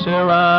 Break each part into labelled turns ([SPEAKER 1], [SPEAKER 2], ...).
[SPEAKER 1] Sarah.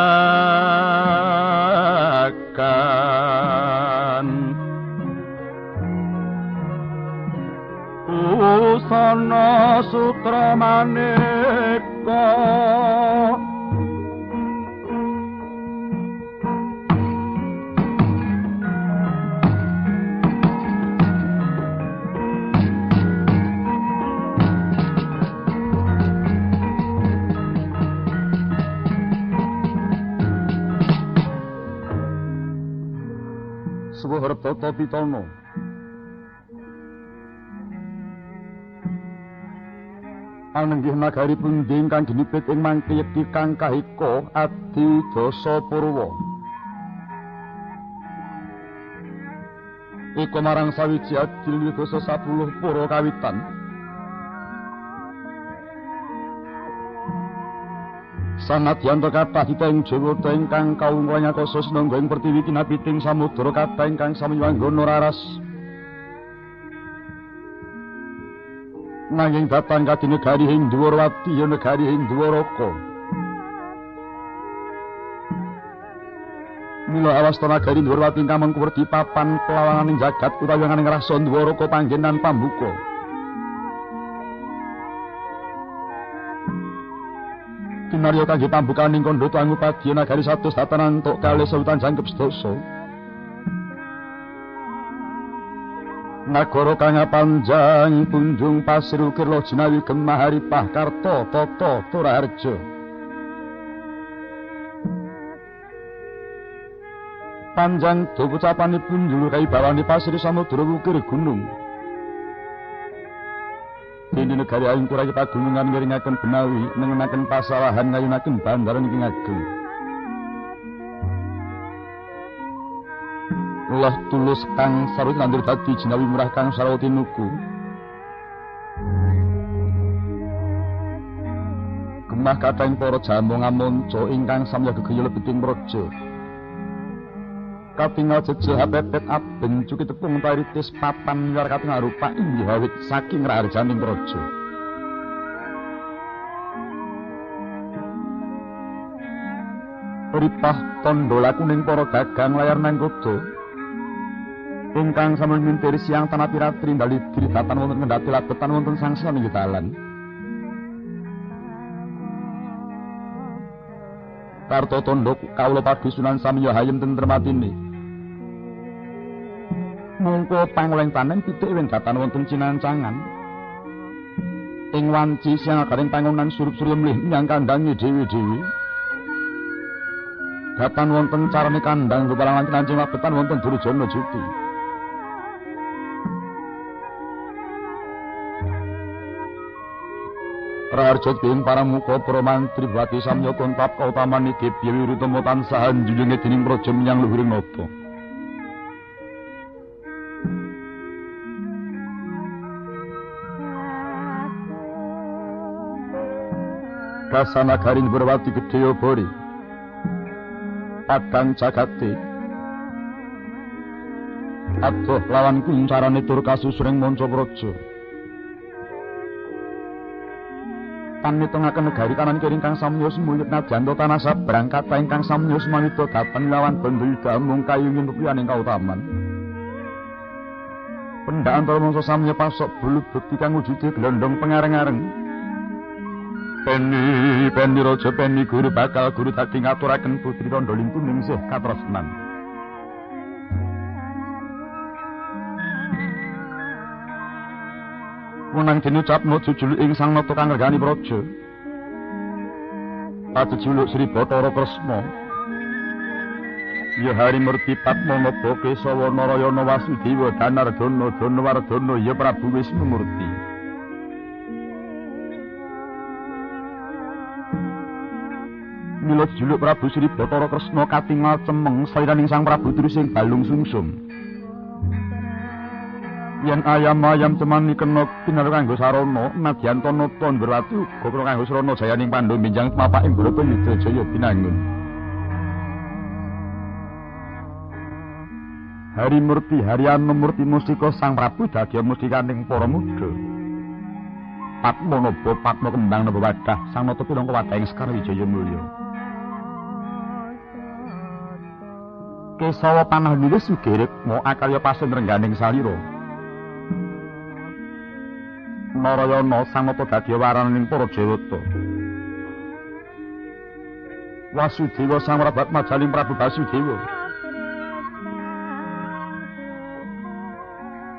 [SPEAKER 1] Anenggih nagari pundi ingkang ginipit ing mangkiyekti kang kahika adi dasa purwa. Iku marang sawiji adil yudhasa sapuluh pura kawitan. Sanadyan to kathah dita ing Jawata ingkang kaungkula nyatosa sinangga ing pertiwi kinapiting samudra kathah ingkang sami wanggana raras. Nanging datang kadi negari ing Dwarawati ya negari ing Dwaraka. Mila awasta nagari Dwarawati ingkang mengku werdi papan pelawanan ing jagat utawi ing rasa Dwaraka panggenan pambuka. kinarya kangge pambukaning kandha tangu padya nagari satus tatanan tok kalih sultan jangkep sedasa Nagara kang panjang punjung pasir ukir lo jinawi gemahari pahkarta tata turaharja Panjang ucapane punjul kai bawani pasir samudra ukir gunung Dene negari aing kurang pagunungan ngiringaken benawi nengenaken pasawahan ngayunaken bandaran ing ageng. Allah tulus kang sarut nandur dadi jinawi murah kang sarawati nuku. Gemah kateng para jamu ngamonco ingkang samya gegaya lebeting praja. katingal jejeh apepet abeng cuki tepung paritis papan liar katingal rupa inggih awit saking raharjaning praja Ripah tondo lakuning para dagang layar nanggodo ingkang sampun mintiri siang tanah piratri bali diritatan wonten ngendhati labetan wonten sangsa ing dalan Karto tondo kawula padusunan samiya hayem tentremati mungko pangoleng panen pitik ing datan wonten cinancangan ing wanci siang agaring pangonan surup-surup mlih nyang kandange dewi-dewi datan wonten carane kandang rupalan lancing labetan wonten durjana juti Raharjot bin para muka para mantri bati samya kontap kautaman iki biya wirutama tansah njunjunge dening praja menyang luhuring napa kasana garing berwati gedhe bori padang jagate adoh lawan kuncarane tur kasusuring manca praja panitungaken negari kanan kiri ingkang samya semuyut nadyanto tanah sabrang kata ingkang samya semanita dateng lawan bendul damung kayungin rupianing kautaman pendaan tol mangsa samya pasok bulut bukti kang wujude glondong pengareng-areng Peni, peni raja, peni guru bakal guru dadi ngaturaken putri rondo lintu ningsih katresnan. Menang dene ucapno jujul ing sang nata kang regani praja. Ajejuluk Sri Bathara Kresna. Ya hari murti Padma Naba Kesawa Narayana Wasudewa Danardana Danawardana ya Prabu Wisnu Murti. mila juluk Prabu Sri Bathara Kresna katingal cemeng sairaning Sang Prabu Drusing balung sungsum. Yen ayam-ayam cemani kena pinar kanggo sarana, nadyan tono tondrawati uga kena kanggo srana jayaning pandhu minjang papaking Brata Yudha Jaya pinangun. Hari Murti, Hari Anu Murti Mustika Sang Prabu dadi mustikaning para muda. Patmo nopo patmo kembang nopo wadah sang noto pinongko wadah ing sekar wijaya mulya. Kesawa panah nulis sugirik mo akarya pasun rengganing saliro. Narayana sang noto dadi waraning para jawata. Wasudewa sang rabat majaling Prabu Basudewa.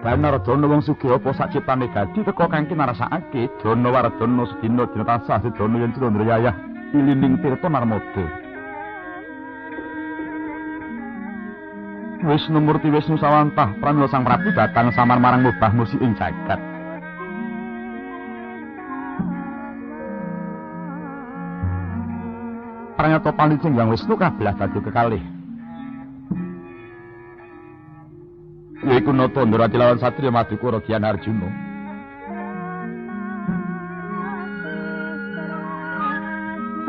[SPEAKER 1] Banardana wong sugih apa sak ciptane dadi teka kang kinarasake Dana Wardana sedina dina tansah sedana yen Candra ilining tirta narmada. Wisnu Murti Wisnu Sawantah pramila Sang Prabu datang samar marang mubah musik ing jagat. Pranyata yang Wisnu kabelah dadi kekalih. yaiku nata ndurati lawan satriya madukara Gyan Arjuna.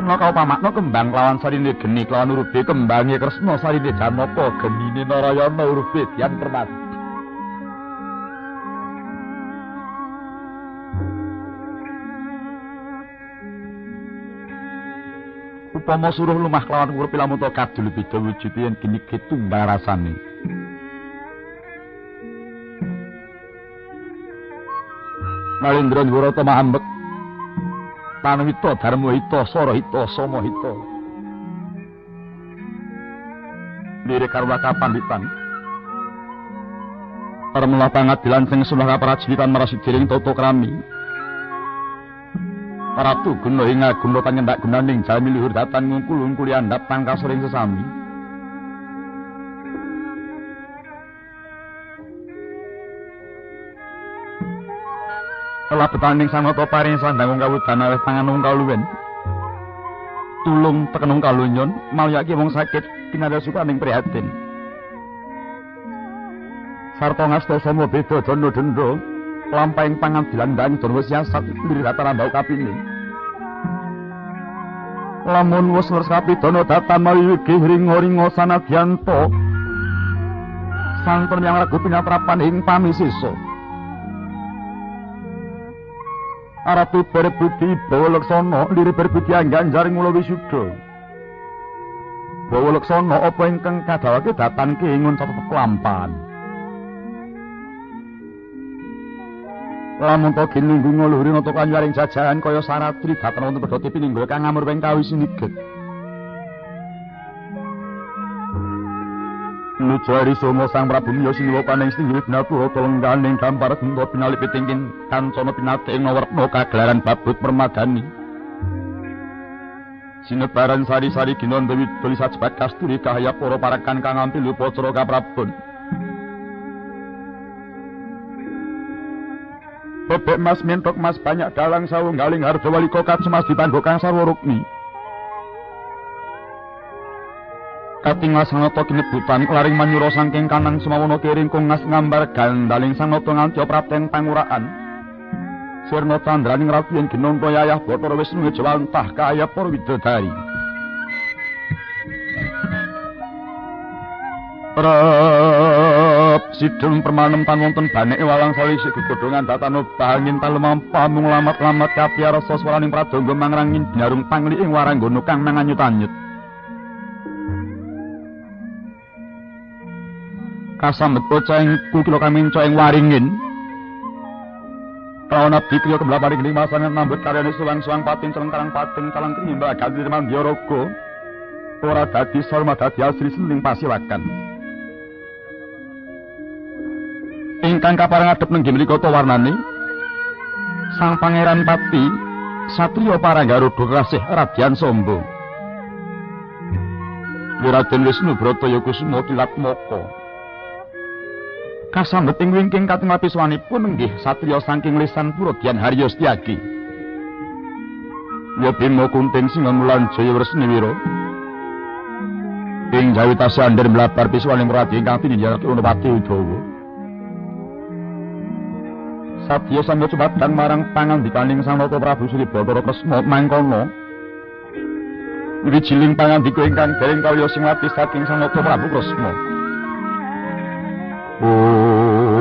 [SPEAKER 1] Naka pamakna kembang lawan sarine geni lawan urube kembange Kresna sarine Janaka genine Narayana urube Gyan Permati. Upama suruh lumah lawan urip lamunta kadul beda wujude yen geni ketumbang rasane. Nalindra Nwurata Mahambek. Tanwita Dharma Hita Sara Hita Sama Hita. Lirik karwa kapanditan Permula pangadilan sing sulah kaprajitan marasidiring tata krami Ratu guna ing aguna panyendak gunaning jami luhur datan ngungkul-ungkuli andhap pangkasring sesami Kelabetaning sanata paring sandang kawudan aweh tangan kaluwen. Tulung tekenung kalunyon malyake wong sakit kinada sukaning prihatin. Sarta ngasta sama beda dana dendra lampahing pangadilan dan durwa siasat liratan ambau kapine. Lamun wis ngresapi dana datan mayugi ring-ringo sanadyanto. Santun yang ragu pinatrapan ing pamisisa. Aratu berbudi bawa leksana liri berbudi angganjar mula wisuda. Bawa leksana apa ingkang kadhawake datan keingun catet kelampan. Lamun to ginunggung luhuri nata kanyaring jajahan kaya saratri datan wonten pedhote pininggal kang ngamur wing kawis niget. Nujari somo sang Prabu Miyo sinuwa paning stinggil binapura telengganing gampar genggo pinalipit tingkin kancana pinate ing werna kagelaran babut permadani. Sinebaran sari-sari ginon dewi tulis sajebat kasturi kahaya para parakan kang ampil upacara kaprabon. Bebek mas mentok mas banyak dalang sawung galing harga wali kokat semas ditanggo kang sarwa rukmi. katingal sanata kinebutan laring manyura saking kanang semawana kiring kungas ngambar gandaling sanata nganti prateng panguraan sirna candraning ing ginonto yayah bathara wisnu jawantah kaya para widodari Prap sidung permanem tan wonten baneke walang salisi gegodhongan datan bangin talemampa mung lamat-lamat kapiarsa swaraning pradangga mangrangin binarung pangli ing waranggana kang manganyut-anyut kasambet bocah ing kukila kaminca ing waringin Kawan abdi kriya kembali paring geni masangan nambut karyane suwang-suwang pating selengkarang pating calang krimba ganti teman diorogo ora dadi sarma dadi asri sening pasiwakan ingkang kaparang adep nenggi melikota warnane sang pangeran pati satrio paranggarudo kasih radian sombong Wiraden Wisnu Broto Yokusumo Kilat Moko kasambet ing wingking kateng lapiswanipun nggih satriya saking lisan Purodyan Harya Setyaki. Ya Bima Kunting Singamulan Jaya Wresniwira. Ing jawi tasander mlabar piswaning radi ingkang tinjak Unopati Udawa. Satya sangga cepatan marang pangandikaning Sang Nata Prabu Sri Bathara Kresna mangkono. Wijiling pangandika ingkang dereng kawya sing lapis saking Sang Nata Prabu Kresna. Oh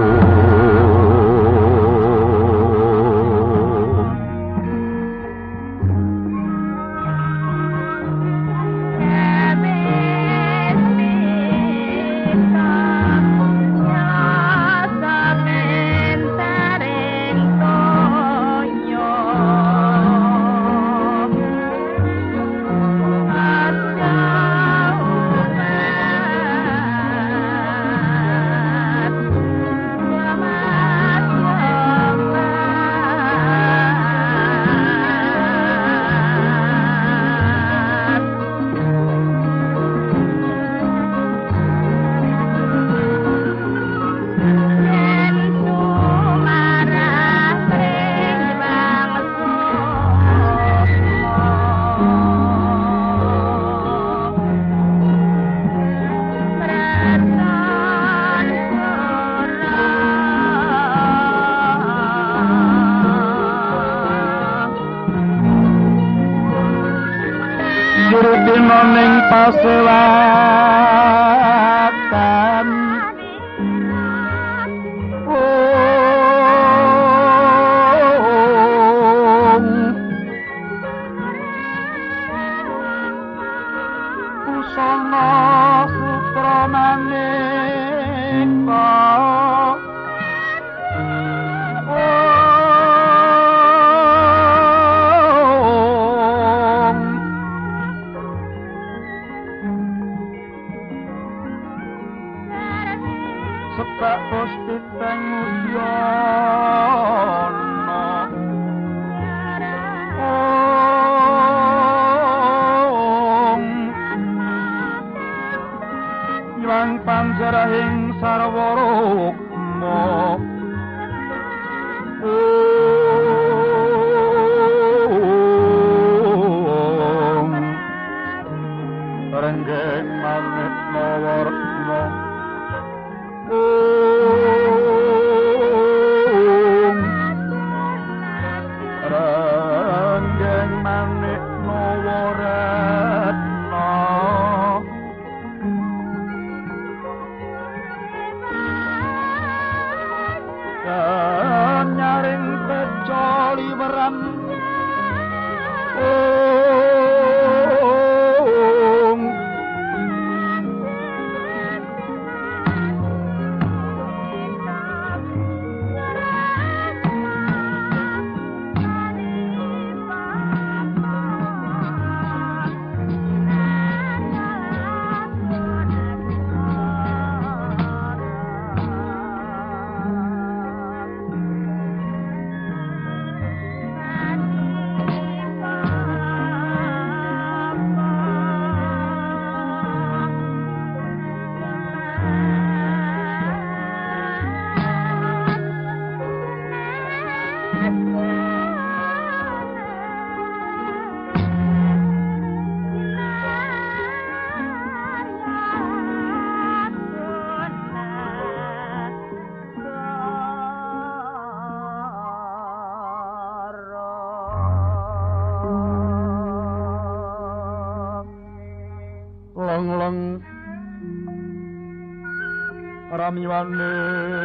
[SPEAKER 2] 감이 왔네.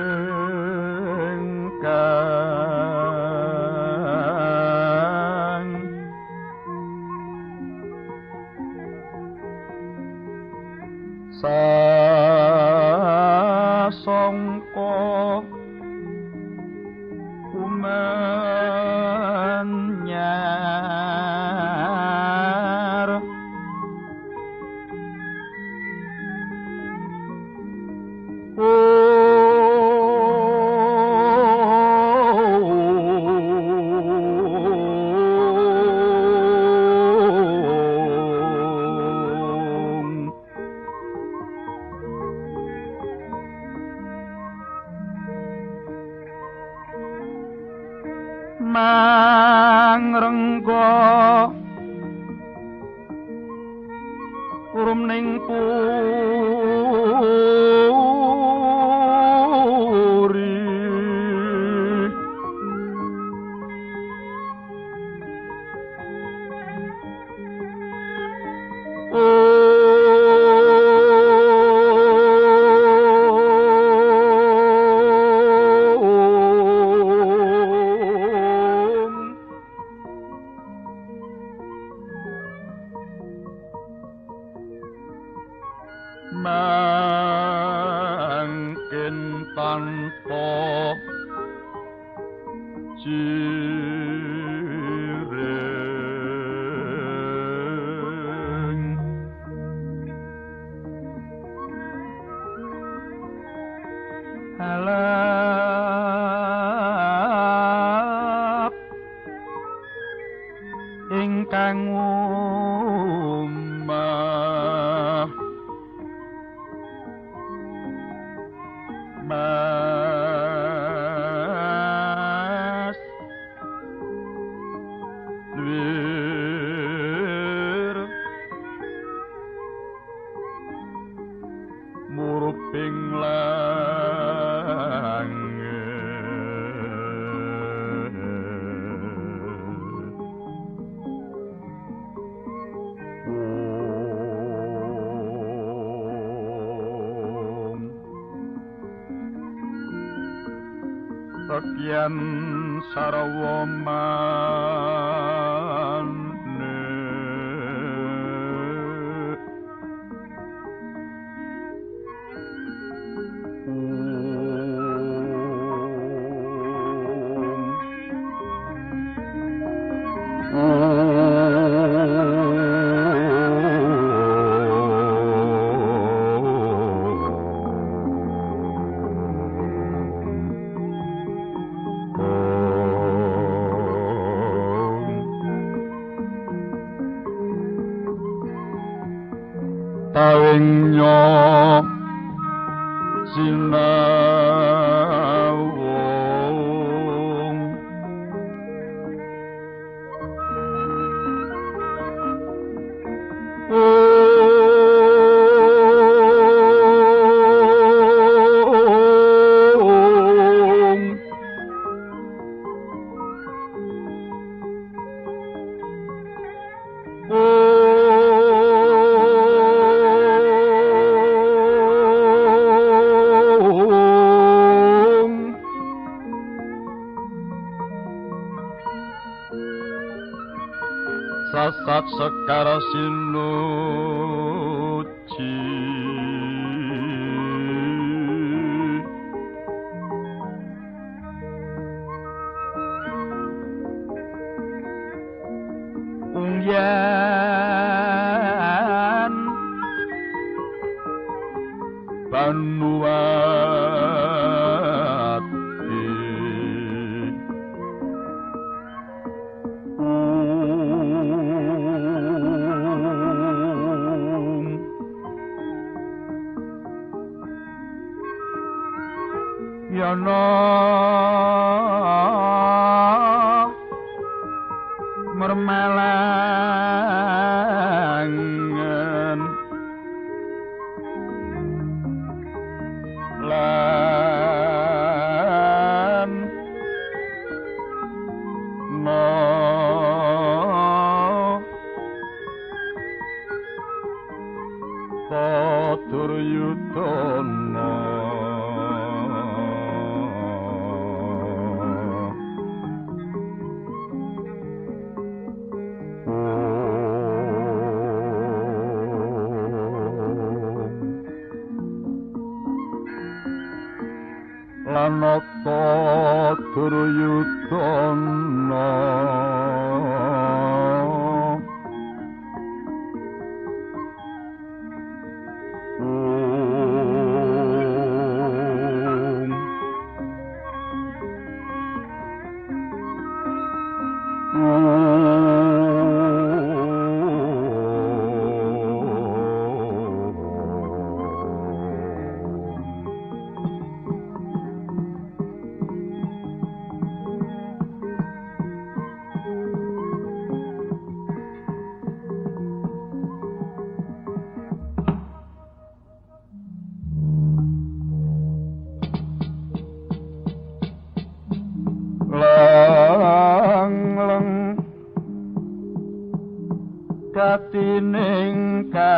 [SPEAKER 2] katining
[SPEAKER 1] kang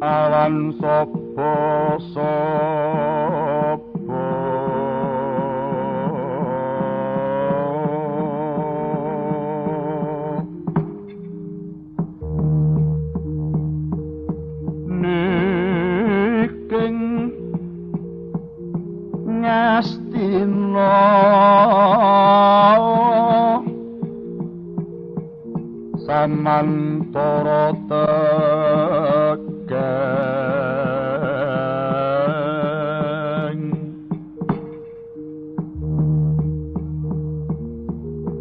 [SPEAKER 1] alam
[SPEAKER 2] sapa-sapa. lan para tegang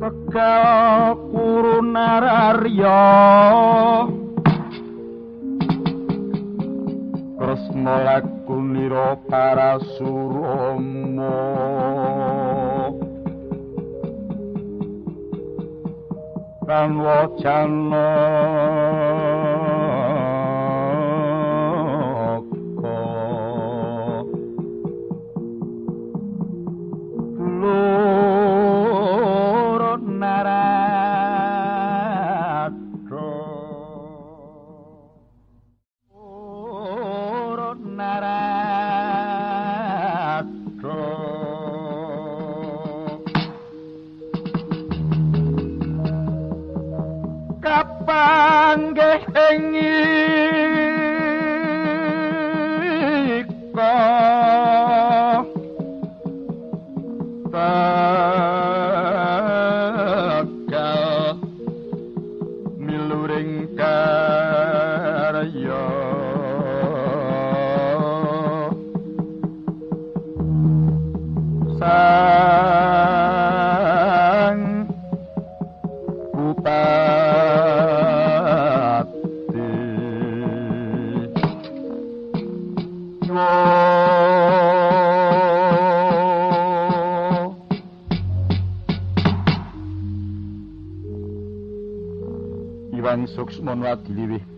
[SPEAKER 2] tegal kurun araryo kresna lakuniro para suramo ความวอกช้ำ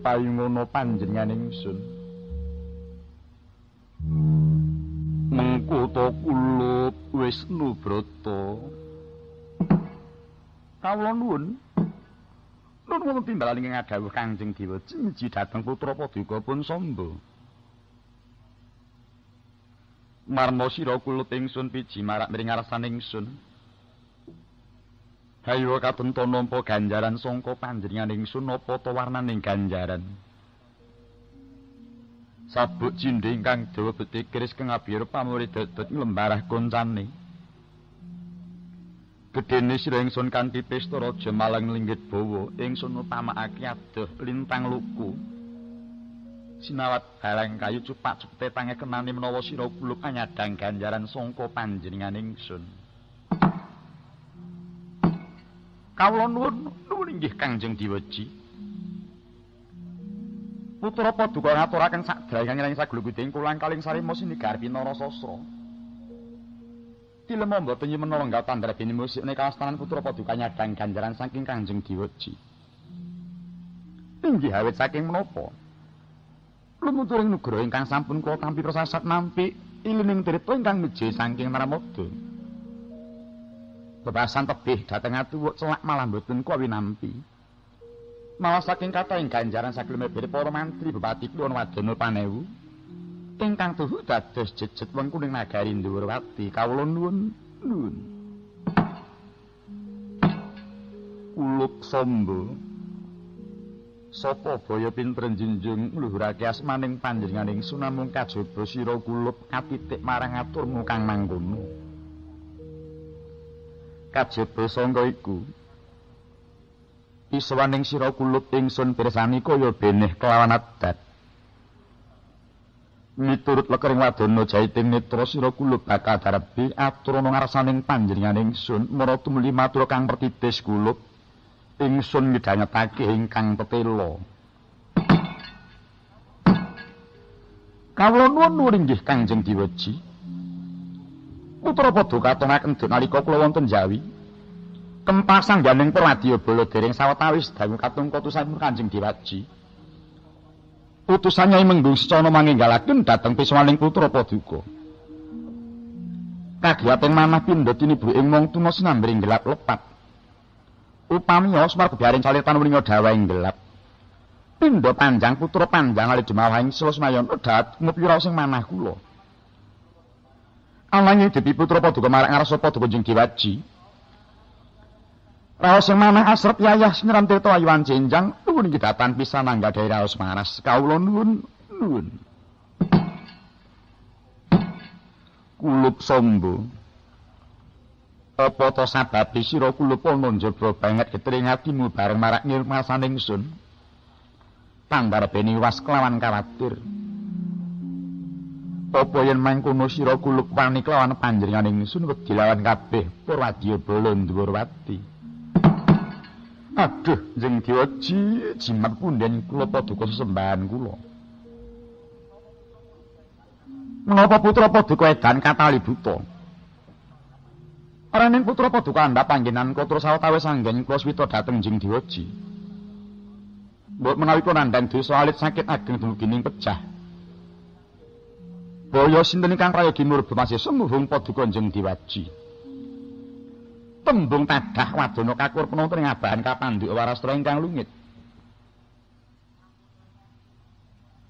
[SPEAKER 1] payungono panjenenganing ingsun. Mengkuto kulup Wisnu Brata. Kawula nuwun. Nuwun wonten timbalan ing ngadhawuh Kangjeng Dewa Cinci dhateng putra Paduka pun Samba. Marmo sira kulup ingsun piji marak mring ngarsaning ingsun. Hayo katento nampa ganjaran sangka panjenenganing ingsun napa ta warnaning ganjaran. Sabuk cindhe ingkang dawa betik keris kang abiyur pamuri dodot nglembarah koncane. Gedene sira ingsun kanthi pesta raja malang linggit bawa ingsun utamakake adoh lintang luku. Sinawat balang kayu cupak-cupete pangekenane menawa sira kula anyadang ganjaran sangka panjenenganing ingsun. Kawula nuwun nuwun inggih Kangjeng Diweji. Putra Paduka ngaturaken sadraing ing sagluguting kulang kaling sarima sinigarpi Narasasra. Tilem mboten menawa nggak tandra bini musik nek kastanan Putra Paduka nyadang ganjaran saking Kangjeng Diweji. Inggih awit saking menapa? Lumuturing nugroho ingkang sampun kula tampi prasasat nampi ilining trita ingkang meje saking Naramadha. Bebasan tebih dhateng atuwuk celak malah mboten kuwi nampi. Malah saking kata ganjaran sakleme bir para mantri bupati kulon wadana panewu ingkang tuhu dados jejet wong kuning nagari Ndhuwurwati kawula nuwun nuwun. Ulup sombo Sapa baya pinter njunjung ngluhurake asmaning panjenenganing sunamung kajaba sira kulup katitik marang aturmu kang mangkono. Kajaba sangka iku. Iswaning sira kulup ingsun pirsani kaya beneh kelawan adat. Miturut lekering wadana jaiting netra sira kulup bakal darebi aturana ngarsaning panjenengan ingsun. Marang tumuli matur kang pertitis kulup ingsun midhanyetake ingkang tetela. Kawula nuwun inggih kangjeng diweji Putra Paduka katonaken nalika kula wonten Jawi. Kempasang janing Prawadya Bala dereng sawetawis dangu katungka utusanipun Kanjeng Dewaji. Utusannya menggung secana manginggalaken dhateng piswaning Putra Paduka. Kagiyaten manah pindha tinibu ing mong tuna sinambring gelap lepat. Upami Osmar kebiaring calitan wringa dawa ing gelap. Pindha panjang putra panjang ali demawahing selus mayon dhat ngupira sing manah kula. Ananging Dewi Putra Paduka marang ngarsa Paduka Jeng Dewaji. Raos sing manah asrep yayah sinram tirta ayuan jenjang nuwun iki datan pisan anggadhahi raos maras kawula nuwun nuwun. Kulup sombo. Apa to sababe sira kulup ana njaba banget getring atimu bareng marak nirmasaning sun. Panggarebeni was kelawan kawatir. Apa yen mangkono sira kuluk panik lawan panjenenganing ingsun wedi lawan kabeh Purwadya Bala Ndhuwurwati. Aduh, jeng diwaji jimat punden kula paduka sesembahan kula. Menapa putra paduka edan katali buta? Araning putra paduka anda panggenan kotor sawetawis anggen kula swita dhateng jeng diwaji. Mbok menawi kula nandhang dosa alit sakit ageng dumugi ning pecah. Boyo sinten ingkang prayogi murba masih semuhung paduka Kanjeng Diwaji. Tembung tadah wadana kakur penonton ing abahan kapandhuk warastra ingkang lungit.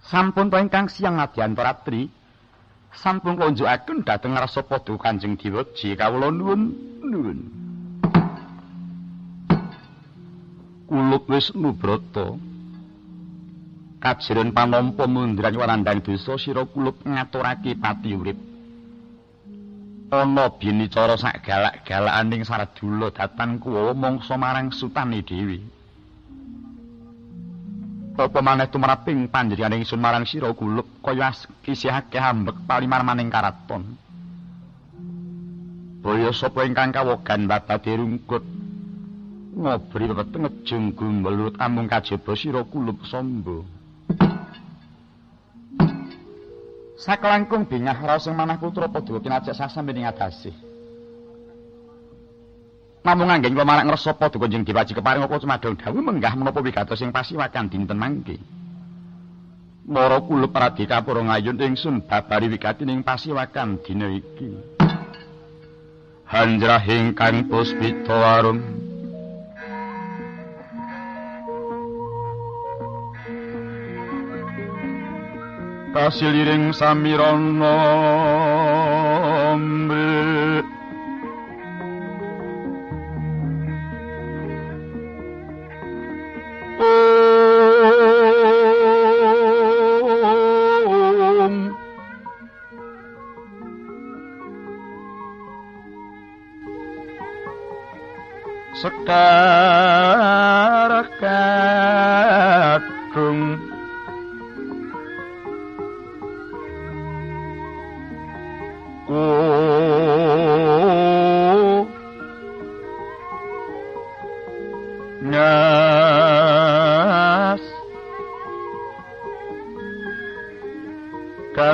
[SPEAKER 1] Sampun to ingkang siang ngadyantar atri sampun konjukaken dhateng rasa paduka Kanjeng Diwaji kawula nuwun nuwun. Kulup wis nubrata. Kajiran panompo munduran warandang dosa sira kulup ngaturake pati urip. Ana bini cara sak galak-galakaning saradula datan kuwa mangsa marang sutane dhewe. Apa maneh tumraping panjenenganing sun marang sira kulup kaya kisihake hambek palimarmaning karaton? Boyo sapa ingkang kawogan babade rungkut? Ngobri weteng ngejung gumbul amung kajaba sira kulup sombo Saklangkung bingah rasa manah putra padha kinajak sasampe ing adase. Namung anggen kula marang ngrasa padha kanjeng diwaji keparing apa cumadong dawuh menggah menapa wigatos sing pasiwakan dinten mangke. Mara kulup pradika para ngayun ingsun babari wigati ning pasiwakan dina iki. Hanjrah ingkang puspita warung kasiliring samirana mre Sekar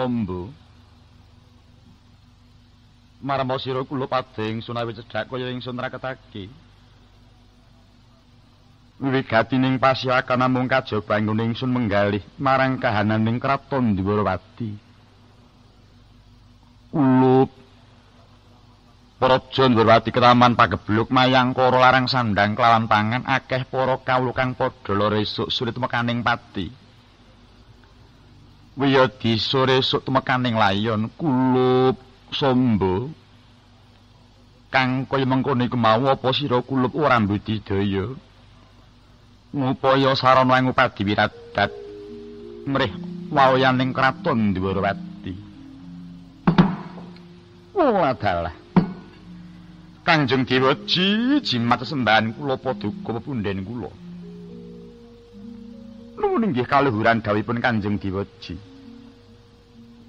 [SPEAKER 1] sombo marmo sira kula pading sunawi cedhak kaya ingsun raketake wigatining pasiakan namung kajaba anggon ingsun menggalih marang kahananing kraton Dwarawati ulup Praja Dwarawati ketaman pagebluk mayang karo larang sandang kelawan tangan akeh para kawula kang padha lara esuk sulit mekaning pati Wiya di sore esuk tumekaning layon kulup sombo kang kaya mengkono iku mau apa sira kulup ora budidaya ngupaya sarana ing upadi wiradat mrih wayaning kraton Dwarawati Oh adalah Kanjeng Dewa jimat sembahan kula paduka pepunden kula. Nuwun inggih kaluhuran dawuhipun Kanjeng Diwaji.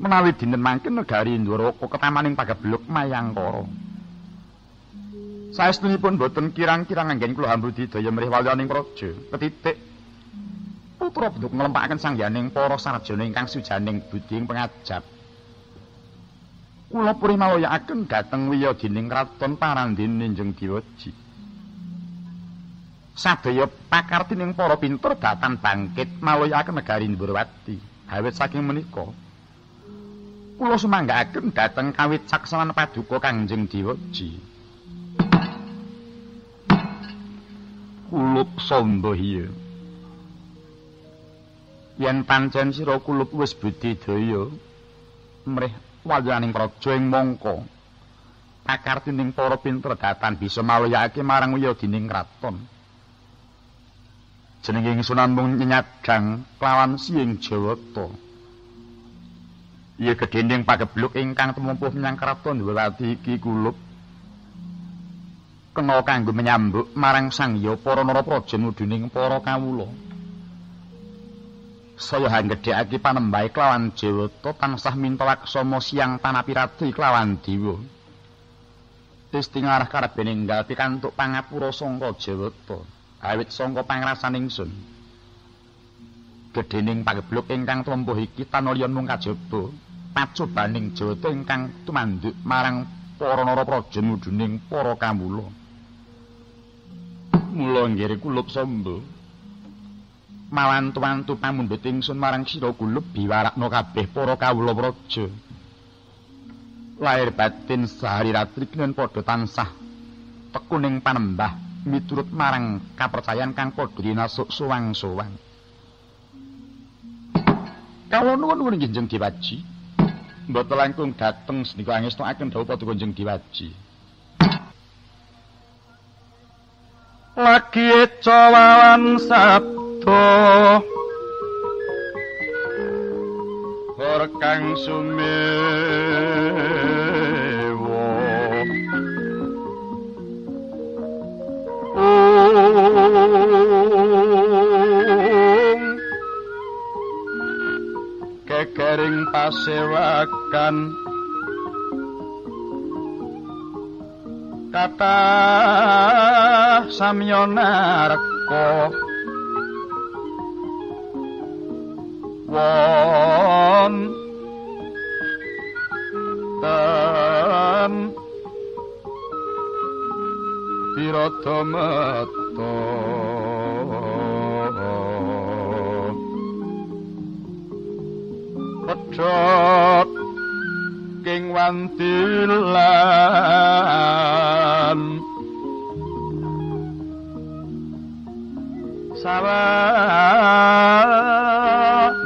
[SPEAKER 1] Menawi dinten mangken negari Ndoroko ketamaning pagebluk Mayangkara. Saestunipun boten kirang-kirang anggen kula hambudi daya mrih walyaning praja. Ketitik putra bentuk nglempakaken sangyaning para sarjana ingkang sujaning budi ing pengajap. Kula purih mawayakaken dhateng wiya dining kraton Parandene Njeng Diwaji. sadaya pakartining para pinter datan bangkit maloyaken negari Ndrawati. Awit saking menika kula sumanggaaken dhateng kawit saksawan paduka Kangjeng Dewaji. Kulup sombo iya. Yen pancen sira kulup wis budidaya mrih wayaning praja ing mangka pakartining para pinter datan bisa maloyake marang wiya dining kraton. jenenge Sunan mung nyadang kelawan siing Jawata. Iya gedhending pagebluk ingkang tumumpuh menyang kraton Dwelati iki kulup kena kanggo menyambuk marang Sang Hyang para narapraja nuduning para kawula. saya hanggedhekake panembahe kelawan Jewata tansah minta waksama siang panapirati kelawan Dewa. Istingarah karepe ninggal pikantuk pangapura sangka Jewata. Awit sangka pangrasan ingsun. Gedhening pagebluk ingkang tumbuh iki tanulya mung kajaba pacobaning Jewata ingkang tumanduk marang para narapraja muduning para kamula. Mula nggih kulup samba. mawantu-wantu pamundhut ingsun marang sira kulub biwarakna kabeh para kawula praja. Lair batin sahari ratri kenen padha tansah tekuning panembah miturut marang kapercayan kang padha dinasuk suwang-suwang. Kawula nuwun Kanjeng Dewaji. Mboten langkung dateng senika angestukaken dawuh Padha Kanjeng Dewaji. Lagi cawawan sabda. Buddha Horkang sumewa Kekering pasewakan. Kata samyonarko won tan pirata mata pedhot king wantilan. Sawah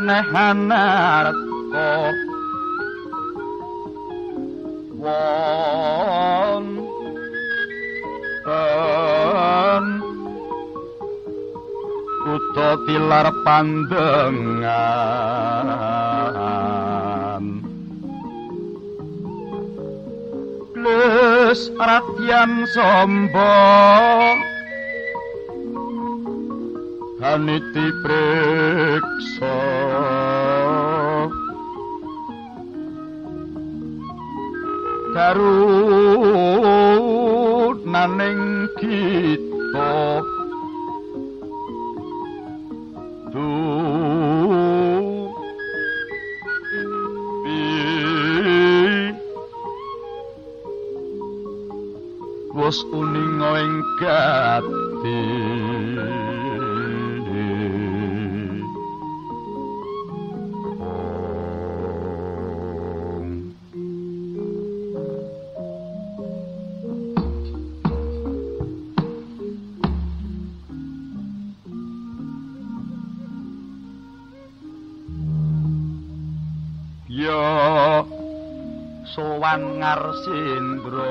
[SPEAKER 1] nehanarko kuto tilar pandengan Plus ratian sombong Haniti preksa. Darut naning kita Du Wos uning ing gati sowan ngarsindra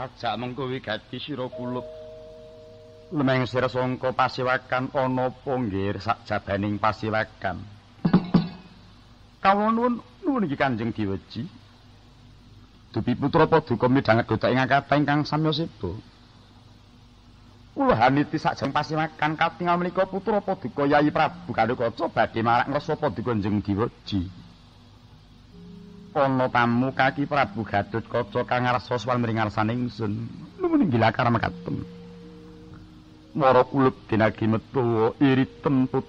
[SPEAKER 1] sajak mengko wigati sira kulub lemeng sira sangka pasiwakan ana apa nggih sakjabaning pasiwakan. Kawula nuwun nuwun iki Kanjeng Diweji. Dupi putra paduka midhanget gota ing akata ingkang samya sedo kula haniti sakjeng pasiwakan katingal menika putra paduka Yayi Prabu Kandhakaca badhe marak ngrasa paduka Kanjeng Diweji ana tamu kaki Prabu Gadut Kaca kang ngarsa swan mring ngarsaning ingsun. Nuwun inggilakar mekaten? Mara kulub dinagi metu iritem put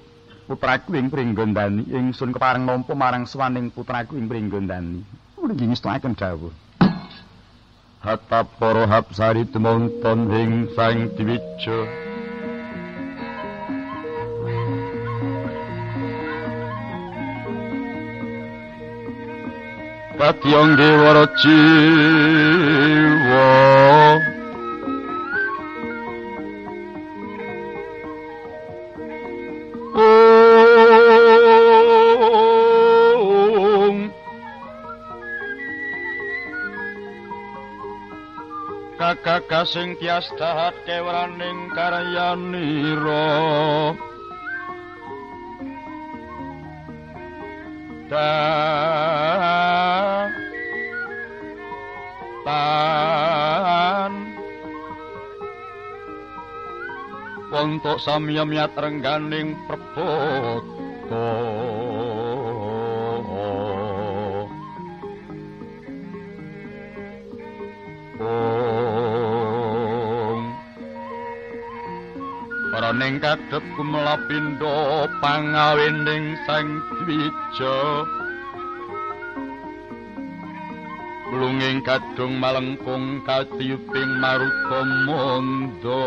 [SPEAKER 1] putraku ing pringgondani ingsun kepareng nampa marang swaning putraku ing pringgondani. Nuwun inggih ngestakaken dawuh? Hatta para hapsari tumonton ing sang Pati onge waro chiwo Kakak sing tias tahat kewraning karyaniro Dan da tan untuk samyamyat rengganing preboto ning kadhep kumlapindo pangawening sang dwija lunging kadung malengkung kadiyuping maruta mondo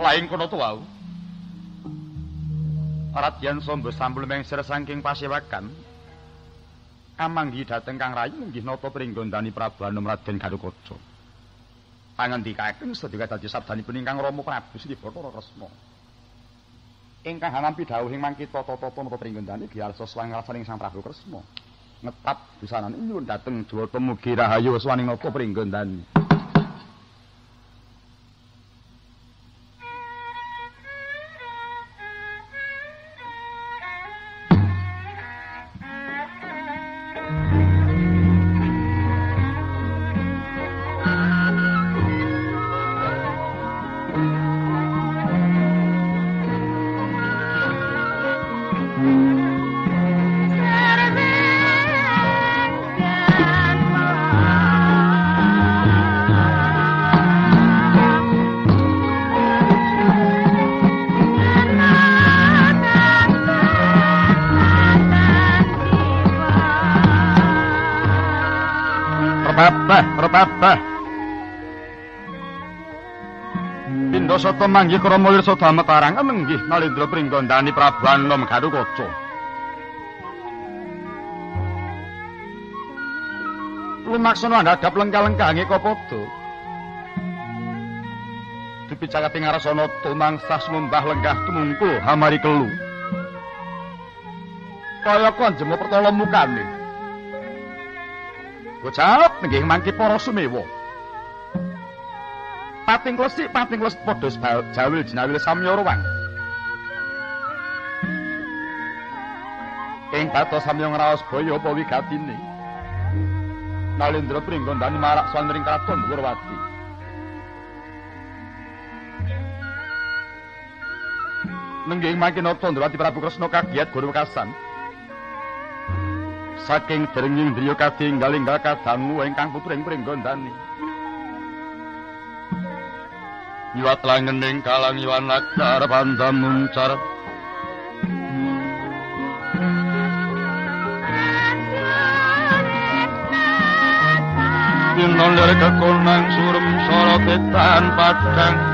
[SPEAKER 1] laing kono tuau. Radyan Sombo sampul mengsir saking pasewakan. Amanggi dateng Kang Rayi nggih nata pringgondani Prabu Anom Raden Garukaca. Pangandikaken sedaya dadi sabdanipun ingkang Rama Prabu Sri Bathara Kresna. Ingkang hanampi dawuhing mangkita tata-tata napa pringgondani biarsa swang rasaning Sang Prabu Kresna. Ngetap busanan nyuwun dateng Dwata mugi rahayu swaning napa pringgondani. Repepeh. Pindha sata manggih krama wirsa dametarang nenggih Nalendra Pringgondani Prabu Anom Garukaca. Lumaksana andhap lengkah-lengkahange kapada. Dipicakati ngarasana tumang sas lenggah tumungkul hamari kelu. Kaya kanjeng pertala mukane. Bocah nggih mangke para sumewa. Pating klesik pating kles padha jawil jinawil samya ruwang. Ing bato samya ngraos baya apa wigatine. Nalendra pringgondani marak swanring kraton Wurwati. Nenggih mangke nata Ndrawati Prabu Kresna kagiat guru kasan. Saking drenging driya katinggal inggal kadangu ingkang putring pringgondani Iwat langening kalang iwan akar pandam muncar Dinon lere kekonang surum sorotetan padang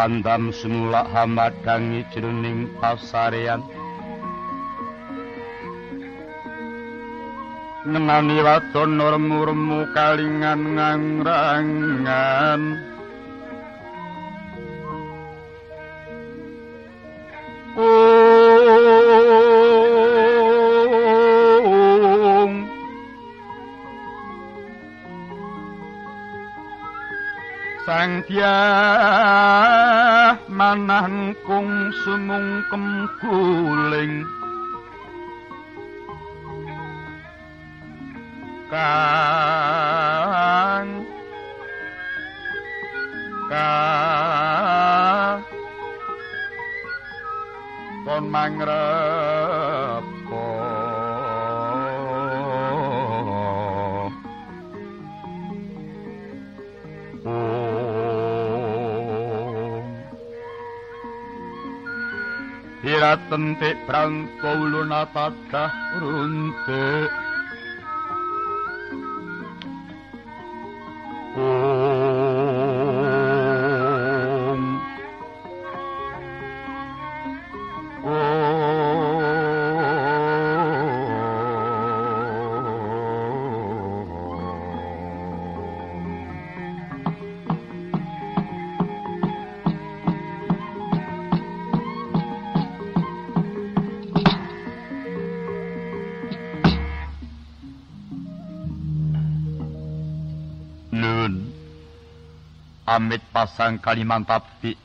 [SPEAKER 1] pandam semula hamadangi jroning pasarean. Ngenani wadon remu-remu kalingan ngangrangan Sang Hyang manan kung sumungkem guling. Kang Kang. Kon mangrepo Iratentik branto uluna tadah runtik amit pasang kalimantapi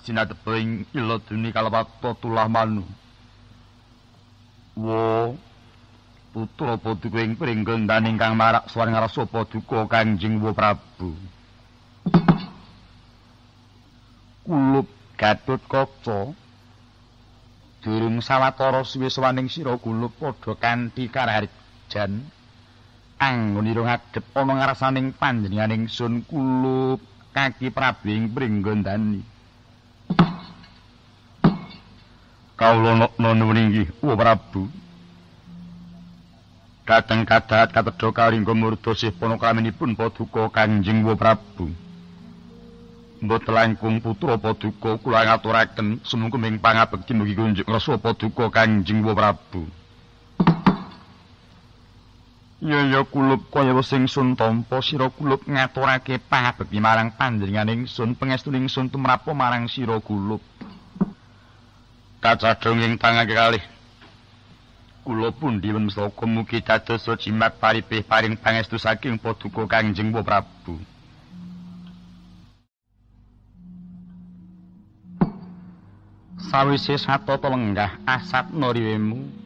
[SPEAKER 1] sinadeping ilo duni kalawato tulah manu. Wo putra poduku ing pringgondan ingkang marak suara ngaraso poduku kanjing wo prabu. Kulup gatut koco durung sawatara suwe sawaning sira kulup padha kanthi kararjan anggon ira ngadhep ana ngarsaning panjenenganing sun kulup kaki prabu ing pringgondani kawula nuwun inggih wa prabu Kateng kadahat katedha karingga murda sih panakaminipun paduka Kanjeng Wa Prabu. Mboten langkung putra paduka kula ngaturaken sumungkem ing pangabekti mugi kunjuk rasa paduka Kanjeng Wa Prabu. Ya ya kulup kaya sing sun tampa sira kulup ngaturake pangabekti marang panjenenganing sun pangestuning sun tumrap marang sira kulup. Kacadhong ing tangake kalih. Kula pundi mestaka mugi dados jimat paripih paring pangestu saking paduka Kangjeng Prabu. Sawise satata lenggah asat noriwemu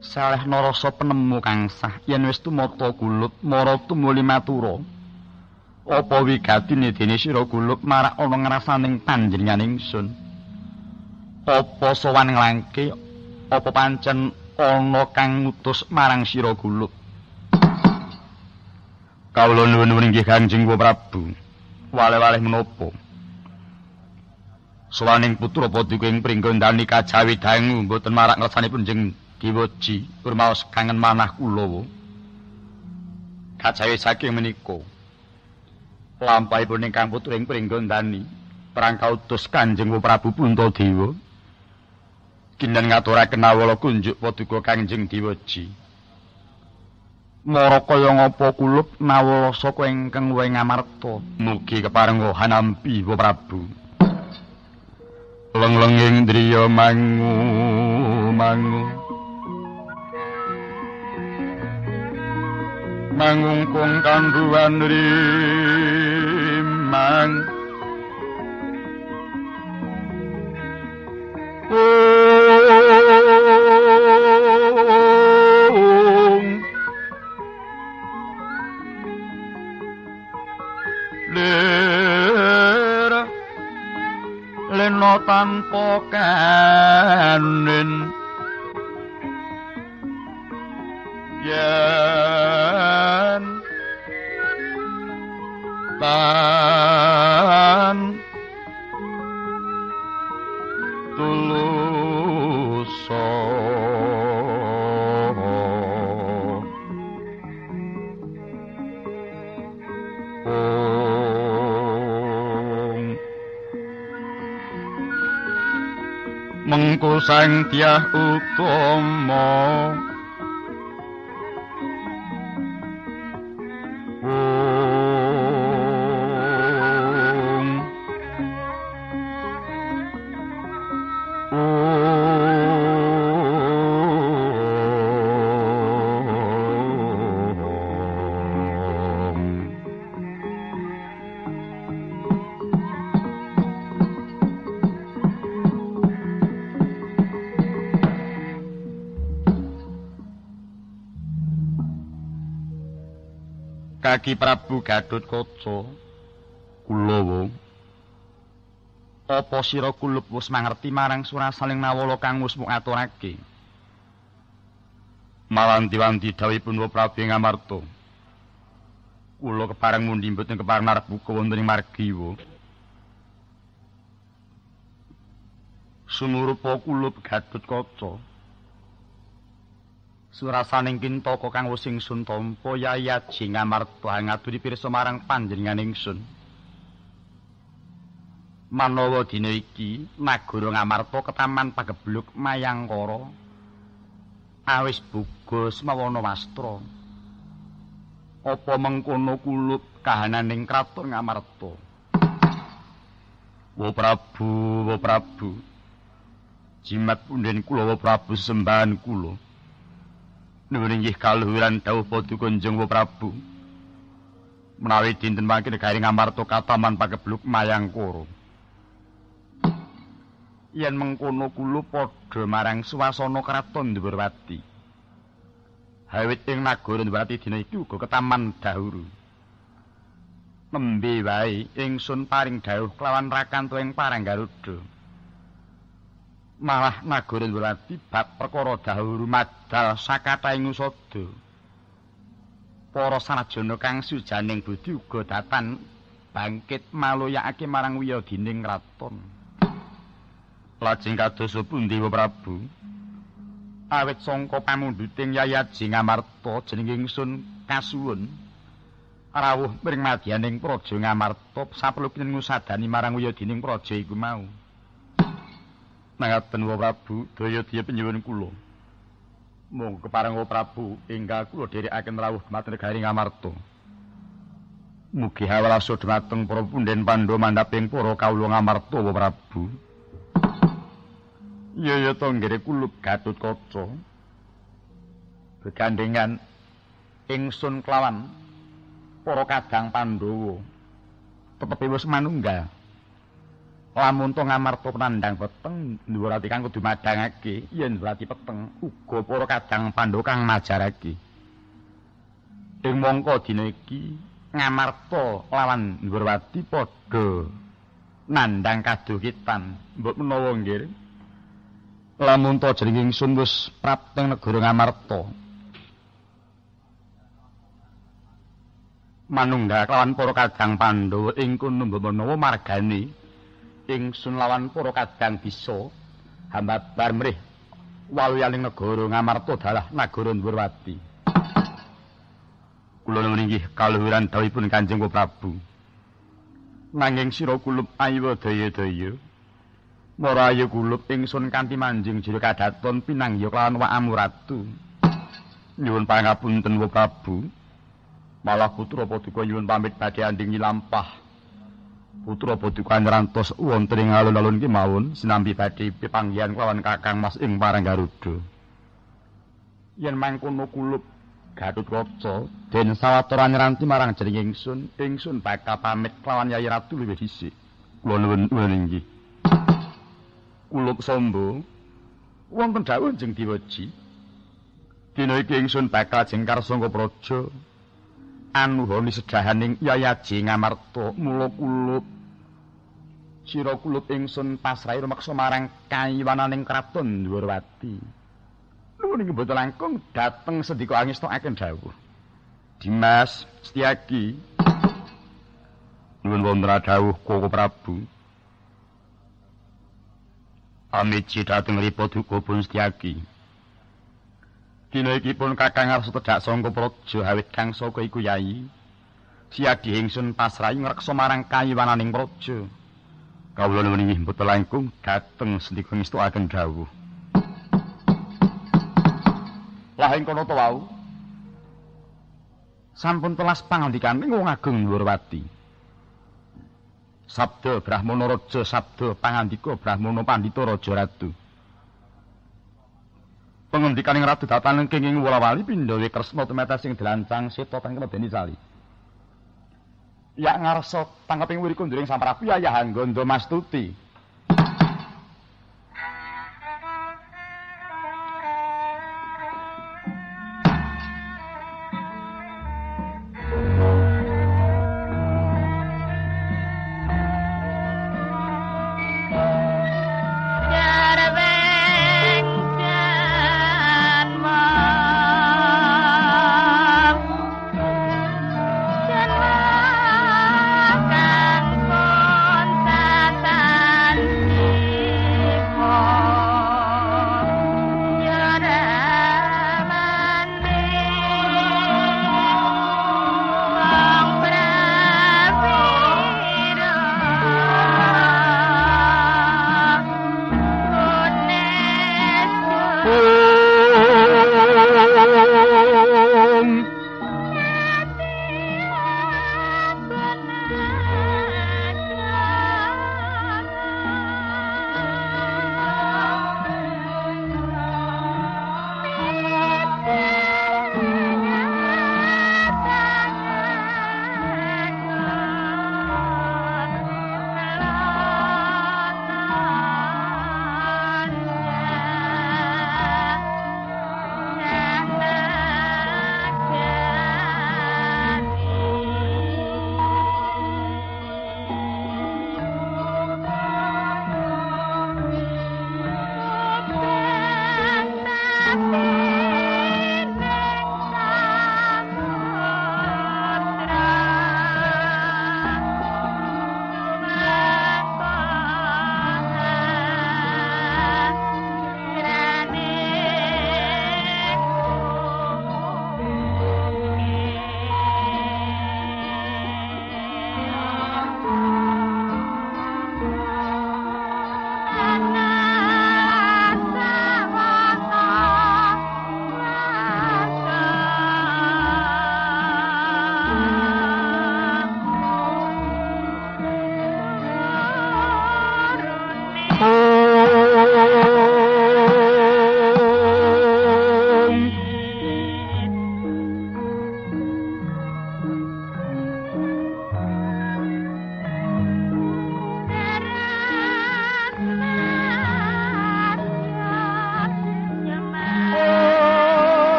[SPEAKER 1] saleh narasa penemu kang sah. Yen wis tumata gulup mara tumuli matura. Apa wigatine dene sira gulup marak ana ngrasaning panjenenganing sun apa sowan nglangke apa pancen ana kang ngutus marang sira gulup kawula nuwun inggih kanjeng prabu. Wale-wale menapa? Sowaning putra padha ing pringgondani kajawi dangu mboten marak ngersanipun jeng Diwoji kurmaos kangen manah kula. Kajawi saking menika. Lampahipun ingkang putra ing Pringgondani, perang kautus Kanjeng Prabu Puntadewa. Kinten ngaturaken awala kunjuk paduka Kanjeng Diwoji. Mara kaya ngapa kulup nawala saka ingkang luwih ngamarta. Mugi keparenga hanampi Wa Prabu. Leng-lenging driya mangu mangu. Mangungkung kanduan rimang. Lera leno tanpa kanen yen tan tulus mengku sang tiah utama Kaki Prabu Gadut Kaca Kulawa Apa sira kulup wis mangerti marang surasaling nawala kang wis aturake? Mawanti-wanti dawuhipun Wa Prabu Ngamarta Kula kepareng mundi mboten kepareng arep buka wonten ing margi wa Sumurupa kulup Gadut Kaca Surasaning kintaka kang wis ingsun tampa yayaji ngamarta ngaturi pirsa marang panjenengan ingsun. Manawa dina iki nagara ngamarta ketaman pagebluk mayangkara awis buga semawana wastra. Apa mengkono kulup kahananing kraton ngamarta? Wo Prabu, wo Prabu. Jimat punden kula wo Prabu sembahan kula. Nuwun inggih kaluhuran dawuh Paduka Kanjeng Prabu. Menawi dinten mangke negari ngamarta kataman pagebluk mayangkara. Yen mengkono kula padha marang swasana kraton Ndhuwurwati. Hawit ing nagara Ndhuwurwati dina iki uga ketaman dahuru. Nembe wae ingsun paring dawuh kelawan rakanto ing parang Garuda. Malah nagara Ndrawati bab perkara dahulu madal sakataing usada. Para sanajana kang sujaning budi uga datan bangkit maluyakake marang wiyadining kraton. Lajeng kados pundi Prabu? Awit sangka pamundhuting Yayaji Ngamarta jeneng ingsun kasuwun rawuh mring madyaning praja Ngamarta saperlu ngusadani marang wiyadining praja iku mau. Nangaten wa Prabu, daya dia penyuwun kula. Mong kepareng wa Prabu, enggal kula dherekaken rawuh dhumateng negari Ngamarta. Mugi hawalasa dhumateng para punden pandha mandhaping para kawula Ngamarta wa Prabu. Ya ya to kulup Gatut Kaca. Begandengan ingsun kelawan para kadang Pandhawa. Tetepi wis manunggal. Lamun to ngamarta penandang peteng nduwurati kang kudu madhangake yen nduwurati peteng uga para kadang pandhawa kang majarake ing mongko dina iki ngamarta lawan nduwurati padha nandang kadukitan mbok menawa nggih. Lamun to jeneng ingsun wis prapteng negara ngamarta. Manunggal lawan para kadang pandhawa ing kono menawa margane ingsun lawan para kadang bisa hambabar mrih waluyaning negara ngamarta dalah nagara Ndurwati kula inggih kaluhuran dawuhipun Kanjeng Prabu. Nanging sira kulup ayu daya-daya marayu kulup ingsun kanthi manjing jero kadaton pinanggih kelawan wa amuratu. Nyuwun pangapunten Prabu. Malah putra paduka nyuwun pamit badhe anding lampah putra paduka nrantos wonten ing alun-alun kemawon sinambi badhe pepanggihan kelawan Kakang Mas ing Parang Garuda. Yen mangkono kulup Gatut Kaca den sawetara nyranti marang jeneng ingsun, ingsun bakal pamit kelawan Yayi Ratu luwih dhisik. Kula nuwun inggih. Kulup sombo wonten dawuh jeng diwaji. Dina iki ingsun bakal jengkar sangka praja anuhoni sedahaning yayaji ngamarta mula kulup sira kulup ingsun pasrahi rumaksa marang kayiwananing kraton Ndhuwurwati nuwun ing boten langkung dateng sendika angestokaken dawuh. Dimas Setyaki. Nuwun wonten dawuh Koko Prabu. Amici dateng ripo duka pun Setyaki Dina iki pun kakang arep setedak sangka praja awit kang saka iku yai. Siadi ingsun pasrayu ngreksa marang kayiwananing praja.
[SPEAKER 3] Kawula nuwun inggih mboten langkung dhateng sendika ngestuaken dawuh. Lah ing kono to wau. Sampun telas pangandikaning wong agung Nurwati. Sabda Brahmana Raja sabda pangandika Brahmana Pandita Raja Ratu. Pangandikaning Ratu datan kenging wala-wali pindhawe Kresna tumeta sing dilancang seta teng Deni Sali. Ya ngarsa tangkeping wiri kunduring Sang Prabu Yayah Gondo Mastuti.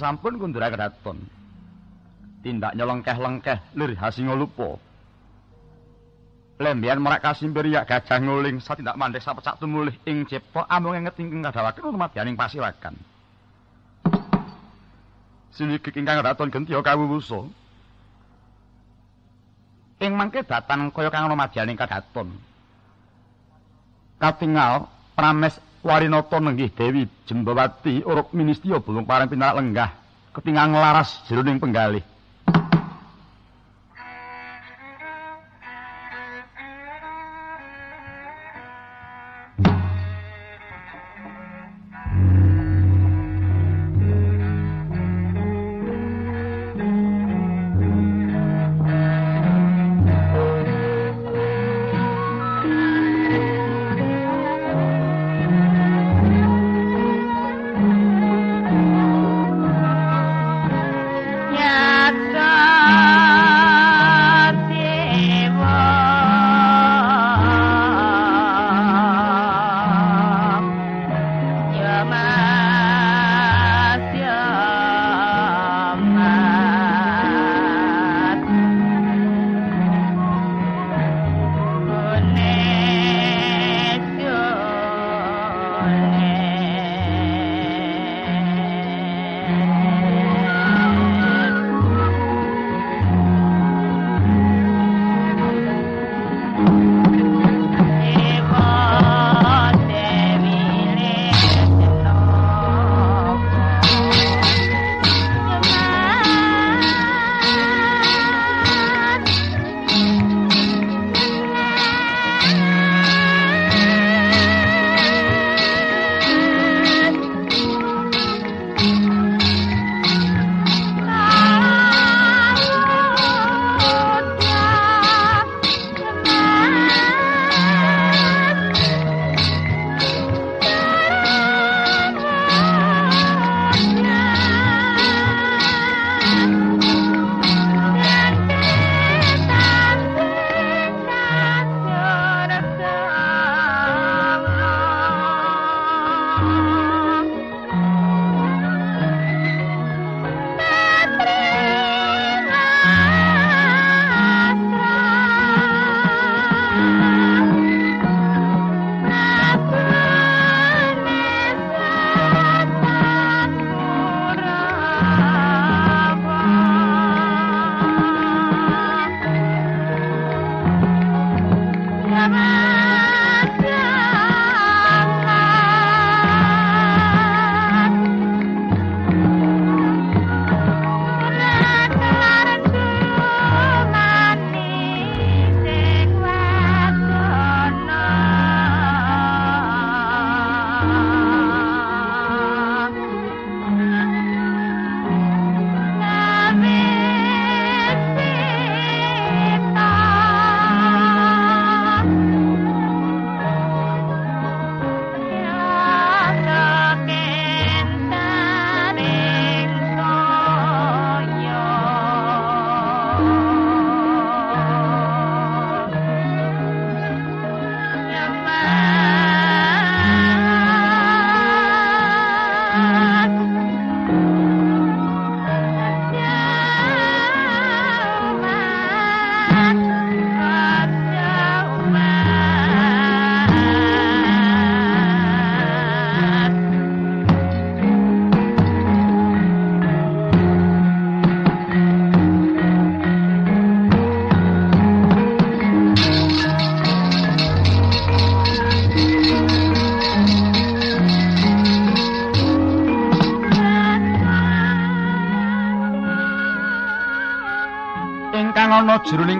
[SPEAKER 3] Sampun kundura kedaton. Tindak nyelengkeh-lengkeh lir hasinga lupa. Lembian merak kasimpir yak gajah nguling satindak mandek sapecak tumulih ing cepok amung nget ingkang kadawaken rumadianing pasiwakan. Sinigik ingkang kedaton gentiya kawuwusa. Ing mangke datan kaya kang rumadianing kadaton. Katingal prames Warinata nenggih Dewi Jembawati uruk ministiya bulung parang pinarak lenggah ketingang laras jroning penggalih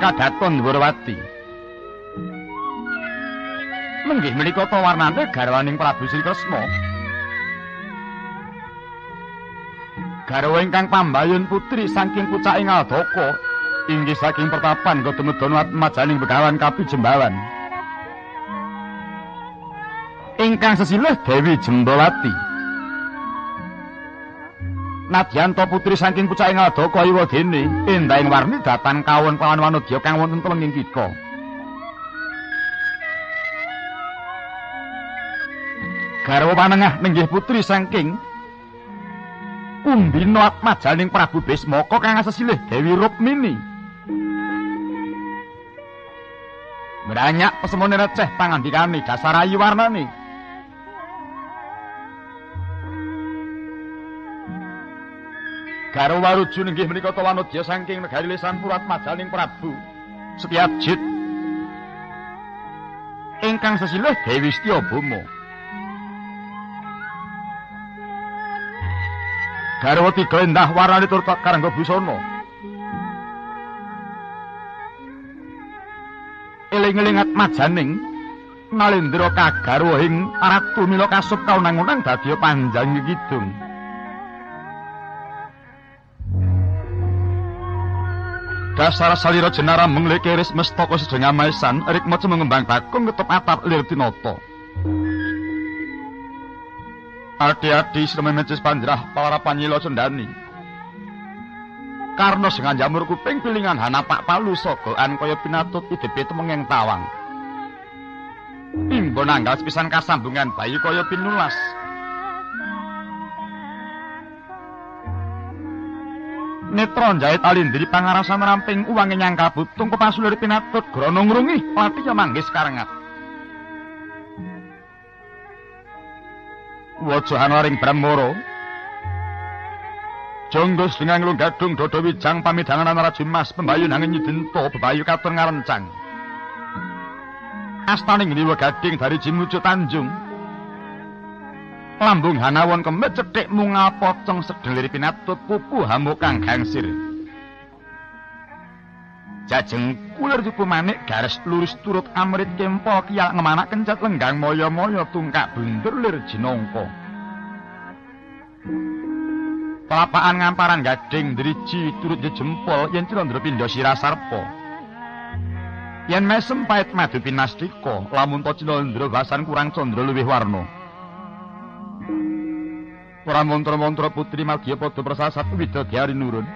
[SPEAKER 1] kadaton Dwarawati. Menggih menika to warnane garwaning Prabu Sri Kresna. Garwa ingkang pambayun putri saking pucaking Aldaka inggih saking pertapan Gotemudon Majaning Begawan Kapi Jembawan. Ingkang sesilih Dewi Jembawati. Nadyanto putri saking pucaking Aldaka iwa dene endahing warni datan kawon pawan wanudya kang wonten telenging kika. Garwa panengah nenggih putri saking Undina majaning Prabu Bismaka kang sesilih Dewi Rukmini. Meranyak pesemone receh pangandikane dasar ayu warnane. Karo waruju inggih menika tawanudya saking negari lesan purat majaning Prabu Setyajit. Ingkang sesilih Dewi Setyabama. Garwati glendah warani tur karangga busana. Eling-elingat majaning Nalendra kagarwahing Ratu Mila kasup kaunang-unang dadi panjang kidung. Dasar salira jenara menglikiris mestaka sedaya maesan rikma cemengembang bakung ketep atap lir tinata. Adi-adi sememecis panjrah para panyilo cendani. Karno sengan jamur kuping pilingan hanapak palu sogoan kaya pinatut idepe temengeng tawang. Imbo nanggal sepisan kasambungan bayi kaya pinulas. Netron jahit alindiri pangarasan ramping uangnya nyangka butung kepasulir pinatut gronong rungi lati ya manggis karengat. wajahan waring bramara Jonggos dengan lu gadung dodo wijang pamidangan antara jimas pembayu nangin nyidento bebayu katon ngarencang. Astaning liwa gading dari jimucu tanjung. Lambung hanawon kemet cetik mungal pocong sedelir pinatut pupu hamuk kang gangsir. Jajeng kulir jupu manik garis lurus turut amrit kempol kial ngemanak kencet lenggang moyo-moyo tungkak bundur lir jinongko. Pelapaan ngamparan gading driji turut jempol yen Cirandra pindha sira sarpa. Yen mesem pait madu pinastika, lamun to Cirandra basan kurang candra luwih warna. Ora mantra-mantra putri margi padha persasat hari nurun.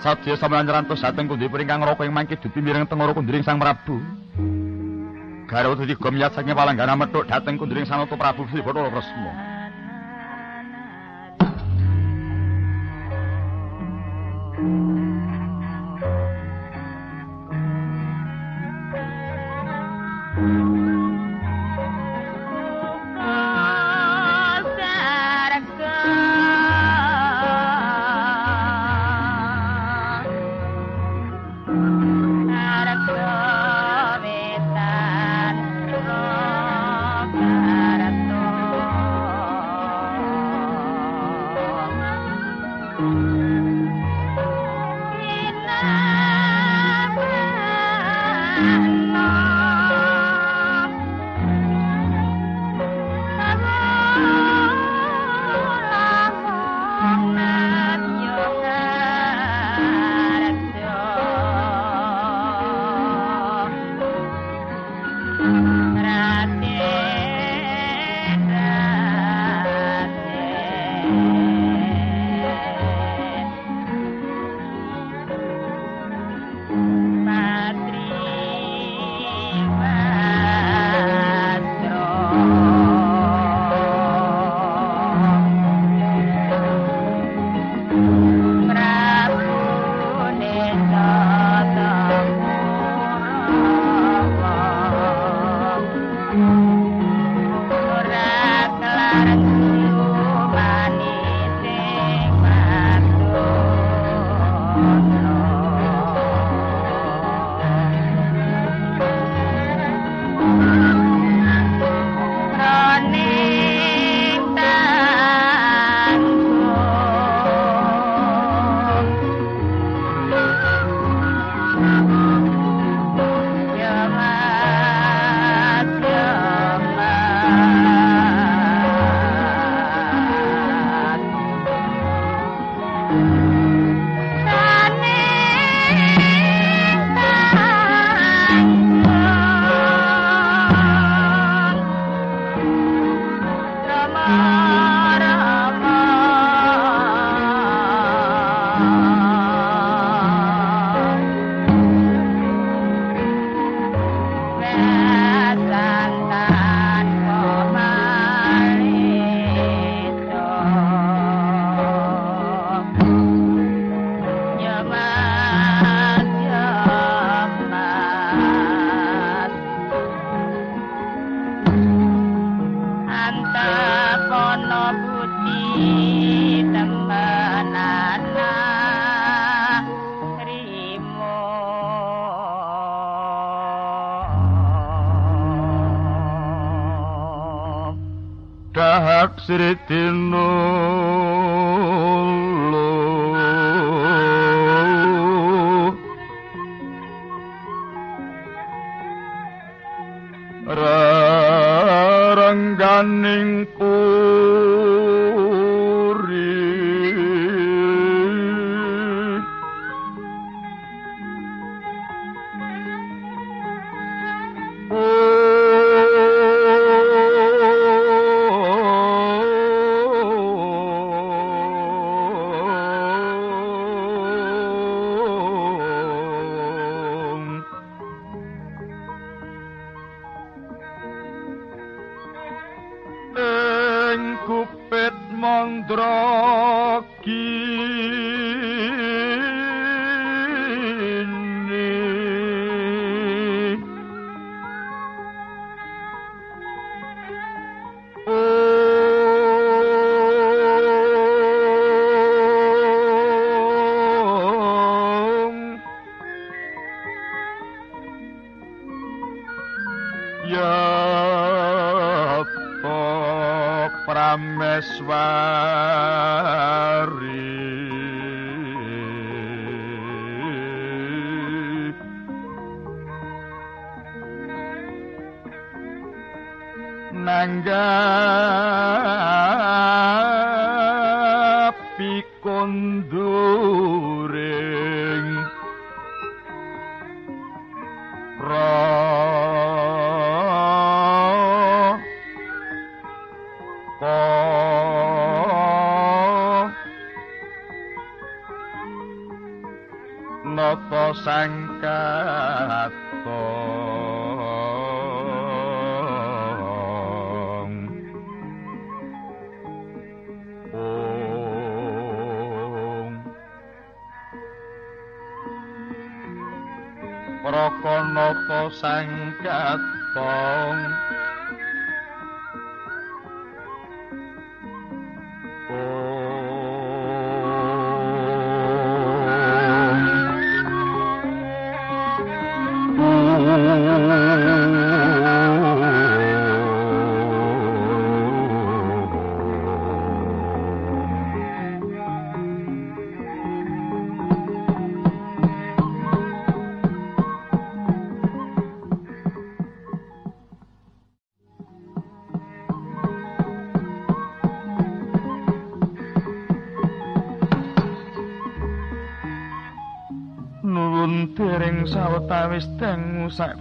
[SPEAKER 1] Sadya sampeyan rantos sateng kundi peringkang raka ing mangke ditimireng teng ora kundiring Sang Prabu. Garwa dadi gomyat saking palanggana methuk dhateng kundiring Sanata Prabu Sri Bathara Kresna.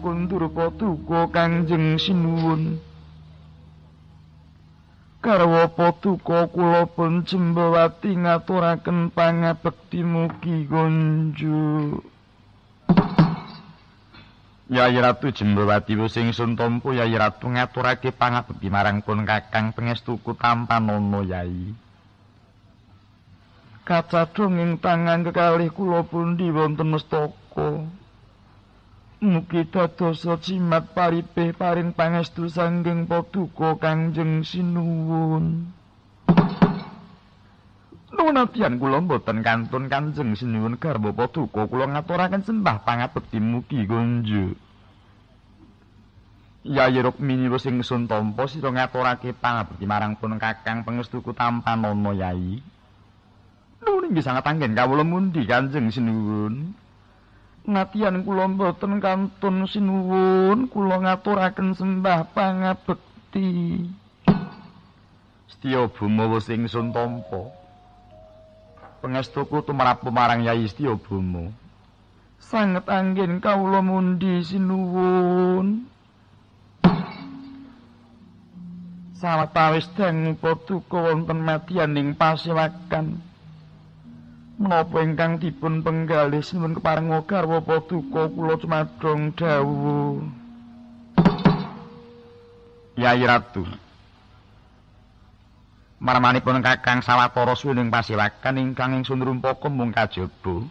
[SPEAKER 1] Dangu sak kundur patuko kanjeng sinuwun. Karwa patuko kula pun jembawati ngaturaken pangabekti mugi gonju Yai Ratu Jembawati sing sun tampa Yai Ratu ngaturake pangabekti marang pun Kakang pengestuku tanpa nono Yai Kacadhong ing tangan kekalih kula pundi wonten mestaka Mugi dadosa cimat paripih paring pangestu sanggeng paduka Kangjeng Sinuwun. Nuwun atian kula mboten kantun Kanjeng Sinuwun garwa paduka kula ngaturaken sembah pangabekti mugi gonjo. Yayi Rukmini wis ingsun tampa sira ngaturake pangabekti marang pun Kakang pangestuku tanpa nono Yayi. Nuwun inggih sanget anggen kawula mundi Kanjeng Sinuwun. Ngatian kula mboten kantun sinuwun kula ngaturaken sembah pangabekti. Setya Bumo sing sun tampa. Pangestuku tumrap marang Yayi Setya Bumo. Sanget anggen kawula mundi sinuwun. Sawetawis dangu paduka wonten matian ing menapa ingkang dipun penggalih sinuwun keparenga garwa paduka kula cumadong dawuh Yai Ratu Marmanipun Kakang Sawatara suwining pasiwakan ingkang ingsun rumpaka mung kajaba.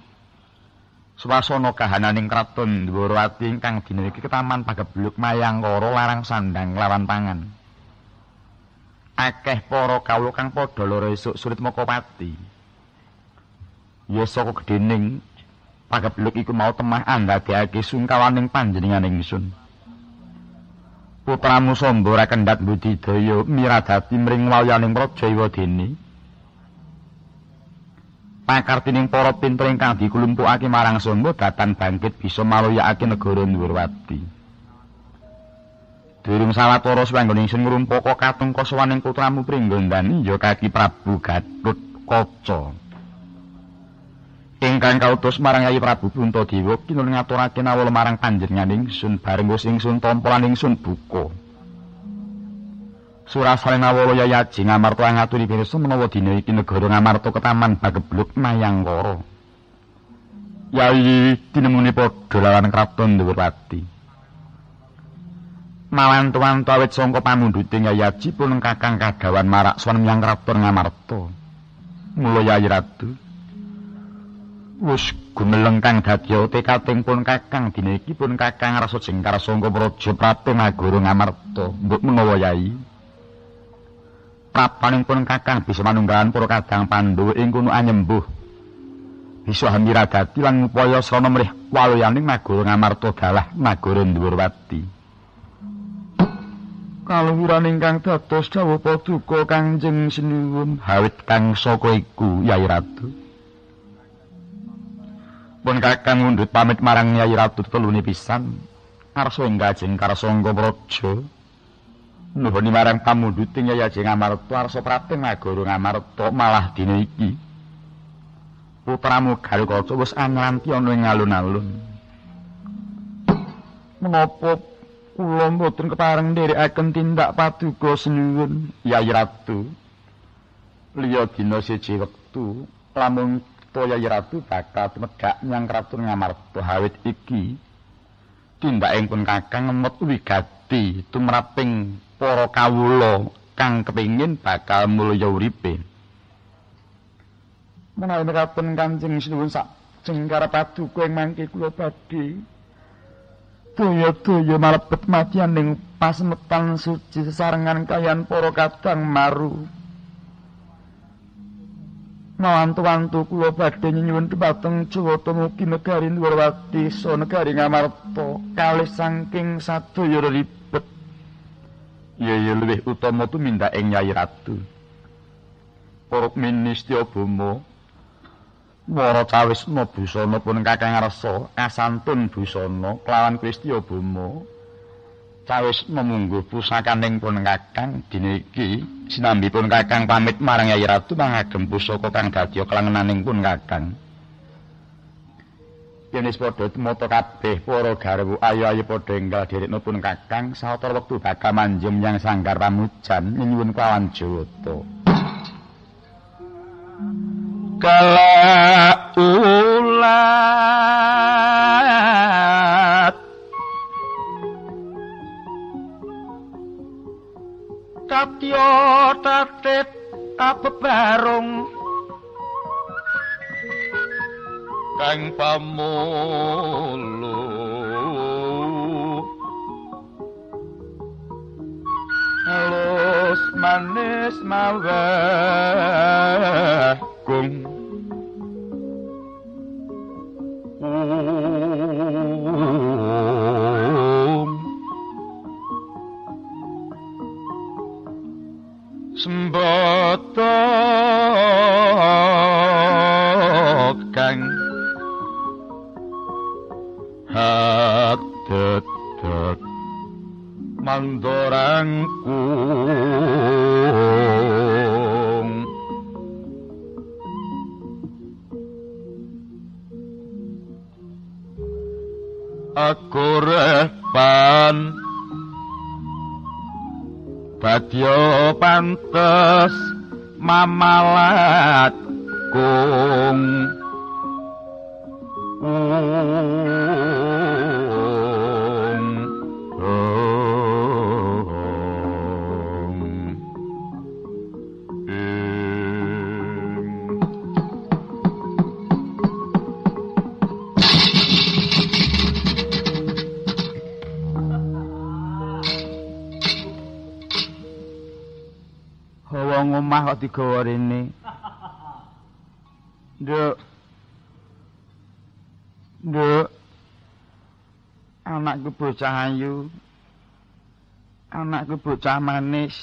[SPEAKER 1] Swasana kahananing kraton Dwarawati ingkang dina iki ketaman pagebluk mayangkara larang sandang lawan pangan. Akeh para kawula kang padha lara esuk sulit Mokopati ya saka gedening pagebluk iku mau temah andadekake sungkawaning panjenengan ingsun putramu Sambara Kendhat Budidaya miradati mring wayaning Praja Iwadene. Pakartining para pinter ingkang dikulumpukake marang Samba datan bangkit bisa maloyakake negara Ndurwati. Durung sawetara swanggon ingsun ngrumpaka katung kasawaning putramu Pringgondani ya kaki Prabu Gatut Kaca. Ingkang kautus marang Yayi Prabu Puntadewa kinul ngaturake nawala marang panjenenganing ingsun bareng wis ingsun tampa lan ingsun buka. Surasane nawala Yayi Ajeng Amarta ngaturi pirsa menawa dina iki negara Ngamarta ketaman bagebluk Mayangkara. Yayi tinemune padha lawan kraton Ndhuwurpati. Mawan tuan tawit sangka pamunduting Yayi Aji pun kakang kagawan marak swan menyang kraton Ngamarta. Mula Yayi Ratu wis gumeleng kang dadi tekating pun kakang dina iki pun kakang rasa jengkar sangka praja pratu nagara ngamarta mbok menawa yai. Prapaning pun kakang bisa manunggalan para kadang pandhawa ing kono anyembuh. Bisa hamira dadi lan upaya srana mrih waloyaning nagara ngamarta dalah nagara ndhuwurwati kaluhuran ingkang dados dawuh paduka kanjeng sinuwun hawit kang saka iku yai ratu pun kakang ngundut pamit marang Nyai Ratu telune pisan. Arsa enggajeng karsa angga praja. Nuhuni marang pamunduting Nyai Ajeng Amarta arsa prating nagara Ngamarta malah dina iki. Putramu Galukaca wis ananti ana ing alun-alun. Menapa kula mboten kepareng nderekaken tindak paduka sinuwun Nyai Ratu? Liya dina siji wektu lamun Toya Ratu bakal tumegak nyang Kratun Ngamarta hawit iki tindake pun Kakang ngemut wigati tumraping para kawula kang kepingin bakal mulya uripe. Menawi Kratun Kanjeng Sinuwun sak jengkar paduka ing mangke kula badhe Toya-toya malebet matian ning pasemetan suci sesarengan kayan para kadang maru. Mawantu-wantu kula badhe nyuwun dhumateng Jawata mugi negari Ndurwati so negari Ngamarta kalih saking sadaya ribet. Ya ya luwih utama tumindak ing Nyai Ratu. Para ministya boma Wara cawisna busana pun kakang rasa kasantun busana kelawan Kristya boma Cawis memunggu pusakaning pun kakang dina iki sinambi pun kakang pamit marang Yayi Ratu mangagem pusaka kang dadi kelangenaning pun kakang. Yen wis padha tumata kabeh para garwa ayo-ayo padha enggal dherekno pun kakang sawetara wektu bakal manjum yang sanggar pamujan nyuwun kawan Jawata. Kala ulat Satya tatet kabebarung. Kang pamulu. Halus manis mawe kung sembata kang. Hadet mandorangku. Aku repan badya pantes mamalat kung omah kok digawa rene. Nduk. Nduk. Anakku bocah ayu. Anakku bocah manis.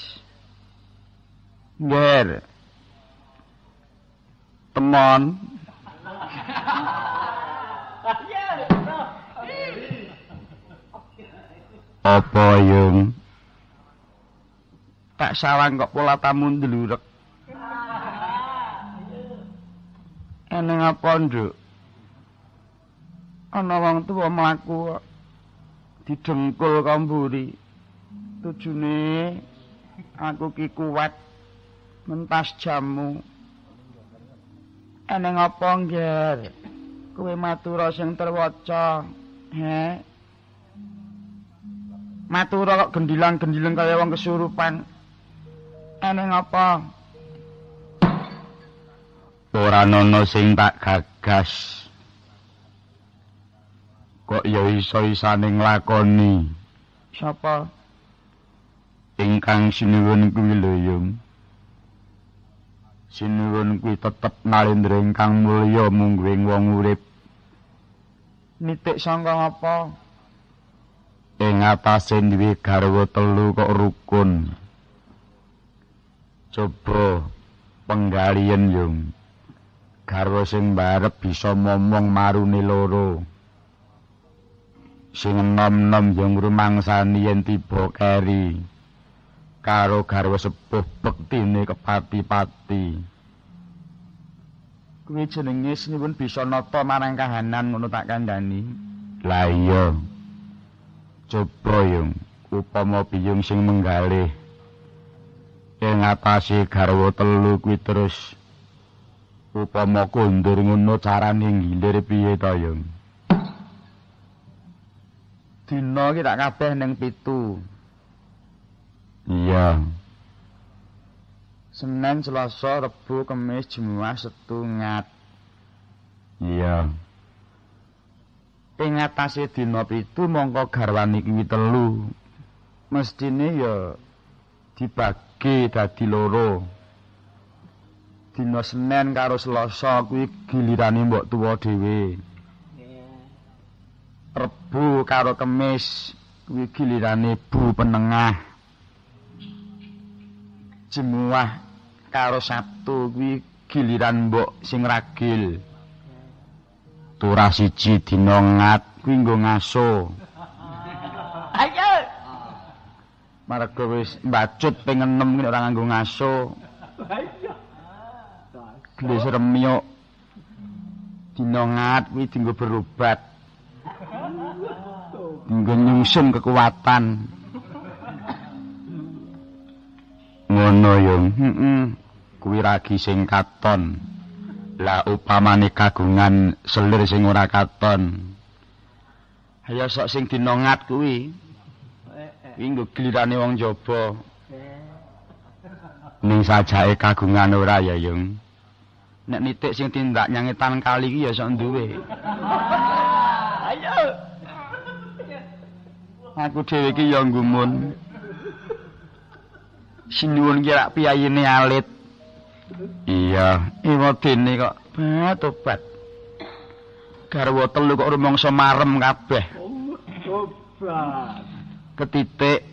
[SPEAKER 1] Nger. Temon. Apa yung? Tak sawang kok pola tamu ndelurek. Eneng apa, Nduk? Ana wong tuwa mlaku didengkul kamburi. Tujune aku ki kuat mentas jamu. Eneng apa, Ngger? Kowe matura sing terwaca. He? Matura kok gendilang-gendilang kaya wong kesurupan. Eneng apa? Ora ana sing tak gagas. Kok ya iso-isane nglakoni. Sapa? Ingkang sinuwun kuwi lho, Yung. Sinuwun kuwi tetep nalindra ingkang mulya mungguing wong urip. Nitik sangka apa? Ing atase duwe garwa telu kok rukun. Coba penggalian, Yung. garwa sing barep bisa momong marune loro. Sing enom-enom yo ngrumangsani yen tiba keri. Karo garwa sepuh bektine kepati-pati. Kuwi jenenge sinuwun bisa nata marang kahanan ngono tak kandhani? La iya. Coba yo upama biyung sing menggalih ing atase garwa telu kuwi terus upama kondur ngono carane ngilir piye ta yung dina iki tak kabeh ning pitu iya Senin, Selasa, Rebu, Kamis, Jumat, Setu, Ngat. Iya. Ing atase dina pitu mongko garwane iki telu. Mestine ya dibagi dadi loro. dina Senin karo Selasa kuwi gilirane mbok tuwa dhewe. Rebu karo Kemis kuwi gilirane bu penengah. Jemuah karo Sabtu kuwi giliran mbok sing ragil. Turah siji dina ngat kuwi nggo ngaso. Ayo. Marga wis mbacut ping 6 kuwi ora nganggo ngaso. Ayo. gelis remyuk. Dina ngat kuwi dienggo berobat. Dienggo nyungsung kekuatan. Ngono yo heeh. Kuwi ragi sing katon. Lah upamane kagungan selir sing ora katon. Ayo sok sing dina ngat kuwi kuwi nggo glirane wong jaba ning sajake kagungan ora ya yung nek nitik sing tindak nyangetan kali iki ya sok duwe. Ayo. Aku dhewe iki ya gumun. Sinuwun ki rak piyayine alit. Iya, iwa dene kok tobat. Garwa telu kok rumangsa marem kabeh. Tobat. Ketitik.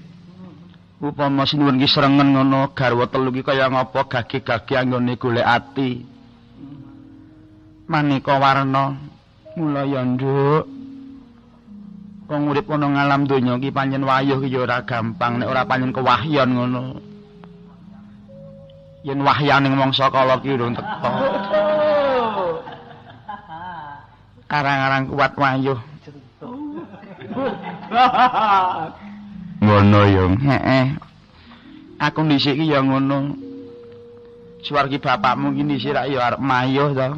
[SPEAKER 1] Upama sinuwun ki srengen ngono garwa telu ki kaya ngapa gage-gage anggone golek ati. maneka warna mula ya nduk. Wong urip ana ngalam donya iki pancen wayuh iki ora gampang nek ora pancen kewahyan ngono. Yen wahyaning mangsa kala ki urung teko. Karang-karang kuat wayuh ngono yo heeh. Aku dhisik iki ya ngono. Suwargi bapakmu iki dhisik ya arep mayuh to.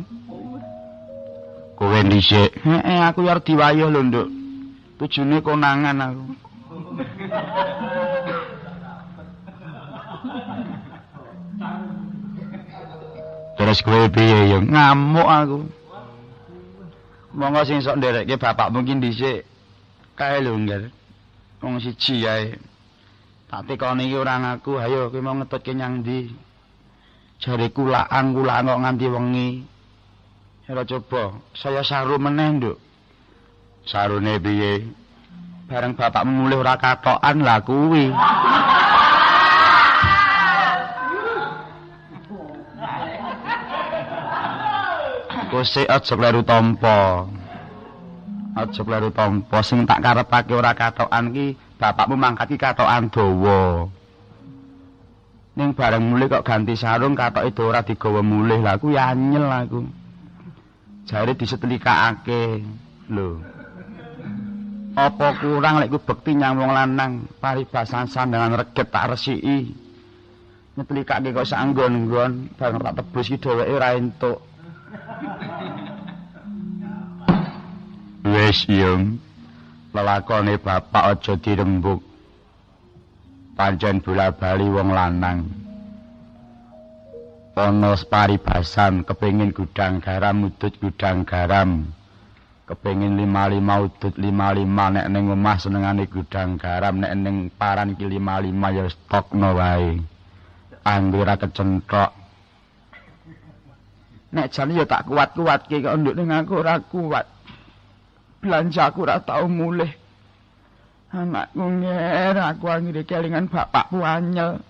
[SPEAKER 1] Kowe dhisik heeh aku arep diwayuh lho nduk. Tujune konangan aku. Terus kowe piye yo ngamuk aku. Monggo sing sok nderekke bapak mungkin dhisik kae lho ngger wong siji ae tak tekoni iki ora ngaku ayo kowe mau ngetutke nyang ndi jare kulaan kulaan kok nganti wengi Ora coba, saya saru meneh, Nduk. Sarune piye? bareng bapakmu mulih ora katokan lah kuwi. Kose aja kleru tampa. Aja kleru tampa sing tak karepake ora katokan ki bapakmu mangkat ki katokan dawa. Ning bareng mulih kok ganti sarung katoke ora digawa mulih lah kuwi anyel aku. Jare disetelikake. Lho. Apa kurang lek ku bekti nyang wong lanang paribasan sandangan reget tak resiki. Nyetelikake kok sak nggon-nggon bareng tak tebus ki dheweke ora entuk. Wes yung lelakone bapak aja dirembuk. Pancen bola-bali wong lanang. Ana paribasan kepengin gudang garam udut gudang garam. Kepengin lima-lima udut lima-lima nek ning omah senengane gudang garam nek ning paran ki lima-lima ya stokno wae. Anggere kecentok Nek jane ya tak kuat-kuatke kok nduk ning aku ora kuat. Belanjaku ora tau mulih. Anakku nger aku anggere kelingan bapakku anyel.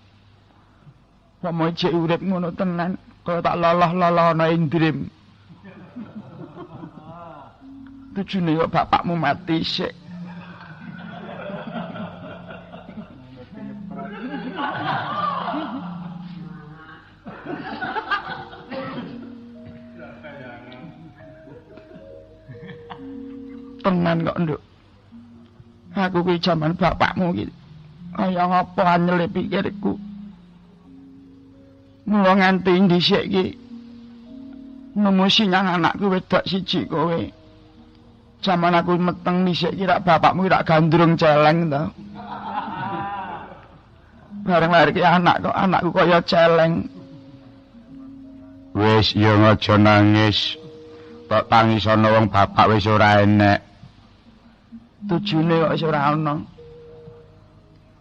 [SPEAKER 1] Kok mau cek urip ngono tenan, kok tak ing dream. Tujune kok bapakmu mati sik. Tenan kok nduk. Aku kuwi jaman bapakmu iki. Kaya ngapa anyele pikirku? Mula nganti dhisik iki? Nemu sinyang anakku wedok siji kowe. Jaman aku meteng dhisik iki rak bapakmu rak gandrung celeng to. Bareng lahir ki anak kok anakku kaya celeng. Wis ya aja nangis. Kok tangis ana wong bapak wis ora enek tujune kok wis ora ana.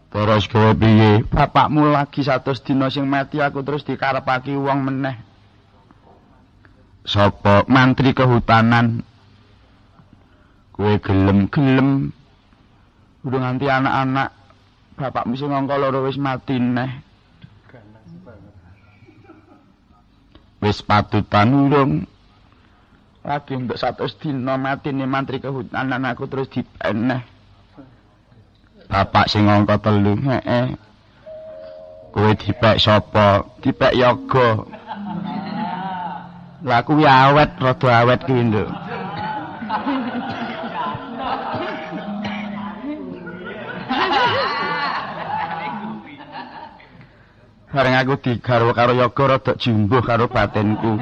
[SPEAKER 1] Terus kowe piye? Bapakmu lagi satu dina sing mati aku terus dikarepake wong meneh. Sapa mantri kehutanan? Kowe gelem-gelem udah nganti anak-anak bapakmu sing angka loro wis mati neh. Wis patutan urung. Lagi untuk satu dino mati nih mantri kehutanan aku terus dipeneh bapak sing ngongko telu heeh. Kowe dipek sapa? Dipek yoga. Lah kuwi awet rada awet kuwi nduk. Bareng aku digarwa karo yoga rada jumbuh karo batinku.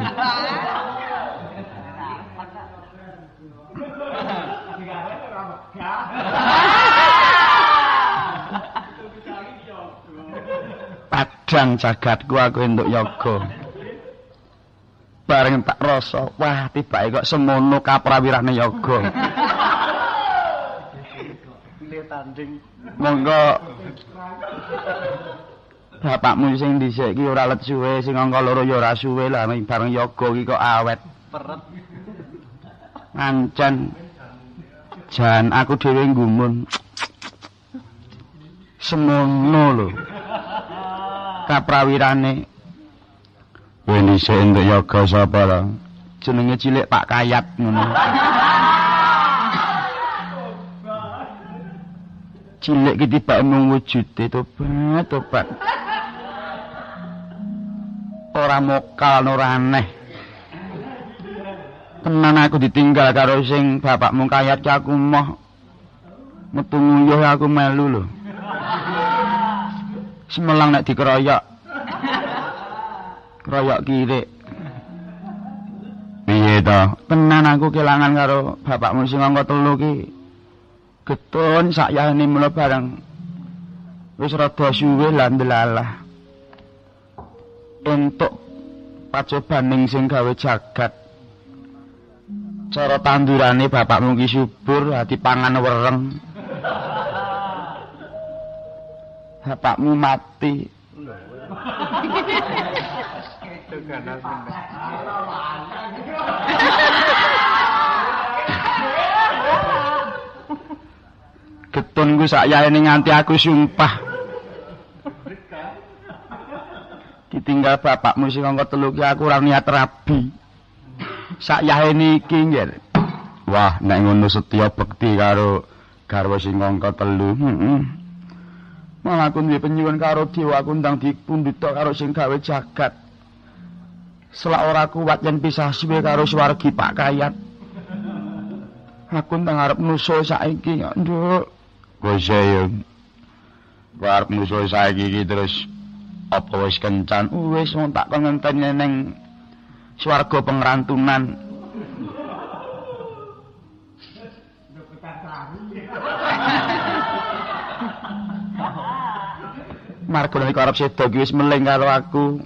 [SPEAKER 1] Padang jagatku aku entuk yoga. Bareng tak rasa, wah tibake kok semono kaprawirane yoga. tanding. Monggo Bapakmu sing dhisik iki ora let suwe, sing angka loro ya ora suwe lah bareng yoga iki kok awet. Peret. Ancen. Jan aku dhewe nggumun. Semono lho. Kaprawirane. Wen isih entuk yoga sapa lho? Jenenge cilik Pak Kayat ngono. cilik iki tibake mung wujude tobat tobat. Ora mokal ora aneh. Tenan aku ditinggal karo sing bapakmu kayat aku moh metu nguyuh aku melu lho. Semelang nek dikeroyok. Keroyok kiri. Piye to? Tenan aku kelangan karo bapakmu sing angka telu ki. Getun sak yane mulo bareng. Wis rada suwe lan delalah entuk pacobaning sing gawe jagat. Cara tandurane bapakmu ki subur ati pangan wereng bapakmu mati. ketun ku sak yaene nganti aku sumpah. Ditinggal bapakmu sing angka telu ki aku ora niat rabi. Sak yaene iki nggih. Wah, nek ngono setya bekti karo garwa sing angka telu. Heeh. Malah aku duwe penyuwun karo dewa aku ndang dipundhita karo sing gawe jagat. Selak ora kuat yen pisah suwe karo swargi Pak Kayat. Aku ndang arep nusul saiki, Nduk. Wis ya. Arep nusul saiki iki terus apa wis kencan? Wis wong tak kon ngenteni ning swarga pengrantunan. Margo nek arep sedo ki wis meling karo aku.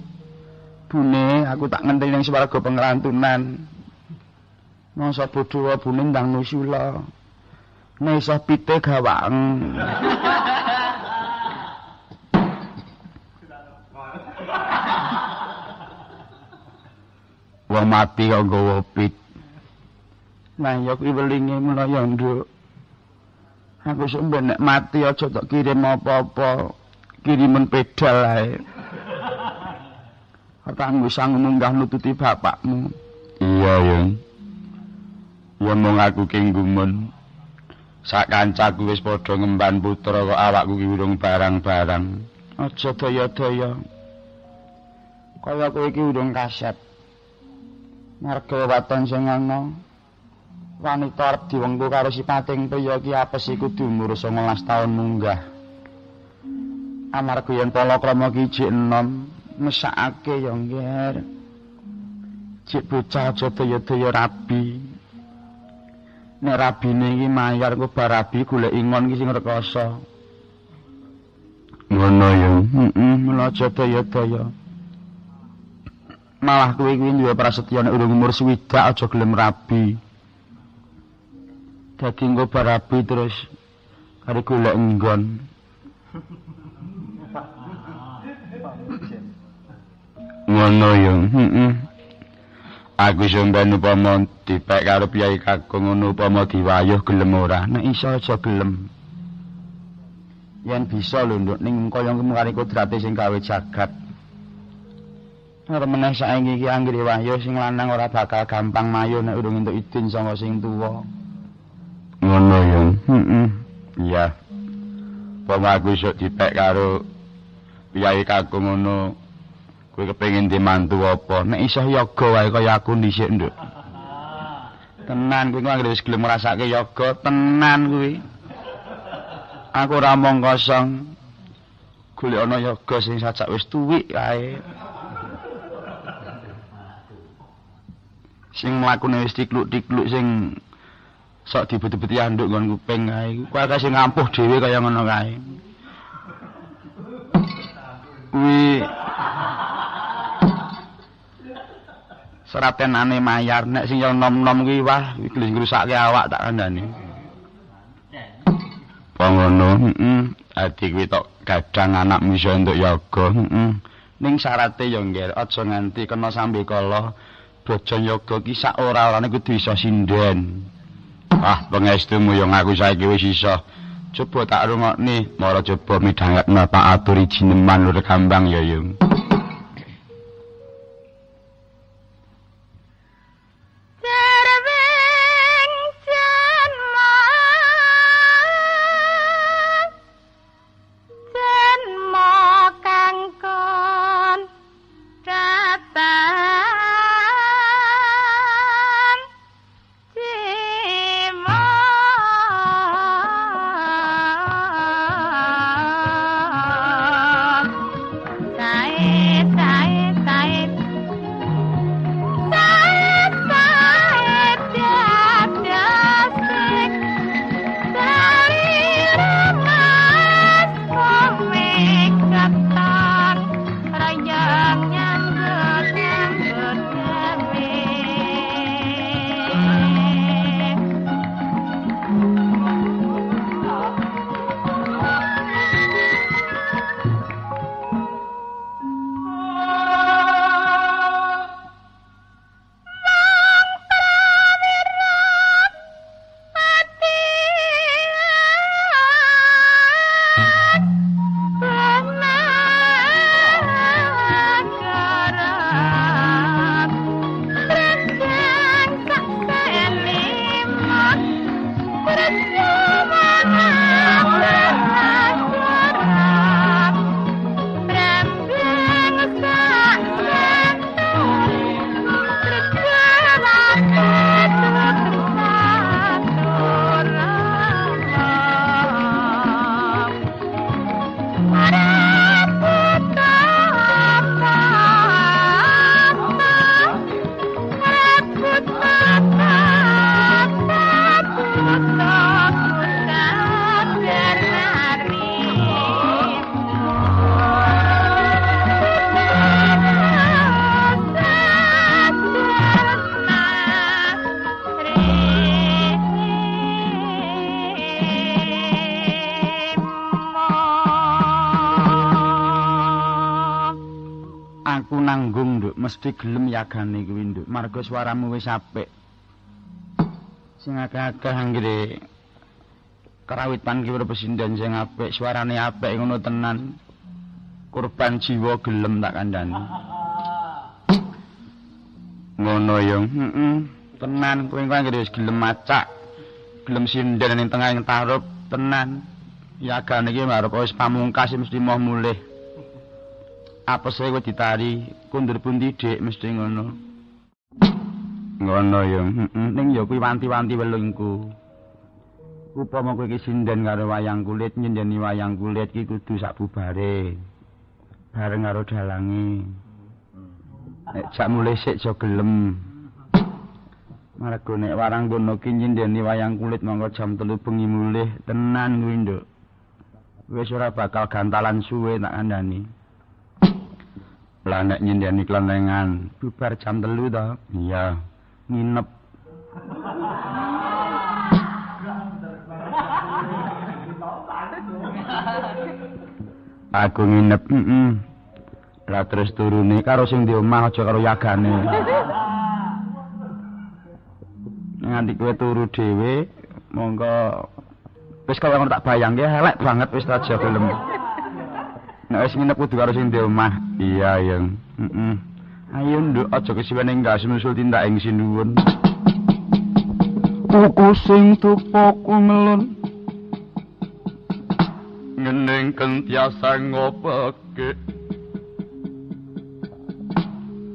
[SPEAKER 1] Bune, aku tak ngenteni ning swarga pengrantunan. Masa bodho bune ndang nusula. Nek iso pite gawang. Wong mati kok nggawa pit. Nah, ya kuwi welinge ya, Nduk. Aku sampeyan nek mati aja tak kirim apa-apa. Kirimen pedal ae. Kang sang munggah nututi bapakmu. Iya, Yung. Ya mung aku kenggumun. Sak kancaku wis padha ngemban putra kok awakku ki urung barang-barang. Aja daya-daya. Kaya kowe iki urung kasep. Marga waton sing ana. Wanita arep diwengku karo sipating priya ki apes iku umur 19 taun munggah. Amarga yen palakrama ki jek enom, mesakake ya nggih. Jek bocah aja daya-daya rabi. Nek rabine iki mayar ku barabi golek ingon ki sing rekoso. Ngono ya. Heeh, mula aja daya-daya. Malah kuwi kuwi duwe prasetya nek urung umur swidak aja gelem rabi. Dadi engko barabi terus kari golek nggon. Ngono ya. Heeh. Aku sampeyan upama dipek karo piyai kakung ngono upama diwayuh gelem ora. Nek iso aja gelem. Yen bisa lho nduk ning kaya kemungkari kodrate sing gawe jagat. Ora meneh saiki iki anggere wahyu sing lanang ora bakal gampang mayu nek urung entuk idin saka sing tuwa. Ngono ya. Heeh. Iya. Aku iso dipek karo piyai kakung ngono Kowe kepengin dimantu apa? Nek iso yoga wae kaya aku dhisik, Nduk. Tenan kowe anggere wis gelem ngrasake yoga, tenan kuwi. Aku ora mong kosong. Golek ana yoga sing sajak wis tuwik kae. Sing mlakune wis tikluk-tikluk sing sok dibet-beti anduk nggon kuping kae. Kuwi kaya sing ngampuh dhewe kaya ngono kae. Kuwi seratenane mayar nek sing nom-nom kuwi wah iki ngrusake awak tak kandhani. Pangono, heeh. Adi kuwi tok gadang anak bisa untuk yoga, heeh. Ning syarate yo nggih aja nganti kena sambe kala bojo yoga ki sak ora-orane kudu iso sinden. Ah, pengestumu yo ngaku saiki wis iso. Coba tak rungokne, mara coba midhangetna Pak Atur ijineman lur kambang ya, Yung. Mesti gelem yagane kuwi nduk marga swaramu wis apik. Sing akeh-akeh anggere karawitan ki pesinden sing apik. Suarane apik ngono tenan. Kurban jiwa gelem tak kandhani. Ngono yo heeh. Tenan kok anggere wis gelem macak. Gelem sinden ning tengah ing tarup tenan. Yagane ki marep wis pamungkas mesti mau mulih apa kowe ditari? Kundur pundi dik? Mesti ngono. Ngono ya. Ning ya kuwi wanti-wanti welungku upama kowe iki sinden karo wayang kulit nyendeni wayang kulit iki kudu sak bubare. Bareng karo dalange. Nek jak mulih sik aja gelem. Margo nek warang kono ki nyendeni wayang kulit monggo jam 3 bengi mulih. Tenan kuwi nduk. Wis ora bakal gantalan suwe tak andani Lah nek nyendeni klenengan, bubar jam telu to? Iya, nginep. Aku nginep, heeh. Mm Lah terus turune karo sing di omah aja karo yagane. Nganti kowe turu dhewe, monggo wis kaya tak bayangke elek banget wis aja film. Nek wis nginep kudu karo sing di omah. Iya, yang. Heeh. Ayo nduk aja kesiwen ing gas musul tindak ing sinuwun. Kuku sing tupoku melon. Ngening kentiasa ngopeke.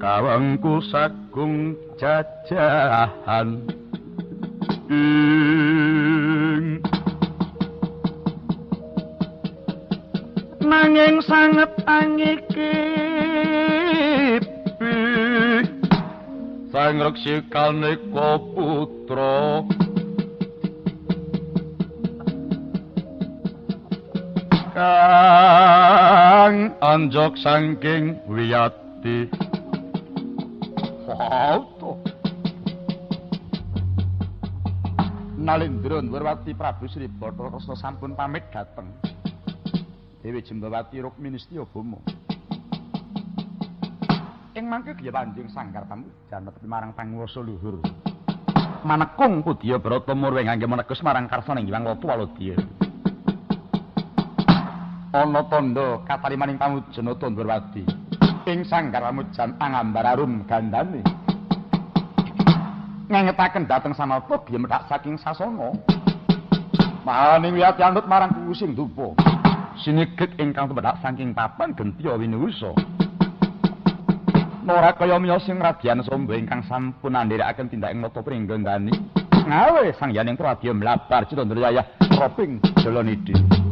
[SPEAKER 1] Kawangku sagung jajahan. Ing nanging sanget angiki sang reksikane ko putra. Kang anjok saking wiyati. Auto Nalindra Nurwati Prabu Sri Bathara sampun pamit dateng Dewi Jembawati Rukmini Setya Bama. Ing mangke griya panjing sanggar tamu janet marang panguwasa luhur. Manekung Pudya Brata murwe ngangge menegus marang karsaning Hyang Watu Walodya. Ana tandha katarimaning pamujana Tandrawati. Ing sanggar pamujan angambar arum gandane. Ngengetaken dhateng sanata griya medhak saking sasana. Mahaning wiyat yandut marang kusing dupa. Sinigek ingkang tumedak saking papan gentiya winusa. Nora kaya miya sing radyan sombo ingkang sampun andherekaken tindak ing nata pringgonggani. Ngawe sang yaning pradya mlabar Citandrayah roping Jalanidi.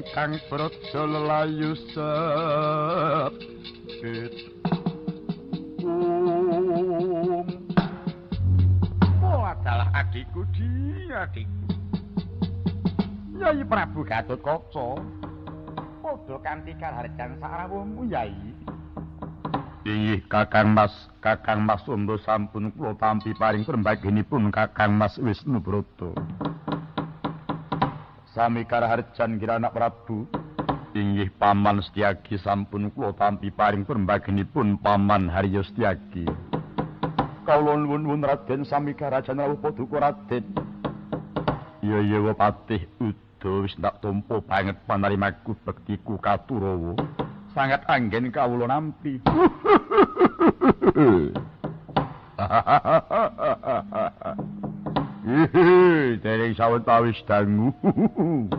[SPEAKER 1] Ingkang praja lelayu sepit Um. Oh adalah adikku dia adikku. Yai Prabu Gatot Kaca padha kanthi karharjan sarawuhmu yai Inggih Kakang Mas Kakang Mas Undo sampun kula tampi paring perembagenipun Kakang Mas Wisnu Broto Sami karharjan kirana Prabu Inggih Paman Setyaki sampun kula tampi paring perembagenipun Paman Haryo Setyaki Kawula nuwun Raden sami karharjan rawuh paduka Raden Ya ya Patih Ud Ado wis tak tompo banget panarimaku bektiku Katurawa. Sangat anggen kawula nampi. Dereng sawetawis dangu.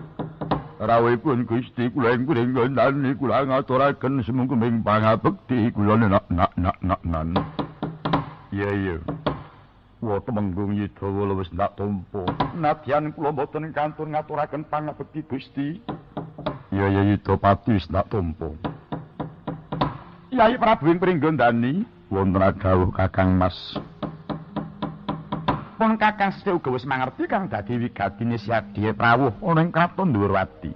[SPEAKER 1] Rawuhipun Gusti kula ing ngandhani kula ngaturaken semungkuming pangabekti kula nak nak nak nak nan. Iya iya. Wa temenggung Yidhawa wis ndak tampa. Nadyan kula boten kantun ngaturaken pangabekti Gusti. Ya ya Yidhapati wis ndak tampa. Yai Prabu ing Pringgondani wonten dawuh Kakang Mas. Pun Kakang Sri uga wis mangerti kang dadi wigatine Syadhi Prawuh ana ing kraton Dhuwurwati.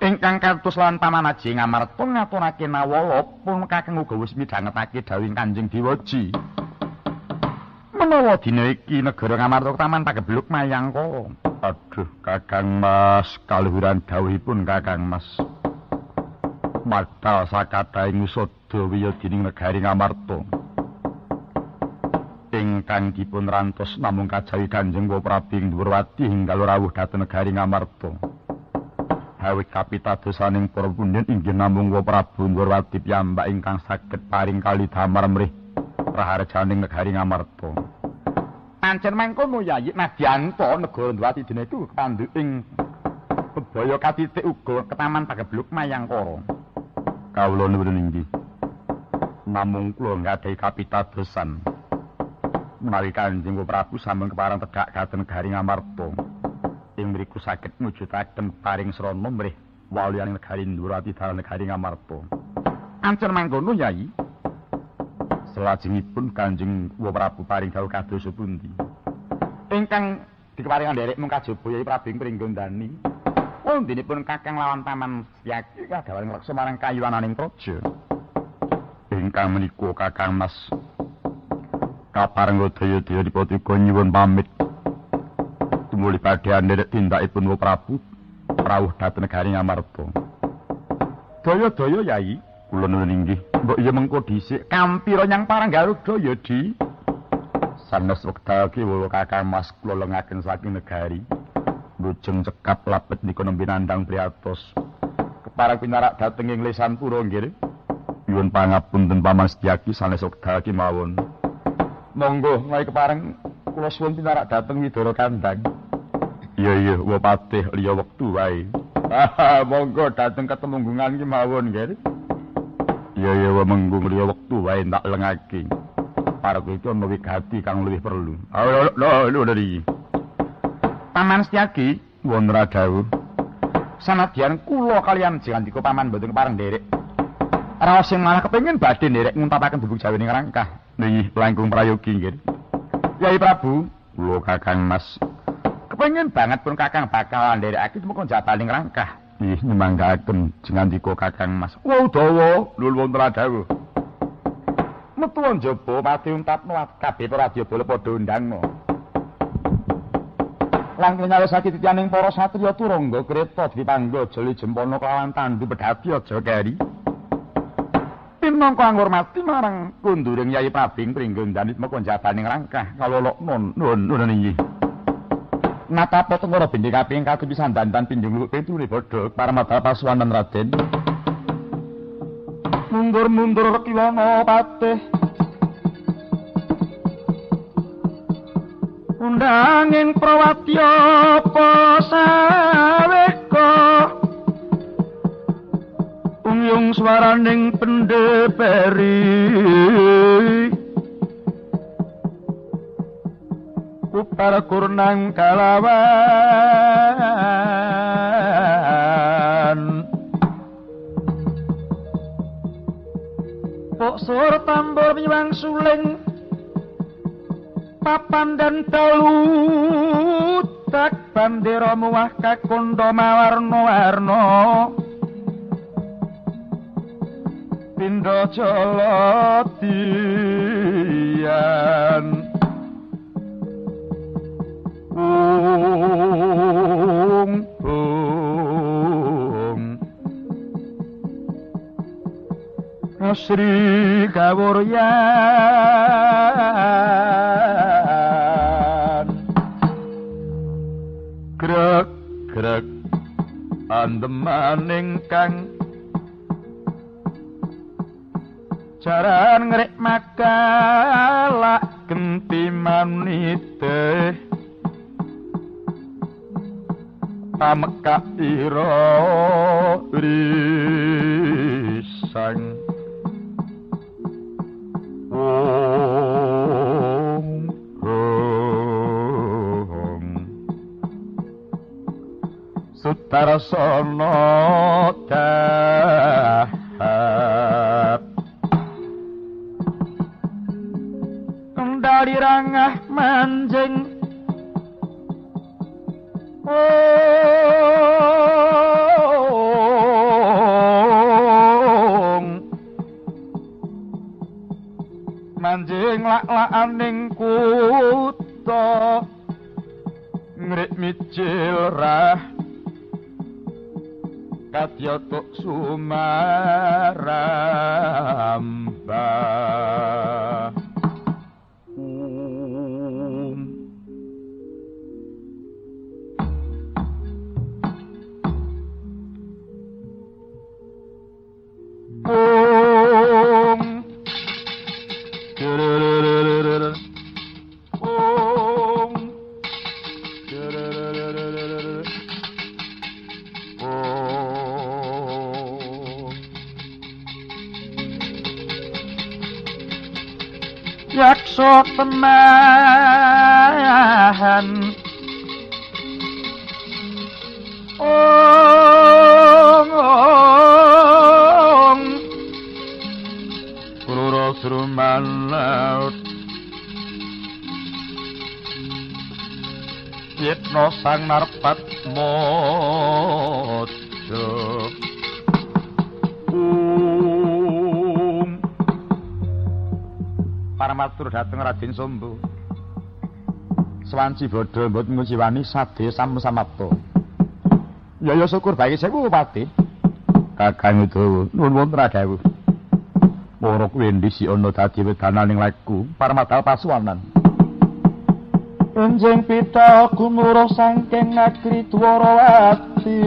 [SPEAKER 1] Ingkang kantos lan pamanaji ngamarta ngaturake nawala pun Kakang uga wis midhangetake dawuh Kanjeng Diwaji. menawa dina iki negara ngamarta taman pagebluk mayangkara aduh kakang mas kaluhuran dawuhipun kakang mas madal sakataing usada wiya dining negari ngamarta ingkang dipun rantos namung kajawi kanjeng wa prabi dhuwurwati hinggal rawuh dhateng negari ngamarta. Hawit kapitadosaning para punden inggih namung wa prabu dhuwurwati piyambak ingkang saged paring kali damar mrih praharjaning negari ngamarta. Pancen mangkono yayi nadyanto negara ndwati dene iku kandu ing bebaya katitik uga ketaman pagebluk mayangkara. Kawula nuwun inggih. Namung kula ngadhahi kapitadosan menawi kanjeng Prabu sampun keparang tegak dhateng negari Ngamarta ing mriku saged mujudaken paring srana mrih waliyaning negari Ndurati dalan negari Ngamarta ancen mangkono yayi Selajengipun Kanjeng Prabu paring dawuh kados pundi? Ingkang dikeparingan nderek mung kajaba Yai Prabu Pringgondani. Wondinipun Kakang lawan paman Syaki kagawan ngreksa marang kayuwananing praja. Ingkang menika Kakang Mas kapareng daya-daya dipotika nyuwun pamit. Tumuli padhean tindakipun Wa Prabu rawuh dhateng negari Ngamarta. Daya-daya Yai. Kula nuwun inggih. Mbok iya mengko dhisik kampira nyang paranggaruda ya di. Sanes wekdal ki wulu kakang mas kula lengaken saking negari. Bujeng cekap lapet niku nembe nandang priatos keparang pinarak dhateng ing lesan pura nggih nyuwun pangapunten paman setyaki sanes wekdal ki mawon monggo ngawi keparang kula suwun pinarak dhateng widara kandang iya iya wa patih liya wektu wae monggo dhateng ketemunggungan ki mawon nggih Ya ya wa menggung liya wektu wae tak lengake. Parek iki ana wigati kang luwih perlu. Lho lho lho dari. Paman Setyaki wonten dawuh. Sanadyan kula kalian jengandika paman mboten kepareng nderek. Raos sing malah kepengin badhe nderek nguntapaken bubuk jawe ning rangkah. Nggih, langkung prayogi nggih. Yai Prabu, kula Kakang Mas. Kepengin banget pun Kakang bakal nderekake mung jabaning rangkah. Ih, nyemanggaken jengandika Kakang Mas. Wa udawa lul wonten dawuh. Metu njaba pati untapno kabeh para radya padha undangno.
[SPEAKER 2] langkung nyawisake titianing para satriya turangga kreta dipanggo jeli jempono kelawan tandu pedhati aja keri pinangka ngurmati marang kunduring Yai Prabing pringgung danit moko jabaning rangkah kalolok nun nun nun iki Natapo tengoro bindi kaping katu pisan dandan pinjung luk pitune bodho para madal pasuwanan Raden. Mundur-mundur kilono patih. Undanging prawatya apa saweka umyung swaraning pendeperi upar kurnang kalawan. Pok sur tambur miwang suling. Papan dan dalu tak bandera muwah kakondo mawarno-warno pindo jolotian ung ung. Sri Kawuryan Grek grek andemaning kang Jaran ngrek makalah genti manite Pamekak ira risang Sutarasana Dahab Kendali rangah manjing Om manjing lak-lakaning kutha. Ngrik micil rah. Kadyatuk sumaramba um. Om. Om. Om. Yitno sang narpat mojo Um Paramatur dateng Raden Sombo. Swanci bodho mbut ngujiwani sadhe sam-samapta Ya ya syukur bae sewu Pati Kakang Udawa nuwun wonten radhawuh Para kuwi si ana dadi wedananing laku Paramadal pasuwanan. Enjing pita gumuruh saking negeri Dwarawati.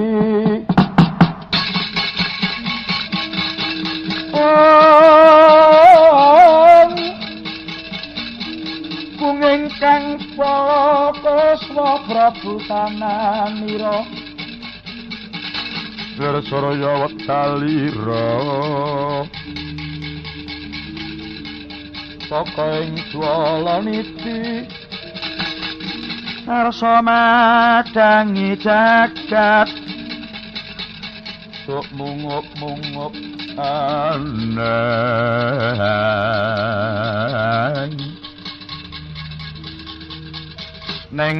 [SPEAKER 2] Om Kunging kang Pakaswa Prabu Tanamira Saraya Wetalira saka ing swalaniti Arsa madangi jagat. Sok mungup-mungup aneng Neng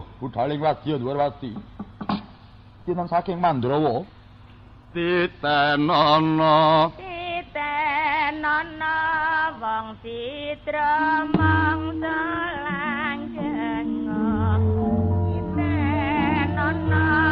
[SPEAKER 2] sapucak ing wukir Gumuruh budhaling wadya Dwarwati.
[SPEAKER 1] dinten saking Mandrawa.
[SPEAKER 2] Titenono.
[SPEAKER 3] Titenono wong citra mangsa langgeng. Titenono titenono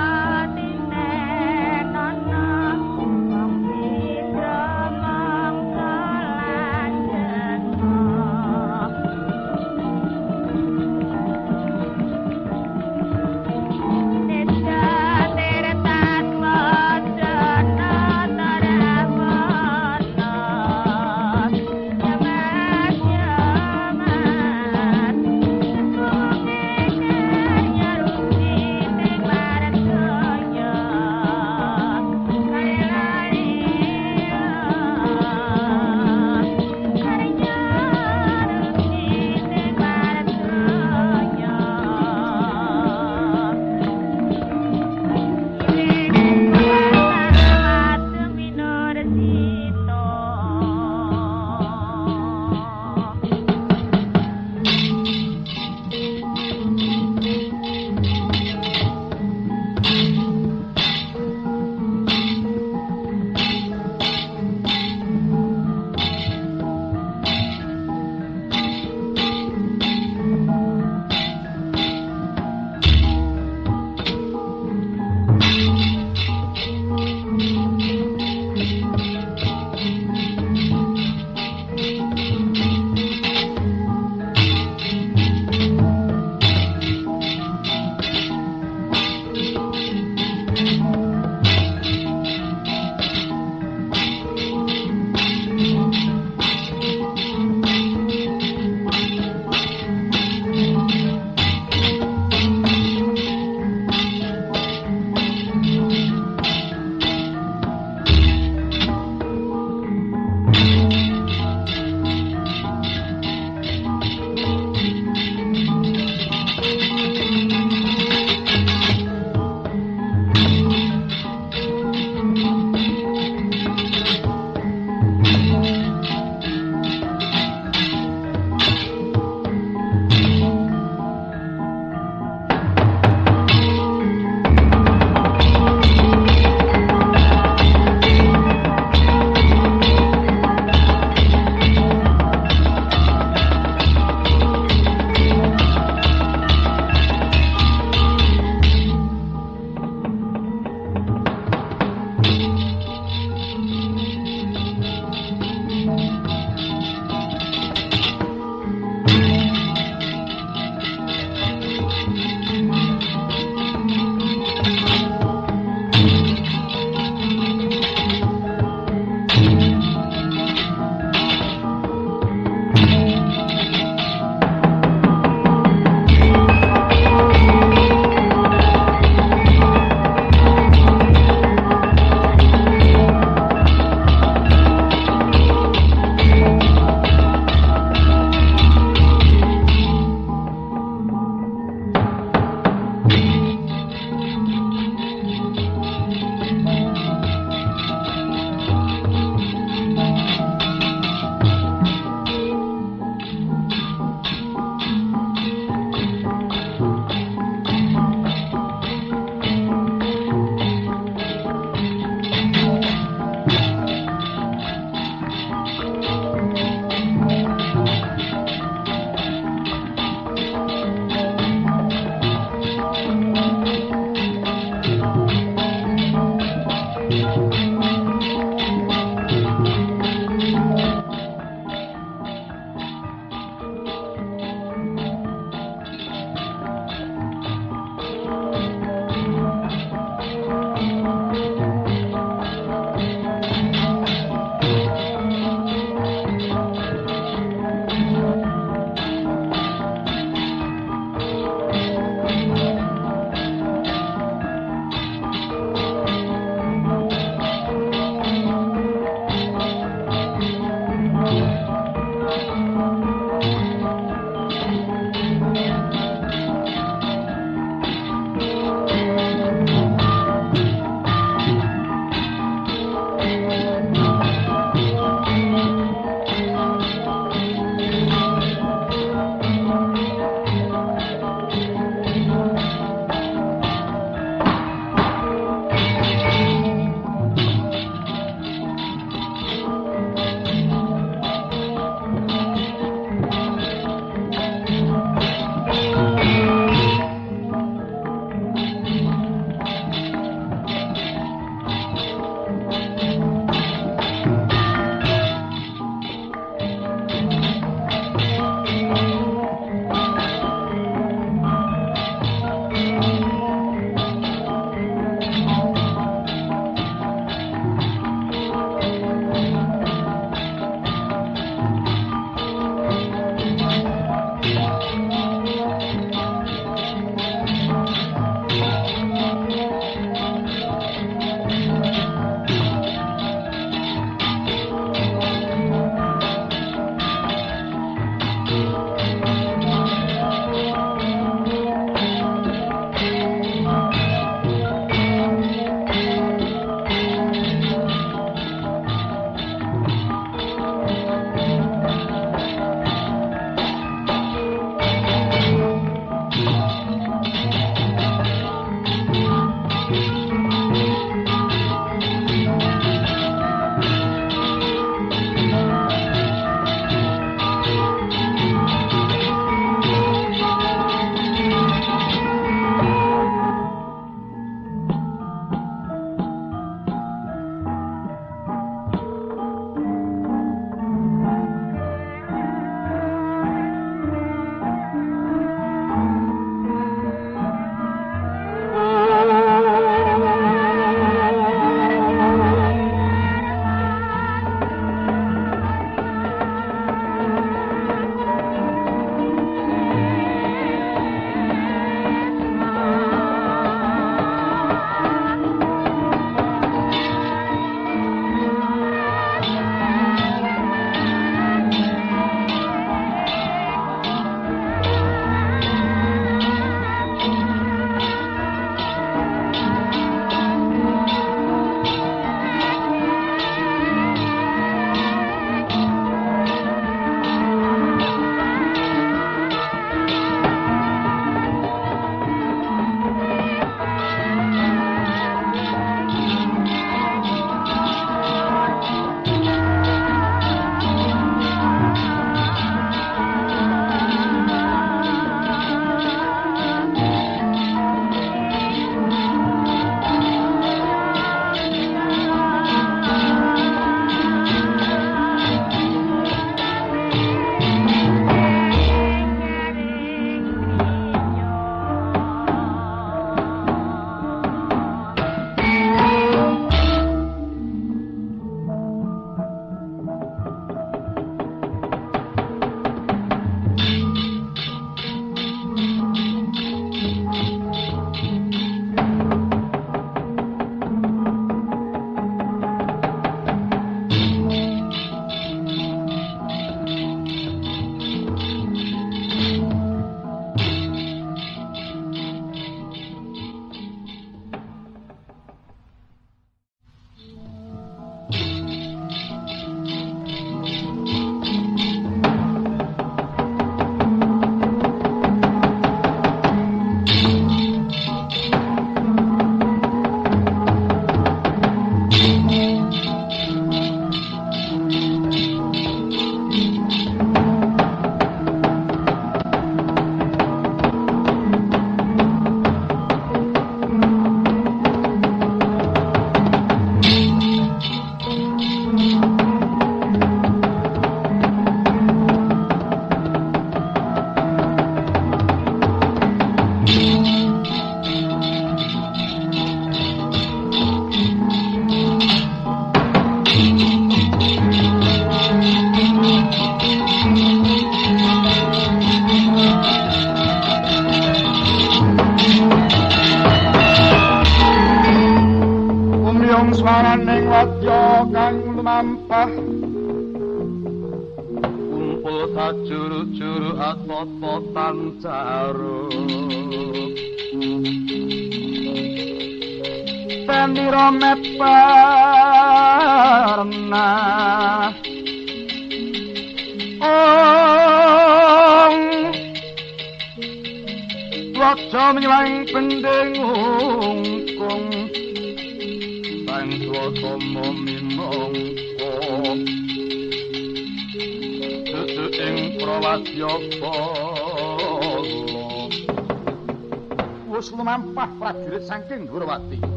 [SPEAKER 1] saking Durawati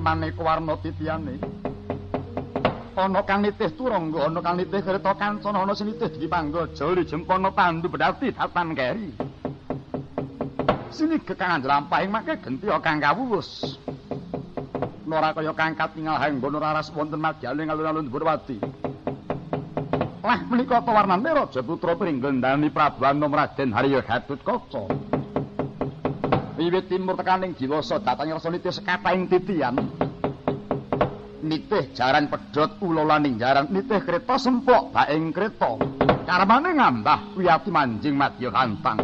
[SPEAKER 1] maneka warna titiane. Ana kang nitih turangga ana kang nitih kereta kancana ana sing nitih dipangga joli jempana pandu bedati tatan keri. Sini gekang njlampahing make genti kang kawuwus. Ora kaya kang katingal hanggono raras wonten madyane alun-alun Durwati lah menika to warnane raja putra pringgendani Prabu Anom Raden Harya Gatut Kaca wiwit timur tekaning diwasa datang rasa nitih sekapaing titian. Nitih jaran pedhot ulolaning jaran. Nitih kreta sempok baing kreta. Karmane ngambah wiyati manjing madya kantang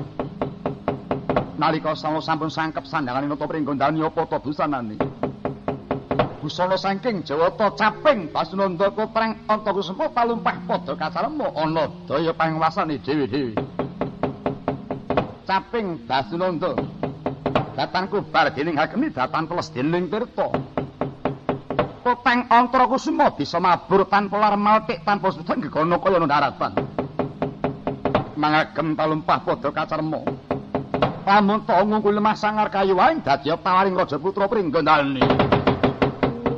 [SPEAKER 1] nalika sawo sampun sangkep sandangan nata pringgondani apa ta busanane? Busana saking jawata caping basunanda kotreng antakusempok palumpah padha kacarema ana daya pangwasane dhewe-dhewe. Caping basunanda Datanku bar dening Hageni datan peles dening Tirta. Kopeng antara kusuma bisa mabur tanpa lar maltik tanpa sedeng gegono kaya nang daratan. Mangagem talumpah padha kacerma. Lamun ta ngungkul lemah sangar kayu wae dadi tawaring Raja Putra Pringgandani.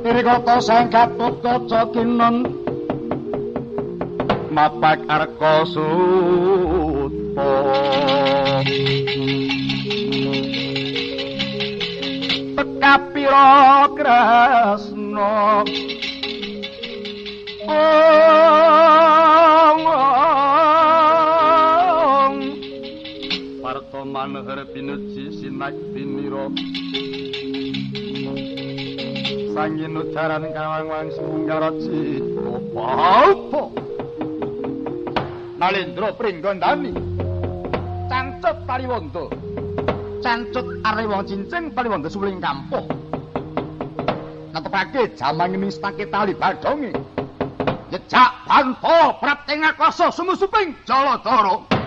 [SPEAKER 1] Irikata sang katut kaca kinon mapak arka sutpa. Kapira kresna. Ong partoman harpinuji sinak binira sangin udaran kawang-wang sunggara cita apa Nalendra Pringgandani cancet Pariwanda cancut are wong cincing paling wonten suling kampuh. Netepake jaman stake tali badonge. Jejak banto prapting akasa sumusuping Jaladara.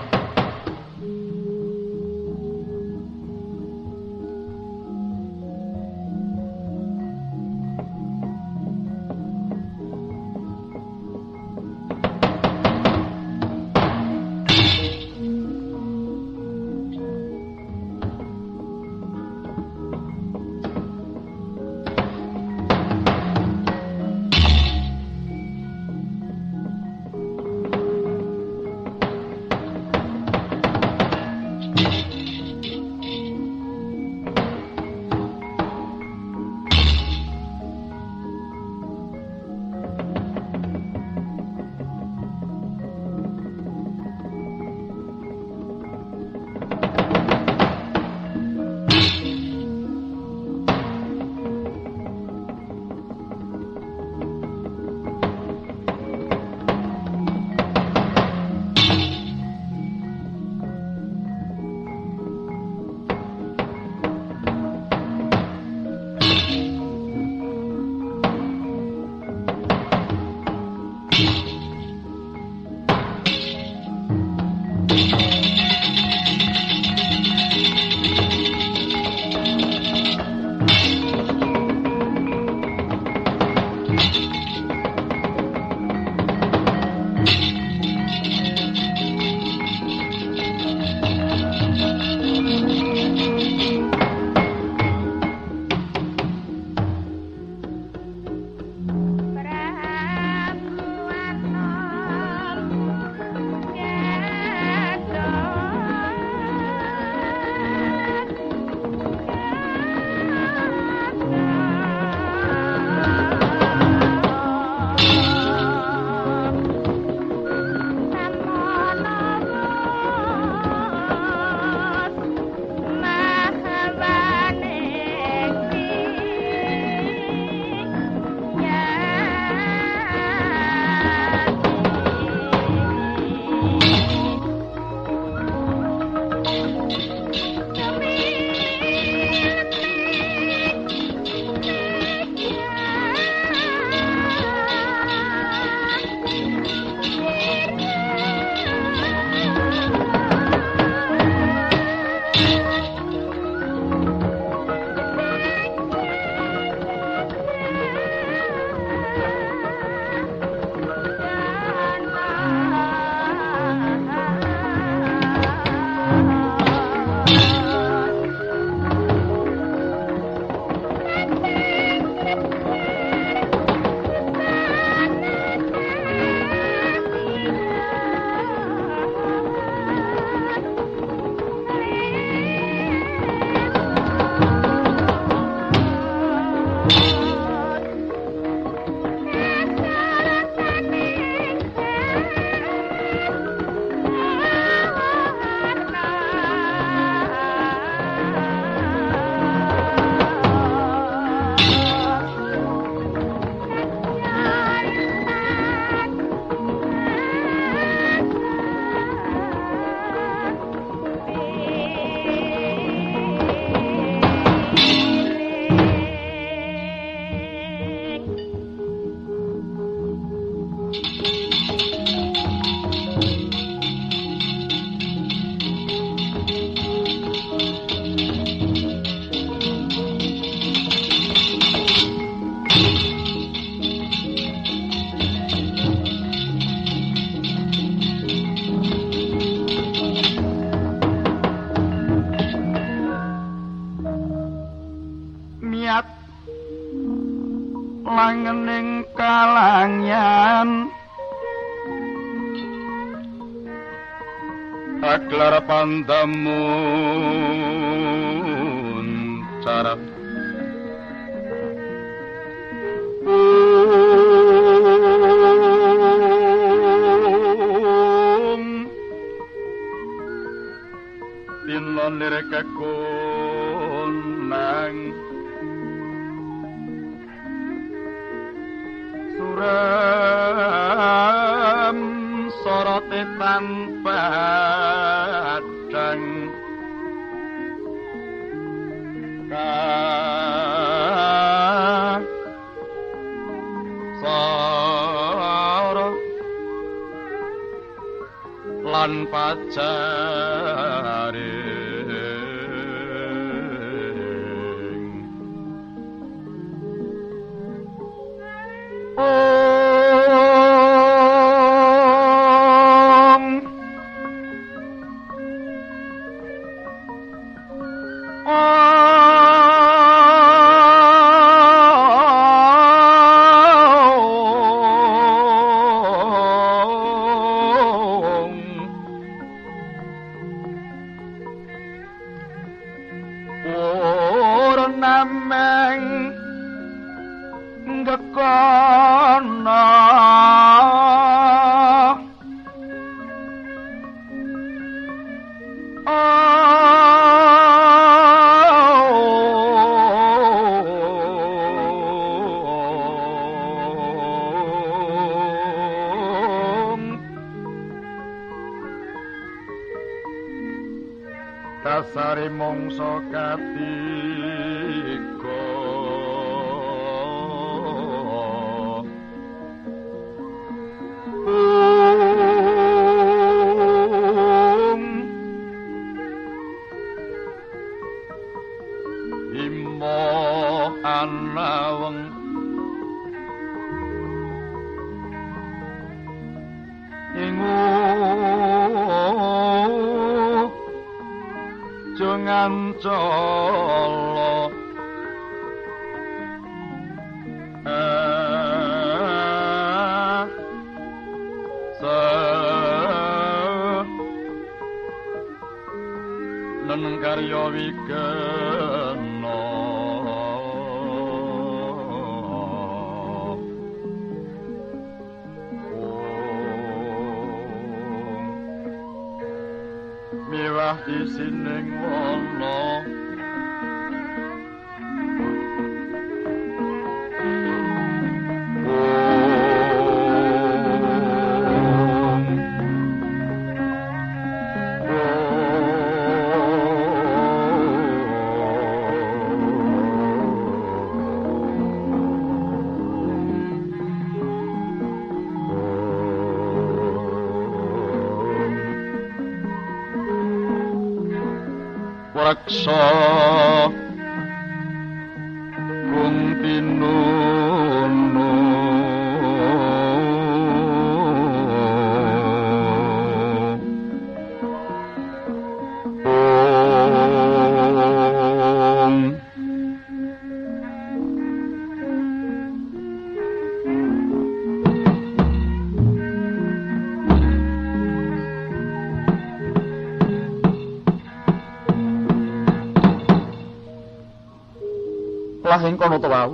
[SPEAKER 1] Ing kono to wau.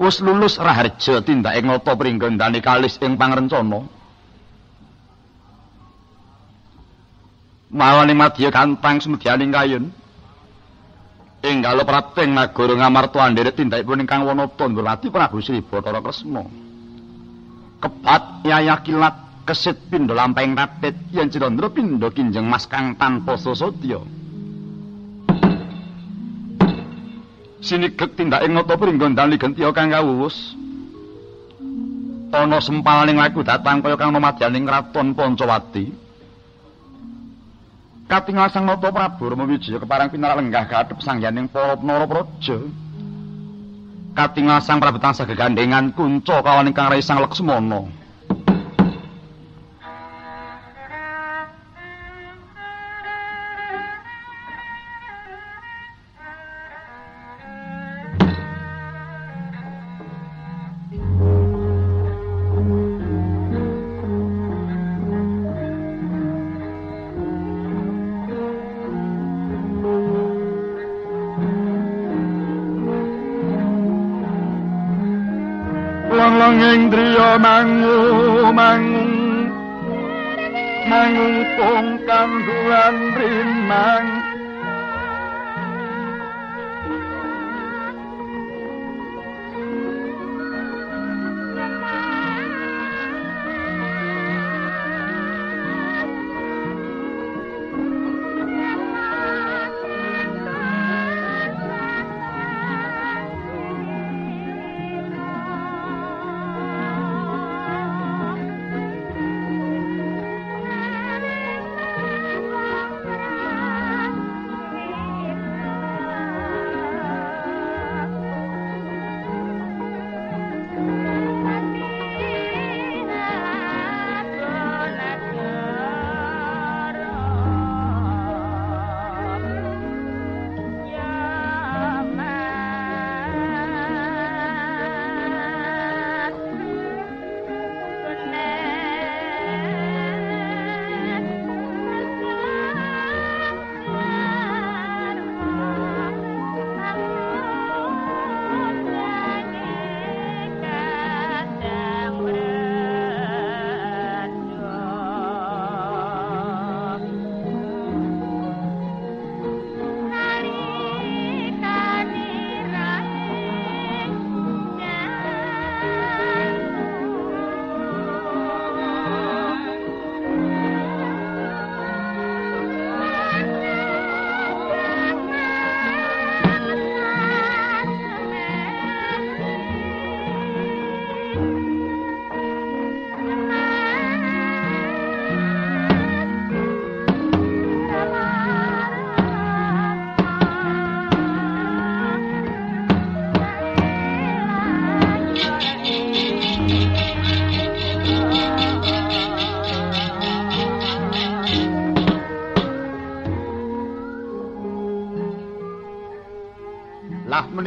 [SPEAKER 1] Wis lulus raharja tindake ngata pringgondane kalis ing pangrencana. Mawane madya kantang semedyaning kayun. Enggal prapting nagara ngamarta ndherek tindakipun ingkang wanata Ndurati Prabu Sri Bathara Kresna. Kepat yaya kilat kesit pindha lampahing rapit yen Cirandra pindha kinjeng mas kang tanpa sasodya. Sinigek tindake ngata pringgondane gentiya kang kawuwus ana sempalaning laku datang kaya kang nomadyaning kraton Pancawati. Katingal sang nata Prabu Rama Wijaya keparang pinarak lenggah kadhep sangyaning para Narapraja katingal sang Prabu tansah gegandhengan kunca kawan ingkang rai sang Laksmana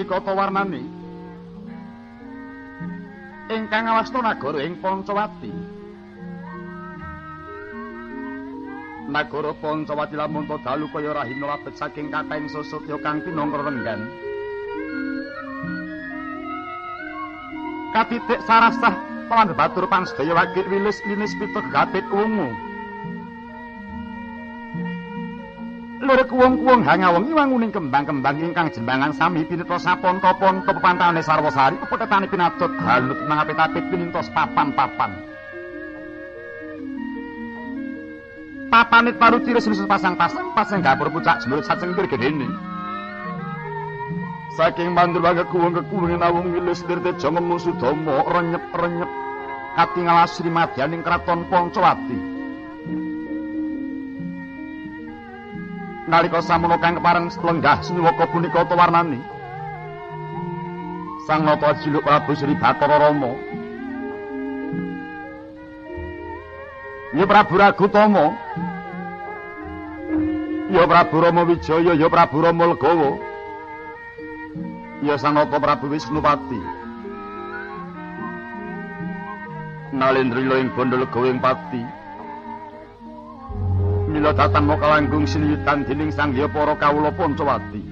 [SPEAKER 1] menika apa warnane? Ingkang ngawasta nagara ing Pancawati. Nagara Pancawati lamun to dalu kaya rahina labet saking kakaing susutya kang pinangka renggan. Katitik sarasah pawan batur pansedaya wakil wilis linis pituk gapit ungu. Luruk kuwung-kuwung hangaweng iwanguning kembang-kembang ingkang jembangan sami pinita saponto-ponto pepantane sarwasari pepetane pinatut halut mangapit-apit pinintos papan-papan. Papanit paruti resmi pasang-pasang pasang dapur pucak jemurut sacengkir gedene. Saking mandur banget kuwung-kuwung nawung wilis dirte jongem musudama renyep-renyep katingal asri madyaning kraton Pancawati. Nalika samono kang kepareng lenggah siniwaka punika ta warnane Sang Nata Jiluk Prabu Sri Bathara Rama. Ya Prabu Ragutama. Ya Prabu Rama Wijaya ya Prabu Rama Legawa Ya Sang Nata Prabu Wisnupati. Nalendrila ing Bondo Legawa ing Pati mila datang mo kalanggung siniyutan dening sang liya para kawula Pancawati.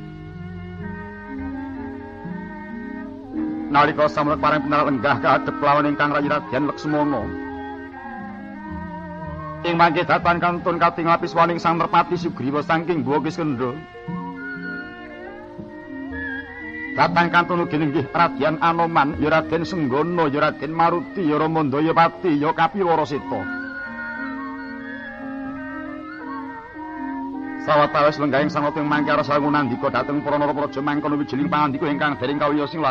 [SPEAKER 1] Nalika samrek pareng pinal lenggah kaadhep lawan ingkang rayi Radyan Laksmana. Ing mangke datang kantun kating lapis waning sang merpati Sugriwa saking Buwa Kiskendha. Datang kantun ugi inggih Radyan Anoman, ya Raden Senggana, ya Raden Maruti, ya Ramandaya Pati, ya Kapiwara Seta. Sawetawis lenggahing sangoting mangke arsa ngunandika dhateng para narapraja mangkono wijiling pangandika ingkang dereng kawiyos sing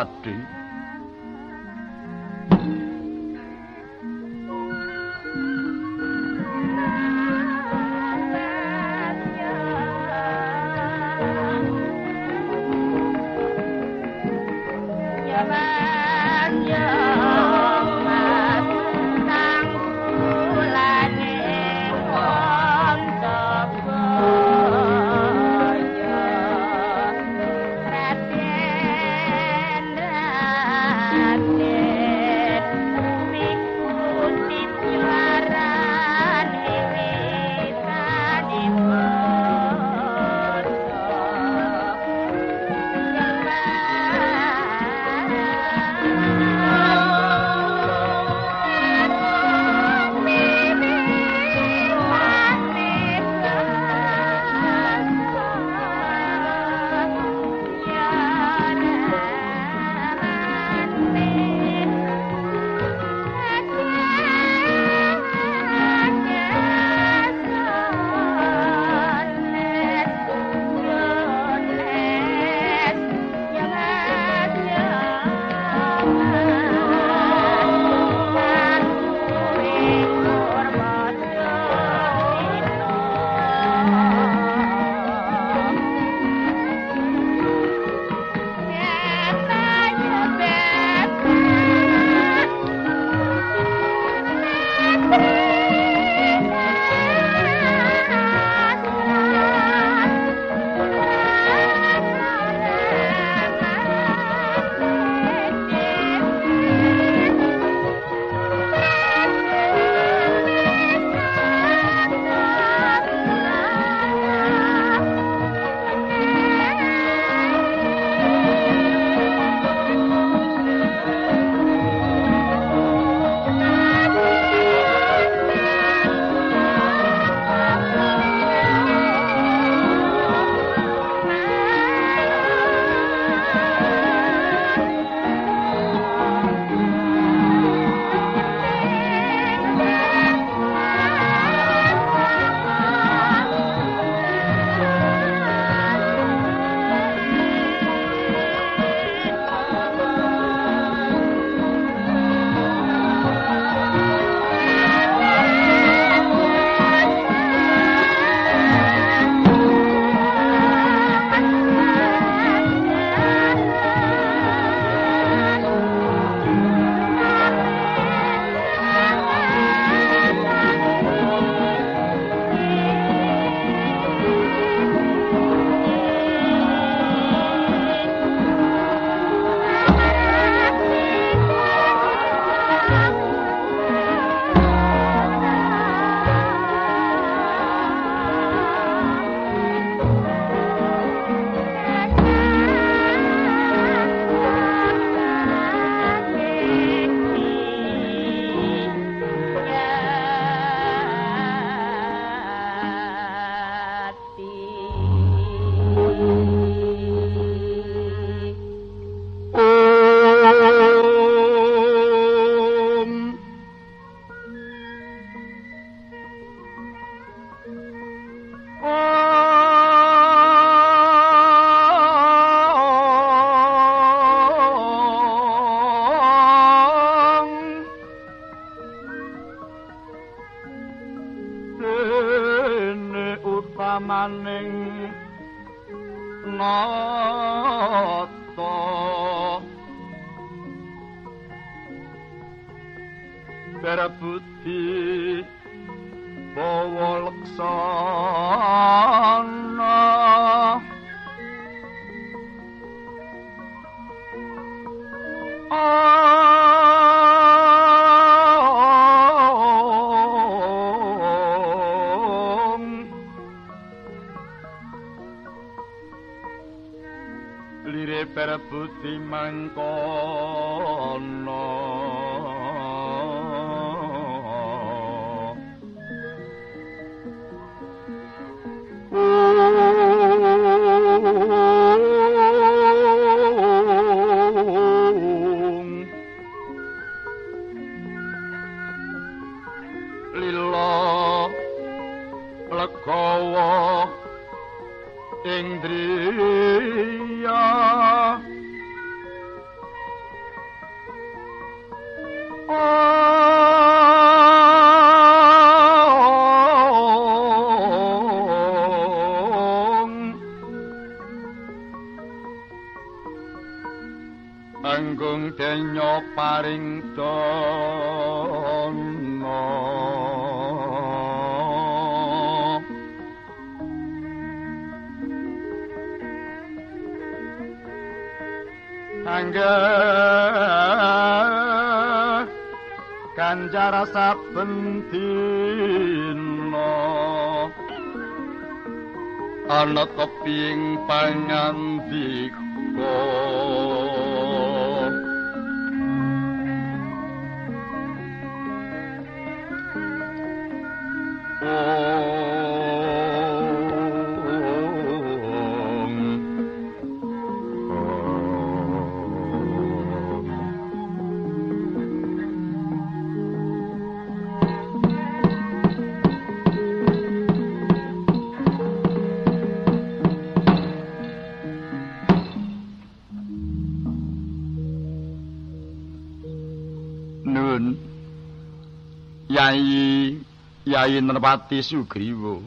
[SPEAKER 1] Yai Nerpati Sugriwa.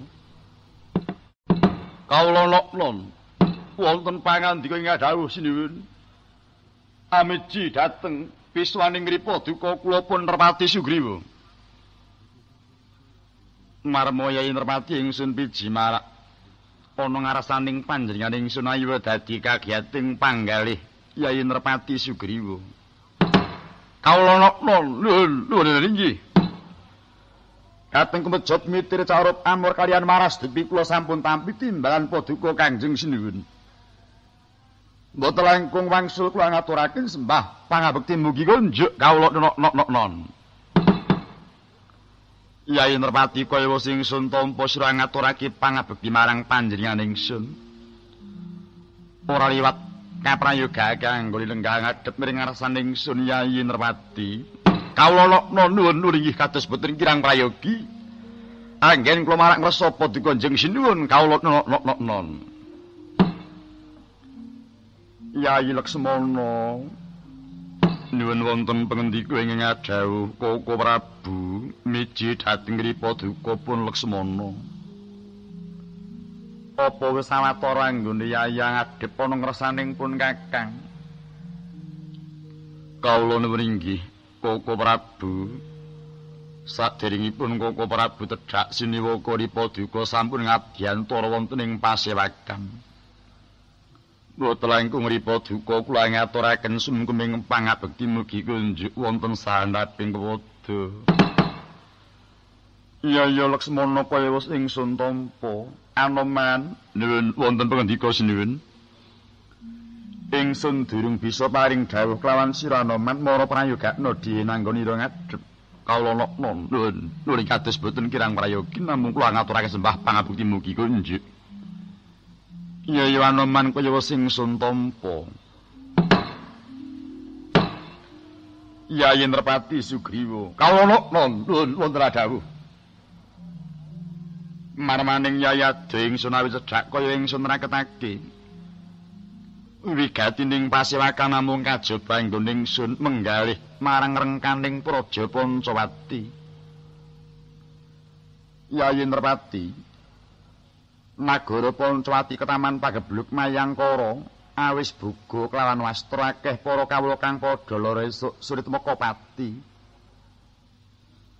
[SPEAKER 1] Kawula nok-non wonten pangandika ing dawuh sinuwun. Amiji dateng piswaning ngripa duka kula pun Nerpati Sugriwa. Marmo Yai Nerpati ingsun piji marak. Ana ngarasaning panjenengan ingsun ayu dadi kagiyating panggalih Yai Nerpati Sugriwa. Kawula nok-non lho lho inggih Kateng kemejot mitir carup amur kalian maras depi kula sampun tampi timbalan paduka Kangjeng Sinuwun. Mboten langkung wangsul kula ngaturaken sembah pangabekti mugi kunjuk kawula nok-nok-non. Yai Nerpati kaya wis ingsun tampa sira ngaturake pangabekti marang panjenengan ingsun. Ora liwat kaprayoga kanggo lenggah ngadhep miring ngarsan ingsun Yai Nerpati. Kawula lokno nuwun inggih kados boten kirang prayogi. Anggen kula marak ngrasa paduka Kanjeng Sinuwun kawula nok-nok-non. Yai Laksmana nuwun wonten pangendika ing ngadhawuh Koko Prabu miji dhateng ngripa duka pun Laksmana. Apa wis sawetara anggone Yai ngadhep ana ngersaning pun Kakang? Kawula nuwun inggih Koko Prabu. Saderengipun Koko Prabu tedhak siniwaka ripa duka sampun ngadyantara wonten ing pasewakan. Boten langkung ripa duka kula ngaturaken sumkeming pangabekti mugi kunjuk wonten sanaping kewodo. Iya ya Laksmana kaya wis ingsun tampa. Anoman nuwun wonten pangendika sinuwun. Ingsun durung bisa paring dawuh kelawan sira Anoman mara prayogakna dinanggonira ngadhep. Kawula nok-non nuwun nuwun kados boten kirang prayogi namung kula ngaturake sembah pangabukti mugi kunjuk. Iya ya Anoman kaya wis ingsun tampa. Yayi Nerpati Sugriwa. Kawula nok-non nuwun wonten dawuh. marmaning yayade ingsun awit cedhak kaya ingsun raketake wigatining pasewakan namung kajaba anggone ingsun menggalih marang rengkaning praja Pancawati Yayi Nerpati Nagara Pancawati ketaman pagebluk Mayangkara awis buga kelawan wastra akeh para kawula kang padha lara esuk Suritmaka pati.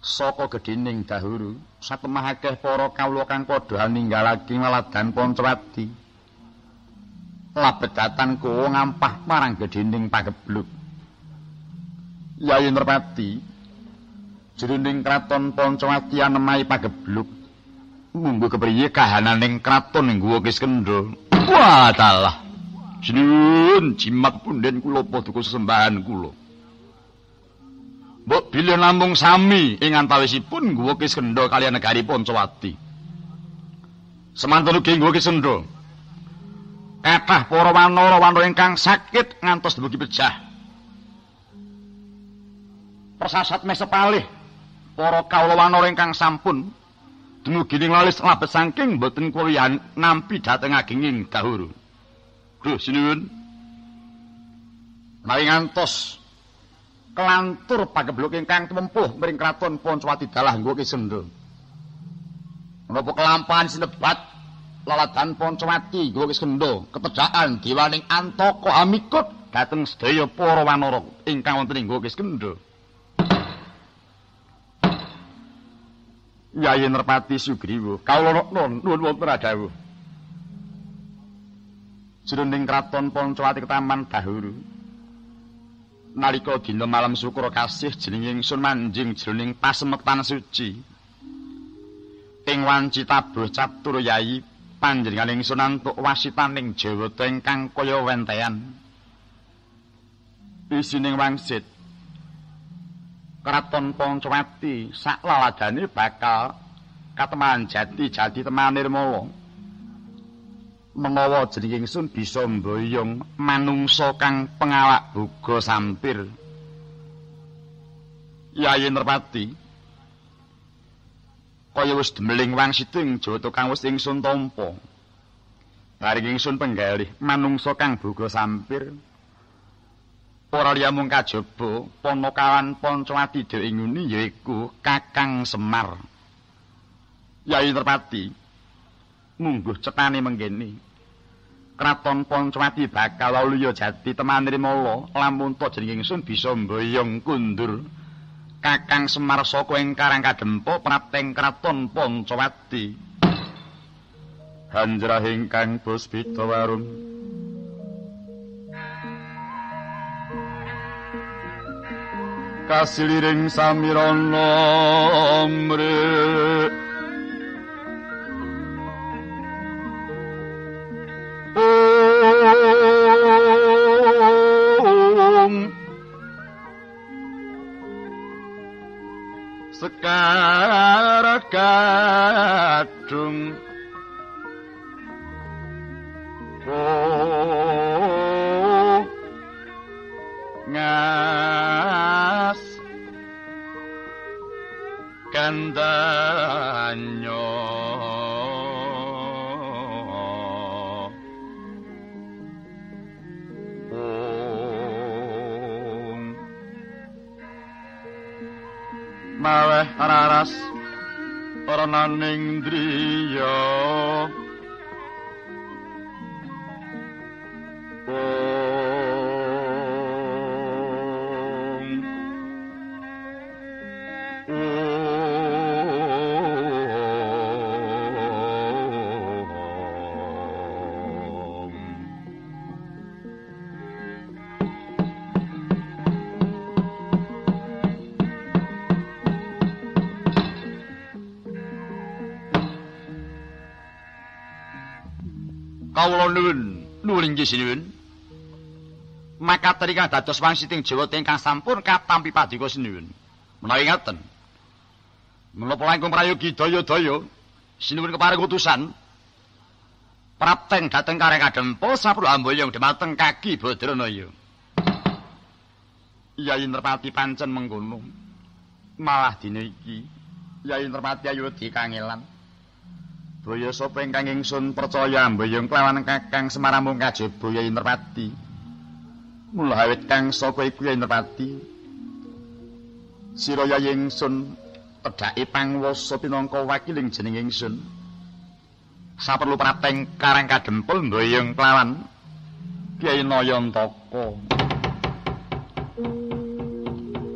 [SPEAKER 1] Saka gedhening dahuru satemah akeh para kawula kang padha ninggalake laladan Pancawati. Labedatan kuwo ngampah marang gedhening pagebluk. Yayi Nurpati jroning kraton Pancawati anemai pagebluk munggo kepriye kahananing kraton ing Guwa Kiskendha. Wah, dalah. Sinuwun jimat punden kula paduka sesembahan kula. Mbok bilih namung sami ing antawisipun Guwa Kiskendha kaliyan negari Pancawati. Semanten ugi Guwa Kiskendha. Kathah para wanara-wanara ingkang sakit ngantos dumugi pejah. Persasat mesepalih para kawula wanara ingkang sampun dumugi ning lalis labet saking boten kuwian nampi dhateng agenging dahuru. Duh sinuwun. Mari ngantos kelantur pagebluk ingkang tumempuh mring kraton Pancawati dalah nggo kisendha. Menapa kelampahan sinebat laladan Pancawati nggo kisendha ketedhakan diwaning antaka amikut dhateng sedaya para wanara ingkang wonten ing nggo kisendha. Yayi Nerpati Sugriwa, kawula nuwun wonten adawuh. Jroning kraton Pancawati ketaman dahuru. Nalika dina malam syukur kasih jeneng ingsun manjing jroning pasemektan suci. Ing wanci tabuh catur yayi panjenengan ingsun antuk wasitaning Jawata ingkang kaya wentean. Isining wangsit Kraton Pancawati sak laladane bakal kateman jati jati teman nirmala. Menawa jeneng ingsun bisa mboyong manungsa kang pengalak buga sampir. Yayi Nerpati. Kaya wis demeling wangsiting Jawata kang wis ingsun tampa. Bareng ingsun penggalih manungsa kang buga sampir. Ora liya mung kajaba Panakawan Pancawati dhewe nguni yaiku Kakang Semar. Yai Terpati mungguh cetane menggene. Kraton Pancawati bakal luya jati teman rimala lamun to jeneng ingsun bisa mboyong kundur. Kakang Semar saka ing Karang Kadempo prapteng Kraton Pancawati. Hanjrahing Kang Puspita Warung kasiliring samirana mre Sekar kadung Oh ngas kandanyo maweh raras ora naning driya kawula nuwun nuwun sinuwun. Makateri kang dados wangsiting Jawa ingkang sampun katampi padika sinuwun. Menawi ngaten menapa langkung prayogi daya-daya sinuwun kepareng utusan. Prapteng dhateng kareng kadempo sapro amboyong dhumateng kaki Badranaya. Yayi Nerpati pancen mengkono. Malah dina iki Yayi Nerpati ayu dikangelan Boyo sapa ingkang ingsun percaya mboyong kelawan Kakang Semar mung kajaba Yai Nerpati. Mula awit kang sapa iku Yai Nerpati. Sira Yai ingsun pedhake pangwasa pinangka wakiling jeneng ingsun. saperlu prateng karang kadempul ndoyong kelawan Kyai Nayantaka.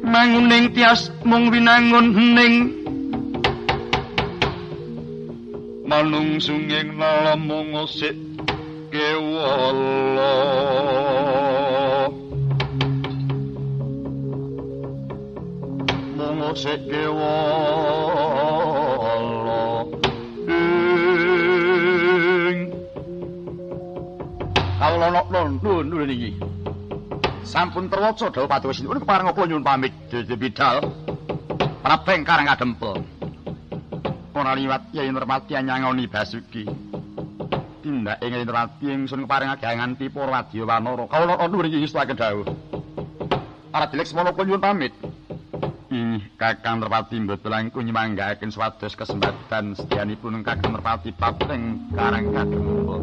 [SPEAKER 1] Manguning tias mung winangun hening manungsunging lalamung sik kewala. Mung sik kewala. Ing kawula nuwun nuwun iki. Sampun terwaca dawuh paduka sinuwun kepareng apa nyuwun pamit. Dadi bidal. Prabeng karang kadempel ora liwat Yai Nurmati nyangoni Basuki. Tindak ing Yai Nurmati ingsun keparengake nganti wadya wanara. Kawula nuwun iki ngestakaken dawuh para dilek semono nyuwun pamit. Ih, Kakang Nurpati mboten langkung nyemanggaaken swados kesempatan sedyanipun Kakang Nurpati papring karang kadempel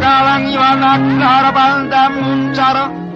[SPEAKER 1] langening kalang yuanak harapan damun cara Oh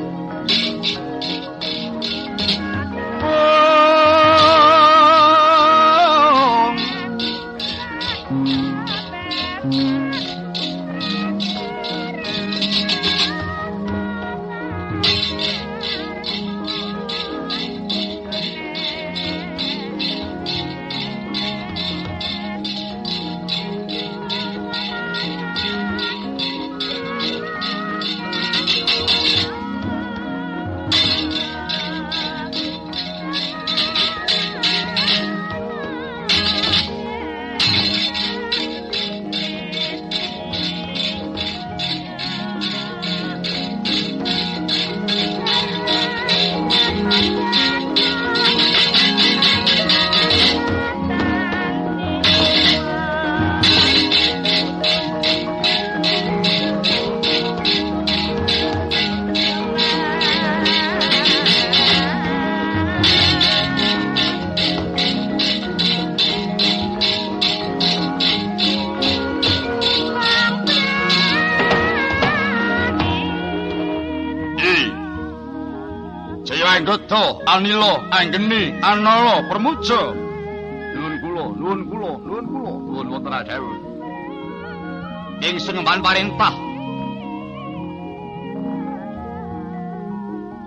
[SPEAKER 1] Ngemban parentah.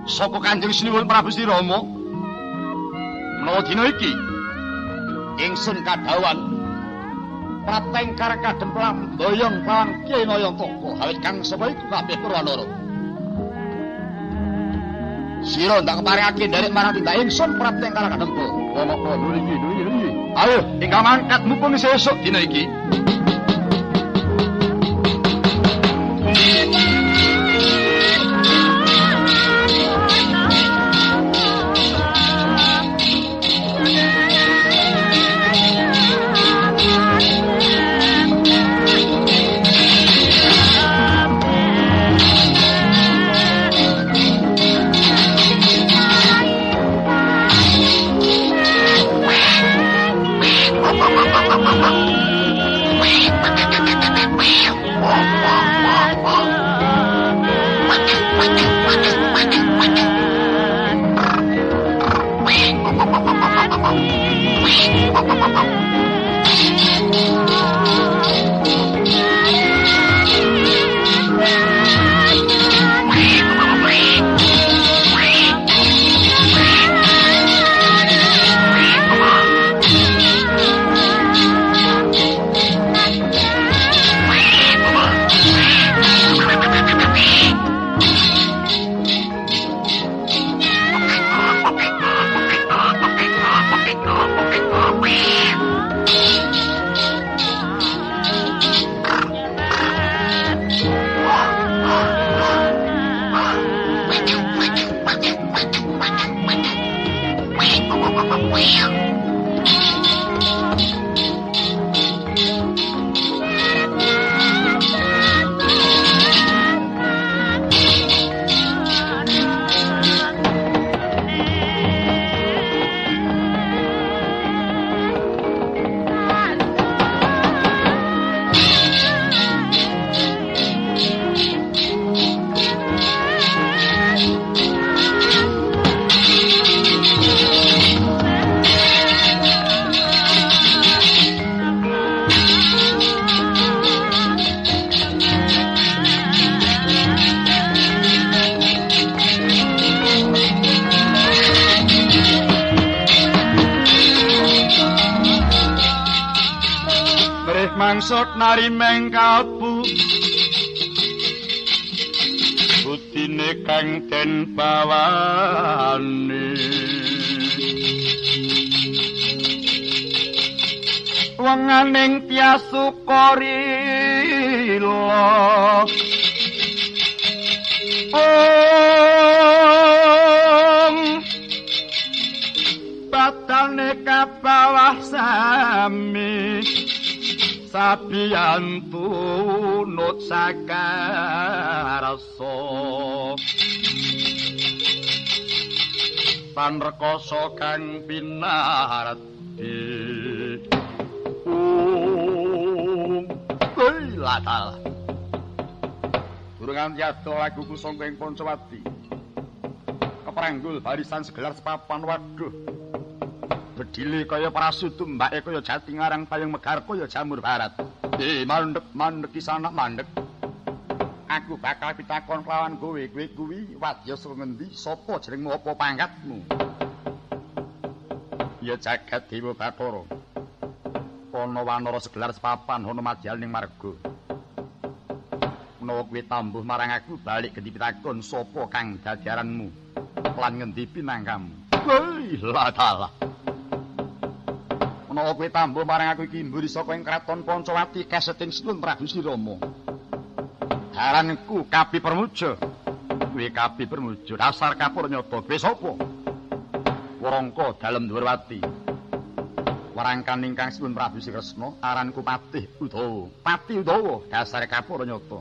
[SPEAKER 1] Sapa Kanjeng Sinuwun Prabu Sri Rama? Menawa dina iki ingsun kadhawan prateng karang kademplam boyong kawan Kyai Nayantaka awit kang sapa iku kabeh Purwanara. Sira ndak keparengake nderek marang tindak ingsun prateng karang kadempel. Ono ono iki. Ayo tinggal mangkat mumpung sesuk dina iki. Panrekoso kang pinarti Om Hei latal Durungan yado lagu kusongko ing Poncowati Kepranggul barisan segelar sepapan waduh bedile kaya prasutu mbake kaya jati ngarang payung megar kaya jamur barat. Eh mandek mandek ki sana mandek. Aku bakal pitakon kelawan kowe, kowe kuwi wadya saka ngendi? Sapa jenengmu apa pangkatmu? Ya jagat dewa Bathara. Ana wanara segelar sepapan ana madyaning marga. Menawa kowe tambuh marang aku balik gendi pitakon sapa kang dadiaranmu? Lan ngendi pinangkamu? Woi, ladalah. menawa kowe tambuh marang aku iki mburi saka ing kraton Pancawati kaseting Sinun Prabu Sirama. Daranku Kapi Permuja. Kowe Kapi Permuja, dasar kapur nyata kowe sapa? Warangka dalem Dwarwati. Warangkan ingkang Sinun Prabu Sirasna aranku Patih Udawa. Pati Udawa, dasar kapur nyata.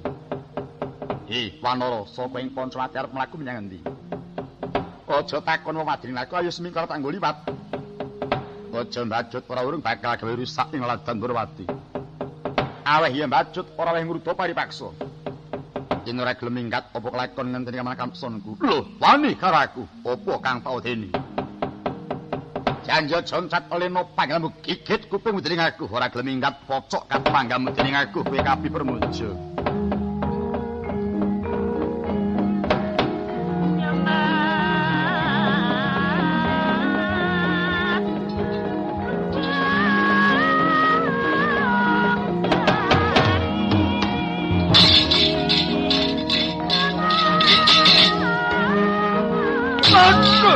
[SPEAKER 1] Eh, Wanara saka ing Pancawati arep mlaku menyang endi? Aja takon wong wadine aku ayo semingkar tak nggo liwat. Aja mbacut ora urung bakal gawe rusak ing ladan Durwati. Aweh ya mbacut ora weh ngrudo paripaksa. Yen ora gelem minggat apa kelakon ngenteni kamsonku. Lho, wani karo aku. Apa kang tau deni? Janjo joncat oleh no panggamu gigit kuping dening aku ora gelem minggat pocok kat panggamu dening aku kowe kapi permujo. 三四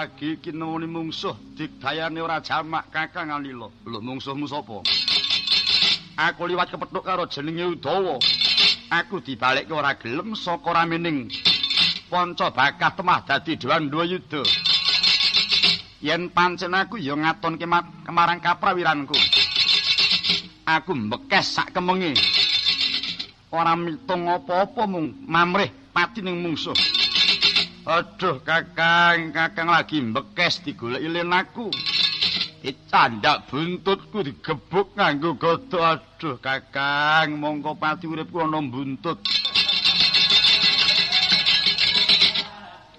[SPEAKER 1] lagi iki nemoni mungsuh digdayane ora jamak kakang Alila. Loh mungsuhmu sapa? Aku liwat kepethuk karo jenenge Udawa. Aku dibalekke ora gelem saka ramening panca bakat temah dadi dewan Dwayuda. Yen pancen aku ya ngatonke ma- kemarang kaprawiranku. aku mbekes sak kemenge. Ora mitung apa-apa mung mamrih pati ning mungsuh. Aduh kakang, kakang lagi mbekes digoleki len aku. Dicandak buntutku digebuk nganggo godho. Aduh kakang, mongko pati uripku ana buntut.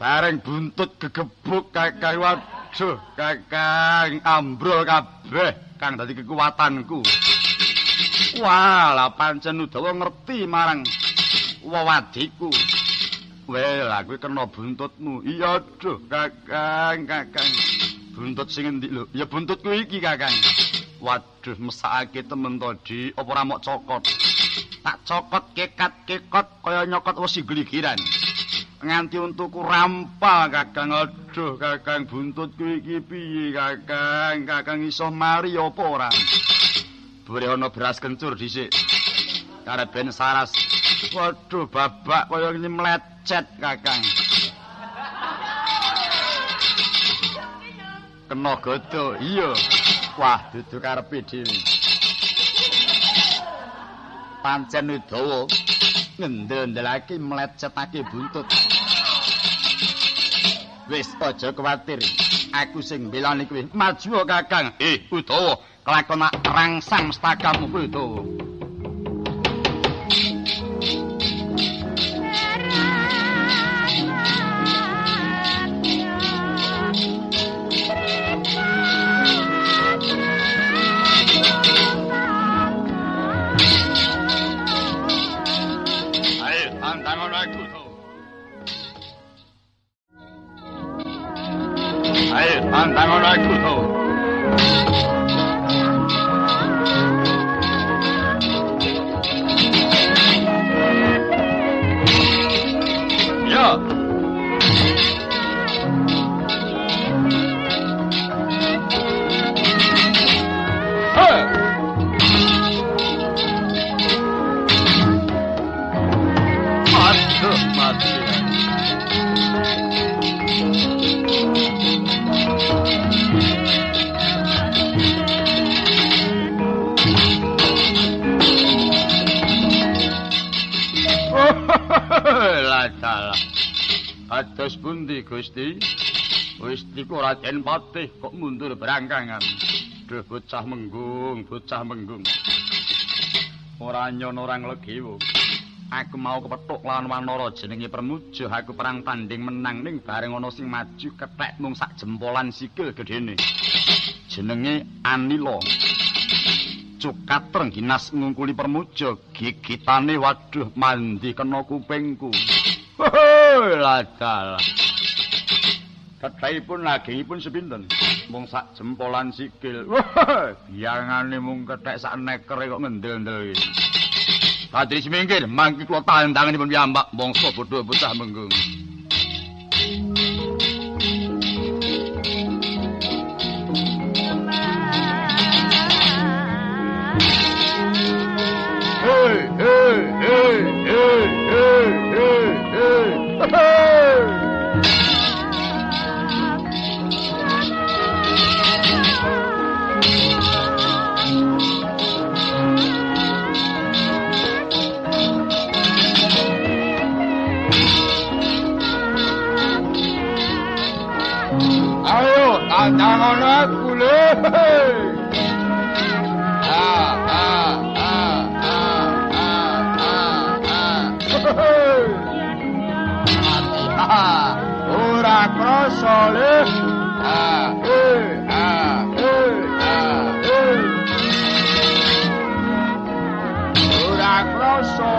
[SPEAKER 1] Bareng buntut gegebuk kakang. Waduh kakang, ambrol kabeh kang dadi kekuatanku. Walah pancen Udawa ngerti marang wewadiku. Wel, aku kena buntutmu. Iya, aduh, Kakang, Kakang. Buntut sing endi lho? Ya buntutku iki, Kakang. Waduh, mesakake temen to, Dik. Apa ora mok cokot? Tak cokot kekat-kekot kaya nyokot wesi gligiran. Nganti untukku rampal, Kakang. Aduh, Kakang, buntutku iki piye, Kakang? Kakang iso mari apa ora? Bure ana beras kencur dhisik. Kareben saras. Waduh, babak kaya ngene mlecet, Kakang. Kena godo, iya. Wah, dudu karepe dhewe. Pancen Udawa ngendel-ndelake mlecetake buntut. Wis aja kuwatir. Aku sing mbelani kowe. Maju Kakang. Eh, Udawa, kelakon rangsang mestakamu Udawa. Ayo, tantangan aku to. Gusti? Gusti ku Raden Patih kok mundur berangkangan. Duh bocah menggung, bocah menggung. Ora nyono orang legiwo. Aku mau kepethuk lawan Wanara jenenge Permuja, aku perang tanding menang ning bareng ana sing maju kethek mung sak jempolan sikil gedene. Jenenge Anila. Cukat rengginas ngungkuli Permuja, gigitane waduh mandi kena kupingku. Ladal. Kethekipun lagengipun sepinten? Mung sak jempolan sikil. Biyangane mung kethek sak nekere kok ngendel-ndel iki. Padri semingkir, mangki kula tandanganipun piyambak mongso bodho bocah menggung. Hey, hey, hey, hey, hey, hey, hey, hey. Ayo, tantangan aku le. Ah, ah, ah, ah, ah, ah, ah. Ah, ora kroso le. Ah, eh, ah, eh, ah, eh. Ora kroso.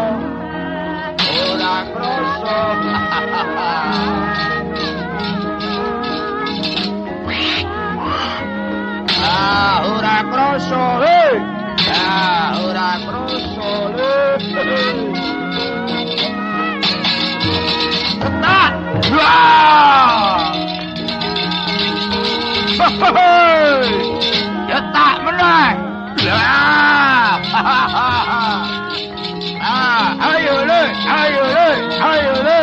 [SPEAKER 1] Ora kroso. Ah, ora crosso, eh! Ah, ora crosso, eh! Ah! Wah! Cetak menang! Ah! Ah, ayo le, ayo le, ayo le!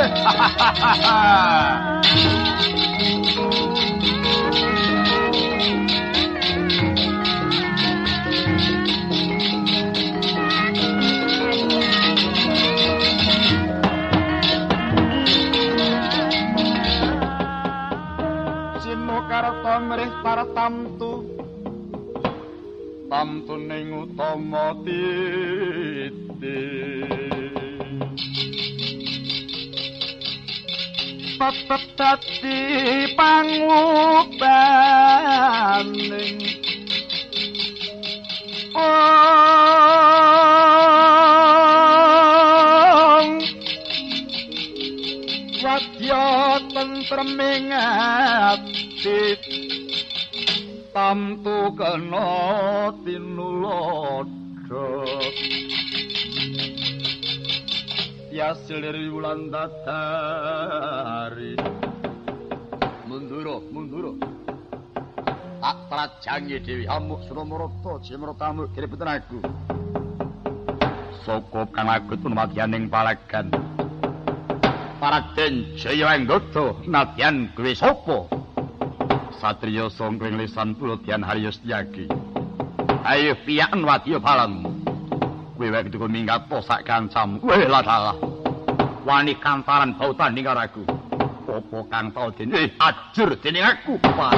[SPEAKER 1] Utama titi yasil wulan dadari munduro munduro tak trajangi dewi amuk suramurata jimratamu kiriputen aku saka kang aku tumadyaning palagan Paraden Jaya Anggodo nadyan kowe sapa? Satriya songkring lisan Puladyan Harya Setyaki. Ayo piyaken wadya balang. Kowe wae kudu minggat sak kancam. Kowe lah dalah. Wani kantaran bau tanding karo aku.
[SPEAKER 2] kang tau dene ajur dening aku Bapak.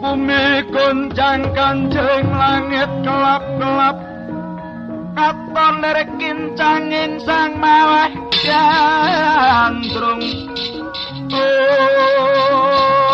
[SPEAKER 2] Bumi goncang kanjeng langit kelap-kelap katon derek kincanging sang mawah gandrung Om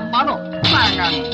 [SPEAKER 2] yo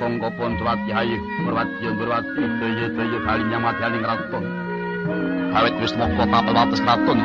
[SPEAKER 2] mundur mungsuh sangka Pancawati haye Purwati Purwati daya-daya kali nyamadhaning kraton. Kawit wis moko tapel wates nembang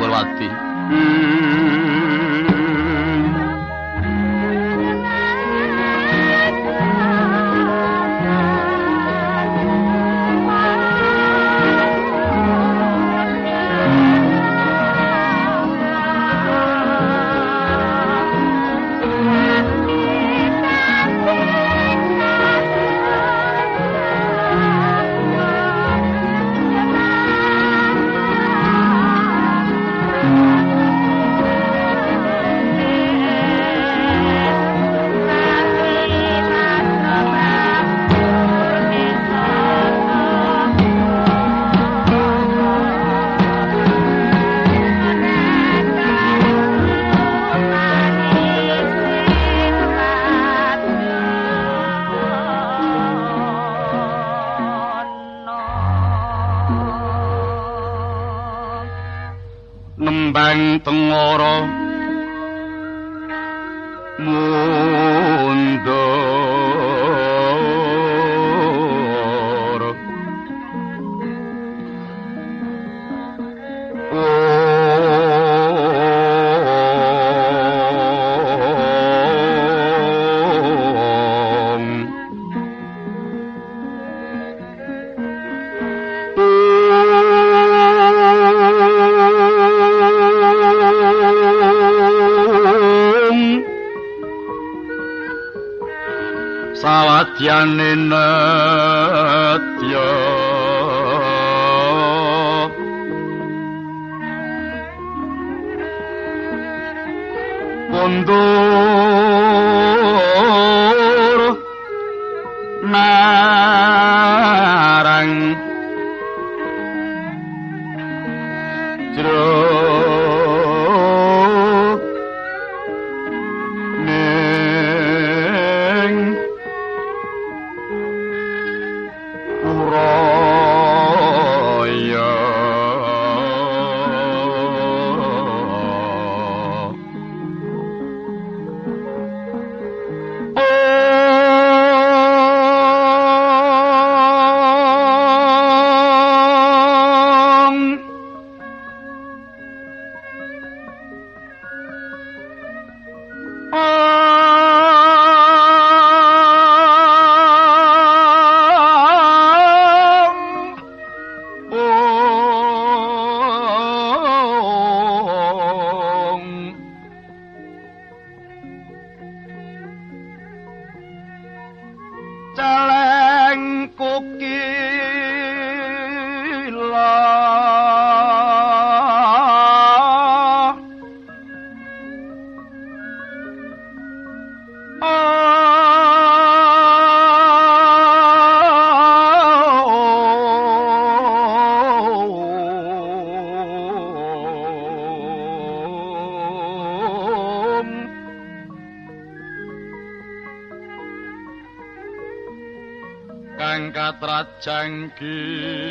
[SPEAKER 2] Changi.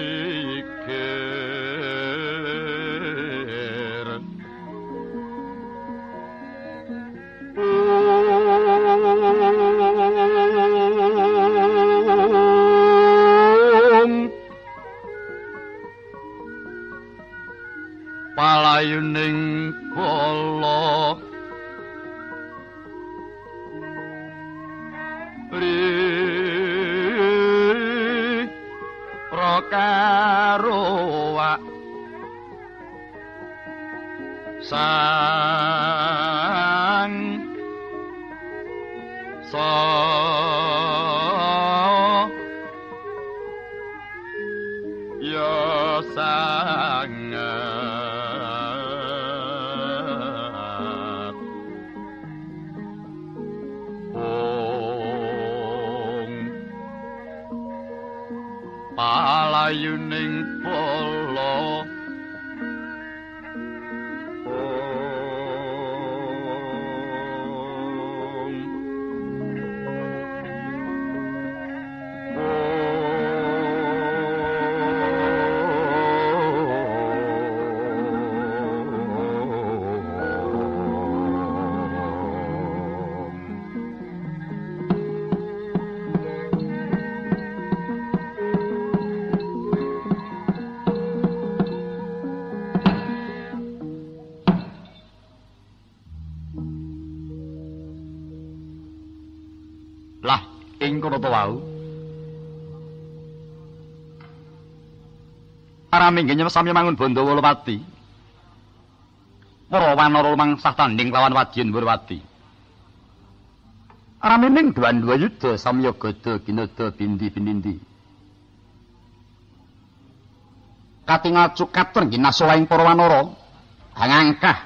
[SPEAKER 2] Sami mangun Bandawalapati. Para wanara mangsah tanding lawan Wadyen Wurwati. Arame ning dua yuda samya gada kinada bindi-bindi. Katingal cukatur nggih nasowaing para wanara hangangkah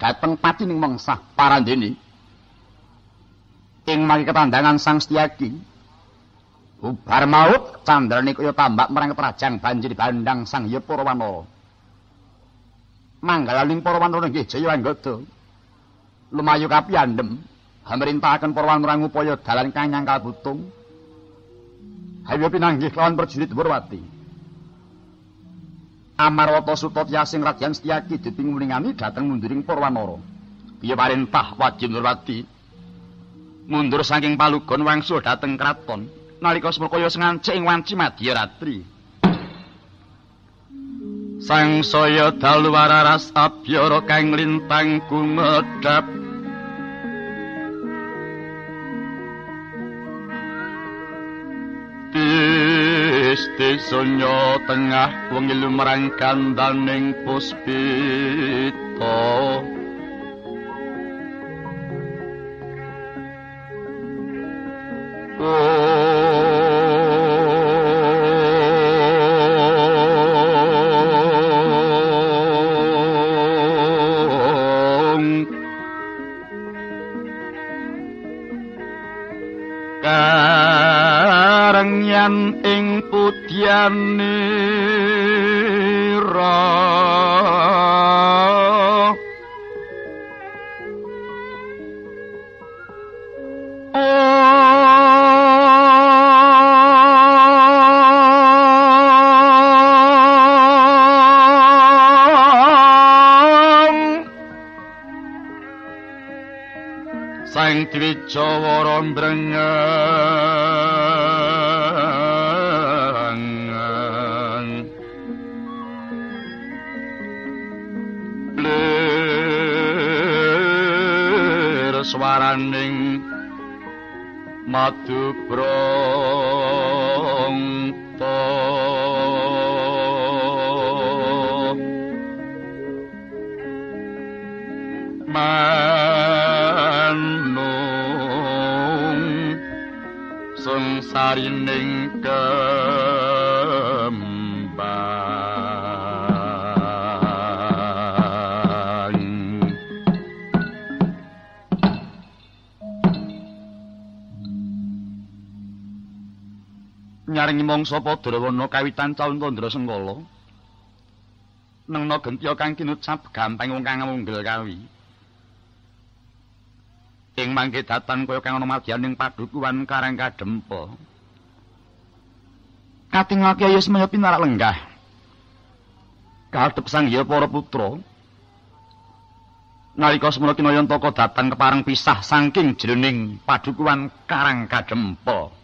[SPEAKER 2] dhateng pati ning mengsah parandene. ing mari ketandangan sang Setyaki. Ubar maut candrane kaya tambak merang prajang banjir bandang sang ya para wanara. Manggalaning para wanara nggih jaya anggada. Lumayu kapiyandhem hamrintahaken para wanara ngupaya dalan kang nyangkal butung. Hayo pinanggih lawan prajurit Wurwati. Amarwata Sutatya sing Radyan Setyaki dipingulingani dhateng munduring para wanara. Piye parentah Wajin Wurwati mundur saking palugon wangsul dhateng kraton nalika semukaya sengancik ing wanci madya ratri. Sang saya dalu wararas abyara kang lintang gumedhap. Isti sunyo tengah wengi lumrang kandaning puspita Sang Dwijawara mbrengang Lir swaraning madu bronto mangsa Padarawana kawitan caun Tandra Sengkala. Nengna gentya kang kinucap gampang wong kang ngunggel kawi. Ing mangke datan kaya kang ana madyaning padukuwan Karang Kadempa. Katingake ya semaya pinarak lenggah. Kadhep sang ya para putra. Nalika semana kinayantaka datan kepareng pisah saking jroning padukuwan Karang Kadempa.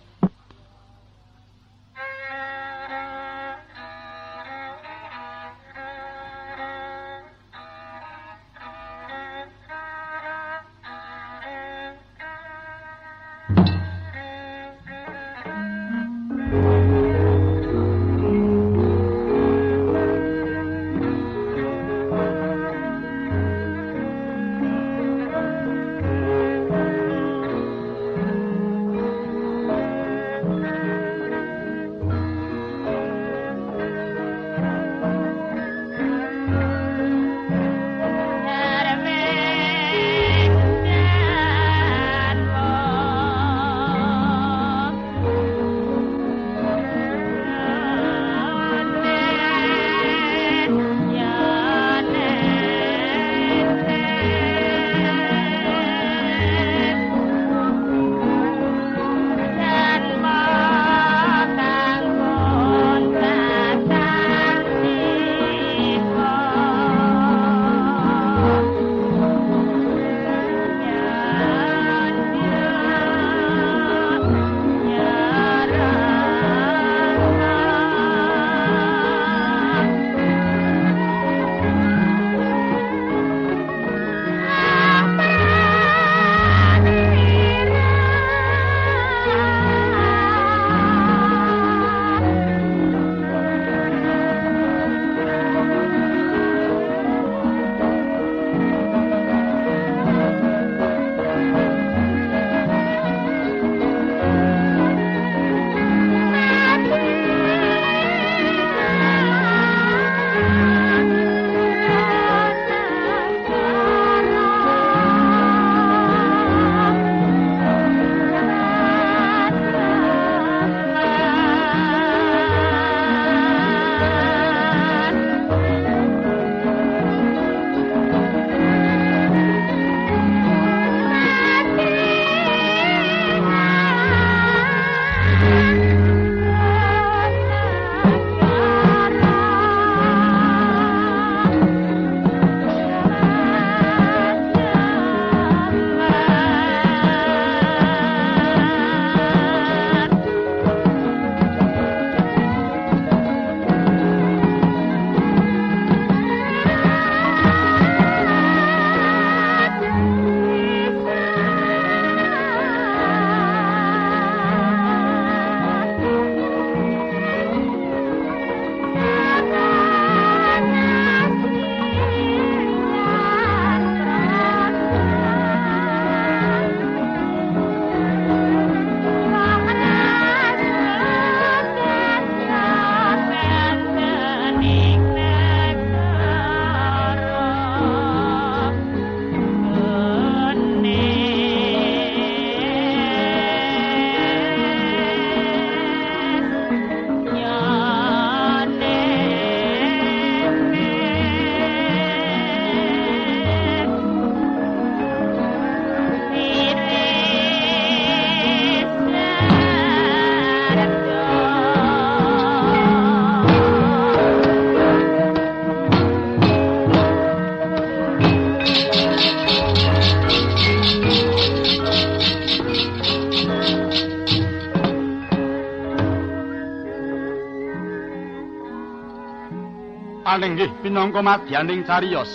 [SPEAKER 1] Nggih pinangka madyaning cariyos.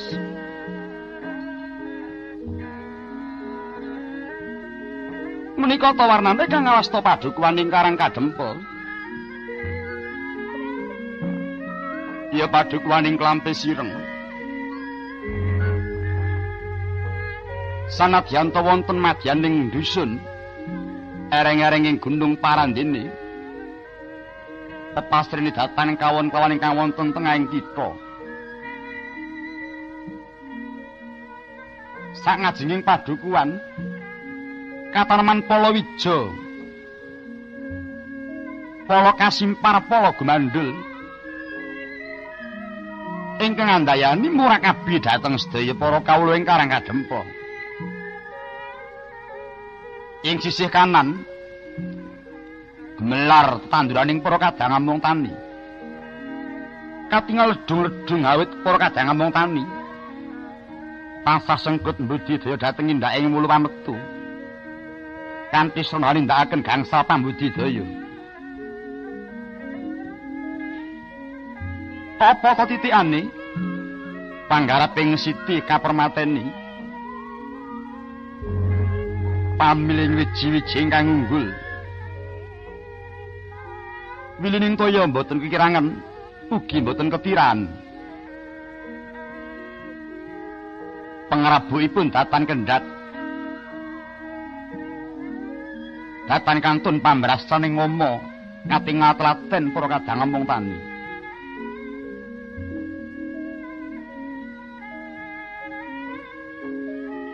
[SPEAKER 1] Menika ta warnane kang ngawasta padukuwaning Karang Kadempel. Ya padukuwaning klampe sireng. Sanadyan ta wonten madyaning dusun ereng-ereng ing Gunung Parandene. Tepasrene datan kawon-kawon ingkang wonten tengahing kitha. Sak ngajenging padukuan Kataneman Palawija. Pala Kasimpar Pala Gumandul. Ingkang andayani murakabi dhateng sedaya para kawula ing Karang Kadempa. Ing sisih kanan gemelar tanduraning para kadang amung tani. Katingal ledung-ledung awit para kadang amung tani. Tansah sengkut mbudidaya dhateng indhaking mulu pametu. kanthi srana nindakaken gangsal pambudidaya. Apa ta titikane? Panggaraping Siti kapermateni. Pamiling wiji-wiji ingkang unggul. Wilining toya mboten kekirangan, ugi mboten ketiran. Pengrabukipun datan kendhat. Datan kantun pambrasaning ngomo katingal telaten para kadang ngomong tani.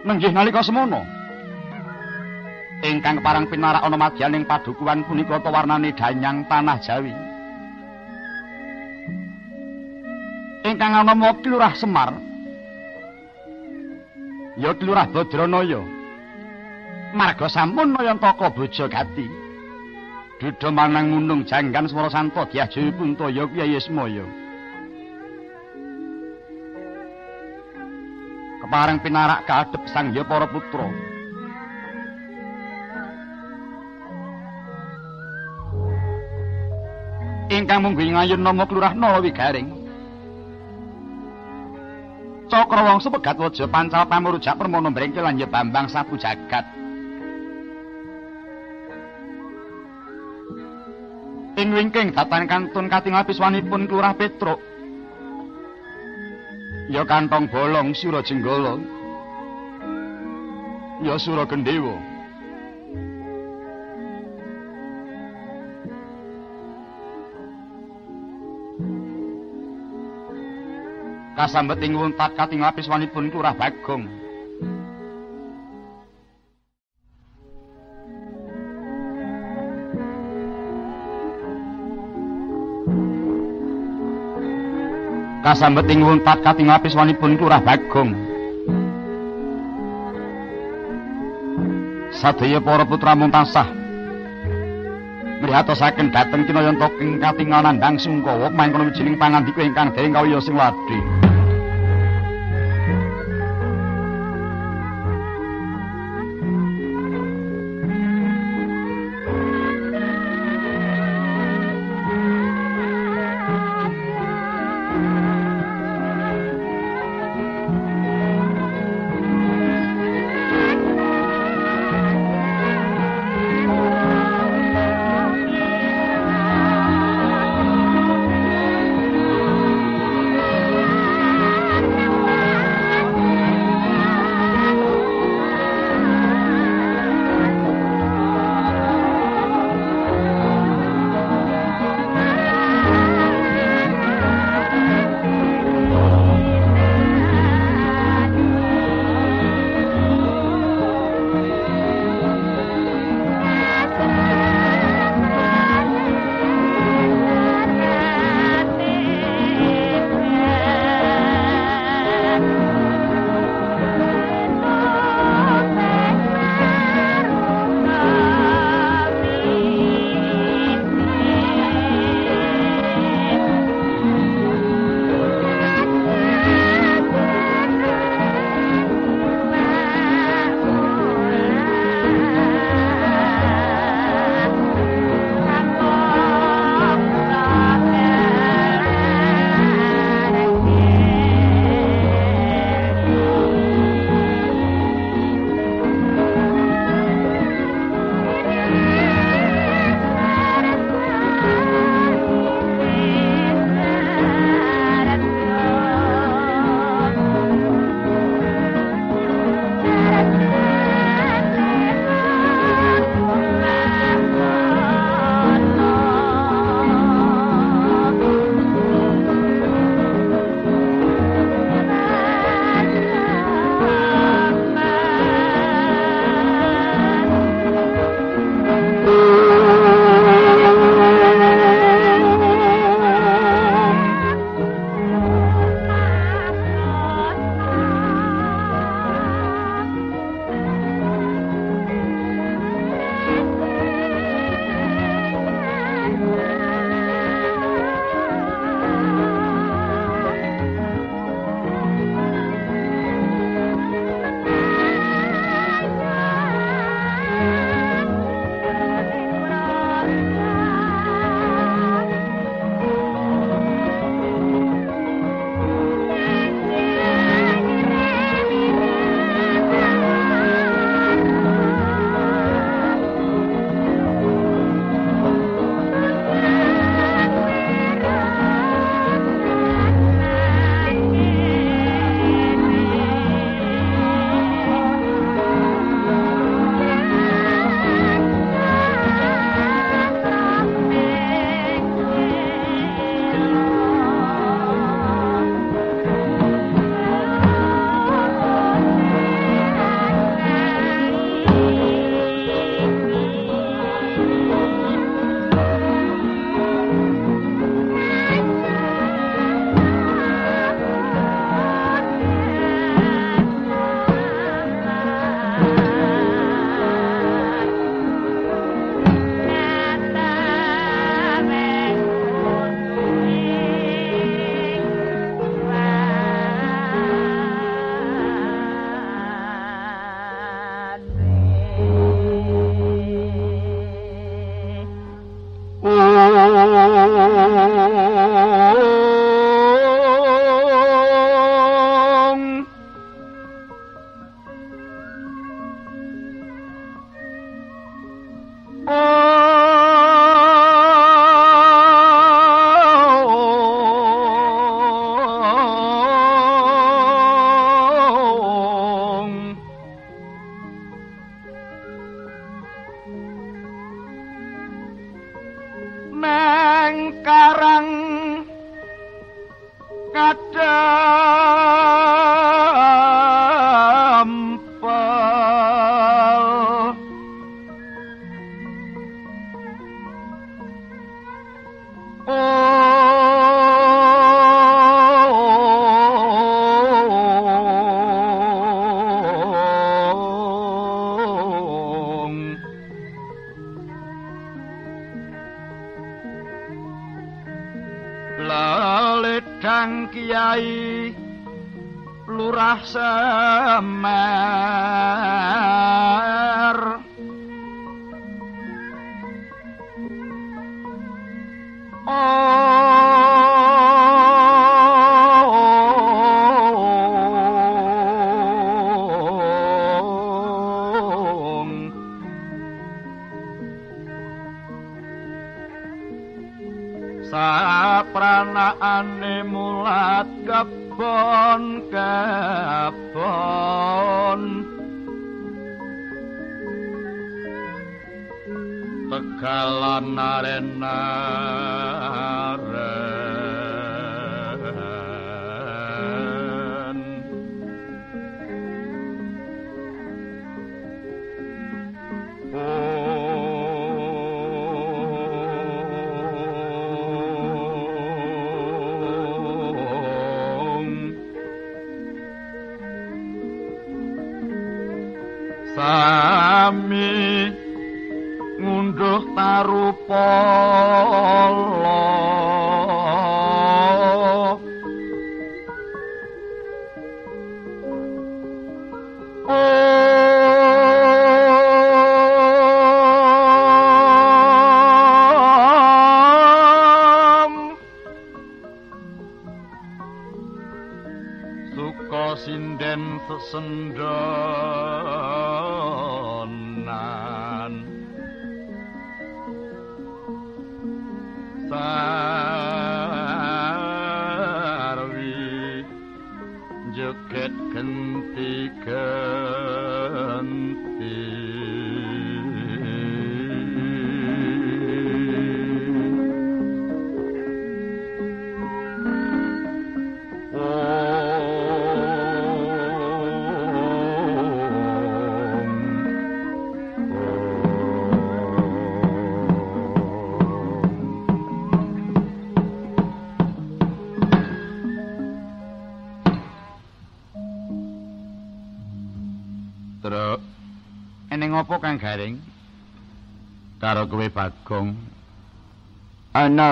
[SPEAKER 1] Nenggih nalika semono ingkang parang pinarak ana madyaning padukuhan punika ta warnane danyang tanah Jawi. Ingkang ana moki lurah Semar ya kelurah Badranaya marga sampun nayantaka bojo gati. Dudha manang ngunung janggan swara santo diajawi puntaya kuwi Yesmaya. Kepareng pinarak kadhep sang ya para putra. Ingkang mungguh ngayun nama kelurah Nala Cakrawangsa pegat waja pancal pamurujak permono brengkel lan ya Bambang sapu jagat. ing wingking datan kantun katingal piswanipun Kelurah Petruk. Ya kantong bolong Sura Jenggala. Ya Sura Gendewa. Kasambet ing wuntat katingal piswanipun Kelurah Bagong. kasambet ing wuntat katingal piswanipun Kelurah Bagong. Sadaya para putra muntasah mrihatosaken dhateng kinayanta ing katingal nandhang sungkawa mangkono wijining pangandika ingkang dereng kawya sing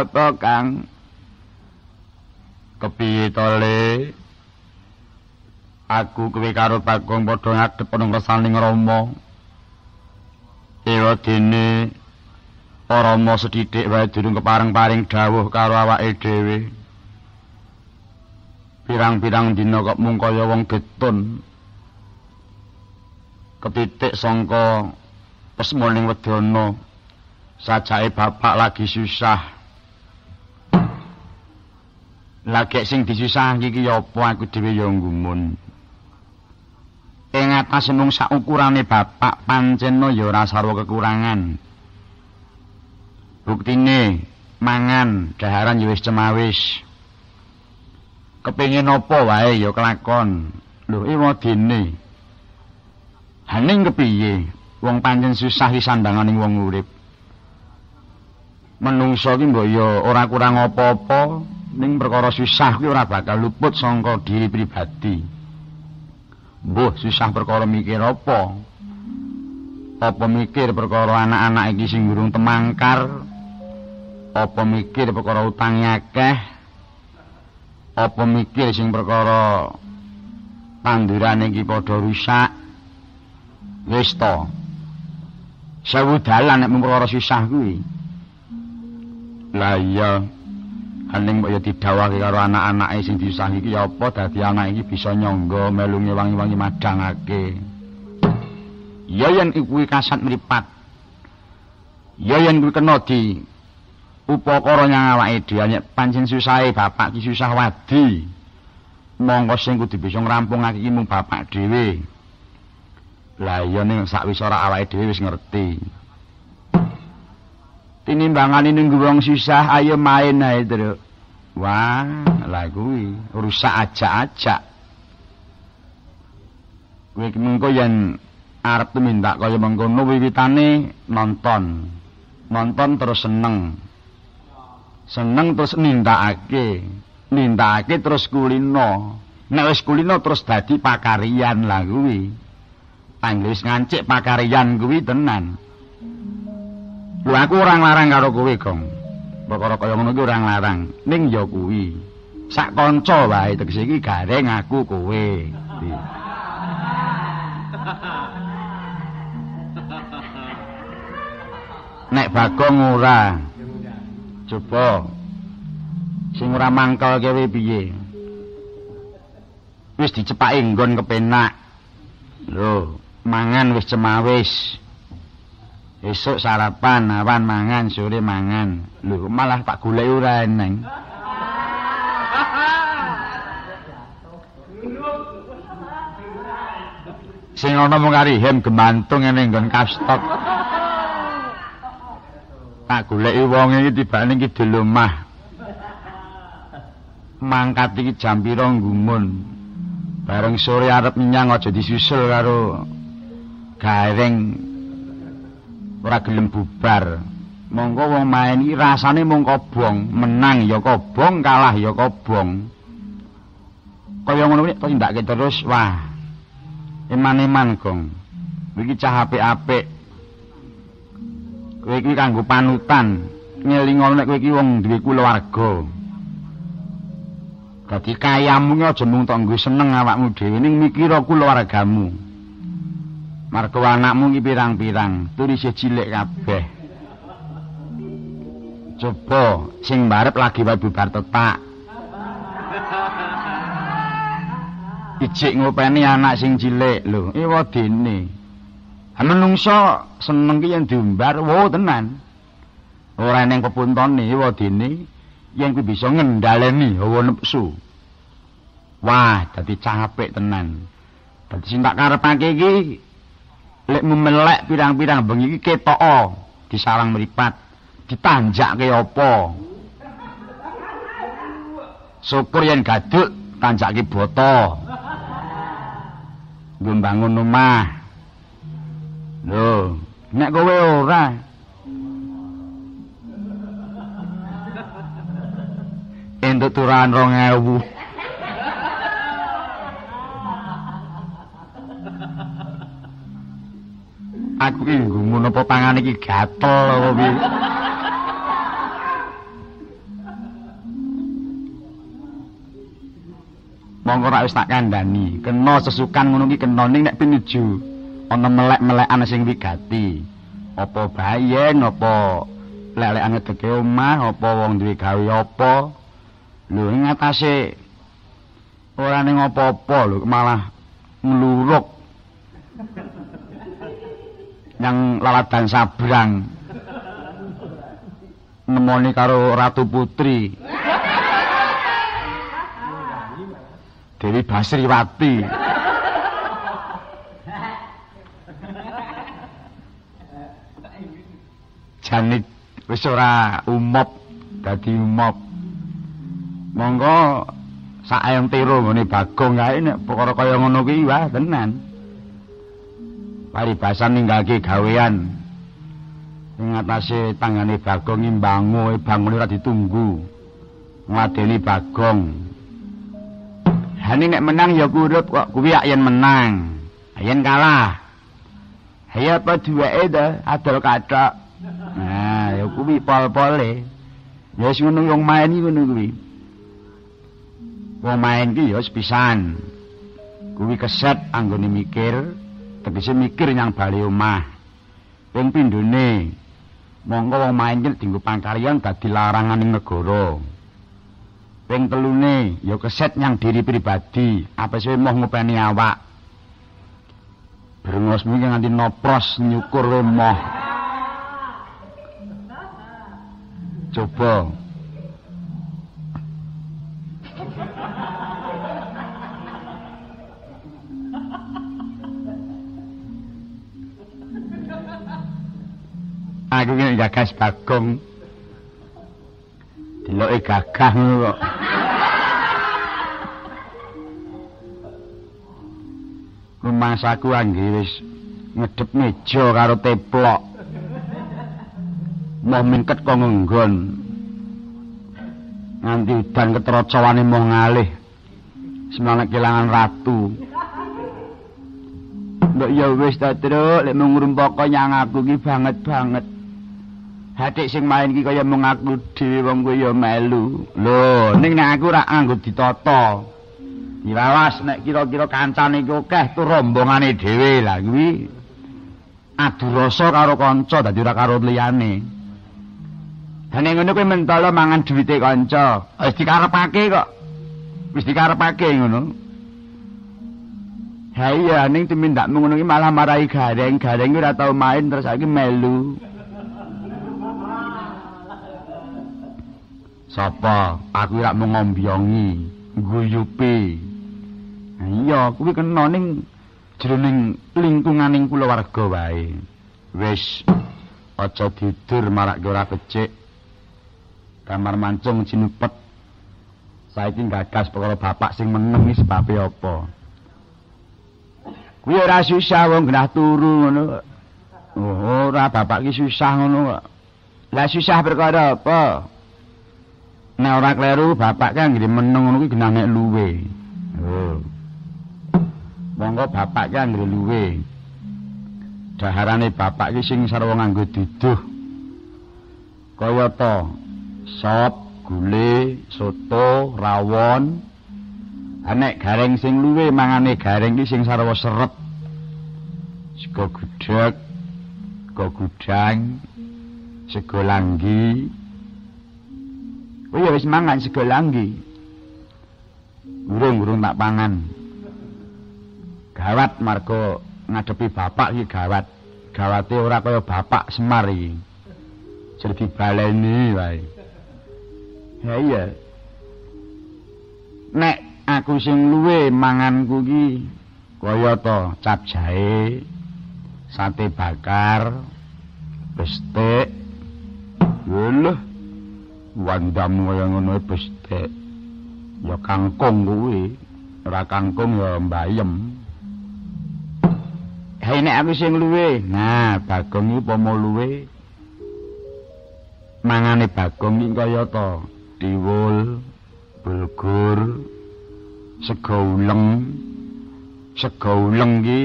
[SPEAKER 1] Apa, Kang? Kepiye to, Le? Aku kowe karo Bagong padha ngadhep ana ngrasaning Rama. Ewa dene Rama sethithik wae durung kepareng-paring dawuh karo awake dhewe. Pirang-pirang dina kok mung kaya wong getun. ketitik sangka pesmoning wedana sajake bapak lagi susah lagi sing disusah iki ya apa? Aku dhewe ya nggumun. Ing atas mung saukurane bapak pancen ya ora sarwa kekurangan. Buktine mangan daharan ya wis cemawis. Kepengin apa wae ya kelakon. Lho iwadene Haning kepiye? Wong pancen susah disandanganing wong urip. Menungso ki mbok ya ora kurang apa-apa, ning perkara susah kuwi ora bakal luput saka diri pribadi. Mbuh susah perkara mikir apa? Apa mikir perkara anak-anak iki sing durung temangkar? Apa mikir perkara utang akeh? Apa mikir sing perkara tandurane iki padha rusak? Wis to. Sewu dalan nek perkara susah kuwi. Lah iya. Aning mbok ya didhawuhke karo anak-anake sing diusahi iki ya apa dadi anak iki bisa nyangga melu ngewangi-wangi madhangake. Ya yen kuwi kasat mripat. Ya yen kuwi kena di upakara nyang awake dhewe pancen susahe bapak ki susah wadi. Monggo sing kudu bisa ngrampungake iki mung bapak dhewe. Lah iya ning sakwise ora awake dhewe wis ngerti. Tinimbangane nunggu wong susah ayo main ae, Tru. Wah, lah kuwi rusak aja-aja. Kowe mengko yen arep tumindak kaya mengkono wiwitane nonton. Nonton terus seneng. Seneng terus nindakake. Nindakake terus kulino. Nek wis kulino terus dadi pakarian lah kuwi. Anggris ngancik pakarian kuwi tenan. Lho aku ora nglarang karo kowe, Gong. Perkara kaya ngono kuwi ora nglarang. Ning ya kuwi. Sak kanca wae tegese iki gareng aku kowe. Nek Bagong ora. Coba. Sing ora mangkel kowe piye? Wis dicepake nggon kepenak. Lho, mangan wis cemawis. Esuk sarapan, awan mangan, sore mangan. Lho, malah tak golek ora eneng. Sing ana mung kari hem gemantung ngene nggon kastok. Tak goleki wong iki tibane iki delomah. Mangkat iki jam pira gumun. Bareng sore arep nyang aja disusul karo gareng ora gelem bubar. Monggo wong main iki rasane mung kobong, menang ya kobong, kalah ya kobong. Kaya ngono kuwi tindake terus, wah. Eman-eman, Gong. Iki cah apik-apik. Kowe iki kanggo panutan. Ngelingono nek kowe iki wong duwe kulawarga. Dadi kayamu aja mung tok seneng awakmu dhewe ning mikira kulawargamu. Marga anakmu iki pirang-pirang, turise cilik kabeh. Coba sing barep lagi wae bubar tetak. Ijik ngopeni anak sing cilik lho, iwa dene. Menungso seneng ki yen diumbar, wo tenan. Ora ning pepuntone iwa dene yen kuwi bisa ngendhaleni hawa nepsu. Wah, dadi capek tenan. Dadi sing tak karepake iki lek memelek pirang-pirang bengi iki ketoka disalang mripat. Ditanjakke apa? Syukur yen gaduk tanjake boto nggo bangun omah. Lho nek kowe ora? Entuk turan 2000 aku ki gumun apa tangan iki gatel apa piye? Monggo ra wis tak kandhani kena sesukan ngono ki kena ning nek pinuju. Ana melek-melekan sing wigati. Apa bayen apa lelekan ngedeke omah apa wong duwe gawe apa? Lho ing atase ora ning apa-apa lho malah ngluruk yang laladan sabrang. Nemoni karo Ratu Putri. Dewi Basriwati. Janit wis ora umop dadi umop. Monggo sak ayam tiro ngene Bagong kae nek perkara kaya ngono kuwi wah tenan paribasan ninggalke gawean. Ing atase tangane Bagong imbangu bangun ora ditunggu. Ngladeni Bagong. Hani nek menang ya kurut kok kuwi yen menang. Yen kalah. Hayo apa duweke to adol kathok Nah ya kuwi pol-pole. Ya wis ngono wong main iki ngono kuwi. Wong main ki ya pisan. Kuwi keset anggone mikir tegese mikir nyang bali omah. Ping pindhone Monggo wong main iki dienggo pangkarian dadi larangan ing negara. Ping telune ya keset nyang diri pribadi, apa sih moh ngopeni awak. Brengosmu iki nganti nopros nyukur moh. Coba Aku kene gagas Bagong. Deloke gagah ngono kok. Rumangsaku angge wis ngedep meja karo teplok. Mau mingket kok ngenggon. Nganti udan ketrocowane mau ngalih. Semana kelangan ratu. Mbok ya wis ta, Truk, lek mung ngrumpaka nyang aku ki banget-banget. Hatik sing main ki kaya mung aku dhewe wong kuwi ya melu. Lho, ning nek aku ora anggo ditata. Dirawas nek kira-kira kancane iki akeh tur rombongane dhewe lah kuwi. Adu rasa karo kanca dadi ora karo liyane. Dene ngono kuwi mentolo mangan duwite kanca. Wis dikarepake kok. Wis dikarepake ngono. Ha iya ning timindakmu ngono iki malah marahi gareng. Gareng ora tau main terus saiki melu. Sapa? Aku ora mung ngombyongi, guyupi. Iya, kuwi kena ning jroning lingkunganing kulawarga wae. Wis aja didur marak ora becik. Kamar mancung jinupet. Saiki gagas perkara bapak sing meneng iki sebabe apa? Kuwi ora susah wong genah turu ngono. Oh, ora bapak ki susah ngono kok. Lah susah perkara apa? Nek ora kleru bapak kan nggih meneng ngono kuwi genah nek luwe. Oh. Monggo bapak kan nggih luwe. Daharane bapak ki sing sarwa nganggo duduh. Kaya to sop, gule, soto, rawon. Anek gareng sing luwe mangane gareng ki sing sarwa seret. Sego gudheg, sego gudang, sego langgi. Oh wis mangan sego langgi. Urung-urung tak pangan. Gawat marga ngadepi bapak iki gawat. Gawate ora kaya bapak Semar iki. Jadi baleni wae. Ya iya. Nek aku sing luwe manganku ki kaya to cap jahe, sate bakar, bestek. Lho, wandamu kaya ngono bestek. Ya kangkung kuwi, ora kangkung ya mbayem. Hei nek aku sing luwe, nah Bagong iki pomo luwe. Mangane Bagong iki kaya to, diwul, bulgur, sego uleng. Sego uleng iki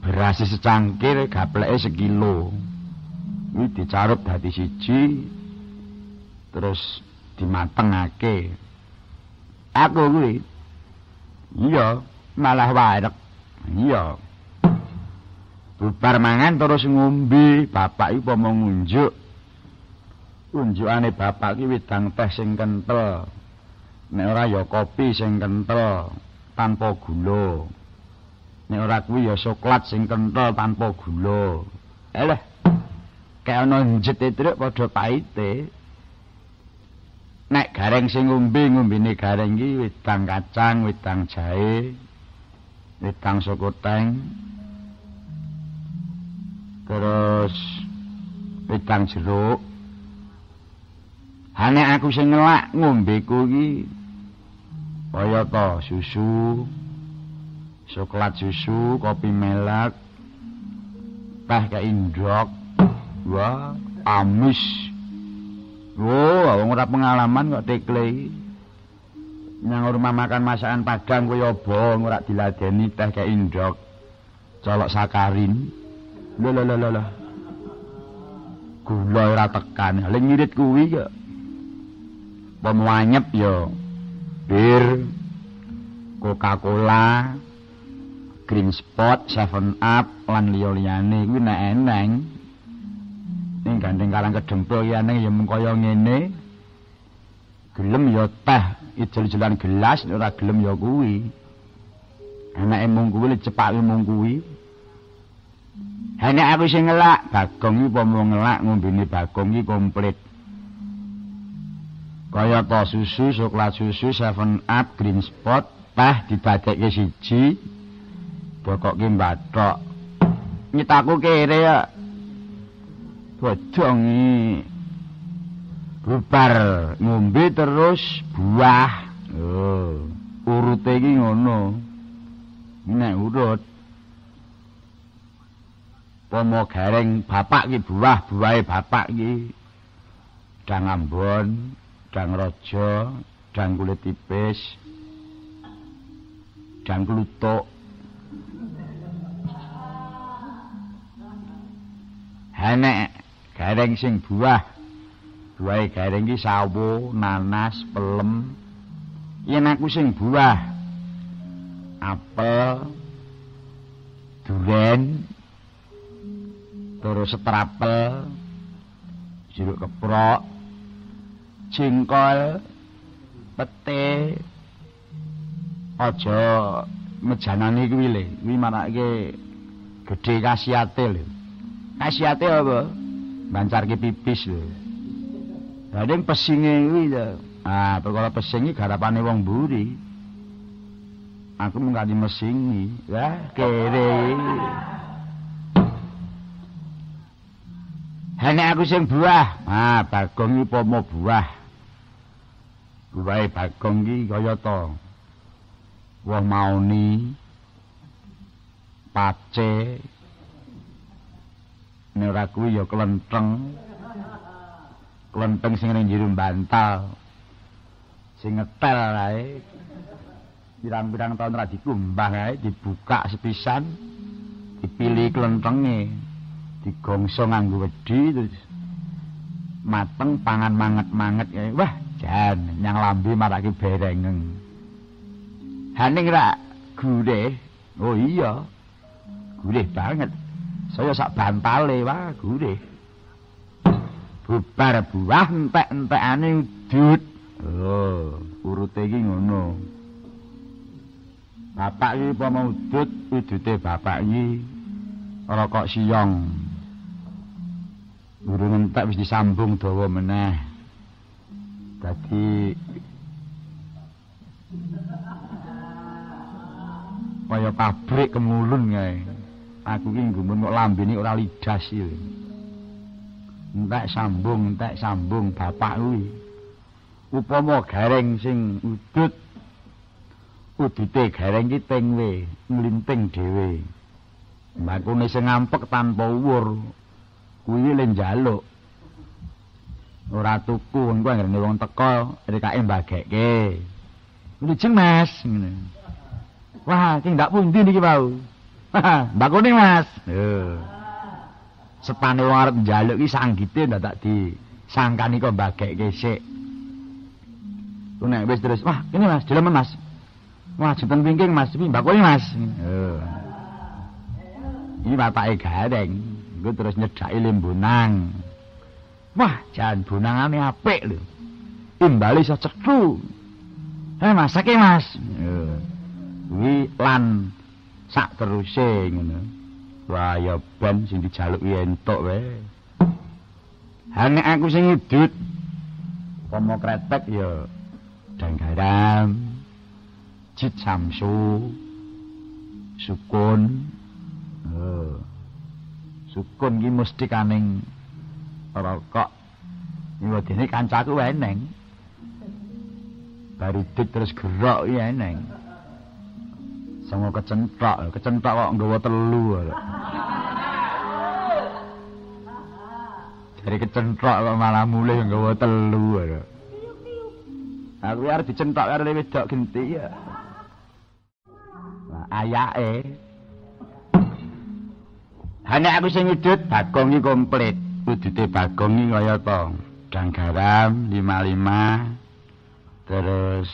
[SPEAKER 1] beras secangkir gapleke sekilo. Kuwi dicarup dadi siji terus dimatengake. Aku kuwi iya malah warek. Iya. Bubar mangan terus ngombe, bapak iki pomo ngunjuk. Unjukane bapak iki wedang teh sing kentel. Nek ora ya kopi sing kentel tanpa gula. Nek ora kuwi ya coklat sing kentel tanpa gula. Eleh. Kayak ana njete truk padha paite. Nek gareng sing ngombe ngombene gareng iki wedang kacang, wedang jahe, wedang sokoteng. Terus wedang jeruk. Hane aku sing ngelak ngombeku iki kaya to susu, coklat susu, kopi melak, teh keindok. Wah, amis. Oh, wong ora pengalaman kok tekle. Nang rumah makan masakan Padang kaya apa ora diladeni teh keindok. Colok sakarin. Lho lho lho lho. Gula ora tekan. Lha ngirit kuwi kok. Pemwanyep ya bir Coca-Cola, Green Spot, Seven Up lan liya-liyane kuwi nek eneng. Ning gandeng karang kedempul ya ning ya mung kaya ngene gelem ya teh ijel-ijelan gelas ora gelem ya kuwi anake mung kuwi cepake mung kuwi Hanya aku sing ngelak, Bagong iki pomo ngelak ngombene Bagong iki komplit. Kaya to susu, coklat susu, 7 Up, Green Spot, teh dibadekke siji. Bokoke mbathok. Nyitaku kere ya. Bodong iki. Bubar ngombe terus buah. Oh, urute iki ngono. Nek urut pomo gareng bapak ki buah buahe bapak ki dang ambon dang raja dang kulit tipis dang klutuk hanek gareng sing buah buahe gareng ki sawo nanas pelem. Yen aku sing buah apel duren terus setrapel jeruk keprok jengkol pete. Aja mejanane kuwi le kuwi manake gedhe kasiate lho. Kasiate apa bancarke pipis lho Dadi pesinge kuwi to. Ah, perkara iki garapane wong mburi. Aku mung ganti mesingi. Wah, kere. Hanya aku sing buah. Ah, Bagong iki pomo buah. Buahe Bagong iki kaya to. Wong mauni pace nek ora kuwi ya klentheng. Klentheng sing ning jero bantal. Sing ngetel ae. Pirang-pirang tahun ra dikumbah ae dibuka sepisan. Dipilih klenthenge. digongso nganggo wedi terus mateng pangan manget-manget ya wah jan nyang lambe marake berengeng haning ra gurih oh iya gurih banget saya sak bantale wah gurih. Bubar buah entek-entekane udut oh urute iki ngono. Bapak iki apa mau udut udute bapak iki. Rokok siyong. Burung entek wis disambung dawa meneh. Dadi kaya pabrik kemulun kae. Aku ki nggumun kok lambene ora lidas iki. Entek sambung, entek sambung bapak kuwi. Upama gareng sing udut udute gareng ki tengwe, mlinting dhewe. Mbakune sing ngampek tanpa uwur, kuwi le njaluk ora tuku engko anggere wong teko rekake mbagekke Lujeng Mas ngene Wah iki ndak pundi niki wau Mbakune Mas Lho Sepane wong arep njaluk iki sanggite ndak di sangkani kok mbagekke sik Ku nek wis terus wah ini Mas jelemen Mas Wah jeten pingking Mas iki mbakune Mas Lho Ini bapake gareng iku terus nyedhaki limbunang. Wah, jan bunangane apik lho. Imbali iso cethu. Eh, masake, Mas. Kuwi lan sak teruse ngono. Wah, ya ben sing dijaluki entuk wae. Hane aku sing ngidut. Pomo kretek ya dan garam. Cit samsu. Sukun. Oh. sukun ki mesti kaning rokok iku dene kancaku eneng baru terus gerok iki eneng songo kecentok kecentok kok nggawa telu dari kecentok kok malah mulih nggawa telu aku arep dicentok karo wedok genti ya nah, ayake Hanya aku sing ngidut Bagong iki komplit. Wujute Bagong iki kaya to. Dang garam 55 terus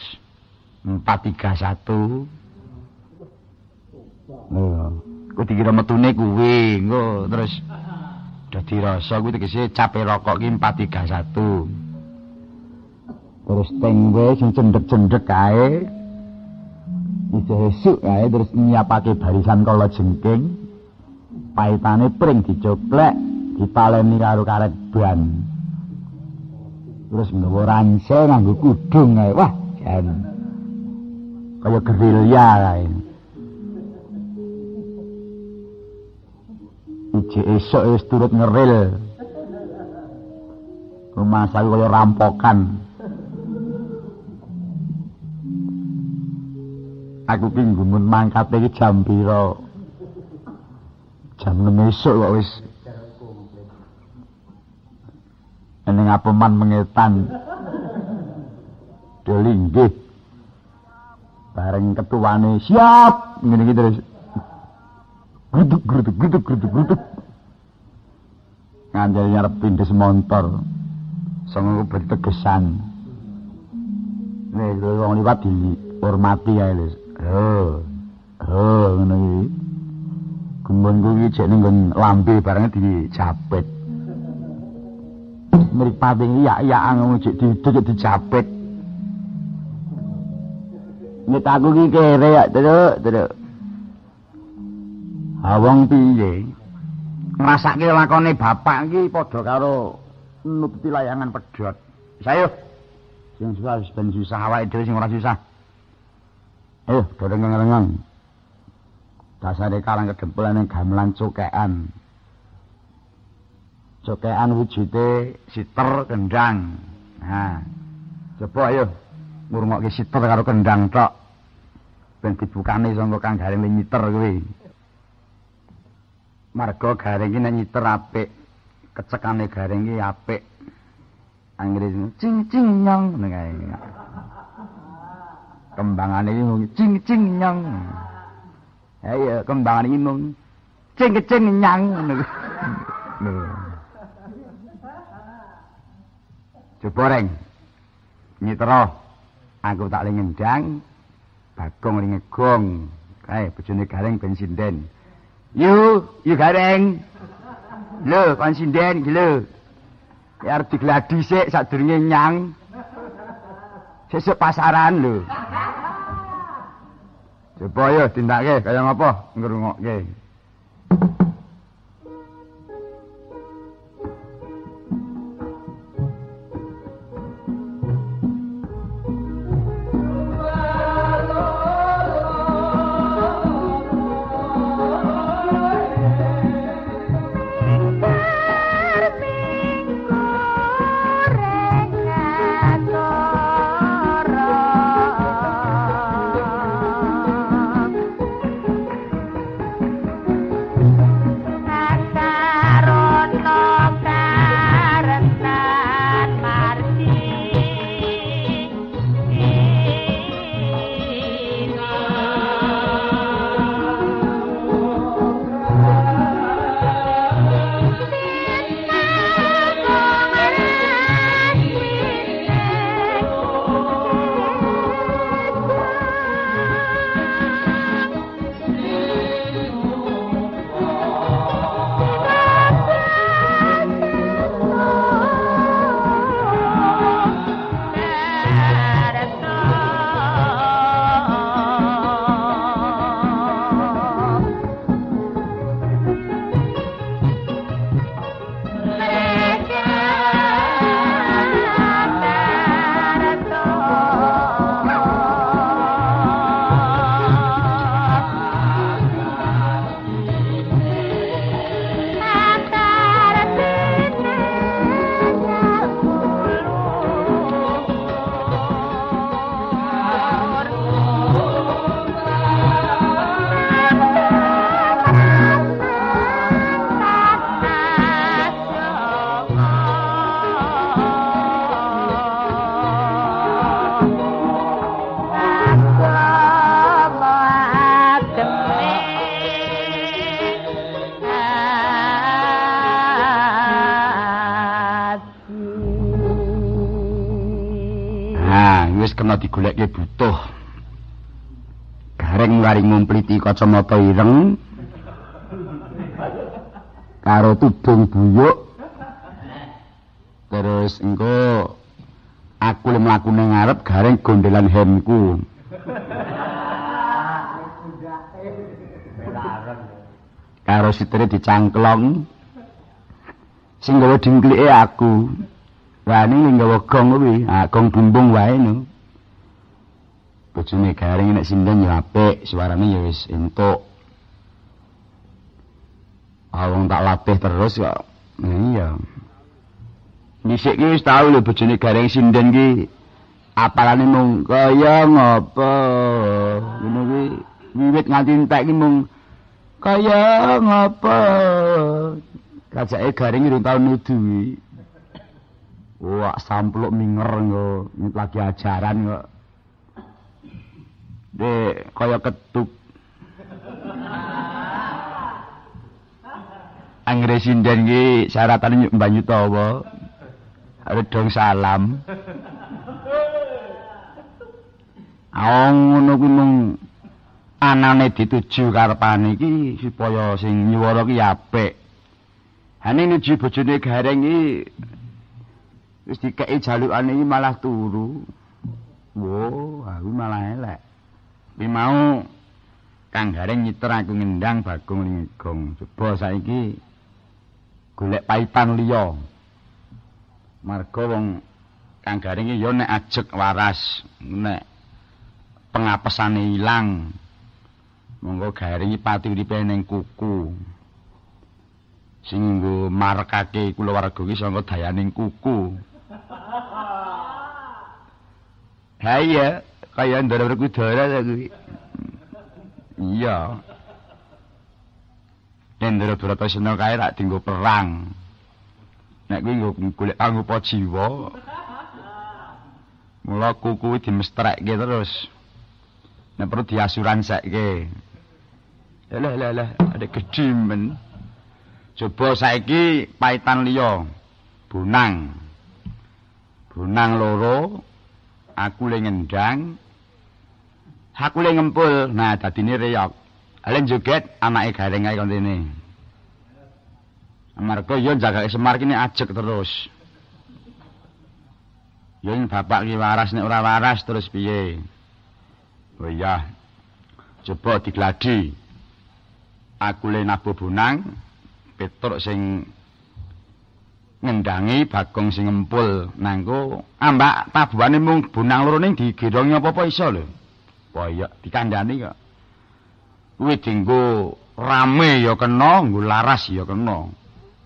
[SPEAKER 1] 431. Oh, ku dikira metune kuwi, engko terus Dadi rasa kuwi tegese cape rokok ki 431. Terus tengwe sing cendhek-cendhek kae. Ijo esuk kae terus nyiapake barisan kala jengking. Paitane pring dicoplek, ditaleni karo karet ban. Terus nggawa ransel nganggo kudung kae. Wah, jan. Kaya gerilya kae. Ije esok wis turut ngeril. Rumah saya kaya rampokan. Aku ki nggumun mangkate iki jam pira? Jam 6 esuk kok wis. Ning apeman mengetan. Delinggih. Bareng ketuane siap ngene iki terus gruduk gruduk gruduk gruduk gruduk. Ngandel nyarep pindes montor. Sanga bertegesan nek wong liwat dihormati ae lho oh ngono iki. Gumun kuwi jek ning lambe bareng dijapit. Mripate iki ya-ya ngono jek diduk dijapit. Nek aku iki kere ya terus terus Awong piye? Ngrasake lakone bapak iki padha karo nututi layangan pedhot. Sayo. Sing susah ben susah awake dhewe sing ora susah. Ayo, doreng-doreng. Dasare kalang kedempelane gamelan cokean. Cokean wujude siter kendang. Nah. Coba ayo ngurungokke siter karo kendang tok. Ben dibukane sangka Kang Garing nyiter kuwi. Marga garing iki nek nyiter apik. Kecekane garing iki apik. Anggere cing cing nyong ngene kae. Kembangane iki cing cing nyong ayo kembangane iki mung cing cing nyang ngono coba reng. Nyitero aku tak lengendang bagong ringegong kae bojone garing ben sinden Yu, yu gareng. Lho, kon sinden iki lho. Ya arep digladi sik sadurunge nyang. Sesuk pasaran lho. Coba yo tindake kaya ngapa ngrungokke. Kacamata ireng. karo tubung buyuk. Terus engko aku mlaku ning ngarep gareng gondelan hemku karo sitere dicangklong sing gawa dingklike aku. Wani ning gawa gong kuwi ah gong bumbung wae no bojone garing nek sinden ya apik suarane ya wis entuk. Awong tak latih terus kok. Iya. Nisik ki wis tau lho bojone garing sinden ki. Apalane mung kaya ngopo? Ngono kuwi wiwit nganti entek ki mung kaya ngopo? Kajake garing irung tau nudu wah sampluk minger engko lagi ajaran kok Dek, kaya ketuk. Anggere sinden ki syaratane banyu tawa. Arep dong salam. Aong ngono kuwi mung anane dituju karepane iki supaya sing nyuwara ki apik. Hane nuju bojone gareng iki wis dikeki jalukane iki malah turu. Wo, aku malah elek. Kuwi mau Kang Gareng nyiter aku ngendang Bagong Lingegong. Coba saiki golek paipan liya. Marga wong Kang Gareng ya nek ajeg waras, nek pengapesane ilang. Monggo Gareng pati uripe ning kuku. Sing nggo marekake kulawarga iki saka dayaning kuku. Ha iya, kaya ndara berkudara ta kuwi. Iya. Ndara Bratasena kae tak dinggo perang. Nek kuwi nggo golek anggupa jiwa. Mula kuku dimestrekke terus. Nek perlu diasuransekke. Lah lah lah, ada gedimen. Coba saiki paitan liya. Bunang. Bunang loro aku le ngendang aku le ngempul. Nah dadine reyok ale joget anake gareng ae kontene. Amarga yo jagake semar kene ajeg terus. Yo bapak ki waras nek ora waras terus piye? Oh iya. Coba digladi. Aku le nabuh bunang petruk sing ngendangi bagong sing ngempul. Nangko ambak tabuhane mung bunang loro ning digirongi apa-apa iso lho. Iya dikandani kok. Kuwi dinggo rame ya kena, nggo laras ya kena.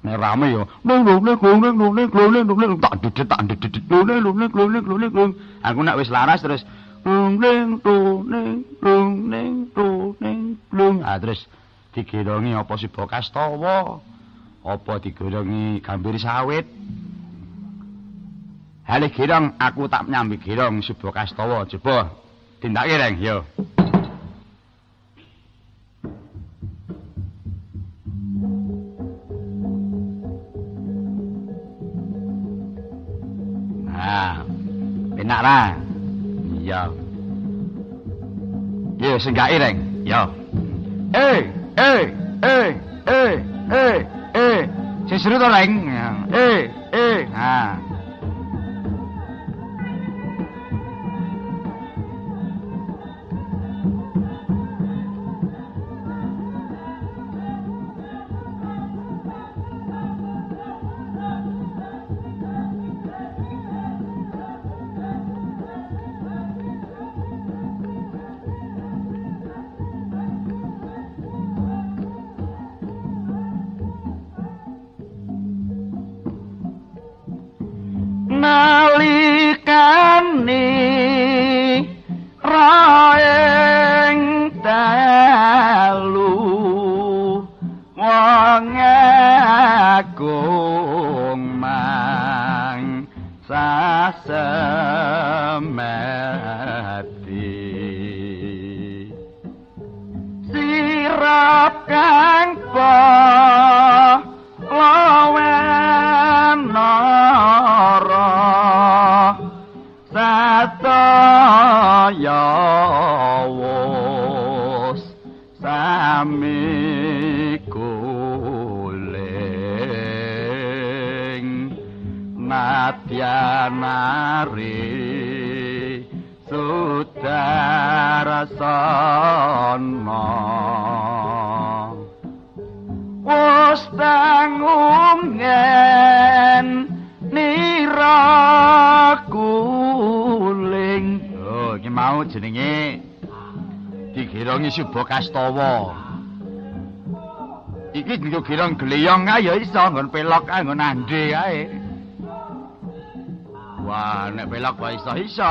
[SPEAKER 1] Nek rame ya ning ning ning ning ning ning tak didet tak didet ning ning ning ning ning aku nek wis laras terus ning ning ning ning ning ah terus digirongi apa si bokas tawa. apa digorongi gambir sawit Hale girong aku tak nyambi girong subuh kastawa coba tindake reng yo Nah enak ra iya Yo senggake reng yo Eh eh eh eh eh eh sing seru to leng eh eh ha nalikane
[SPEAKER 3] gleyong ae ya iso nggon pelok ae nggon ande ae. Wah nek pelok wae iso iso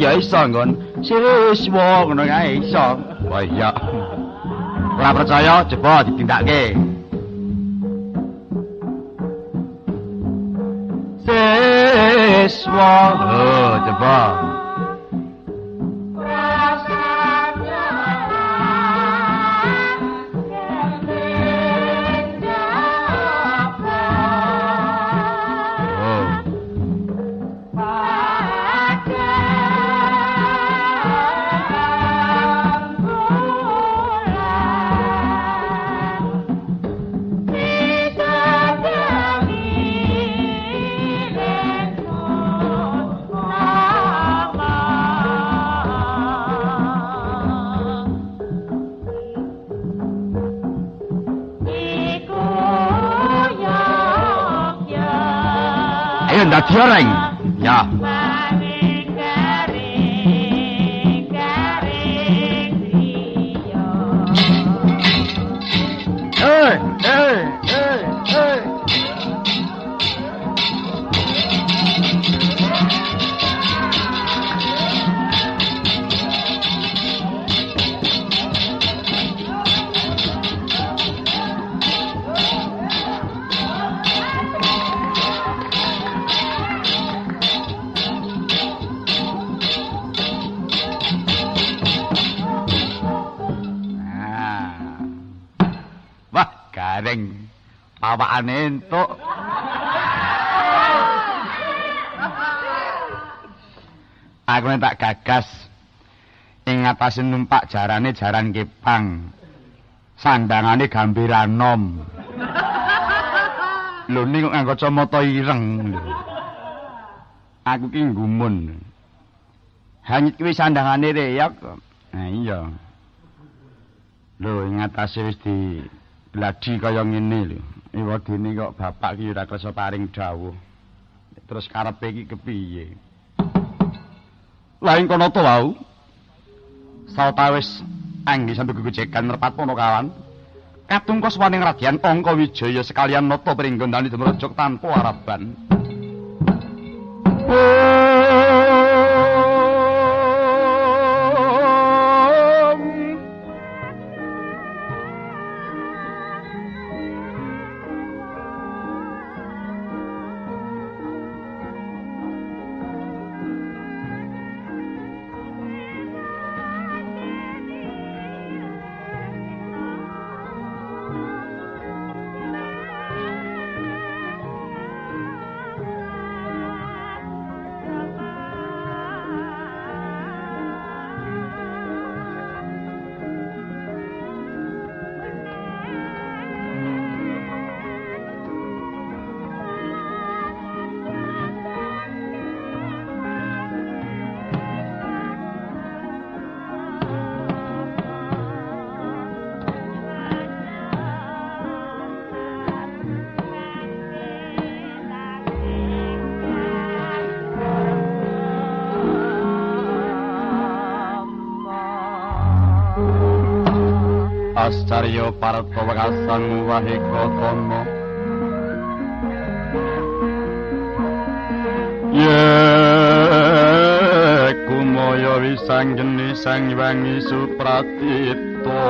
[SPEAKER 3] ya iso nggon. Siswa ngono kae iso. Wah iya. Ora percaya coba ditindakke. Ayo ing ngatasé numpak jarane jaran kepang. Sandangane gambiran nom. Lho ni kok nganggo kacamata ireng lho. Aku ki gumun. Hanyit kuwi sandangane reyok. Nah iya. Lho ing ngatasé wis di gladi kaya ngene lho. Iwadene kok bapak ki ora kersa paring dawuh. Terus karepe iki kepiye? Lah ing kono to Sawetawis anggi sampe gegojekan merpat Ponokawan. Katungkos waning radyan Angka Wijaya sekalian nata pringgondani Demrojok tanpa araban. Om.
[SPEAKER 1] Ascarya parta wekasan wahika tono Ye kumaya wisanggeni sang wangi supratita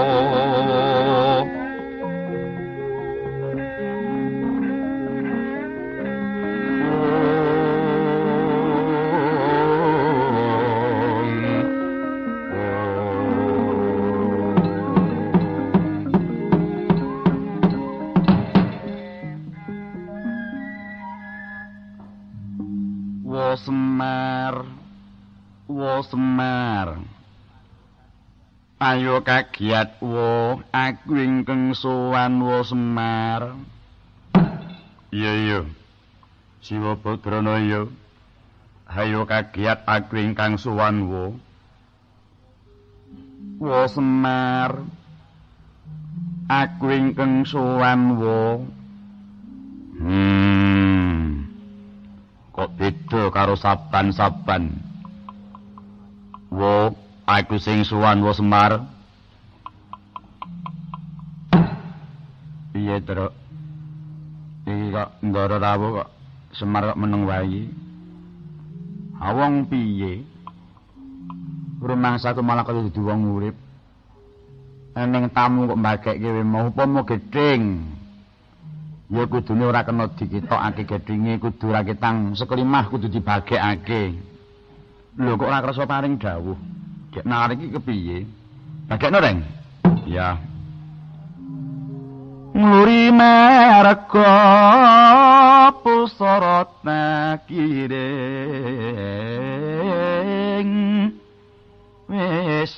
[SPEAKER 1] kagiat wo aku ingkang sowan wo Semar. Iya iya. Siwa Badrana iya. Ayo kagiat aku ingkang sowan wo Wo Semar. Aku ingkang sowan wo Hmm. Kok beda karo saban-saban. Wo, aku sing suwan wo Semar. Truk? Iki kok ndara rawuh kok Semar kok meneng wae. Awong piye? Rumangsaku malah kaya dudu wong urip. Eneng tamu kok mbagekke kowe mau upama gedeng. ya kudune ora kena diketokake gedhinge kudu ra ketang sekelimah kudu dibagekake lho kok ora kersa paring dawuh gek narik iki kepiye bagekno reng ya ngluri merga pusorot nakiring wis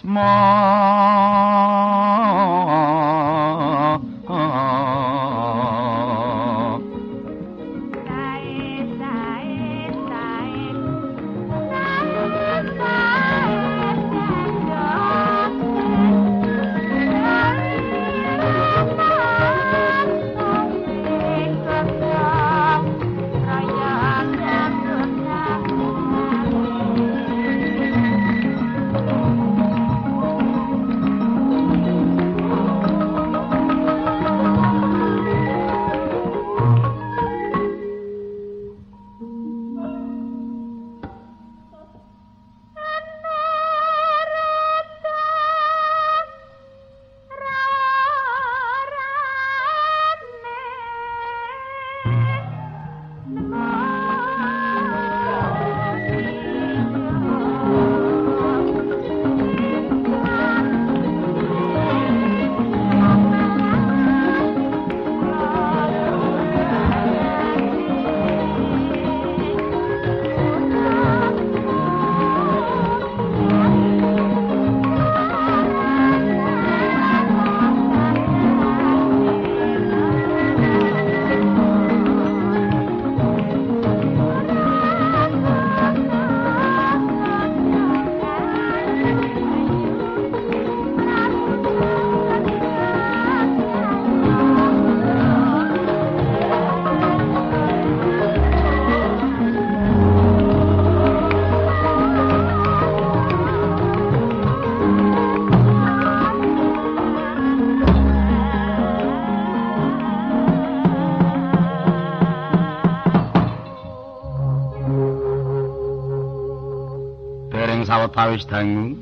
[SPEAKER 1] Sawetawis dangu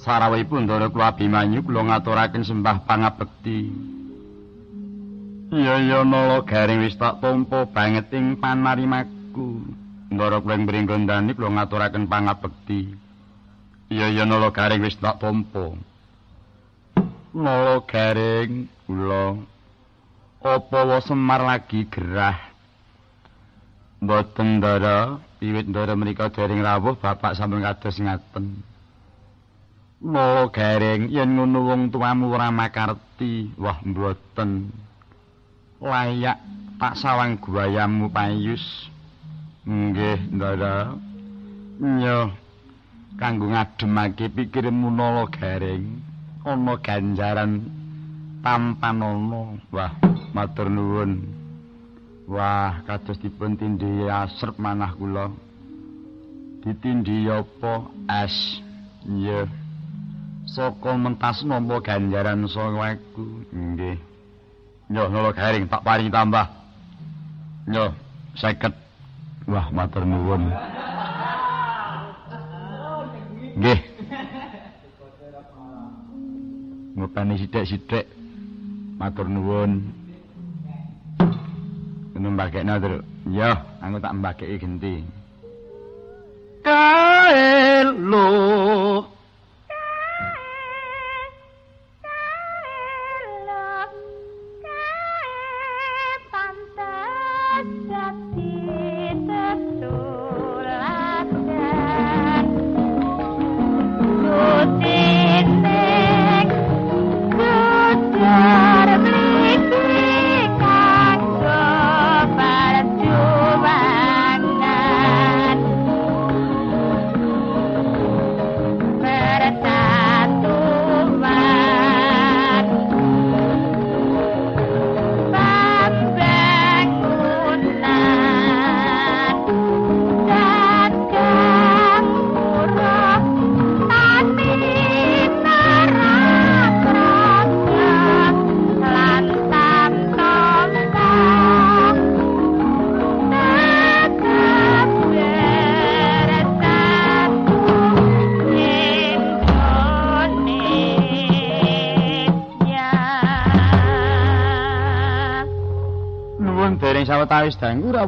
[SPEAKER 1] sarawuhipun Ndara kula Abimanyu kula ngaturaken sembah pangabekti. Iya ya nala garing wis tak tampa banget ing panarimaku. Ndara kula ing Bringgondani kula ngaturaken pangabekti. Iya ya nala garing wis tak tampa. Nala garing kula apa wa Semar lagi gerah Mboten ndara, wiwit ndara menika dereng rawuh bapak sampun kados ngaten. Nala garing yen ngono wong tuamu ora makarti, wah mboten. Layak tak sawang guayamu payus. Nggih, ndara. Nyo kanggo ngademake pikirmu nala garing ana ganjaran tampanana. Wah, matur nuwun. Wah, kados dipun tindhi asrep manah kula. Ditindhi apa? Es. Nggih. saka mentas nampa ganjaran saka aku. Nggih. Yo nolo garing tak paringi tambah. Yo 50. Wah, matur nuwun. Nggih. Ngopeni sithik-sithik. Matur nuwun. Numbakekna, Tru. Yo, aku tak mbakeki genti. Kaelo.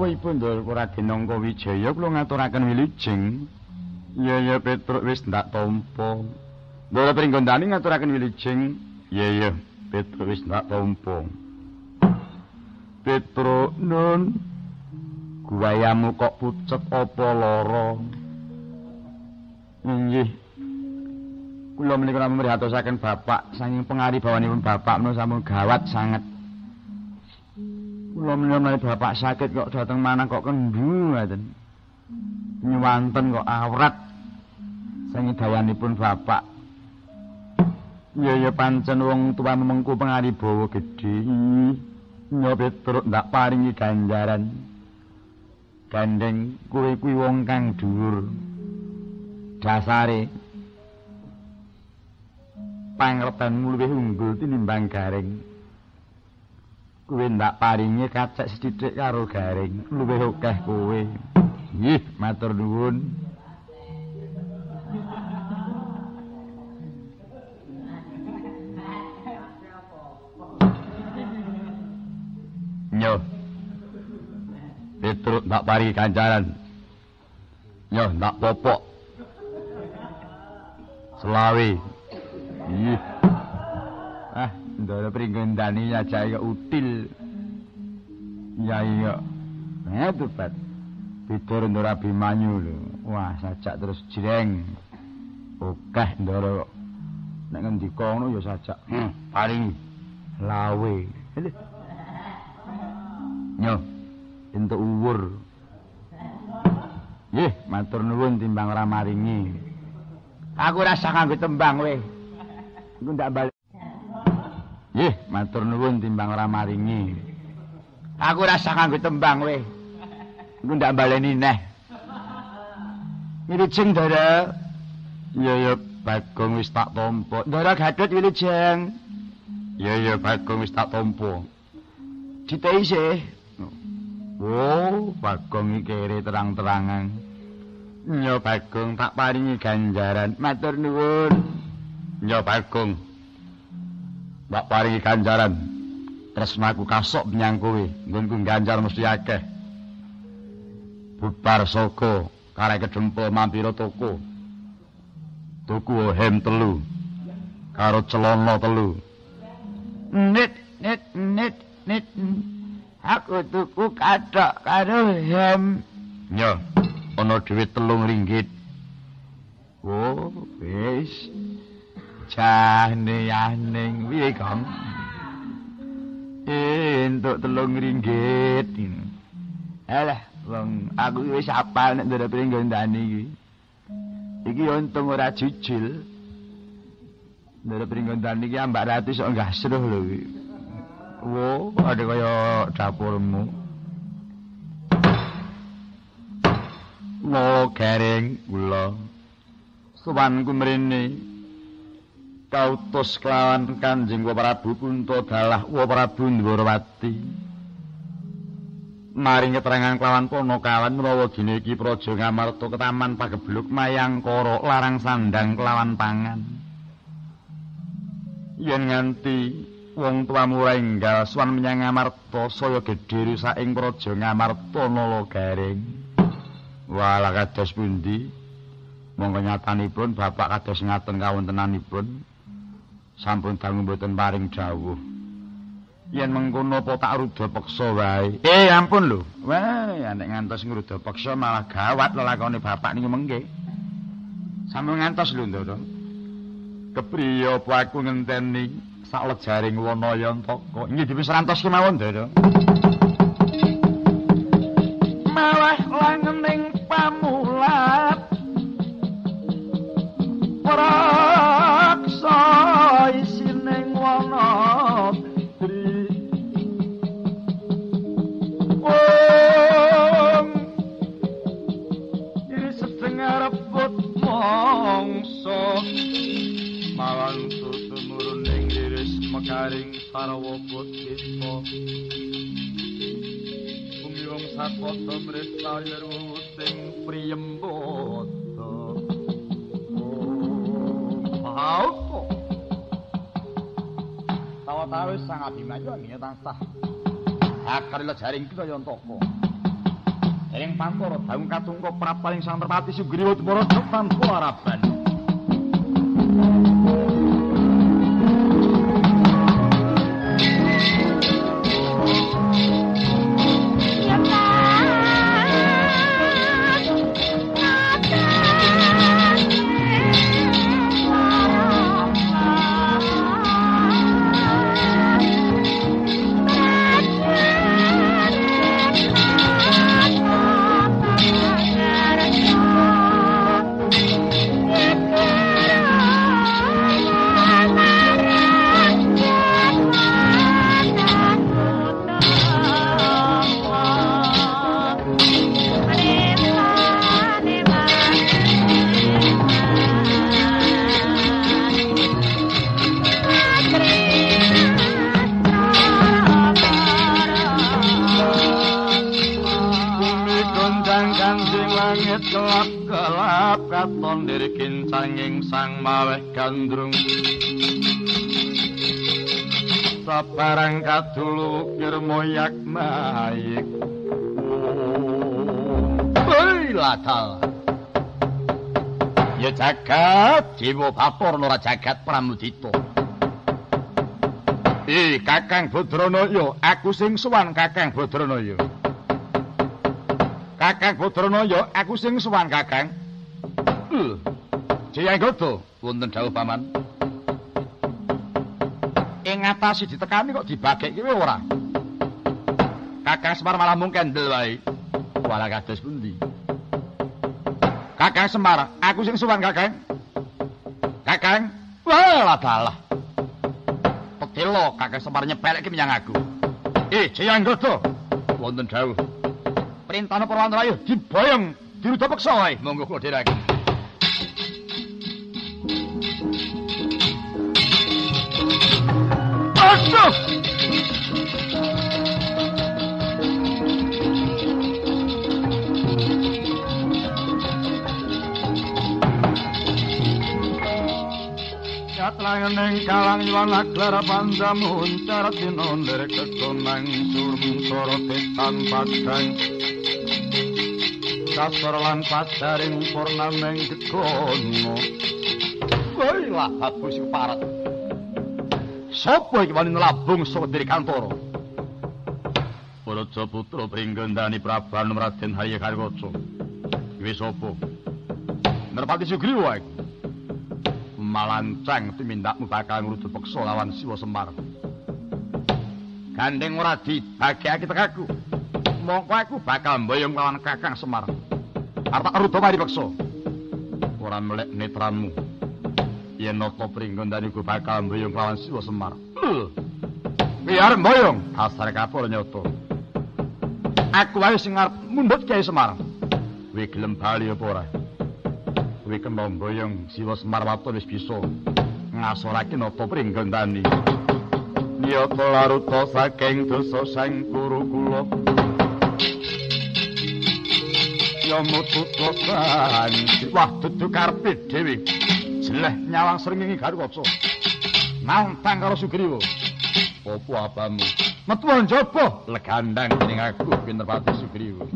[SPEAKER 1] Rawuhipun Ndul Raden Angka Wijaya kula ngaturaken wilujeng. Ya ya Petruk wis ndak tampa. Ndul pringgondani ngaturaken wilujeng. Ya ya Petruk wis ndak tampa. Petruk nun guwayamu kok pucet apa lara? Inggih. Kula menika namung mrihatosaken Bapak saking pengaribawanipun Bapak menika sampun gawat sanget. Kula menawi bapak sakit kok dateng mana kok kendu ngaten. Nyuwanten kok awrat. Dayanipun bapak. Ya ya pancen wong tuwa mengku pangaribawa gedhe. Nya Petruk ndak paringi ganjaran. Gandeng kowe kuwi wong kang dhuwur. Dasare pangrebanmu luwih unggul tinimbang garing. Kowe ndak paringi kacek sithik karo garing luwih akeh kowe nggih matur nuwun Nyo. Petruk ndak paringi ganjaran. Nyo ndak popok. Selawi. Ih. Ah, ndara pringgondani aja ya util. Ya iya. Nah, tupat. Bidur ndara Abimanyu lho. Wah, sajak terus jreng. Okeh ndara. Nek ngendika ngono ya sajak. Hmm, paring lawe. Nyo. Entuk uwur. Nggih, matur nuwun timbang ora maringi. Aku rasa kanggo tembang we. Iku ndak balik. Nggih, matur nuwun timbang ora maringi. Aku rasa kanggo tembang we. Iku ndak baleni neh. Wilujeng Dara. Ya ya Bagong wis tak tampa. Dara gadhut wilujeng. Ya ya Bagong wis tak tampa. Dite isih. Oh, Bagong iki kere terang-terangan. Ya Bagong tak paringi ganjaran. Matur nuwun. Ya Bagong. Tak paringi ganjaran. Tresnaku kasok menyang kowe. Nggonku ganjar mesti akeh. Bubar saka karek kedempel mampira toko. Tuku hem telu. Karo celana telu. Nit nit nit nit. Aku tuku kathok karo hem. Ya, ana dhuwit telung ringgit. Oh, wis. Jane yaning piye, Kang? Entuk telung ringgit. Alah, wong aku wis apal nek ndara pringgondani iki. Iki untung ora jujil. Ndara pringgondani iki ambak ratu sok gasruh lho iki. Wo, ada kaya dapurmu. Wo garing kula. Sowanku mrene. Kautus kelawan Kanjeng Wa Prabu Puntodalah Wa Prabu Ndwarawati. Maring keterangan kelawan Ponokawan menawa dina iki Praja Ngamarta ketaman pagebluk Mayangkara larang sandang kelawan pangan. Yen nganti wong tuamu enggal swan menyang Ngamarta saya gedhe saing Praja Ngamarta nala garing. Walah kados pundi? Monggo nyatanipun bapak kados ngaten kawontenanipun sampun dangu mboten paring dawuh. Yen mengkono apa tak rudha peksa wae. Eh ampun lho. Wah, nek ngantos ngrudha peksa malah gawat lelakone bapak niku mengke. Sampun ngantos lho, Ndoro. Kepriye apa aku ngenteni saklejaring wanaya antaka. Inggih dipun serantos kemawon, Ndoro. Malah langening pamulat Praksa mekaring sarwa kita Bumi wong sakoto mresta lir wuting priyembata Pauto. Tawa-tawa sang Abimanyu angine tansah. Akar jaring kita ya antaka. Jaring pantara daung katungka prapaling sang terpati Sugriwa Tumara tanpa harapan. Bumi Sabarang kadulu ukir moyak mayik Hei ladal Ya jagat jiwa bator nora jagat pramudito Eh kakang Badranaya aku sing sowan kakang Badranaya Kakang Badranaya, aku sing sowan Kakang. Uh. Jayanggoda, wonten dawuh paman. Ing ngatasi ditekani kok dibagekke kowe ora? Kakang Semar malah mung kendel wae. Walah kados pundi? Kakang Semar, aku sing sowan Kakang. Kakang, walah dalah. Petelo Kakang Semar nyepelekke menyang aku. Eh, Jayanggoda, wonten dawuh. Perintahna Purwandraya diboyong diruda peksa wae. Monggo kula dherek. Aduh! Katlangening kalang yuwan aglara pandamun cara tinonder kekonang surum sorote tanpa padang Kasor lan padaring purnameng gegono Woi lah babu sing parat Sopo iki wani nlabung saka diri kantoro Paraja putra pringgandani Praban Raden Hayya Karwaca Kuwi sapa Nerpati Sugriwa iki malancang tumindakmu bakal ngrudut peksa lawan Siwa Semar. Gandeng ora dibagekake tekaku. Mongko aku bakal mboyong lawan Kakang Semar. Arep rudha mari peksa. Ora melek netranmu. Yen nata pringgondani ku bakal mboyong lawan Siwa Semar. Biar mboyong asar kapur nyoto. Aku wae sing arep mundhut Kyai Semar. Kowe gelem bali apa ora? Kuwi kena mboyong Siwa Semar Waton wis bisa
[SPEAKER 3] ngasorake napa pringgendani. Niyata laruta saking dosa sang guru kula. Ya mutu dosan. Wah, dudu karepe dhewe. Jeleh nyawang srengenge garwatsa. Nantang karo Sugriwa. Apa apamu? Metu njaba legandang dening aku Pinterpati Sugriwa.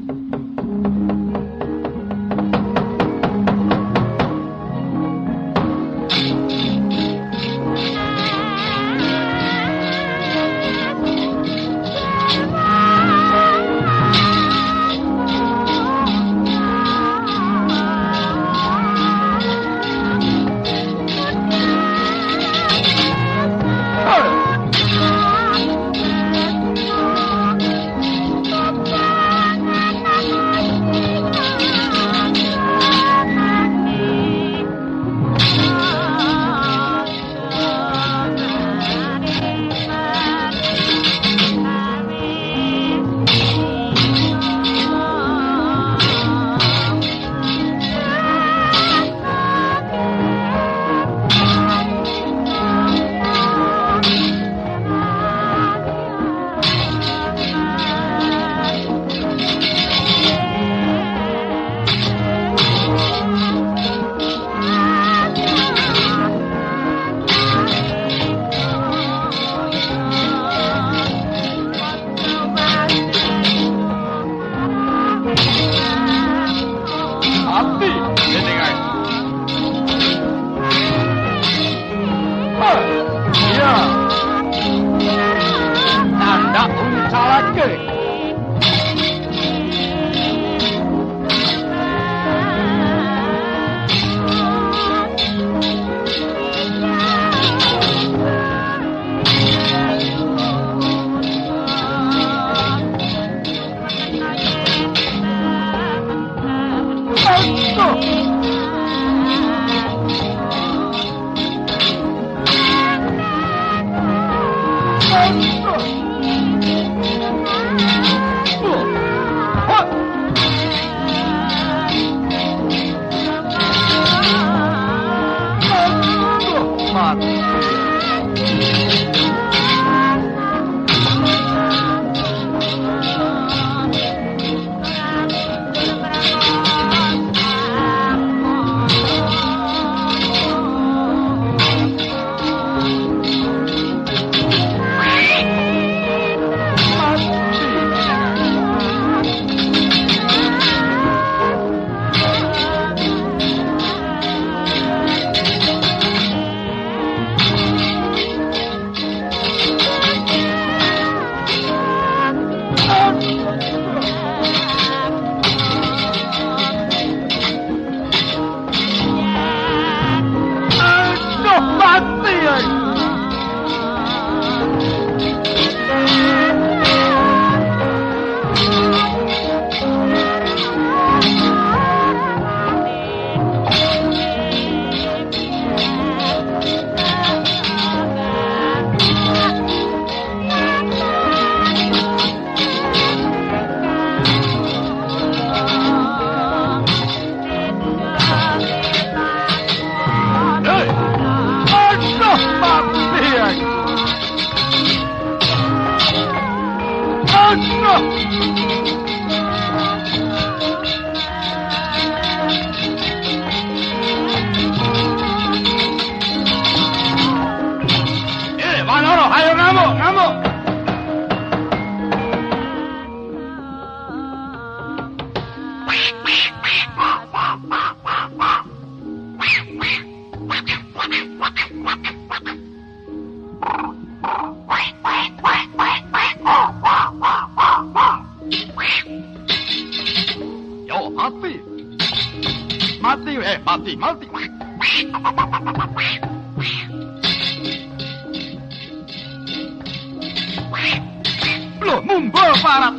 [SPEAKER 3] Mumbul parat.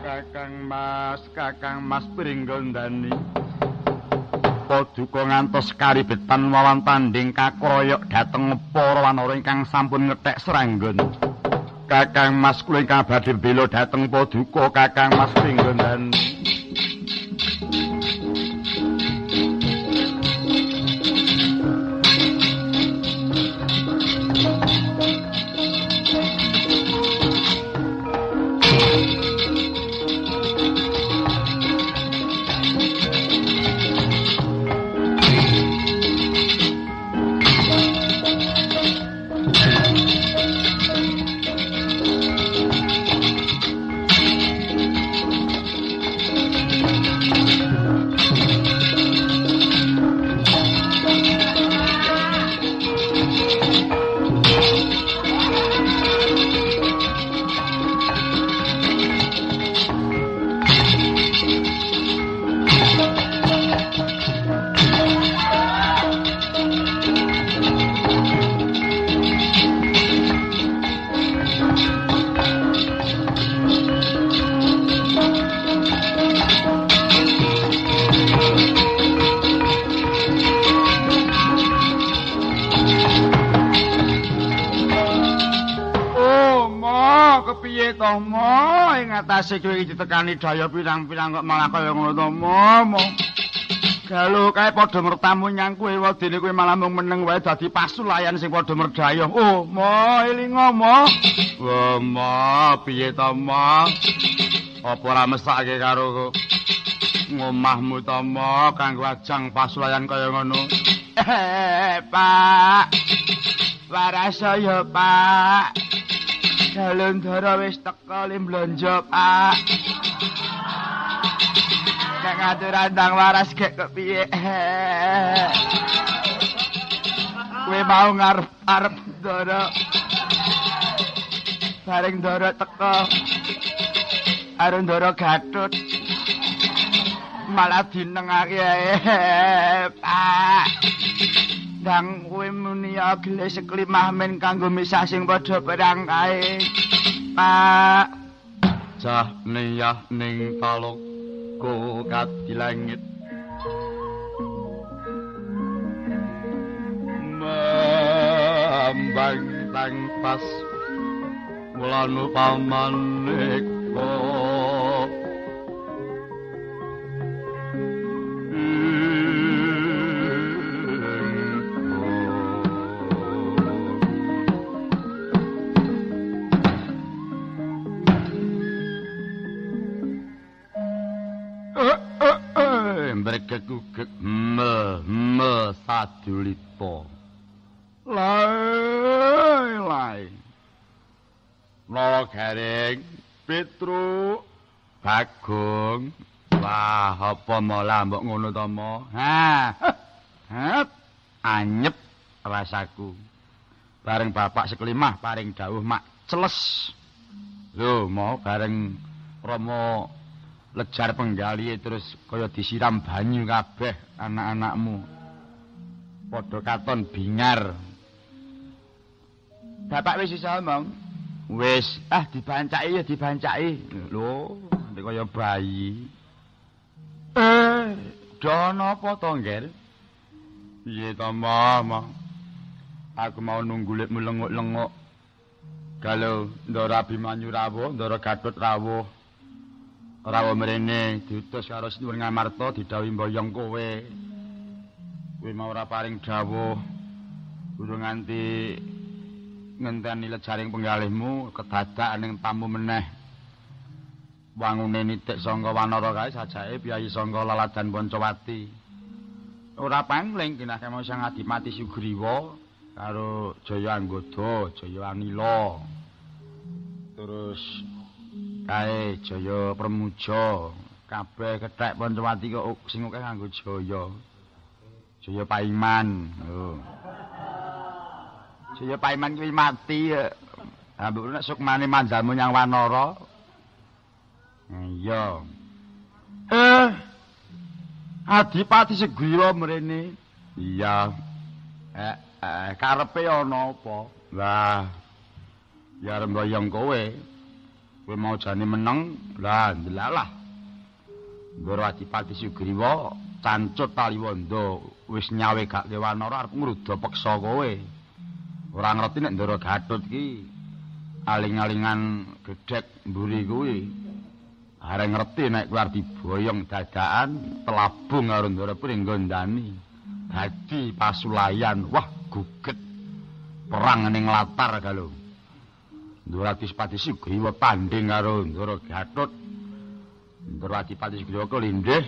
[SPEAKER 3] Kakang Mas, Kakang Mas Pringgondani. Paduka ngantos karibet panwawan tanding kakroyok dhateng para wanara ingkang sampun ngethek seranggon.
[SPEAKER 1] Kakang Mas kula ingkang badhe bela dhateng Paduka Kakang Mas Pinggondan.
[SPEAKER 3] Kowe iki ditekani daya pirang-pirang kok malah kaya ngono to, mo, mo. Galuh kae padha mertamu nyang kowe wadine kowe malah mung meneng wae dadi pasulayan sing padha merdaya. Oh, mo, elinga, mo. Wah, mo, piye to, mo? Apa ora mesake karo ngomahmu to, mo, kanggo ajang pasulayan kaya ngono? Eh, Pak. Waras saya, Pak. Dalem dara wis teka lim blonjo, Pak. Nek ngatur andang waras gek kepiye? Kowe mau ngarep-arep dara. Bareng dara teka. Arep dara gatut. Malah dinengake ae, Pak. Dang kowe muni ya gele seklimah men kanggo misah sing padha perang kae. Pak,
[SPEAKER 1] Cah niyah ning talaga kadi langit. Mambang tang pas mulanu pamaneka.
[SPEAKER 3] Eh
[SPEAKER 1] Mbregegugeg me me sadulita.
[SPEAKER 3] Lai lai.
[SPEAKER 1] Nara garing Petruk Bagong. Wah, apa malah mbok ngono to.
[SPEAKER 3] Ha.
[SPEAKER 1] Anyep rasaku. Bareng bapak sekelimah paring dawuh mak celes. Lho, mau bareng Rama lejar penggali terus kaya disiram banyu kabeh anak-anakmu. Padha katon bingar.
[SPEAKER 3] Bapak wis iso omong.
[SPEAKER 1] Wis,
[SPEAKER 3] Ah dibancaki ya dibancaki.
[SPEAKER 1] lho, ndek kaya bayi.
[SPEAKER 3] Eh,
[SPEAKER 1] Dono apa to, Ngger? Piye to, Mama? Aku mau nunggu lek melenguk-lenguk. Kalau Ndara Abimanyu rawuh, Ndara Gatut rawuh. Rawuh mrene diutus karo Sinuwun Ngamarta didhawuhi mboyong kowe. Kowe mau ora paring dawuh. Durung nganti ngenteni lejaring penggalihmu kedadak ning tamu meneh. wangune nitik sangka wanara kae sajake piyayi sangka laladan Pancawati. Ora pangling kinah kemo sang Adipati Sugriwa karo Jaya Anggoda, Jaya Anila. Terus kae Jaya Premuja, kabeh kethek Pancawati kok sing akeh nganggo Jaya. Jaya Paiman. Oh. Jaya Paiman kuwi mati. ya. Ha mbok nek sukmane manjamu nyang wanara, Iya.
[SPEAKER 3] eh. Adipati Segwira mrene.
[SPEAKER 1] Iya. Eh, eh karepe ana apa? Lah. Ya rembayang kowe. Kowe mau jane meneng, lah ndelalah. Ndoro Adipati Sugriwa cancut Taliwondo wis nyawe gak kewanara arep ngruda peksa kowe. Ora ngerti nek Ndoro Gatut ki aling-alingan gedhek mburi kuwi. Areng ngerti nek kuwi arep diboyong dadakan telabung karo Ndara Pring gondani dadi pasulayan wah guget. Perang ning latar kalau Ndara Dispati Sugriwa tanding karo Ndara Gatut Ndara Dispati Sugriwa kelindih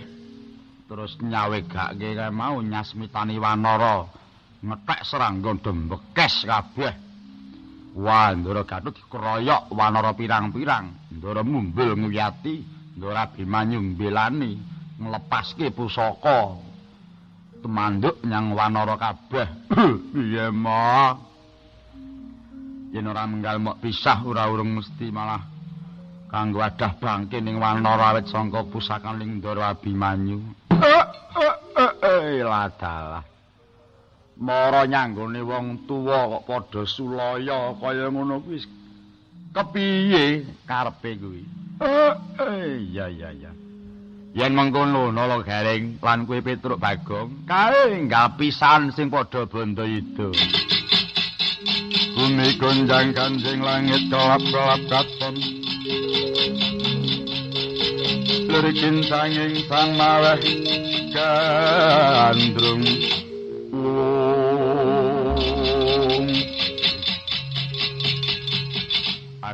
[SPEAKER 1] terus nyawegake mau nyasmitani Wanara ngetek serangga dembekes kabeh Wah, Ndara Gatut dikeroyok wanara pirang-pirang. Ndara mumbul nguyati, Ndara Bimanyu mbelani nglepaske pusaka. Temanduk nyang wanara kabeh. Piye, Ma? Yen ora menggal mok pisah ora urung mesti malah kanggo adah bangke ning wanara awit sangka pusaka ning Ndara Abimanyu. Eh, eh, eh, ladalah. mara nyanggone wong tuwa kok padha sulaya kaya ngono kuwi kepiye karepe kuwi iya iya iya yen mengkono nala garing lan kuwi petruk bagong kae enggal pisan sing padha bondo itu bumi gonjang kanjeng langit kelap-kelap katon lirikin sanging sang maweh gandrung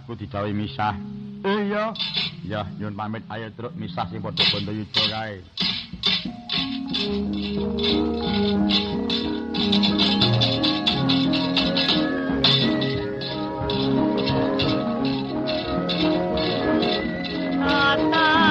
[SPEAKER 1] Aku dicawi misah. Iya. Ya, nyun pamit ayo truk misah sing padha bondo yuda kae. Tanpa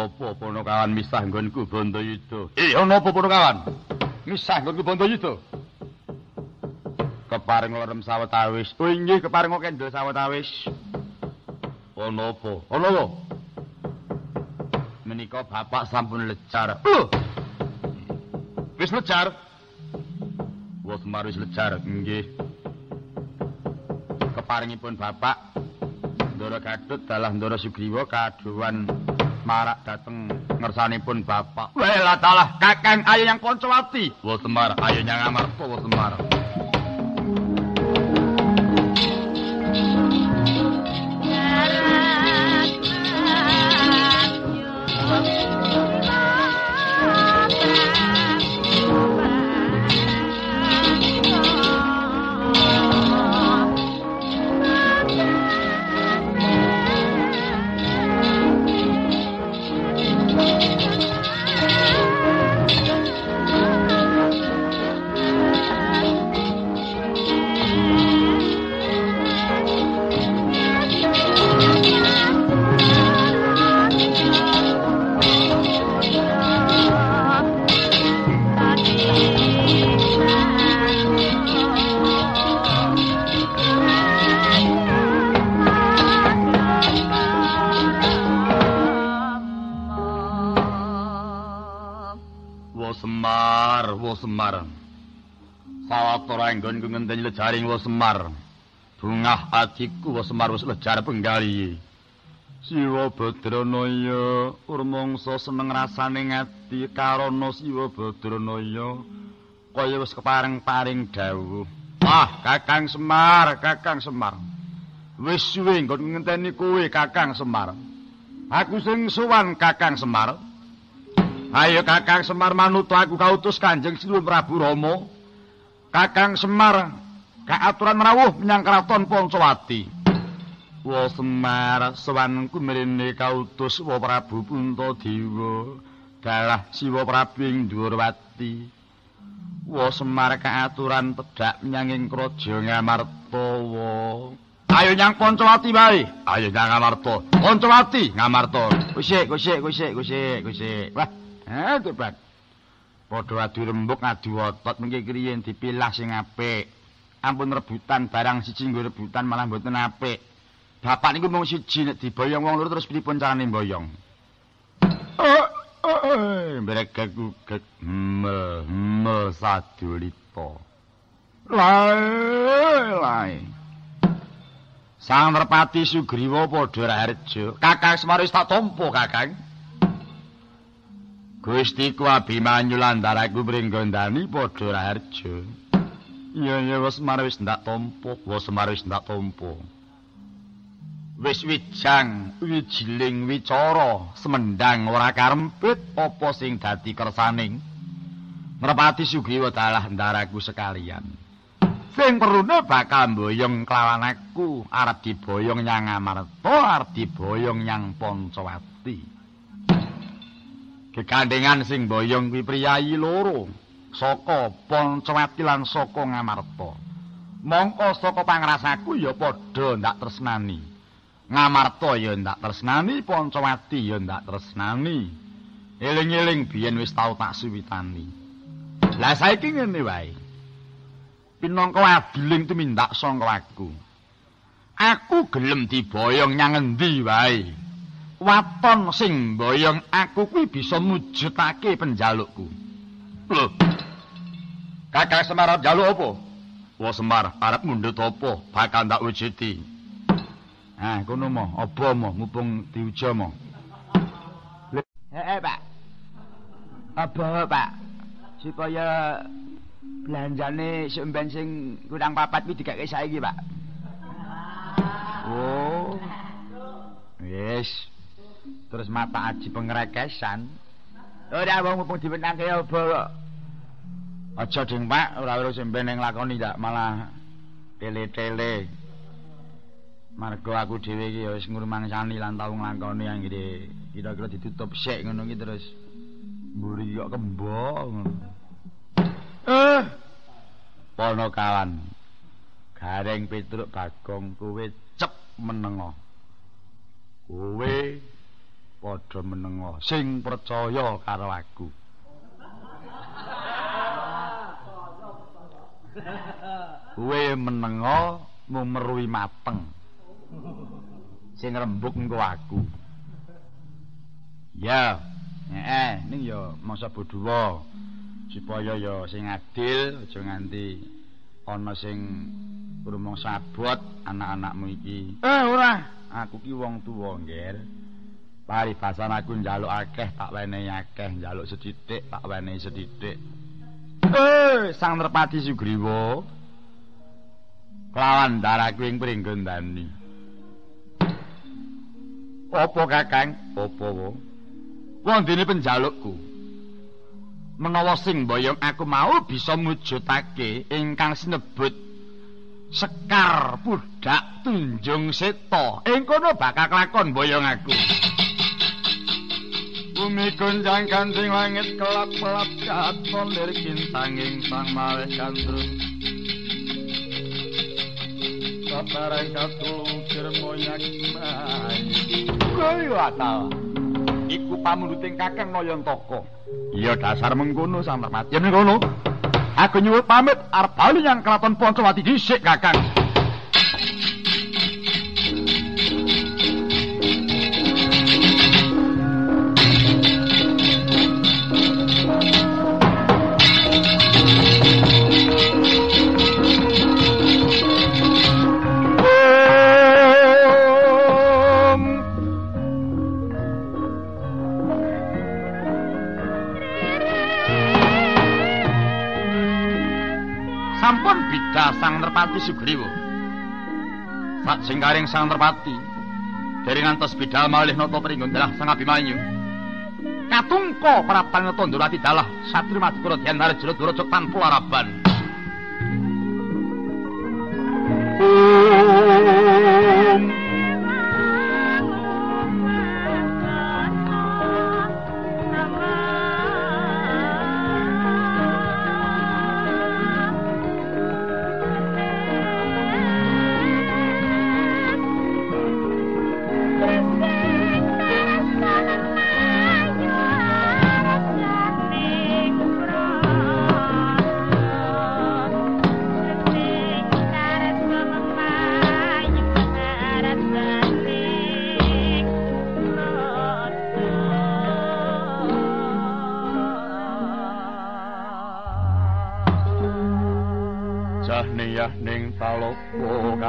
[SPEAKER 1] Ana apa Ponokawan misah nggonku Bandayuda? Eh, ana apa Ponokawan? Misah nggonku Bandayuda? keparing lerem sawetawis. Oh inggih keparing kendel sawetawis. Ana apa? Ana apa? Menika bapak sampun lecar. Lho. Wis lecar? Wis semar wis lecar, nggih. Keparingipun bapak Ndara Gatut dalah Ndara Sugriwa kaduwan marak dateng ngersanipun bapak. Wela dalah Kakang ayo yang Poncowati. Wis semar ayo nyang Amarta wis semar. Wo Sawetara enggonku ngenteni lejaring wo Semar. Bungah adikku wo Semar wis lejar penggali. Siwa Badranaya urmangsa seneng rasane ngati karana Siwa Badranaya kaya wis kepareng-paring dawuh. Wah, Kakang Semar, Kakang Semar. Wis suwe nggon ngenteni kowe Kakang Semar. Aku sing sowan Kakang Semar. Ayo Kakang Semar manut aku kautus Kanjeng Sinuwun Prabu Rama. Kakang Semar kaaturan rawuh menyang kraton Pancawati. Wa Semar sowanku mrene kautus wa Prabu Puntadewa. Dalah Siwa Prabu ing Dwarawati. Wa Semar kaaturan pedhak menyang ing Kraja Ngamartawa. Ayo nyang Pancawati wae. Ayo nyang Ngamarta. Pancawati, Ngamarta. Kusik, kusik, kusik, kusik, kusik. Wah, eh tobat. Padha adu rembug adu otot mengki kriyen dipilah sing apik. Ampun rebutan barang siji nggo rebutan malah mboten apik. Bapak niku mung siji nek diboyong wong loro terus pripun carane boyong? Oh, oh, oh, mereka gugat mel mel sadulita. Lae, lae. Sang Merpati Sugriwa padha raharja. Kakang Semar tak tampa, Kakang. Gusti ku Abimanyu landaraku pringgondani padha raharja. Iya iya wis Semar wis ndak tampa, wis Semar wis ndak tampa. Wis wijang, wijiling wicara, semendang ora karempit apa sing dadi kersaning. Merpati Sugriwa dalah ndaraku sekalian. Sing perune bakal mboyong kelawan aku, arep diboyong nyang Amarta, arep diboyong nyang Pancawati. Kekandengan sing boyong kuwi priyayi loro, saka Pancawati lan saka Ngamarta. Mongko saka pangrasaku ya padha ndak tresnani. Ngamarta ya ndak tresnani, Pancawati ya ndak tresnani. Eling-eling biyen wis tau tak suwitani. Lah saiki ngene wae. Pinangka adiling tumindak sangka aku. Aku gelem diboyong nyang endi wae. Waton sing boyong aku kuwi bisa mujudake penjalukku. Lho. Kakak Semar arep njaluk apa? Wah Semar arep mundhut apa? Bakal ndak wujudi. Ah, kono mo, apa mo, mumpung diuja mo. Eh, Pak. Apa, Pak? Supaya belanjane semben sing kurang papat kuwi digake saiki, Pak. Oh. Yes. Terus mata aji pengrekesan. Ora wong mumpung diwenangke apa. Aja ding, Pak, ora ora semben ning lakoni ndak malah tele-tele. Margo aku dhewe iki ya wis ngrumangsani lan tau nglakoni anggere kira-kira ditutup sik ngono iki terus mburi kok kembo ngono. Eh. Pono kawan. Gareng Petruk Bagong kowe cep menengo. Kowe padha menengo sing percaya karo aku. Kowe menengo mung meruhi mateng. Sing rembug engko aku. Ya, heeh, ning ya masa bodhuwa. supaya ya sing adil aja nganti ana sing rumong sabot anak-anakmu iki. Eh ora, aku ki wong tuwa, Ngger. Paribasan aku njaluk akeh tak wenehi akeh, njaluk sethithik tak wenehi sethithik. Eh, Sang Merpati Sugriwa. Kelawan daraku ing pringgondani. Apa Kakang? Apa wae? Wong dene penjalukku. menawa sing boyong aku mau bisa mujudake ingkang sinebut sekar budak tunjung seta ing kono bakal lakon boyong aku bumi gonjang kancing langit kelap-kelap katon lir kintanging sang malih kandrung sabarang katulukir moyak mayi koyo atal iku pamunduting kakang Nayantaka. Iya dasar mengkono Samarmati. Yen ngono, aku nyuwun pamit arep bali nyang kraton Pancawati dhisik kakang. Sak jengkaring sang Nerpati dereng ngantos bidal malih nata pringgon dalah sang Abimanyu. Katungka prapan Tandurati dalah satri madukara Dyan Arjuna Durajak tanpa araban. Om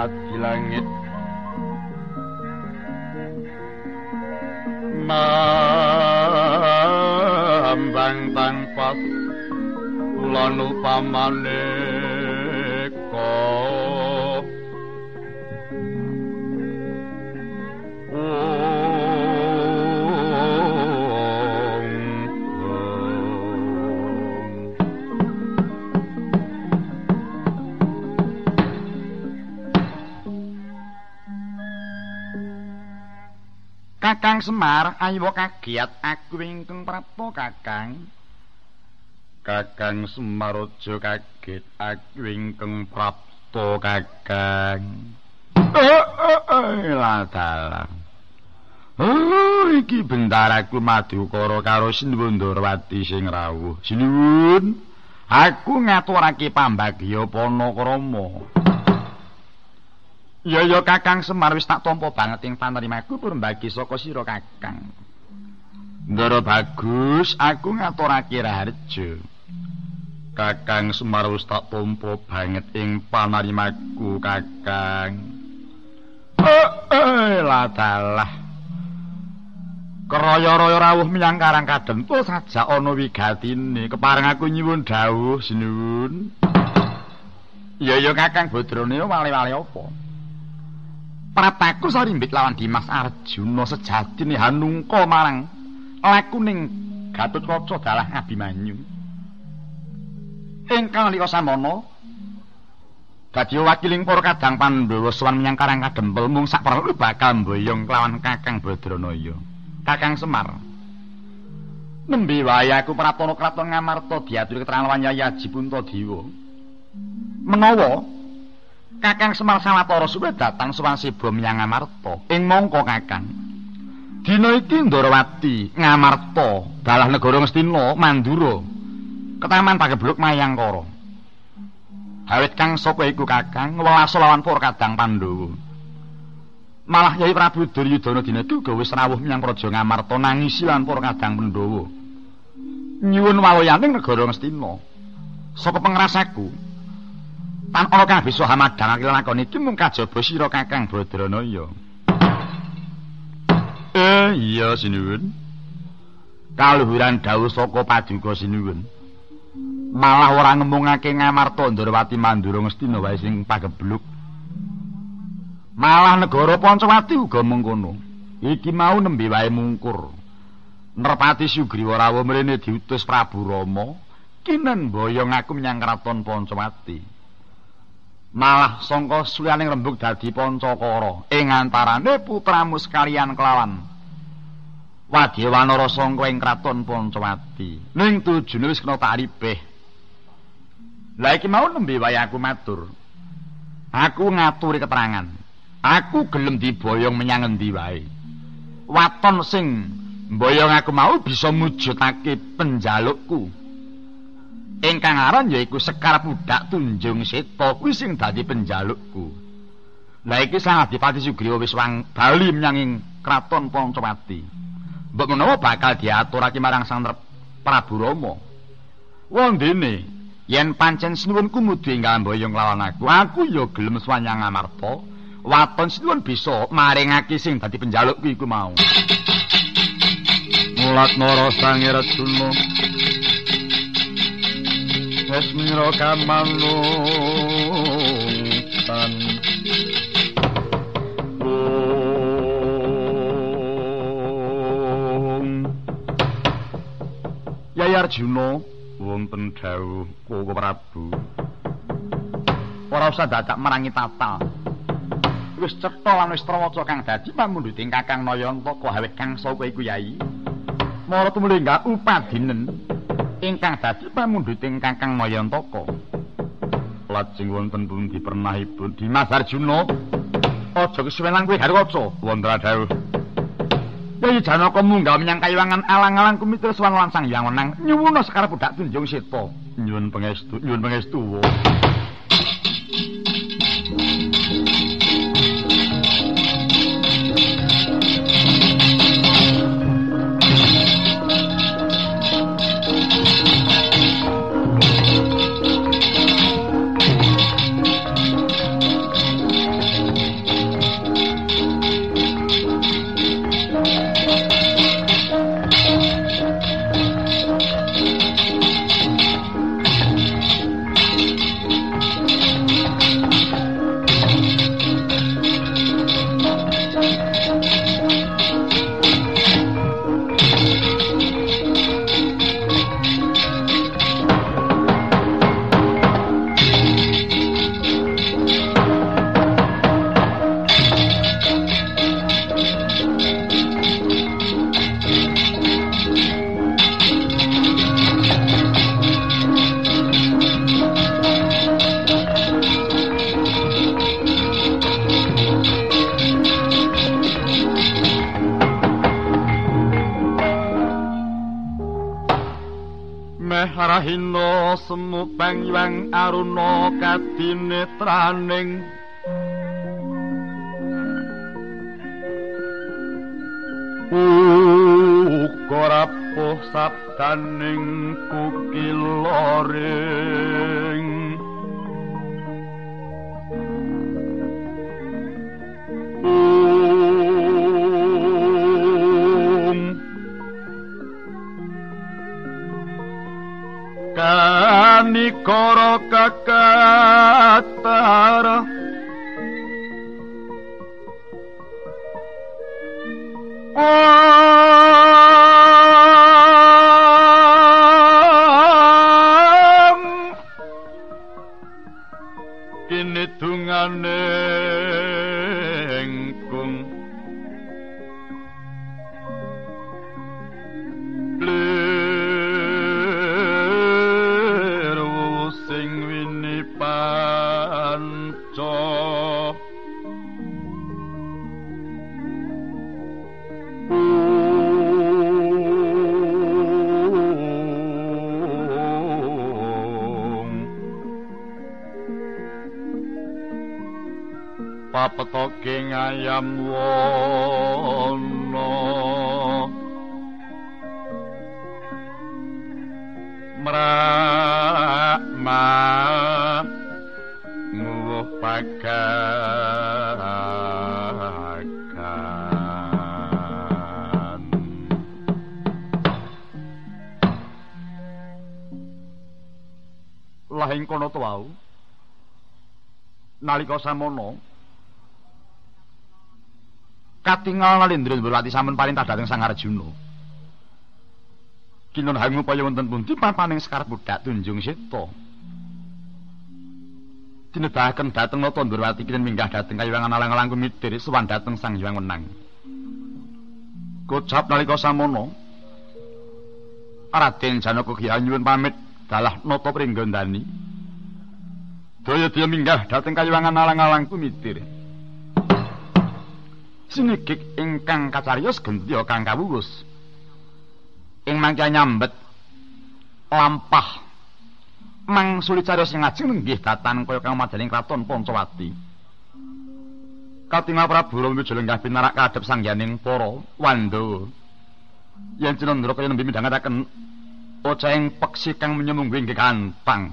[SPEAKER 1] palopo kadi langit. Mambang tanpa lan upamane Kakang Semar, ayo kagiat aku ingkang prapo Kakang. Kakang Semar aja kaget aku ingkang prapo Kakang. Eh eh eh dalang. Oh, iki bendaraku Madukara karo Sinuwundarwati sing rawuh. Sinuwun, aku ngaturake pambagya Panakrama. Ya ya Kakang Semar wis tak tampa banget ing panerimaku purbagi saka sira Kakang. Ndara bagus, aku ngaturake raharja. Kakang Semar wis tak tampa banget ing panerimaku Kakang. Eh, lah dalah. Keraya-raya rawuh menyang Karang Kadempul saja ana wigatine. Kepareng aku nyuwun dawuh sinuwun. Ya ya Kakang Badrane wale-wale apa? Prataku sarimbit lawan Dimas Arjuna sejatine hanungka marang lakuning Gatotkaca dalah Abimanyu. Ingkang nalika samono dadi wakiling para kadang Pandhawa sowan menyang Karang Kadempel mung saperlu bakal mboyong kelawan Kakang Badranaya. Kakang Semar. Nembe wae aku pratono kraton Ngamarta diatur keterangan Yayaji Puntadewa. Menawa Kakang Semar Sawatara suwe datang sowan Siba menyang Ngamarta. Ing mongko Kakang. Dina iki Ndarawati Ngamarta dalah negara Ngastina Mandura. Ketaman Pagebluk Mayangkara. Awit kang sapa iku Kakang welas lawan kadang Pandhawa. Malah Yai Prabu Duryudana dina iku wis rawuh menyang Praja Ngamarta nangisi lan kadang Pandhawa. Nyuwun waloyaning negara Ngastina. Sapa pengrasaku? Tan ana kang bisa hamadhangake lakon iki mung kajaba sira Kakang Badranaya. Eh iya sinuwun. Kaluhuran dawuh saka paduka sinuwun. Malah ora ngemungake Ngamarta Ndarawati Mandura Ngastina wae sing pagebluk. Malah negara Pancawati uga mengkono. Iki mau nembe wae mungkur. Nerpati Sugriwa rawuh mrene diutus Prabu Rama kinen boyong aku menyang kraton Pancawati. Malah sangka sulianing rembug dadi pancakara. Ing antarane putramu sekalian kelawan. Wadyawanara sangka ing kraton Pancawati. Ning tujune wis kena tak ripeh Lah iki mau nembe wae aku matur. Aku ngaturi keterangan. Aku gelem diboyong menyang endi wae. Waton sing mboyong aku mau bisa mujudake penjalukku ingkang aran yaiku Sekar Budak Tunjung Seta kuwi sing dadi penjalukku. Lah iki sang Adipati Sugriwa wis wang bali menyang ing kraton Pancawati. Mbok menawa bakal diaturake marang Sang Prabu Rama. Wong dene yen pancen sinuwunku mudu enggal mboyong lawan aku, aku ya gelem swanyang amarta. Waton sinuwun bisa maringake sing dadi penjalukku iku mau. Mulat Nara Sang Rajuna sesmiro kamalungan Bung Yai Arjuna wonten dawuh Kakang Prabu. Ora usah dadak merangi tatal Wis cetha lan wis trawaca Kang Dadi pamundhuting Kakang Nayanta kok awake Kang sapa iku Yai Mara tumlinggah upadinen ingkang dadi pamundhuting Kakang Nayantaka. Lajeng wonten pundi pernahipun Dimas Arjuna? Aja kesuwenan kowe garwaca, wonten dawuh. Yayi Janaka munggah menyang kayiwangan alang-alang kumitra swan lan sang hyang wenang nyuwuna sekarep budak tunjung seta. Nyuwun pangestu, nyuwun pangestu. Aruna kadinetraning. Uga rapuh sabdaning kukiloring kanikara kakatara Om Ngayam wono. Mrakma nguwuh pagagan. Lahing kono to wau nalika samono katingal nalindra Ndrawati sampun parintah dhateng Sang Arjuna Kinun hangu upaya wonten pundi papaning sekar budak tunjung seta. Tinedahaken dhateng Nata Ndrawati kinun minggah dhateng kayiwangan alang-alang kumitir sowan dhateng Sang Hyang Wenang. Kocap nalika samono Raden Janaka Kyai nyuwun pamit dalah nata pringgondani. Daya-daya minggah dhateng kayiwangan alang-alang kumitir. Sinigik ingkang kacariyos gentya kang kawuwus. ing mangke nyambet lampah mangsuli cariyos sing ajeng nenggih datan kaya kang madaning kraton Pancawati. Katingal Prabu Rama lenggah pinarak kadhep sangyaning para Wandawa. Yen Cinandra kaya nembe midhangetaken ocahing peksi kang menyemunggu inggih gantang.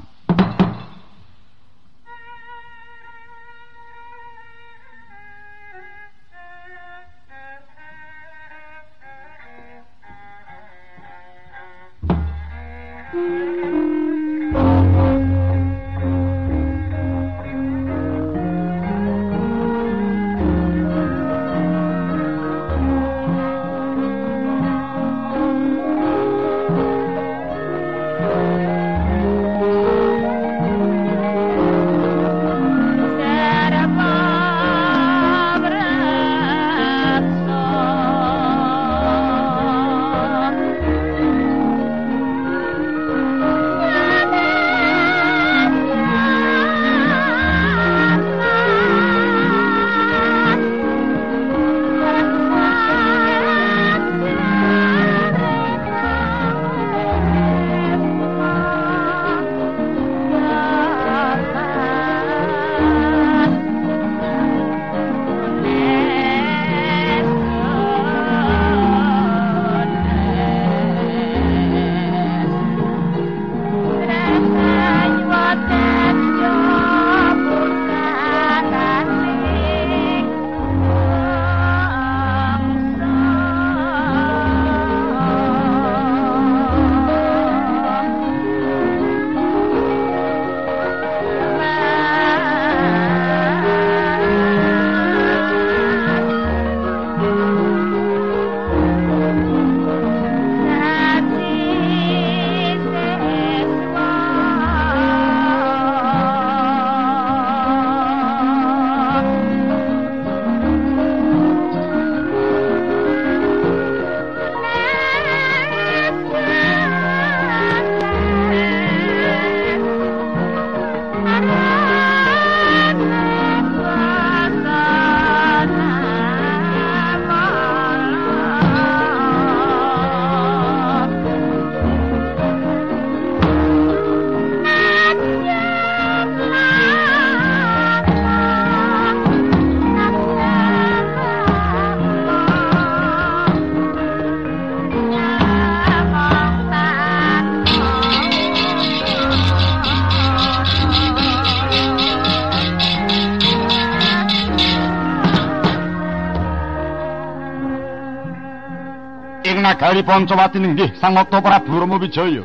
[SPEAKER 3] Pancawati nenggih Sang Nata Prabu Rama Wijaya.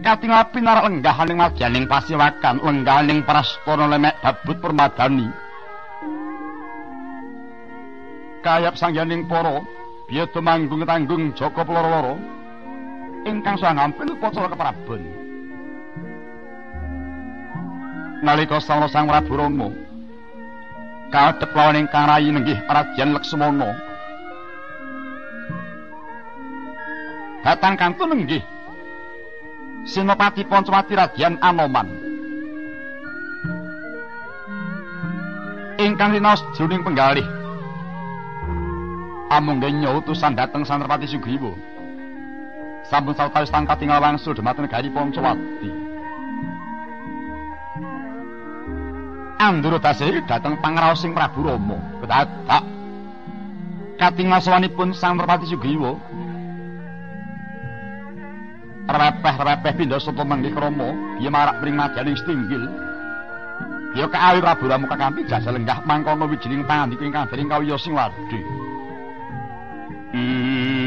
[SPEAKER 3] Katingal pinarak lenggahaning madyaning pasiwakan, lenggahaning prastana lemek babut permadani. Kayap sangyaning para biya manggung tanggung Joko Ploro-loro ingkang sangampil pacara keprabon. Nalika sang Sang Prabu Rama kadhep lawan ingkang rayi nenggih Raden Laksmana. Datang kantun nenggih Senopati Pancawati Radian Anoman. Ingkang rinaos jroning penggalih. Amungge nyutusan dhateng Santrapati Sugriwa. Sampun sawetawis tangkat tinggal wangsul dhumateng negari Pancawati. Andura tasih dhateng pangraosing Prabu Rama. Kedadak katingal sawanipun Santrapati Sugriwa. Repeh-repeh pindha soto mangke krama biya marak pring madyaning stinggil. Biya kaawi Prabu Ramu kakampi jasa lenggah mangkono wijining pangandika ingkang dering kawiyo sing wadhe siang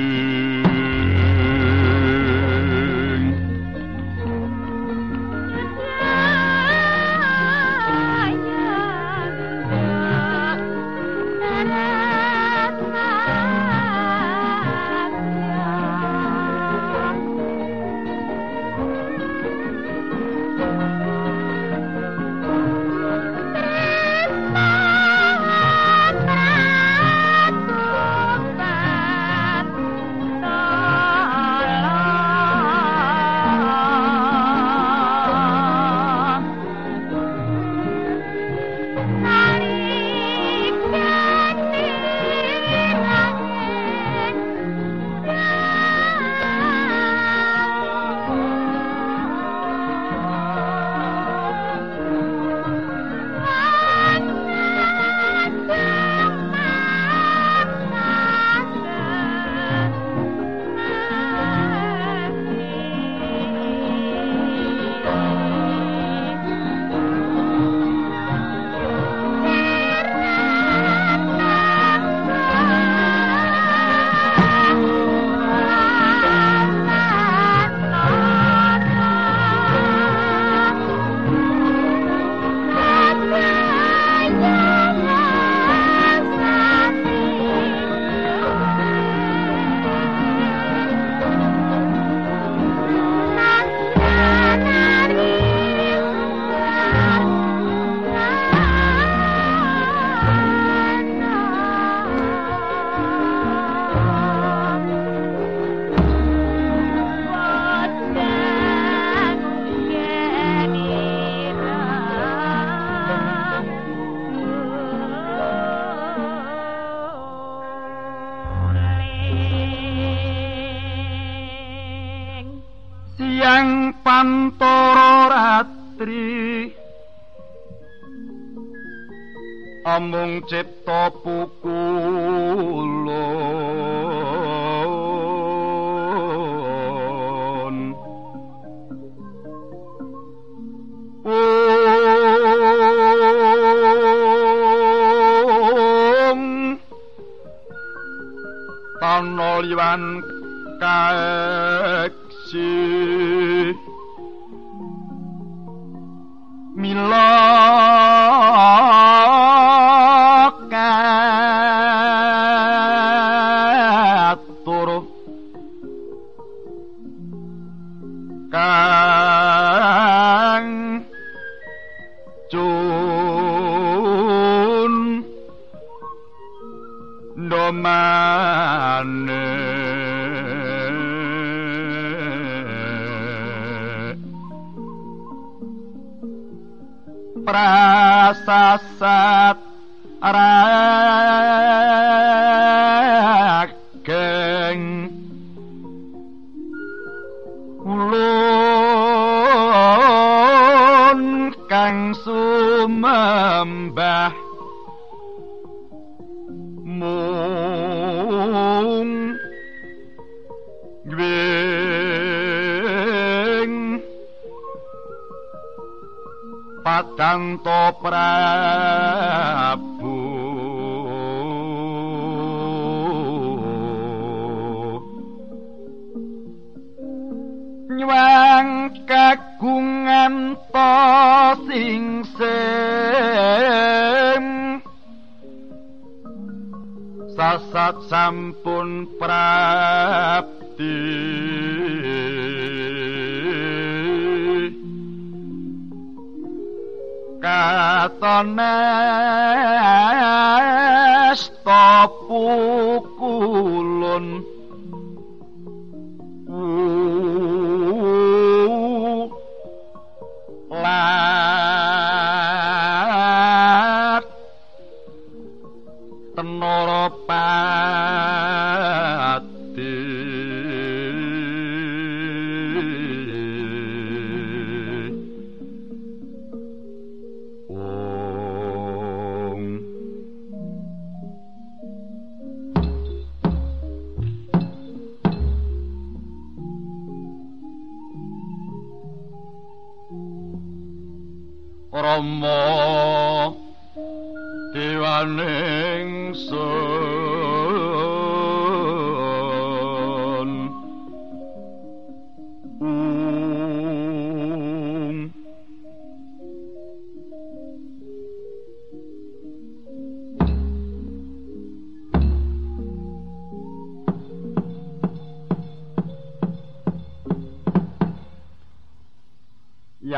[SPEAKER 3] amung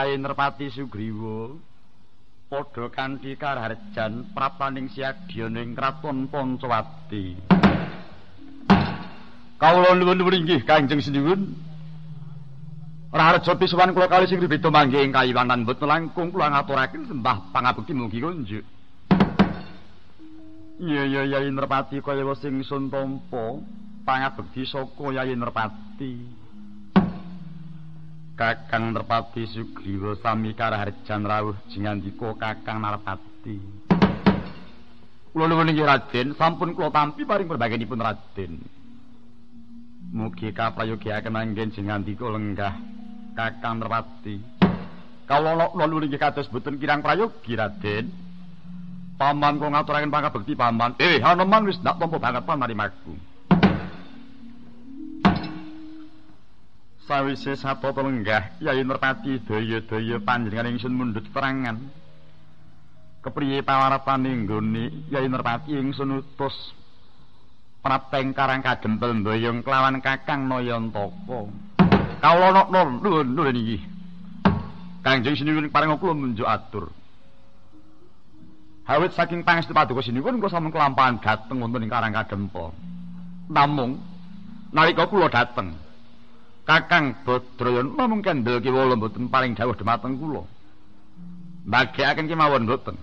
[SPEAKER 1] Yai Nerpati Sugriwa padha kanthi karharjan prapaning siagyaning kraton Pancawati. Kawula nuwun inggih Kanjeng Sinuwun. Raharja pisuwan kula kali sing beda mangke ing kayiwanan mboten langkung kula ngaturaken sembah pangabekti mugi kunjuk. Iya iya Yai Nerpati kaya sing sun tampa pangabekti saka Yai Nerpati. Kakang Nerpati Sugriwa sami karaharjan rawuh jingandika Kakang Narpati. Kula nuwun inggih Raden, sampun kula tampi paring perbagenipun Raden. Mugi kaprayogiaken anggen jingandika lenggah Kakang Nerpati. Kawula kula nuwun inggih kados boten kirang prayogi Raden. Paman kula ngaturaken pangabekti paman. Eh, Hanuman wis ndak tampa banget paman marimaku. Sawise satata lenggah Yayi Nerpati daya-daya panjenengan ingsun mundhut terangan. Kepriye pawarapaning nggone Yayi Nerpati ingsun utus prapteng karang kadempel mboyong kelawan Kakang Nayantaka. Kawula nok nuwun nuwun iki. Kanjeng Sinuwun paring kula munjuk atur. Hawit saking pangestu paduka Sinuwun kula sampun kelampahan dhateng wonten ing karang kadempel. Namung nalika kula dhateng Kakang Badrayan namung kendel kiwala mboten paling dawuh dhumateng kula. Mbagekaken kemawon mboten.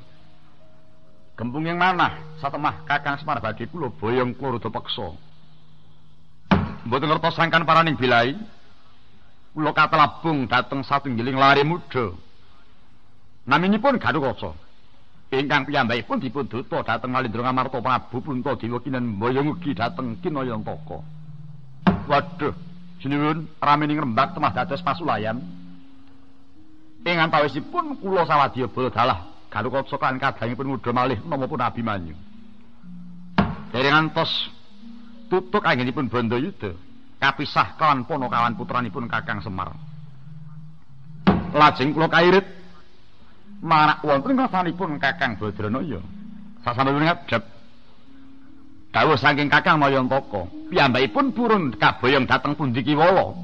[SPEAKER 1] Gempung yang manah satemah Kakang Semar badhe kula boyong kula rada peksa. Mboten ngertos sangkan paraning bilai. Kula katlabung dhateng satunggiling lare muda. Naminipun Garukaca. Ingkang piyambakipun dipun duta dhateng Malindra Ngamarta Prabu Puntadewa kinen boyong ugi dhateng Kinayantaka. Waduh, Sinuwun ramining rembak temah dados pasulayan. Ing antawisipun kula sawadya dalah Garukaca kan kadangipun mudha malih namapun Abimanyu. Dereng ngantos tutuk anggenipun Bandayuda kapisah kawan ponokawan putranipun Kakang Semar. Lajeng kula kairit marak wonten ngasanipun Kakang Badranaya. Sasampunipun ngadhep dawuh saking Kakang Nayantaka, piyambakipun purun kaboyong dhateng pundi kiwala.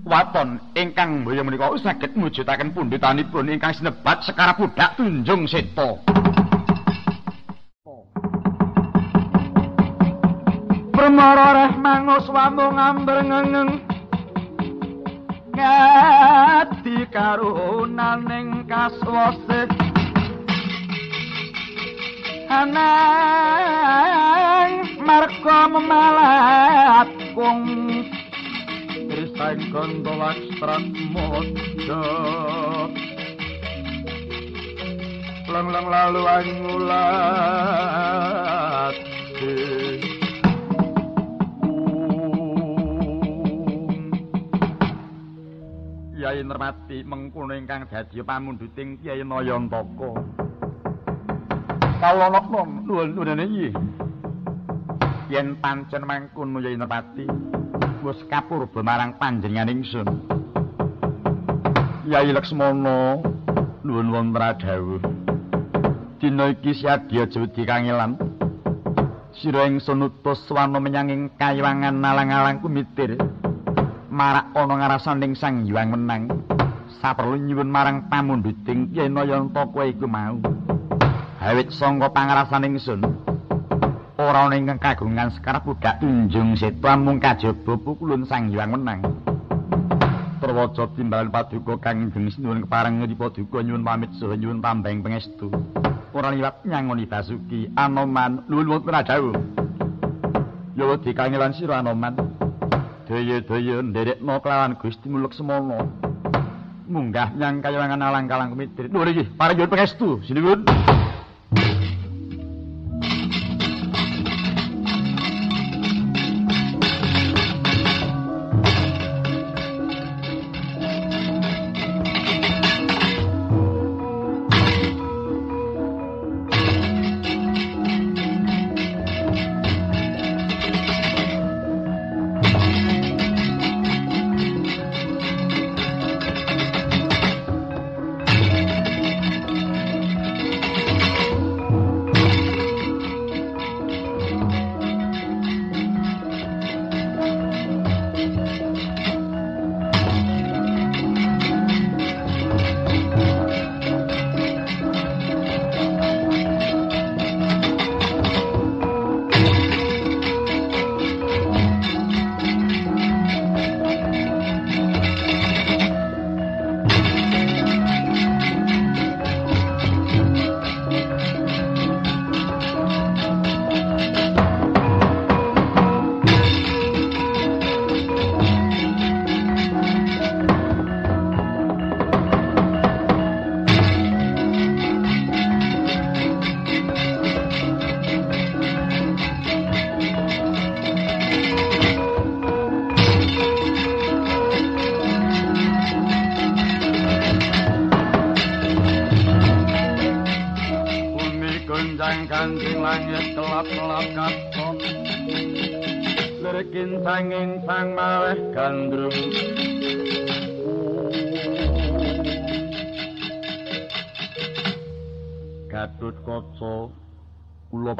[SPEAKER 1] Waton ingkang boyong menika saged mujudaken pundhitanipun ingkang sinebat Sekara Budak Tunjung Seta. Pramara reh mangus wamung amber ngengeng ngati karunaning kaswase anang marga memalat kung Trisang kondolak strat mojo Lang-lang lalu angulat Kyai Nermati mengkono ingkang dadi pamundhuting Kyai Nayantaka. Kawula nuwun nuwun iki. Yen pancen mangkono Kyai Nermati,
[SPEAKER 3] wis kapurba marang panjenenganing sun.
[SPEAKER 1] Yai Laksmana nuwun wonten rawuh. Dina iki siadya judi kangelan. Sira ingsun utus swana menyang ing kayiwangan alang-alang kumitir. Marak ana ngarasaning Sang Hyang menang. Saperlu nyuwun marang pamundhuting Yen Nayanta kowe iku mau. Hawit sangka pangrasaning ingsun. Ora ana ingkang kagungan sekarep budak tunjung setu mung kajaba pukulun Sang Hyang menang. Perwaca timbalan paduka kang jenis nyuwun kepareng ngendi paduka nyuwun pamit saha nyuwun pambeng pangestu. Ora liwat nyangoni Basuki Anoman nuwun wonten dawuh. Ya wedi kangelan sira Anoman. Daya-daya nderekno kelawan Gusti Muluk Semana. Munggah nyang kayangan alang-kalang kumitir. Lho iki pareng nyuwun pangestu sinuwun.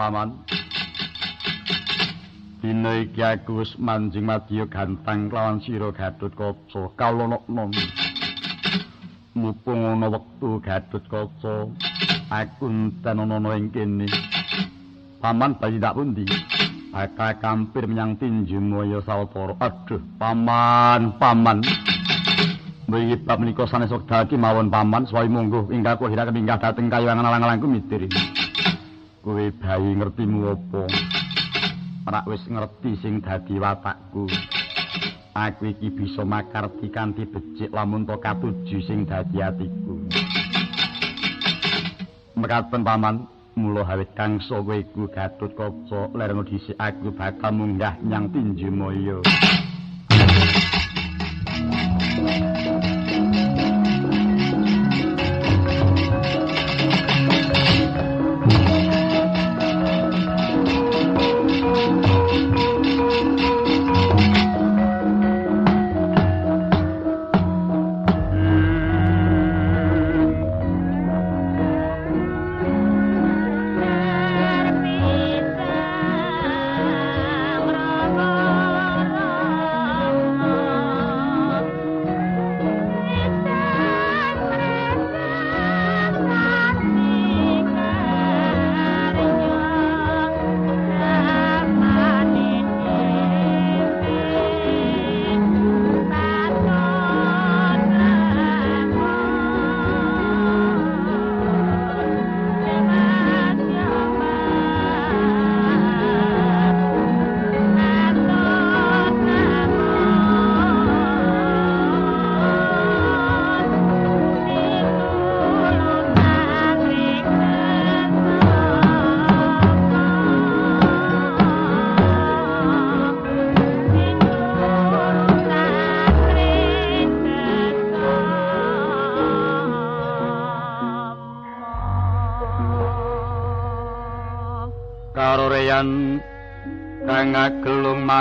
[SPEAKER 1] Paman. Dina iki aku wis manjing madya gantang lawan sira Gatut kaca kalonokno. Mumpung ana wektu kaca aku enten ana ing kene. Paman bayi tak pundi? Bakal kampir menyang tinju moyo sawetara. Aduh, paman, paman. Mriki bab menika sanes wekdal mawon paman suwi monggo ingkang kuwi hira keminggah dhateng kayuwangan alang-alang kumitir. Kowe bayi ngertimu apa? Ora wis ngerti sing dadi watakku. Aku iki bisa makarti kanthi becik lamun to katuju sing dadi atiku. Mekaten paman, mula hawit kangsa kowe iku Gatut Kaca lerno dhisik aku bakal munggah nyang tinju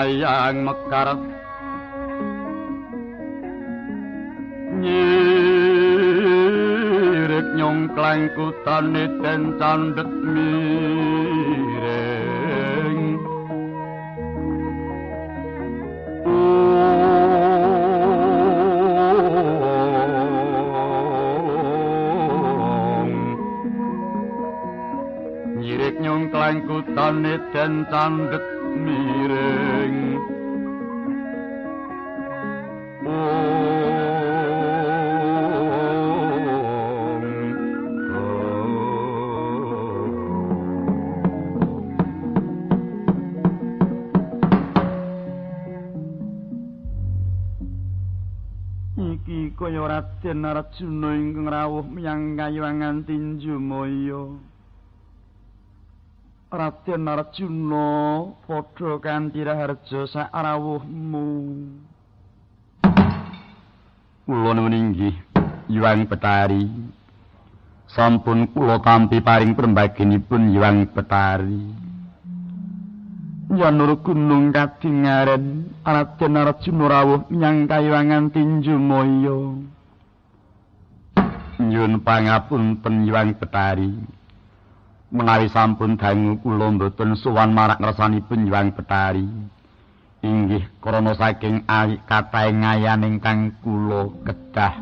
[SPEAKER 1] wayang mekar nyirik nyong klang kutane den candhet mireng nyirik nyong klang kutane den candhet Raden Arjuna ingkang rawuh menyang kayuwangan tinju moyo. Raden Arjuna padha kanthi raharja sak rawuhmu. Kula nuwun inggih, Yuwang Betari. Sampun kula tampi paring perembagenipun Yuwang Betari. Yanur gunung kadingaren Raden Arjuna rawuh menyang kayuwangan tinju moyo. Nyun pangapunten Yuwang Betari. Menawi sampun dangu kula mboten sowan marak ngersanipun Yuwang Betari. inggih krana saking katahe ngayan ingkang kula kedah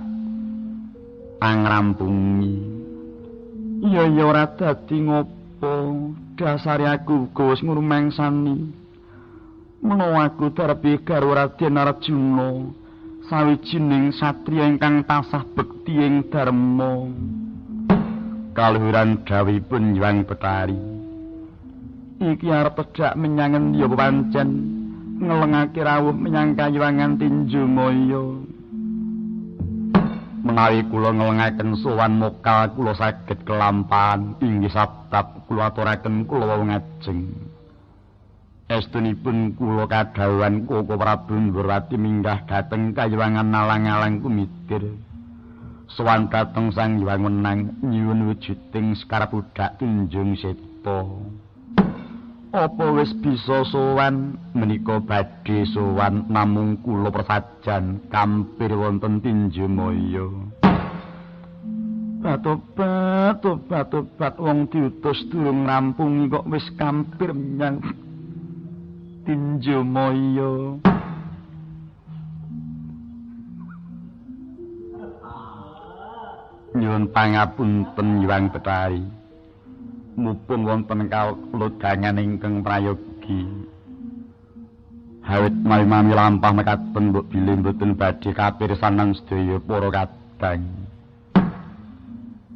[SPEAKER 1] angrampungi iya ya ora dadi ngopo dasare aku wis ngrumengsani menawa aku darbi karo Raden Arjuna sawijining satriya ingkang tasah bekti ing dharma kaluhuran dawuhipun Hyang Betari iki arep pedhak menyang endi pancen ngelengake rawuh menyang kayuwangan tinju moyo. Menawi kula ngelengaken sowan mokal kula saged kelampahan inggih sabab kula aturaken kula wau ngajeng. Estunipun kula kadhawuhan Koko Prabu Ndrawati minggah dhateng kayuwangan nalang-alang kumitir. Sowan dhateng Sang Hyang Wenang nyuwun wujuding sekarep budak tunjung seta. Apa wis bisa sowan menika badhe sowan namung kula persajan kampir wonten tinju moyo. Batobat, tobat, tobat wong diutus durung rampungi kok wis kampir menyang tinju moyo. Nyuwun pangapunten Yuwang Betari. mupung wonten kalodangan ingkang prayogi. Hawit mami lampah mekaten mbok bilih mboten badhe kapirsanan sedaya para kadang.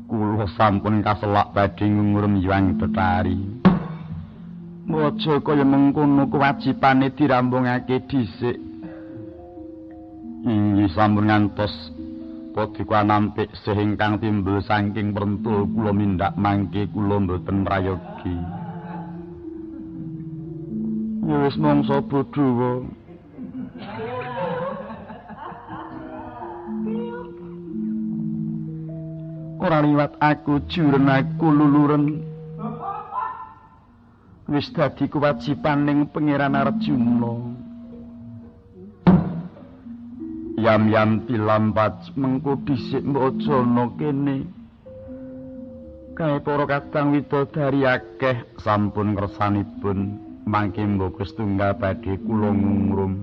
[SPEAKER 1] Kula sampun kaselak badhe ngurem yuang tetari. Mojo kaya mengkono kewajibane dirambungake dhisik. Inggih sampun ngantos Podiku nampik sehingkang timbul saking perentul kula mindak mangke kula mboten prayogi. Ya wis mangsa bodho Ora liwat aku juren aku luluren. Wis dadi kewajibaning Pangeran Arjuna. yam-yam tilampat mengko dhisik mbojana kene. Kae para kadang widodari akeh sampun kersanipun mangke mbok tunggal badhe kula ngungrum.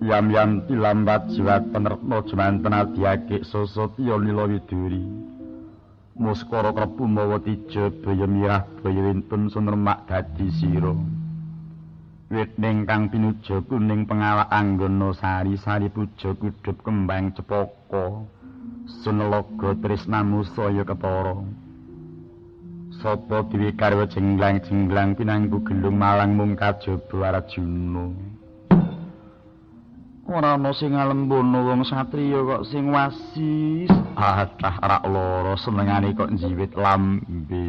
[SPEAKER 1] Yam-yam tilampat jiwat penertna jaman penadiake sosotya lila widuri muskara krepu mawa tija baya mirah baya wintun sunermak dadi sira. Wit kang pinuja kuning pengawak anggana sari sari puja kudup kembang cepaka. Sunelaga tresnamu saya ketara. Sapa diwi karwa jenglang jenglang pinangku gelung malang mung kajaba arjuna ora ana sing ngalembono wong satriya kok sing wasis atah rak lara senengane kok njiwit lambe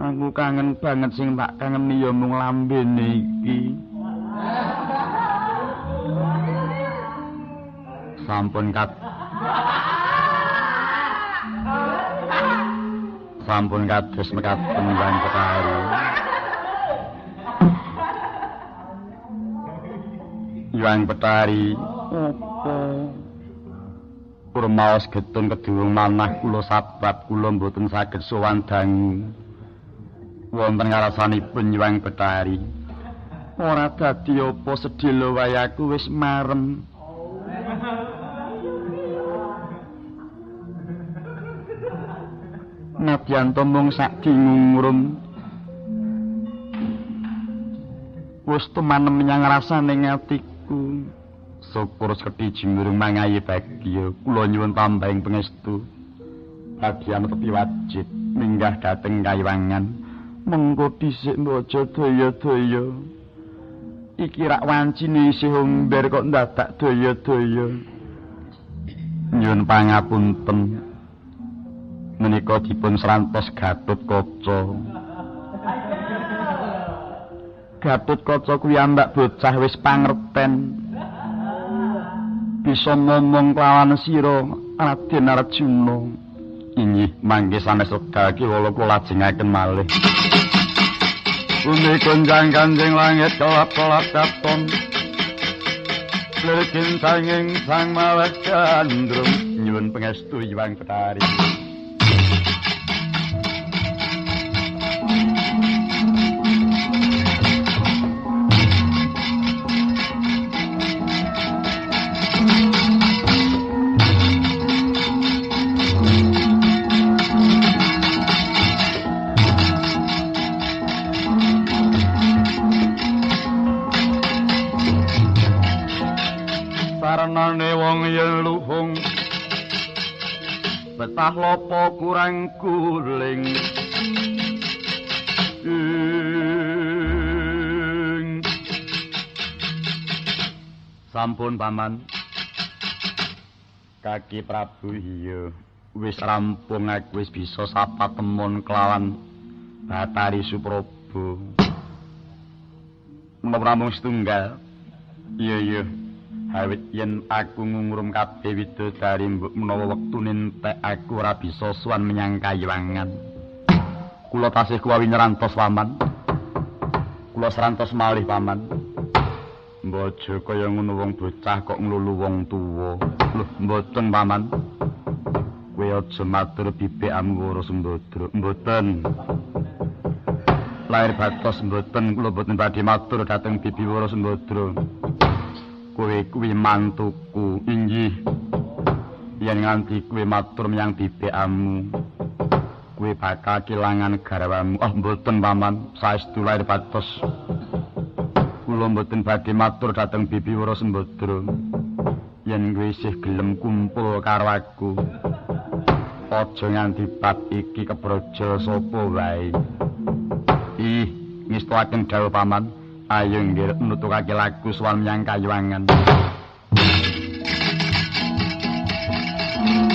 [SPEAKER 1] Aku kangen banget sing tak kangen ya mung lambene iki. Sampun kat Sampun kados mekaten lan kekari. Yuang Betari. Apa? Kurmaos getun kedurung manah kula sabab kula mboten saged sowan dangu. Wonten ngarasanipun Nyuwang Betari. Ora dadi apa sedhela wayaku wis marem. Nadyan mung sak dingungrum wis tumanem menyang rasane atiku. Syukur sekedhi jimurung mangayi bagya kula nyuwun tambahing pangestu. Kadyan tepi wajib minggah dhateng kayiwangan. Mengko dhisik mbojo daya-daya. Iki rak wancine isih umber kok ndadak daya-daya. Nyuwun pangapunten. Menika dipun srantos Gatut Kaca. Gatut Kaca kuwi ambak bocah wis pangerten. Bisa ngomong kelawan sira Raden Arjuna. Inggih mangke sanes wekdal iki kula lajengaken malih. Bumi gonjang kanjeng langit kelap-kelap katon. Lirikin sanging sang mawet gandrum. Nyuwun pengestu Iwang Betari. Wong yen luhung betah lopo kurang guling Ing. Sampun paman. Kaki Prabu iya. Wis rampung aku wis bisa sapa temun kelawan Batari Suprobo. Menapa namung setunggal. Iya iya Hawit yen aku ngungrum kabeh widodari mbok menawa wektune entek aku ora bisa suwan menyang kayiwangan. Kula tasih kuwi nyerantos paman. Kula serantos malih paman. Mbojo kaya ngono wong bocah kok nglulu wong tuwa. Lho, mboten paman. Kowe aja matur bibik amwara sembodra. Mboten. Lair batos mboten kula mboten badhe matur dhateng bibi wara sembodra. Kowe kuwi mantuku. Inggih. Yen nganti kowe matur menyang bibekamu kowe bakal kelangan garwamu oh mboten paman. Saestu lair batos kula mboten badhe matur dhateng bibi wara sembodra yen kowe isih gelem kumpul karo aku aja nganti bab iki kebrojo sapa wae? Ih ngestuaken dawuh paman ayo nggih nutukake lagu sowan menyang kayuwangan.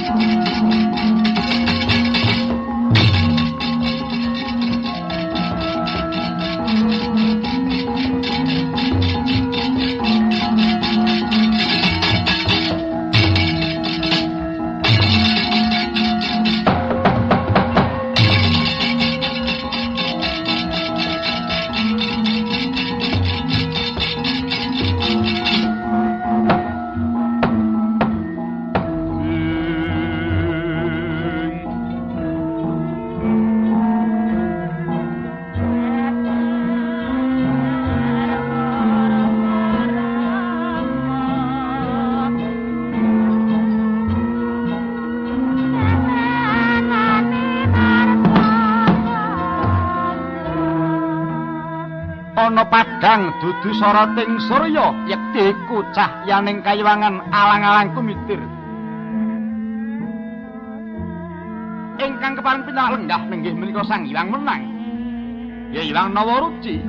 [SPEAKER 1] ana dudu soroting surya. Yekti iku cahyaning kayiwangan alang-alang kumitir. Ingkang kepareng pindah lenggah nenggih menika sang Hyang menang. Ya Hyang Nawaruci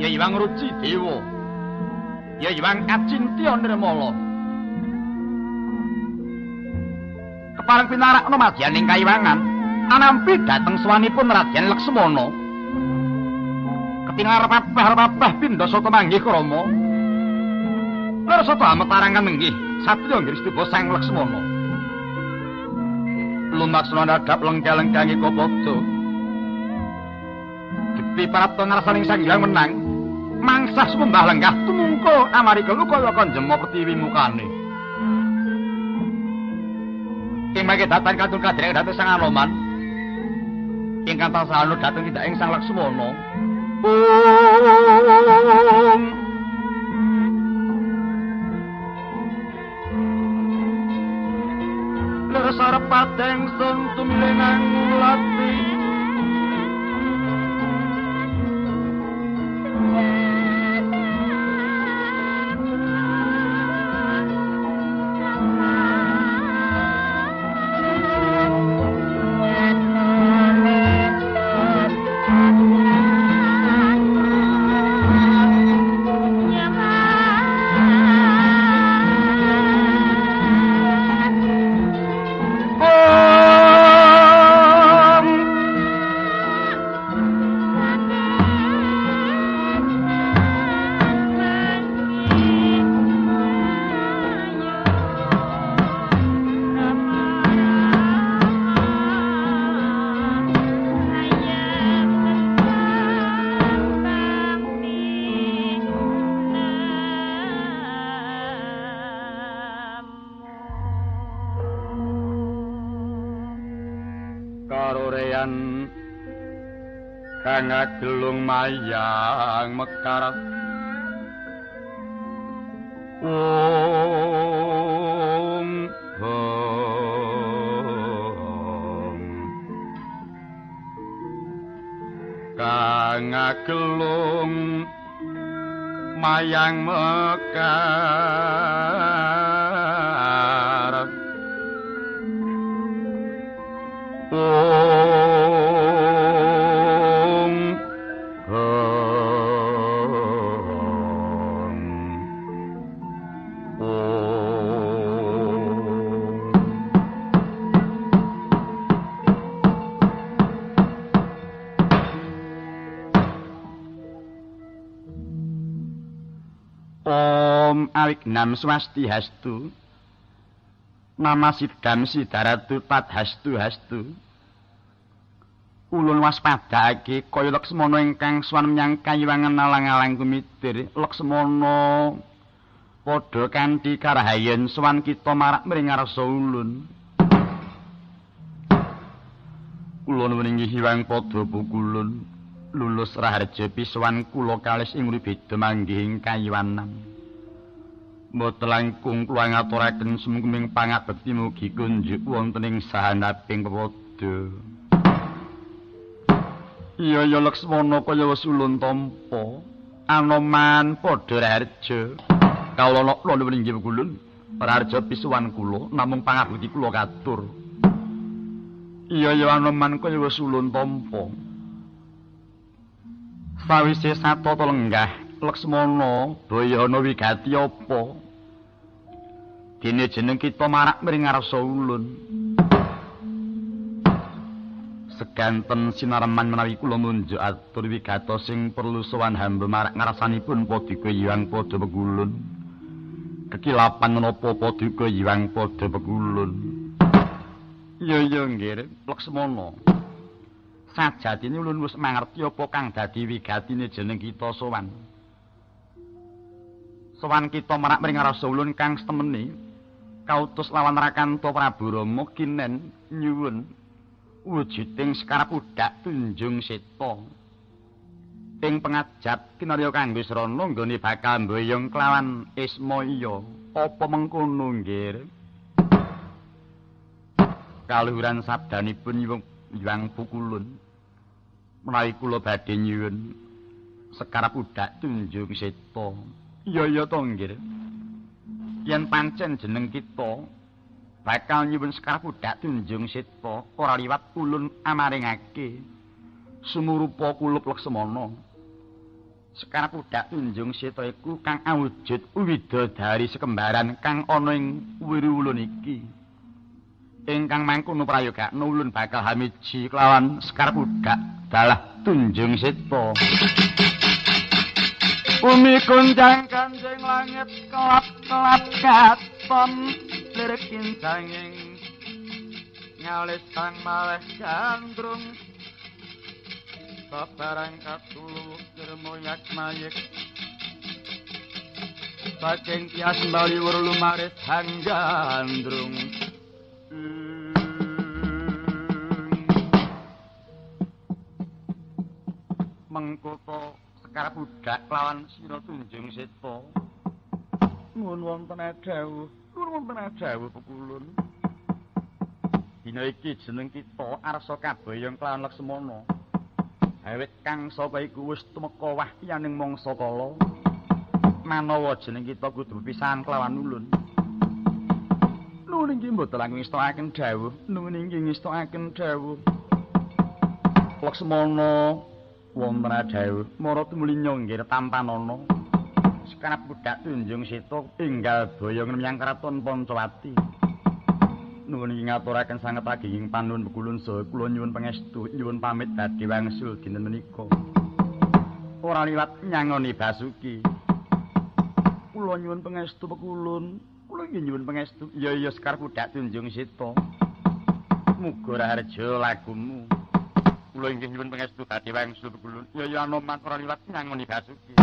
[SPEAKER 1] ya Hyang Ruci Dewa. Ya Hyang Kacintya Nirmala. Kepareng pinarakna madyaning kayiwangan anampi dhateng swanipun Raden Laksmana tingar papah-papah pindha saka manggih krama. Lara saka ametarangan nenggih, satriya ngristuba Sang Laksmana. Lumaksana nadhap lengkel-lengkangi kapada. Dikti parapta ngrasaning Sang Hyang menang, mangsah sumembah lenggah tumungko amarga luka kanjema petiwi mukane. mangke datang katur kadreng dhateng Sang Anoman. Ingkang tansah anu dhateng tidak ing Sang Laksmana. Lir pateng sun tumilengang lati gelung mayang mekar Om Om Kang gelung mayang mekar Om Nam swasti hastu. Nama sidam sidaratu pat hastu. Hastu Ulun waspadake kaya Laksmana ingkang swan menyang kayuwangan alang-alang kumitir. Laksmana padha kanthi karahayen swan kita marak mring ngarsa ulun Ulun wingi hiwang padha pukulun. Lulus raharja piswan kula kalis ing urip manggih ing kayuwanan Mboten langkung kula ngaturaken sumengkeming pangabekti mugi kunjuk wonten ing sahanaping pepodo. Iya ya Laksmana kaya wis ulun tampa. Anoman padha raharja. Kawula kula nggih kulun. Raharja pisuwan kula namung pangabekti kula katur. Iya ya Anoman kaya wis ulun tampa. Sawise satata lenggah Laksmana Bayana wigati apa? Dene jeneng kita marak mring ngarsa ulun. Seganten sinareman menawi kula munjuk atur wigato sing perlu sowan hamba marak ngarsanipun padika yiwang padha pegulun. Kekilapan menapa padika yiwang padha pegulun. Ya ya nggih, Laksmana. Sajatine ulun wis mangerti apa kang dadi wigatine jeneng kita sowan. Sowan kita marak mring Rasulun kang setemeni kautus lawan Rakanto Prabu Rama kinen nyuwun wujuding sekarap udak tunjung seta. Ing pengajap kinarya kanggo srana nggone bakal mboyong kelawan Ismaya apa mengkono nggih kaluhuran sabdanipun yuwang pukulun menawi kula badhe nyuwun sekarap udak tunjung seta Iya iya to nggih. Yen pancen jeneng kita bakal nyuwun sekarang budak tunjung sita ora liwat ulun amaringake sumurupa kulup Laksmana. Sekarang budak tunjung sita iku kang awujud widodari sekembaran kang ana ing wiru ulun iki. Ingkang mangkono prayoga ulun bakal hamiji kelawan sekarang budak dalah tunjung sita. Bumi kunjang kanjeng langit kelap-kelap katon Lirik kincang ing nyalis sang maleh jandrung Babarang katulu germo mayek mayik kias bali wurlu maris sang jandrung Mengkutuk. Sekar budak lawan sira tunjung seta. Nuwun wonten dawuh, nuwun wonten dawuh pekulun. Dina iki jeneng kita arsa kabayang kelawan Laksmana. Awit kang sapa iku wis tumeka wahyaning mangsa kala. Manawa jeneng kita kudu pisahan kelawan ulun. Nuwun inggih mboten langkung ngestokaken dawuh, nuwun inggih ngestokaken dawuh. Laksmana wonten dawuh, mara tumuli nyonggir tampanana. Sekarap budak tunjung sita enggal boyong menyang kraton Pancawati. Nuwun ing ngaturaken sanget ageng panuwun bekulun saha kula nyuwun pangestu nyuwun pamit badhe wangsul dinten menika. Ora liwat nyangoni Basuki. Kula nyuwun pangestu bekulun, kula nggih nyuwun pangestu. Ya ya sekar budak tunjung sita. Muga raharja lagumu. Kula inggih nyuwun pangestu badhe wangsul ya anoman ora liwat nyangoni Basuki.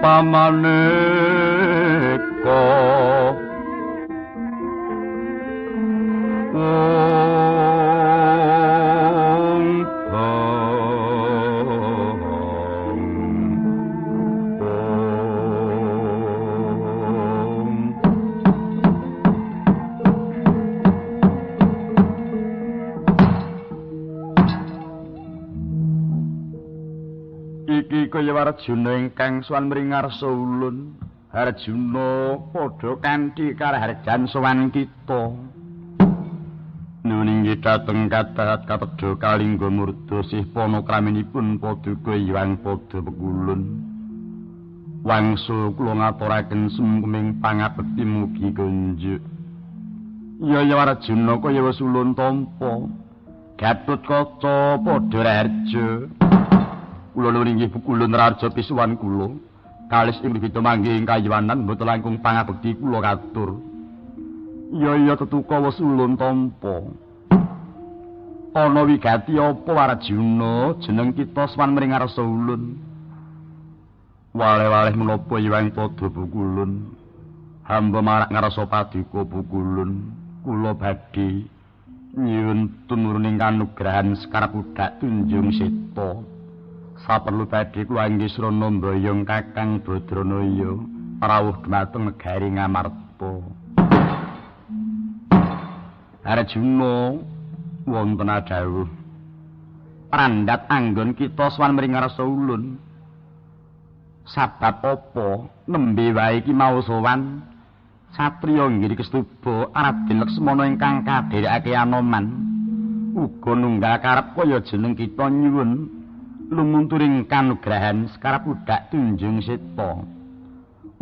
[SPEAKER 1] Wulana pamaneka Arjuna ingkang sowan mring ngarsa ulun. Arjuna padha kanthi karaharjan sowan kita. Nuwun inggih dhateng katahat katedha kalingga murda sih panakraminipun paduka iwang padha pekulun. Wangsul kula ngaturaken sumeming pangabekti mugi kunjuk. Ya ya Arjuna kaya wis ulun tampa. Gatut kaca padha raharja. Kula nuwun inggih bukulun raja pisuwan kula. Kalis ing bida mangke ing kayiwanan mboten langkung pangabekti kula katur. Iya iya tetuka wis ulun tampa. Ana wigati apa Warjuna jeneng kita swan mring ngarsa ulun. Wale-wale menapa iwang padha bukulun. Hamba marak ngarsa paduka bukulun. Kula badhe nyuwun tumurun kanugrahan Sekar Budak Tunjung Seta. Saperlu badhe kula inggih srana mboyong Kakang Badranaya rawuh dhumateng negari Ngamarta. Arjuna wonten dawuh. Prandhat anggon kita swan mring ngarsa ulun. Sabab apa nembe wae iki mau sowan satriya nggiri kestuba Raden Laksmana ingkang kadherekake Anoman. Uga nunggal karep kaya jeneng kita nyuwun lumunturing kanugrahan sekarap budak tunjung seta.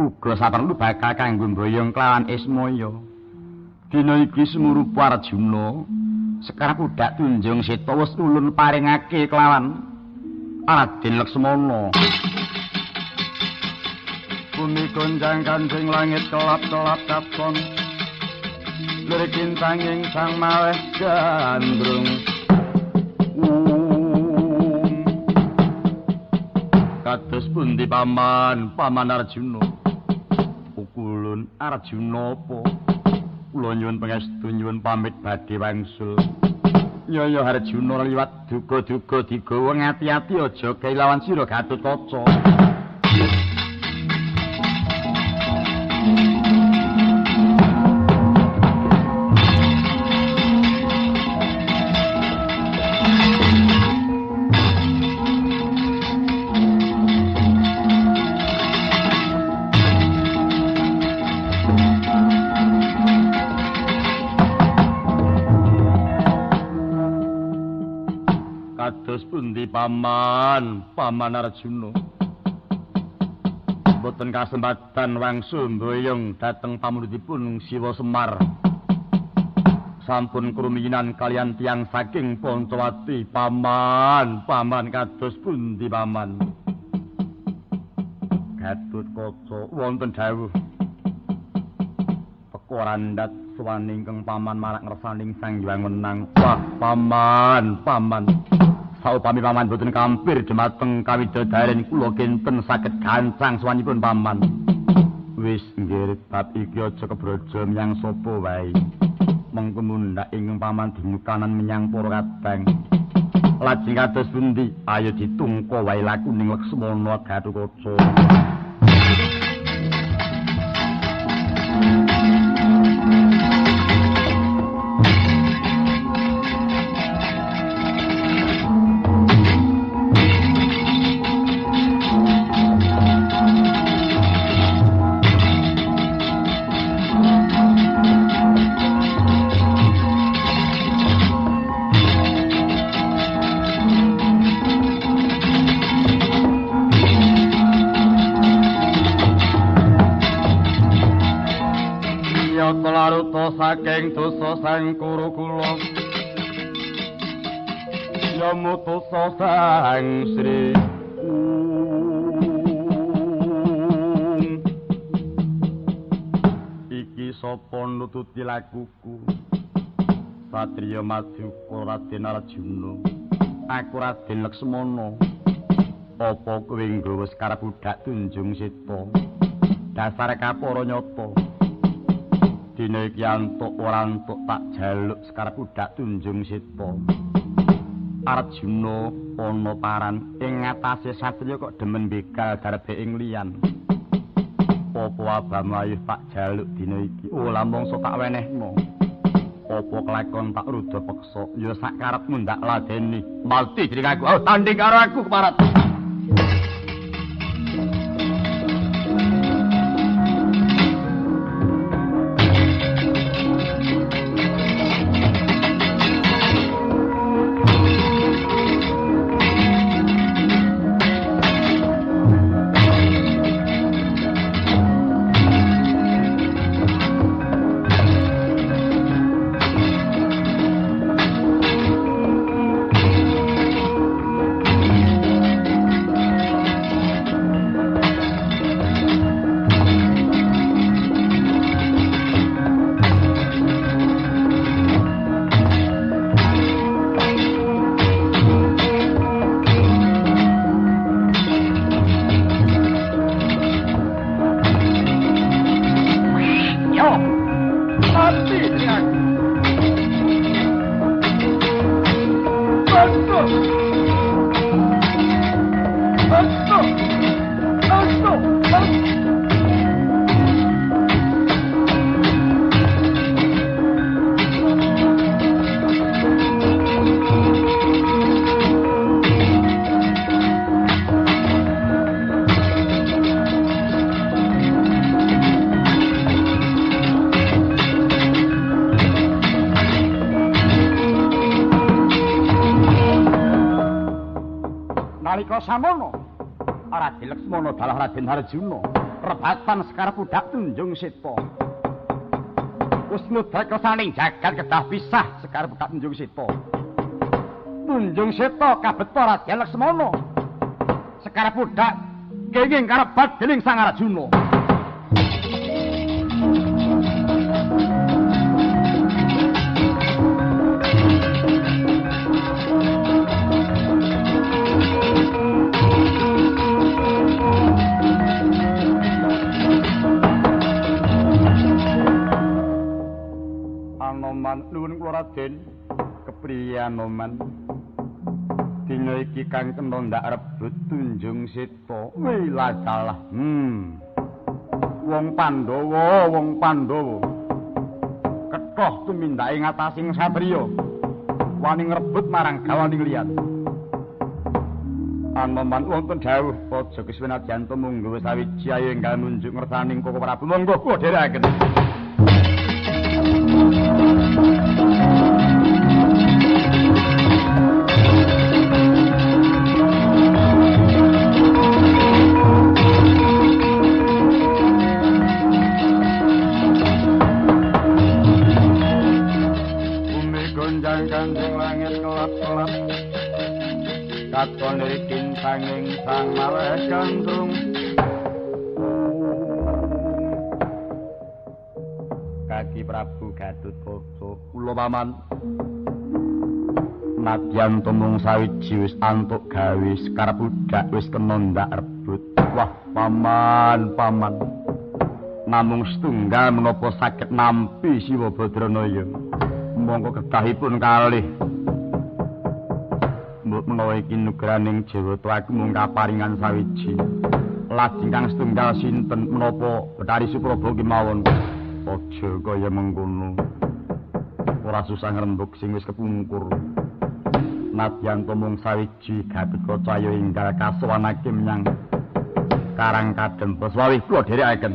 [SPEAKER 1] Uga saperlu bakal kanggo mboyong kelawan Ismaya. Dina iki sumurup Arjuna sekarap budak tunjung seta wis ulun paringake kelawan Raden Laksmana. Bumi gonjang kanjeng langit kelap-kelap kapon. Lirik bintanging sang maweh gandrung. Kados pundi paman, paman Arjuna? Ukulun Arjuna apa? Kula nyuwun pangestu nyuwun pamit badhe wangsul. Nyaya Arjuna liwat duga-duga digawa ngati-ati aja kailawan sira Gatotkaca. Paman, paman Arjuna? Boten kasempatan wangsul mboyong dhateng pamulitipun Siwa Semar. Sampun krumiyinan kalian tiang saking Pontowati, paman, paman kados pundi paman? Gatut kaca wonten dawuh. Pekorandat suwaning keng paman marak ngersaning sang hyang menang. Wah, paman, paman. Saupami paman boten kampir dumateng kawidodaren kula kinten saged gancang suwanipun paman. Wis nggih bab iki aja kebrojo menyang sapa wae. Mengko mundhak ing paman dimukanan menyang para kadang. Lajeng kados pundi? Ayo ditungko wae lakuning Laksmana Gatotkaca. Saking dosa sang kuru kula. Yamutusa sang Sri. Iki sapa nututi lakuku? Satriya Madhuka Raden Arjuna. Aku Raden Laksmana. Apa kowe nggawa sekarang budak tunjung seta? Dasar kapara nyata. Dina iki antuk ora antuk tak jaluk sekarang budak tunjung seta. Arjuna ana paran ing ngatasé satriya kok demen begal garbe ing liyan. Apa abamu ayo tak jaluk dina iki? Oh lampung tak wenehno. Apa kelakon tak rudha peksa? Ya sak karepmu ndak ladeni. Mati jeneng aku. Oh tanding karo aku keparat. Samono. Raden Laksmana dalah Raden Harjuna. Rebatan sekar budak tunjung seta. Wisnudra saning jagat kedah pisah sekar budak tunjung seta. Tunjung seta kabeta Raden Laksmana. Sekar budak kenging karebat dening Sang Arjuna. Anoman nuwun kula Raden. Kepriye Anoman? Dina iki kang kena ndak rebut tunjung seta. Wiladalah. Hmm. Wong Pandhawa, wong Pandhawa. Ketoh tumindake ngatasing satriya. Wani ngrebut marang gawaning liyan. Anoman wonten dawuh aja keswenadyan tumunggu sawiji ayo enggal nunjuk ngersaning Koko Prabu. Monggo kula dherekaken. Ikin sanging sang malih gandrung. Kaki Prabu Gatut Kaca kula paman. Nadyan tumung sawiji wis antuk gawe sekar budak wis kena ndak rebut. Wah paman paman. Namung setunggal menapa saged nampi Siwa Badranaya mongko kedahipun kalih mbok menawa iki nugraning Jawata aku mung kaparingan sawiji. Lajeng kang setunggal sinten? Menapa Betari Supraba kemawon aja kaya mengkono. Ora susah ngrembug sing wis kepungkur. Nadyan tumung sawiji Gatotkaca ayo enggal kasuwanake menyang Karang Kadempes wawih kula dherekaken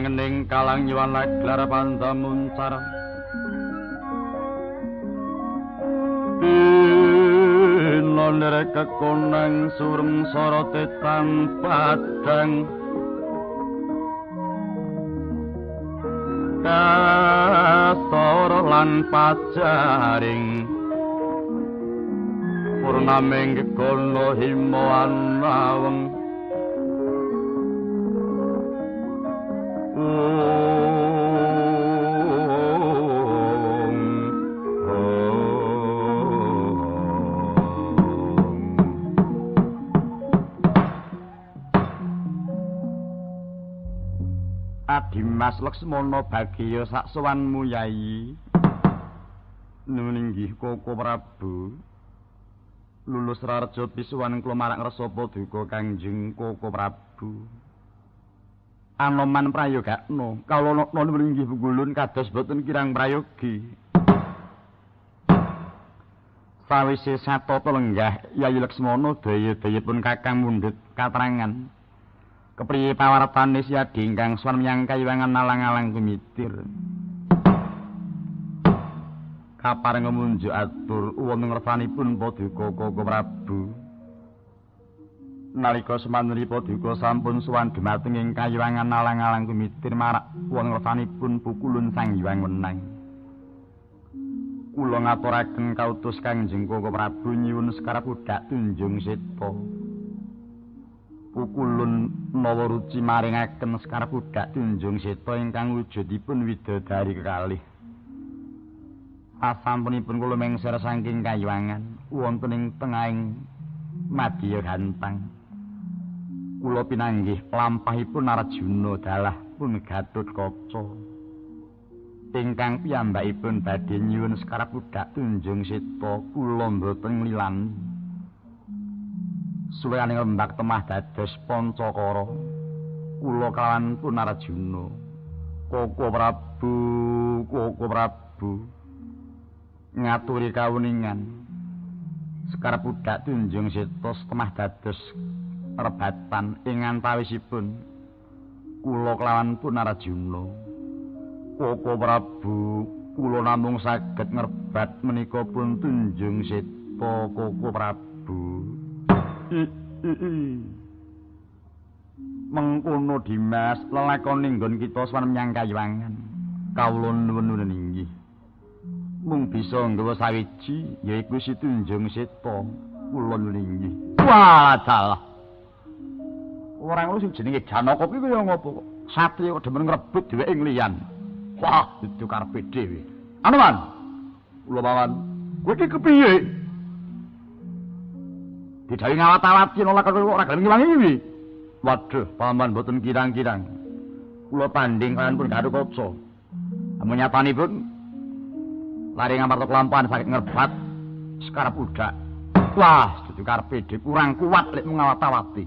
[SPEAKER 1] Miyat langening kalang nyuwan laglar pandamuncar Dino nderek kekonang surem sorote padang. Kastor lan pajaring. Purnaming kono himbauan laweng Adimas Laksmana Bagya saksowanmu Yayi. Nuwun inggih Koko Prabu. Lulus rarja pisuwan kula marang resapa duka Kangjeng Koko Prabu. Anoman prayogakno. Kawula nuwun inggih pungulun kados boten kirang prayogi. Sawise satata lenggah Yayi Laksmana daya-dayapun Kakang mundhut katrangan. Kepriye pawartane siadi ingkang swan menyang kayiwangan alang-alang kumitir. Kapareng munjuk atur wonten ngersanipun Paduka Koko Prabu. Nalika semanten Paduka sampun suwan dumateng ing kayiwangan alang-alang kumitir marak wonten ngersanipun pukulun Sang Hyang Wenang. kula ngaturaken kautus Kangjeng Koko Prabu nyuwun sekarep udak tunjung seta. Pukulun nawa ruci maringaken sekarep udak tunjung seta ingkang wujudipun widodari kekalih. Asampunipun kula mengser saking kayuwangan wonten ing tengahing madya gantang. Kula pinanggih lampahipun Arjuna dalah pun Gatut Kaca. ingkang piyambakipun badhe nyuwun sekarep budak tunjung seta kula mboten nglilani suwene lembak temah dados pancakara. Kula kawan punarjuna koko prabu koko prabu. Ngaturi kawuningan sekarep budak tunjung seta temah dados rebatan ing antawisipun kula kelawan punarjuna Koko Prabu, kula namung saged ngerbat menika pun tunjung seta Koko Prabu. Mengkono Dimas, lelakon nggon kita swan menyang kayuwangan. Kawula nuwun inggih. Mung bisa nggawa sawiji yaiku si tunjung kula nuwun inggih. Wah, dalah. Orang lu sing jenenge Janaka kuwi kaya ngopo kok? Satya kok demen ngrebut dheweke ngliyan. Wah, itu karepe dhewe. Anuman. Kula mawon. Kowe iki kepiye? Didawi ngawat-awati nolak kok ora gelem ngilangi iki. Waduh, paman boten kirang-kirang. Kula tanding kalian pun gaduh kaca. Amun nyatanipun lari ngamarta kelampahan sakit ngerbat sekarap udak. Wah, karepe dhewe kurang kuat lek ngawat-awati.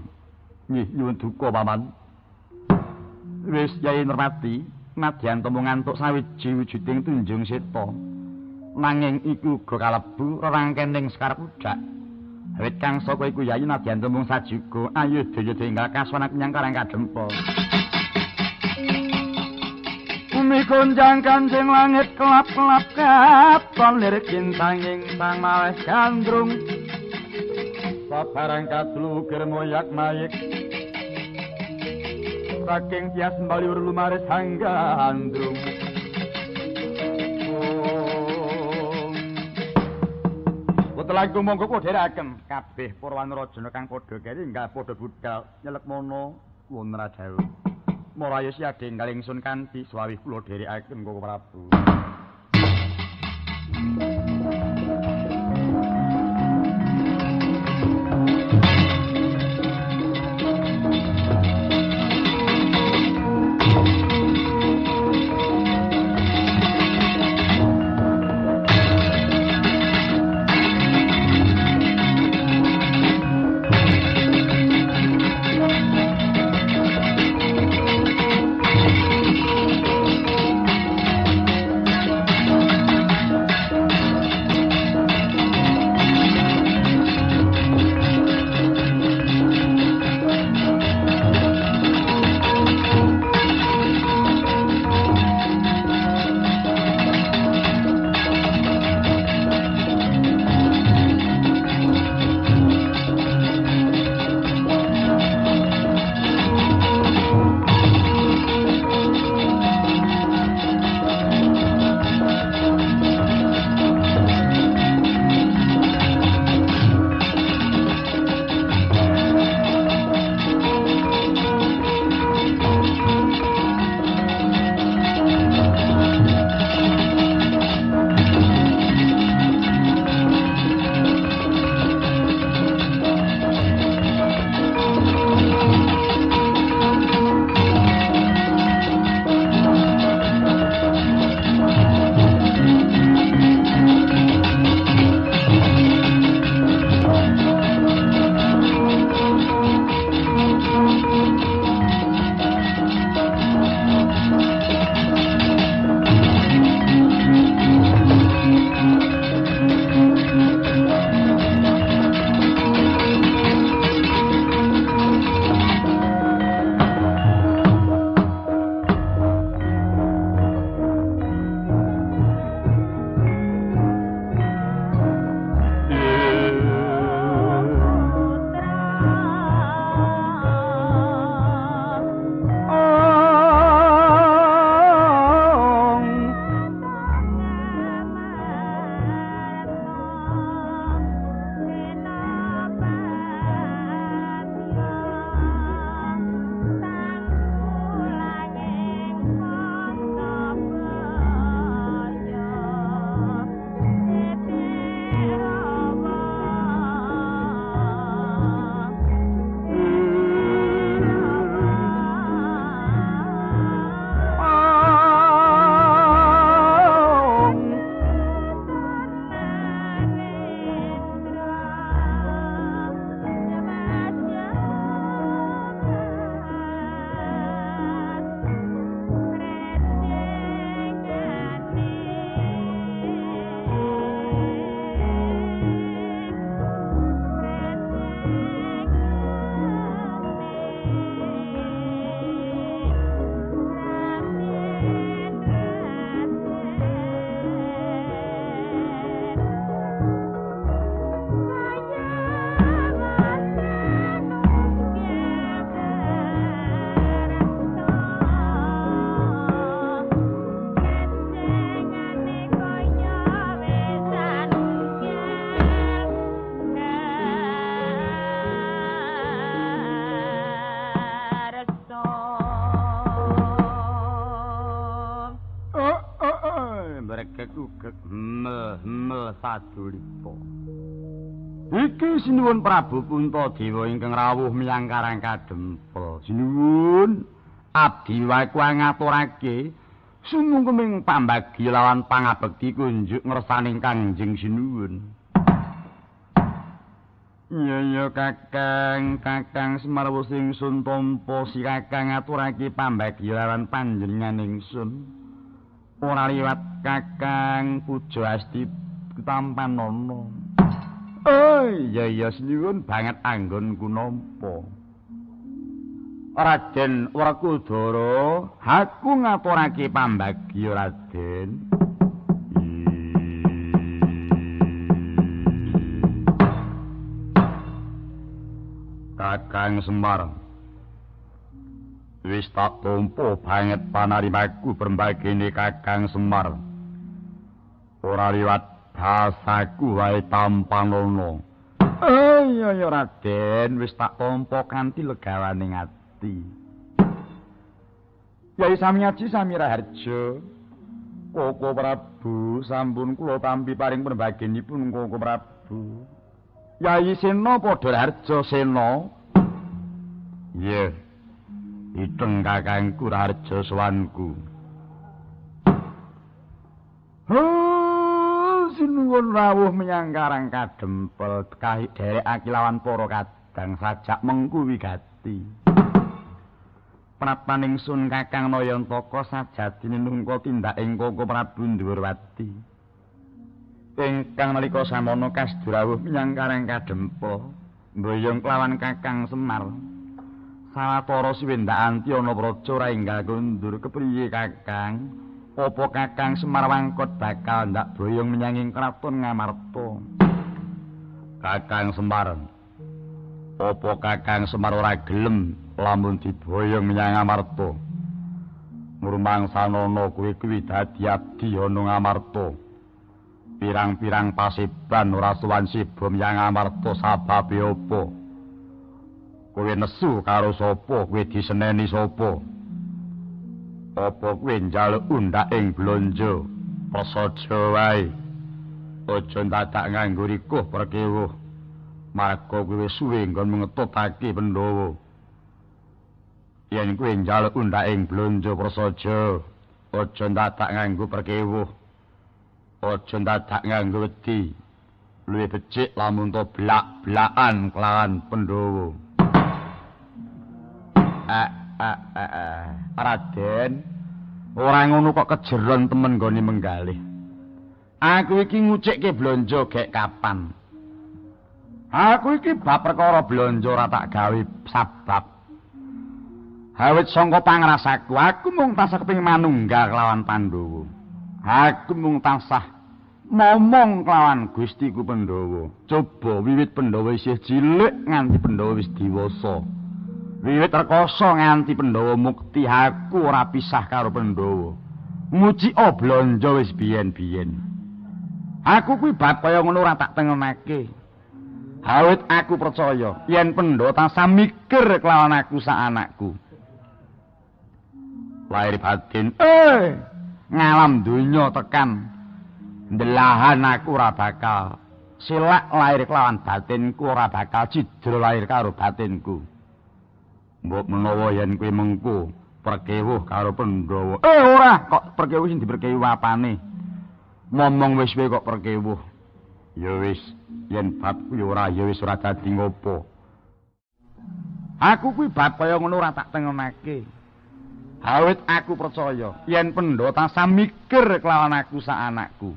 [SPEAKER 1] Nggih, nyuwun duka paman. Wis yai nurmati, nadyan temu ngantuk sawiji wujuding tunjung seta nanging iku uga kalebu rerangkening sekarep udak awit kang saka iku yayi nadyan temu sajuga ayo daya tinggal kaswana menyang karang kadempo. Umi kunjang kanjeng langit kelap-kelap katon lirik kintanging sang malih gandrung. Sabarang kadlu germoyak mayik. Saking tias mbaliur lumaris hangga andrung Wetelaku monggo kodheraken kabeh Purwan Rajana kang padha keri enggak padha budal nyelek mono wonten rajawu. Marayo siade enggal ingsun kanthi swawi kula dherekaken Koko Prabu. Sinuwun Prabu Puntadewa ingkang rawuh miyang Karang Kadempel. Sinuwun abdi wae kuwi ngaturake sumungkeming pambagi lawan pangabekti kunjuk ngersaning Kangjeng Sinuwun. Iya iya Kakang, Kakang Semar sing sun tampa si Kakang ngaturake pambagi lawan panjenengan ingsun. Ora liwat Kakang Puja Asti tampan nono. Oh iya iya sinuwun banget anggonku nampa. Raden Werkudara, aku ngaturake pambagi Raden. Kakang Semar. Wis tak tompo banget panarimaku perbagine Kakang Semar. Ora liwat basaku wae tampanono. Oh iya ya Raden, wis tak tampa kanthi legawaning ati. Yai Samyaji Samira Harjo. Koko Prabu sampun kula tampi paring perbaginipun Koko Prabu. Yai Sena padha Harjo Sena. Iya. Iteng kakangku Harjo Swanku. Oh, sinuwun rawuh menyang Karang Kadempel kahi derek lawan para kadang sajak mengku wigati. Prapaning sun Kakang Nayantaka sajatine nungka tindak ing Koko Prabu Ndhuwurwati. Ingkang nalika samono kasdurawuh menyang Karang Kadempel, mboyong kelawan Kakang Semar. Sawetara siwendak Antiana Praja ra enggal kundur kepriye Kakang? Apa Kakang Semar Wangkot bakal ndak boyong menyang kraton Ngamarta? Kakang Semar. Apa Kakang Semar ora gelem lamun diboyong menyang Ngamarta? Murmang sanono kuwi kuwi dadi abdi ana Ngamarta. Pirang-pirang pasiban ora suwan siba menyang Ngamarta sababe apa? kowe nesu karo sapa kowe diseneni sapa apa kowe njaluk undak ing blonjo? Prasaja wae. Aja dadak nganggo rikuh perkewuh. Marga kowe suwe nggon ngetutake Pandhawa. Yen kowe njaluk undak ing blonjo prasaja aja. Dadak nganggo perkewuh. Aja dadak nganggo wedi. Luwih becik lamun to blak-blakan kelawan Pandhawa. Ah, ah, ah, Raden, ora ngono kok kejeron temen goni menggalih. Aku iki ngucikke blonjo gek kapan? Aku iki bab perkara blonjo ora tak gawe sabab. Hawit sangka pangrasaku, aku mung tansah kepengin manunggal kelawan Pandhawa. Aku mung tansah ngomong kelawan Gustiku Pandhawa. Coba wiwit Pandhawa isih cilik nganti Pandhawa wis dewasa. Wiwit rekoso nganti Pandhawa mukti aku ora pisah karo Pandhawa. Muji oblonjo wis biyen-biyen. Aku kuwi bab kaya ngono ora tak tengenake. Awit aku percaya yen Pandhawa tansah mikir kelawan aku sak anakku. Lahir batin, eh ngalam donya tekan ndelahan aku ora bakal silak lahir kelawan batinku ora bakal cidro lahir karo batinku. Mbok menawa yen kuwi mengku perkewuh karo Pandhawa. Eh ora, kok perkewuh sing diperkewuh apane? Momong wis kok perkewuh. Ya wis, yen bab kuwi ora ya wis ora dadi ngopo. Aku kuwi bab kaya ngono ora tak tengenake. Awit aku percaya yen Pandhawa tansah mikir kelawan aku sak anakku.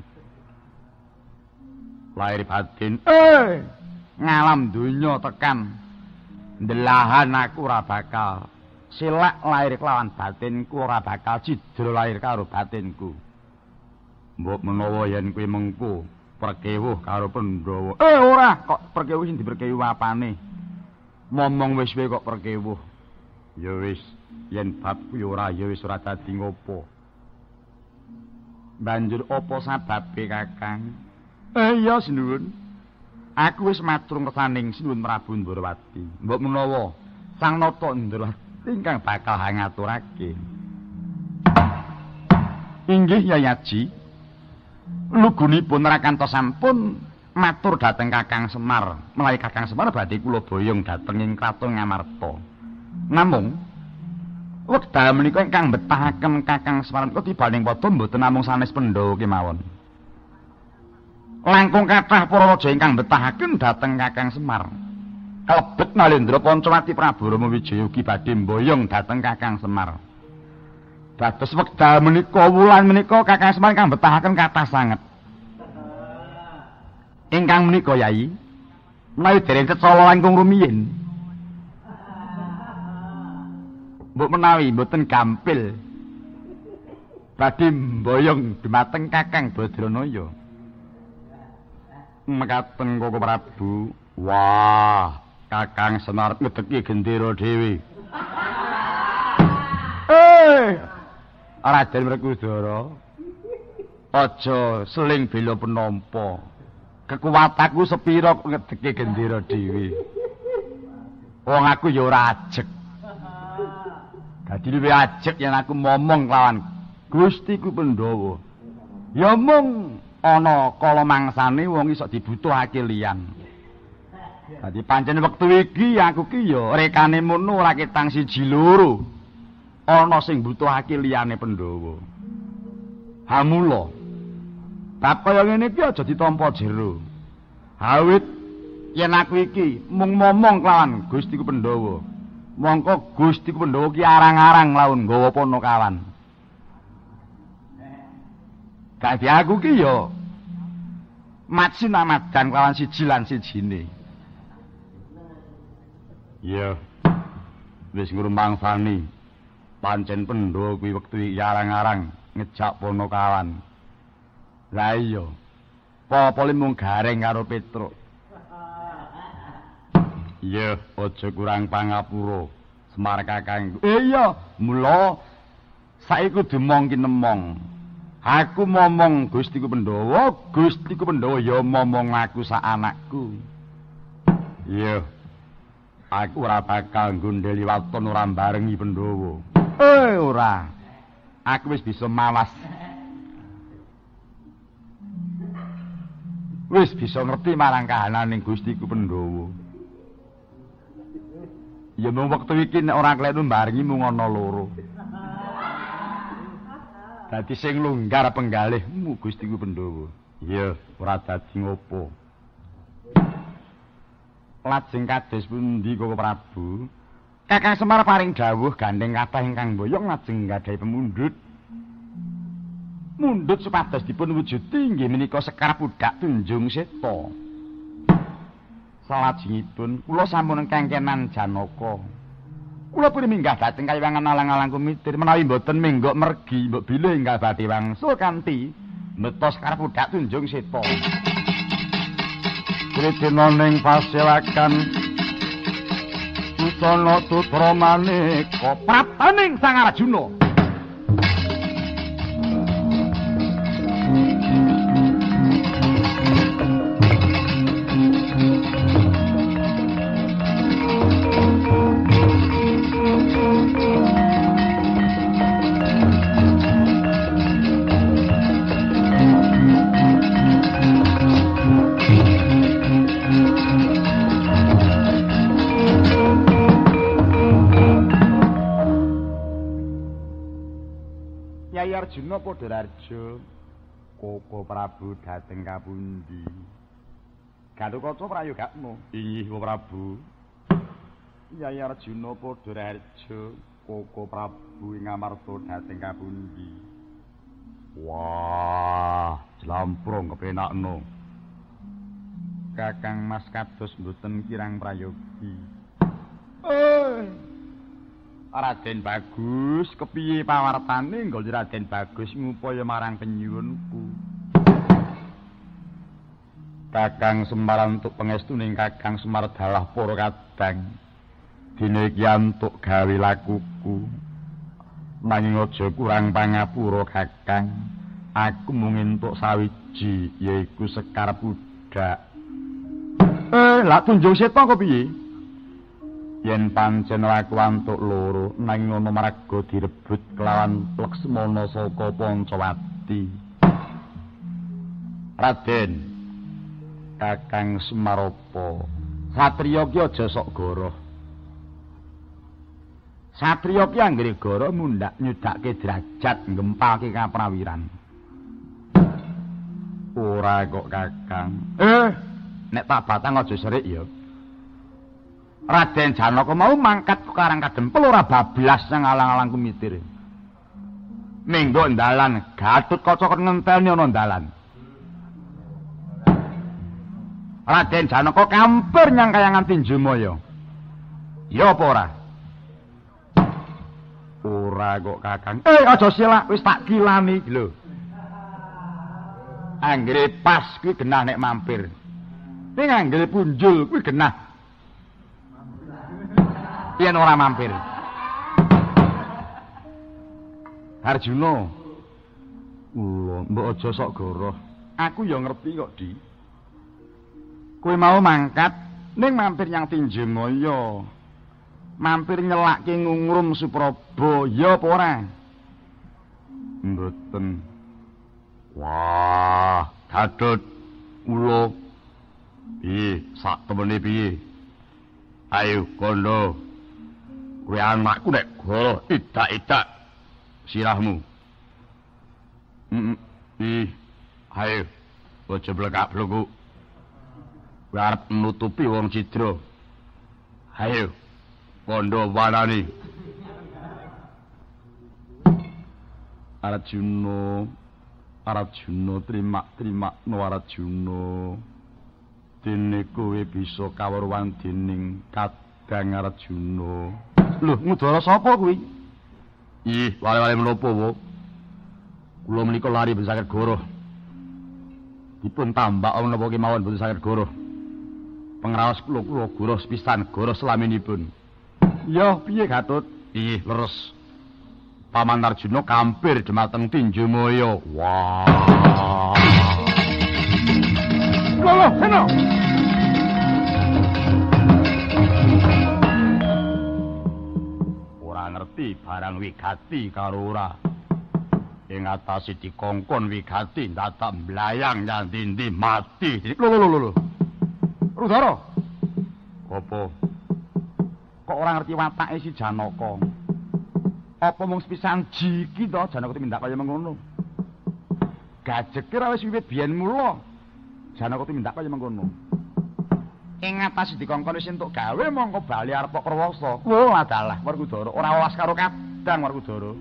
[SPEAKER 1] Lahir batin, eh ngalam donya tekan ndelahan aku ora bakal. Silak lahir kelawan batinku ora bakal cidro lahir karo batinku. Mbok menawa yen kuwi mengku perkewuh karo Pandhawa. Eh ora kok perkewuh sing diperkewuh apane? Momong wis wae kok perkewuh. Ya wis yen bab kuwi ora ya wis ora dadi ngopo. Banjur apa sababe kakang? Eh iya sinuwun Aku wis matur kesaning Sinuwun Prabu Ndrawati. Mbok menawa Sang Nata Ndrawati ingkang bakal ngaturake. Inggih Yayaji. lugunipun rakantos sampun matur dhateng Kakang Semar. Menawi Kakang Semar badhe kula boyong dhateng ing kraton Ngamarta. Namung wekdal menika ingkang betahaken Kakang Semar menika tibaning padha mboten namung sanes Pandhawa kemawon. Langkung kathah para raja ingkang betahaken dhateng Kakang Semar. Kalebet Nalendra Pancawati Prabu Rama Wijaya ugi badhe mboyong dhateng Kakang Semar. Dados wekdal menika wulan menika Kakang Semar ingkang betahaken kathah sanget. Ingkang menika Yai, menawi dereng cecala langkung rumiyin. Mbok menawi mboten gampil. Badhe mboyong dumateng Kakang Badranaya. Mekaten Koko Prabu. Wah, Kakang Semar ngedeki gendera dhewe. Eh, Raden Werkudara. Aja seling bela penampa. Kekuwataku sepira ngedeki gendera dhewe. Wong aku ya ora ajeg. Dadi luwih ajeg yen aku momong lawan Gustiku Pandhawa. Ya mung ana kala mangsane wong iso dibutuhake liyan. Dadi pancen wektu iki aku ki ya rekane mono ora ketang siji loro. Ana sing butuhake liyane Pandhawa. Hamula. Bab kaya ngene iki aja ditampa jero. Awit yen aku iki mung momong kelawan Gustiku Pandhawa. Mongko Gustiku Pandhawa ki arang-arang laun nggawa Panakawan. Dadi aku ki ya mat sinamadan kelawan siji lan sijine. Iya. Wis ngrumangsani. Pancen Pandhawa kuwi wektu iki arang-arang ngejak Panakawan. Lah iya. Popole mung gareng karo Petruk. Iya, aja kurang pangapura. Semar Kakang. Eh iya, mula saiki kudu mong ki nemong. Aku momong Gustiku Pandhawa, Gustiku Pandhawa ya momong aku sak anakku. Iya. Aku ora bakal nggondheli waton ora barengi Pandhawa. Eh ora. Aku wis bisa mawas wis bisa ngerti marang kahananing Gustiku Pandhawa. Ya mung wektu iki nek ora kleru mbarengi mung ana loro. Dadi sing lunggar penggalihmu Gustiku Pandhawa. Iya, ora dadi ngopo. Lajeng kados pundi Koko Prabu? Kakang Semar paring dawuh gandeng kathah ingkang boyong lajeng nggadahi pemundhut. mundhut supados dipun wujudi inggih menika Sekar Pudak Tunjung Seta. Salajengipun kula sampun kengkenan Janaka. Kula pun minggah dhateng kayangan alang-alang kumitir menawi mboten menggok mergi mbok bilih enggak badhe wangsul kanthi metos Sekar Pudak Tunjung Seta. Kridina ning pasewakan Susana tutra maneka prataning Sang Arjuna. Arjuna Padhararja Koko Prabu dhateng kapundi? Gatotkaca prayogakmu. Inggih Koko Prabu. Kyai Arjuna Padhararja Koko Prabu ing Amarta dhateng kapundi? Wah jlamprong kepenakno. Kakang Mas kados mboten kirang prayogi. Eh Raden Bagus, kepiye pawartane nggol Raden Bagus ngupaya marang penyuwunku. Kakang Semar untuk pengestuning Kakang Semar dalah para kadang. Dene iki antuk gawe lakuku. Nanging aja kurang pangapura Kakang. Aku mung entuk sawiji yaiku Sekar Pudak. Eh, lak tunjung seta kok piye? Yen pancen laku antuk loro nanging ana marga direbut kelawan Laksmana saka Pancawati. Raden Kakang Semaropo Satriya ki aja sok goroh. Satriya ki anggere goroh mundak nyudake derajat ngempalke kaprawiran. Ora kok Kakang. Eh nek tak batang aja serik ya Raden Janaka mau mangkat ke karang kadempel ora bablas nang alang-alang kumitir. Minggo ndalan, Gatut Kaca ngentelni ana ndalan. Raden Janaka kampir nyang kayangan Tinjumaya. Ya apa ora? Ora kok Kakang. Eh aja silak, wis tak kilani lho. Anggere pas kuwi genah nek mampir. Ning anggere punjul kuwi genah yen ora mampir. Arjuna. Lho, mbok aja sok goroh. Aku ya ngerti kok, Di. Kowe mau mangkat ning mampir nyang Tinjemaya. Mampir nyelakke ngungrum Supraba, ya apa ora? Mboten. Wah, Gadut. Ulo. Piye, sak temene piye? Ayo, kondo. Kowe anakku nek goro idak-idak sirahmu. Ih. Ayo. Aja blekak-bleku. Kowe arep nutupi wong cidra. Ayo. Kondo wanani. Arjuna Arjuna terima-terima no Arjuna dene kowe bisa kawruhan dening Kadang Arjuna Lho, ngudara sapa kuwi? Ih, wale-wale menapa, Wo? Kula menika lari ben saged goro. Dipun tambak menapa kemawon boten saged goro. Pengraos kula kula goro sepisan goro selaminipun. Ya, piye Gatut? Ih, leres. Paman Arjuna kampir dhumateng Tinjumaya. Wah. Lho, seno. Ora ngerti barang wigati karo ora. Ing atase dikongkon wigati dadak mblayang nyandindi mati. Lho lho lho lho. Rudara. Apa? Kok ora ngerti watake si Janaka? Apa mung sepisan jiki to Janaka tumindak kaya mengono? Gajek kira wis wiwit biyen mula. Janaka tumindak kaya mengono. Ing atas dikongkon wis entuk gawe mongko bali arep krewasa. Wah, adalah Werkudara ora welas karo kadang Werkudara.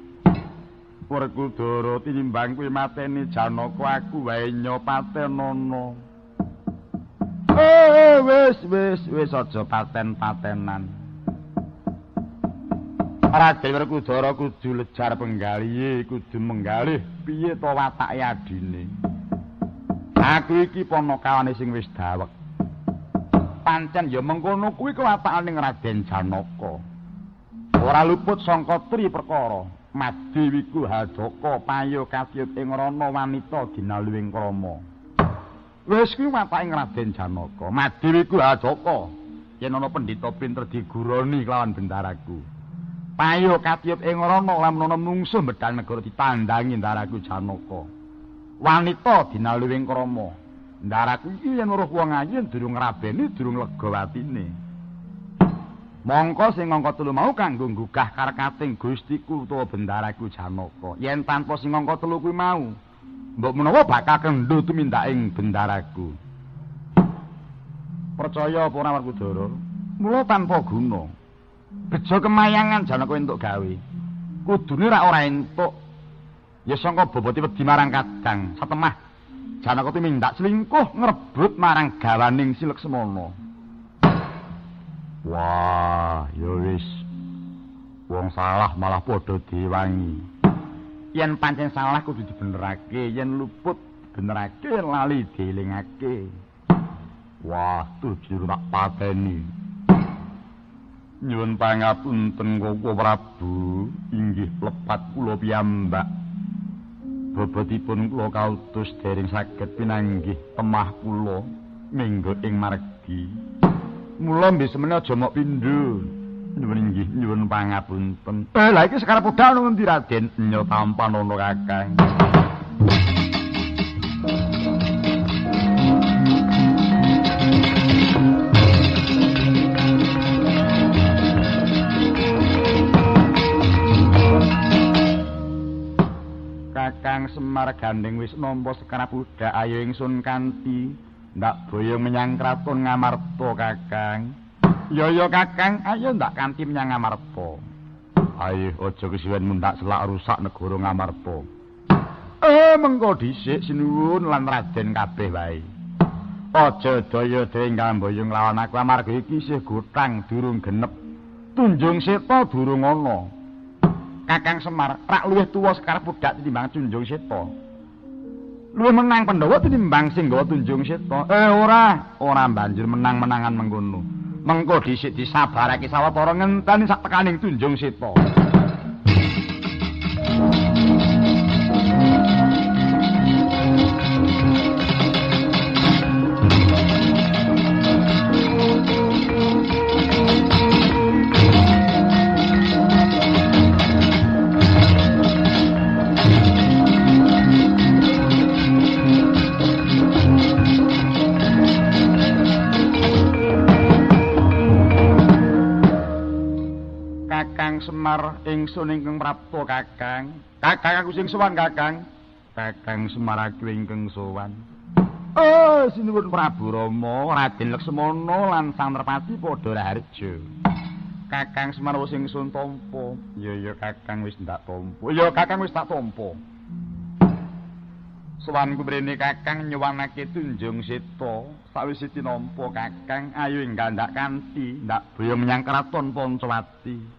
[SPEAKER 1] Werkudara tinimbang kuwi mateni Janaka aku wae nyopatenono. Eh, wis wis wis aja paten-patenan. Raden Werkudara kudu lejar penggalihe, kudu menggalih piye to watake adine. Aku iki panakawane sing wis dawek. Pancen ya mengkono kuwi kewatakaning Raden Janaka. Ora luput sangka tri perkara. Madiwiku hadaka payo kasiyut ing rana wanita dinaluwing krama. Wis kuwi watake Raden Janaka. Madiwiku hadaka. Yen ana pendhita pinter diguroni kelawan bendaraku. Payo katiyut ing rana lamun ana mungsuh medal negara ditandangi ndaraku Janaka. Wanita dinaluwing krama. Ndaraku iki yen weruh wong ayu durung ngrabeni durung lega watine. Mongko sing angka telu mau kanggo nggugah karkating Gustiku utawa bendaraku Janaka. Yen tanpa sing angka telu kuwi mau, mbok menawa bakal kendho tumindaking bendaraku. Percaya apa ora Werkudara? Mula tanpa guna. Bejo kemayangan Janaka entuk gawe. Kudune rak ora entuk. Ya sangka boboti wedi marang kadang satemah Janaka tumindak selingkuh ngrebut marang gawaning Silek Semana. Wah, ya wis. Wong salah malah padha diwangi. Yen pancen salah kudu dibenerake, yen luput benerake, lali dielingake. Wah, tujuh tak pateni. Nyuwun pangapunten Koko Prabu, inggih lepat kula piyambak. Bobotipun kula kautus dereng saged pinanggih temah kula minggo ing margi. Mula mbisemene aja mok pindho. Nyuwun inggih nyuwun pangapunten. Eh lha iki sekarang budal nang ndi Raden? Nyo tampan ana Kakang. Semar gandeng wis nampa sekarap budak ayo ingsun kanthi ndak boyong menyang kraton Ngamarta Kakang. Ya ya Kakang, ayo ndak kanthi menyang Ngamarta. Ayo aja kesiwen mundak selak rusak negara Ngamarta. Eh mengko dhisik sinuwun lan Raden kabeh wae. Aja daya denggal boyong lawan aku amarga iki isih gotang durung genep. Tunjung Seta durung ana. Kakang Semar rak luwih tuwa sekarep budak tinimbang Tunjung Seta. Luwih menang Pandhawa tinimbang sing gawa Tunjung Seta. Eh ora, ora banjur menang-menangan mengkono. Mengko dhisik disabarake sawetara ngenteni sak tekaning Tunjung Seta. Semar ingsun ingkang prapta Kakang. Kakang aku sing sowan Kakang. Kakang Semar aku ingkang sowan. Oh, sinuwun Prabu Rama, Raden Laksmana lan Sang Nerpati padha raharja. Kakang Semar wis ingsun tampa. Ya ya Kakang wis ndak tampa. Ya Kakang wis tak tampa. Sowanku mrene Kakang nyuwanake Tunjung Seta. Sawise tinampa Kakang ayo nggandak kanthi ndak boyo menyang kraton Pancawati.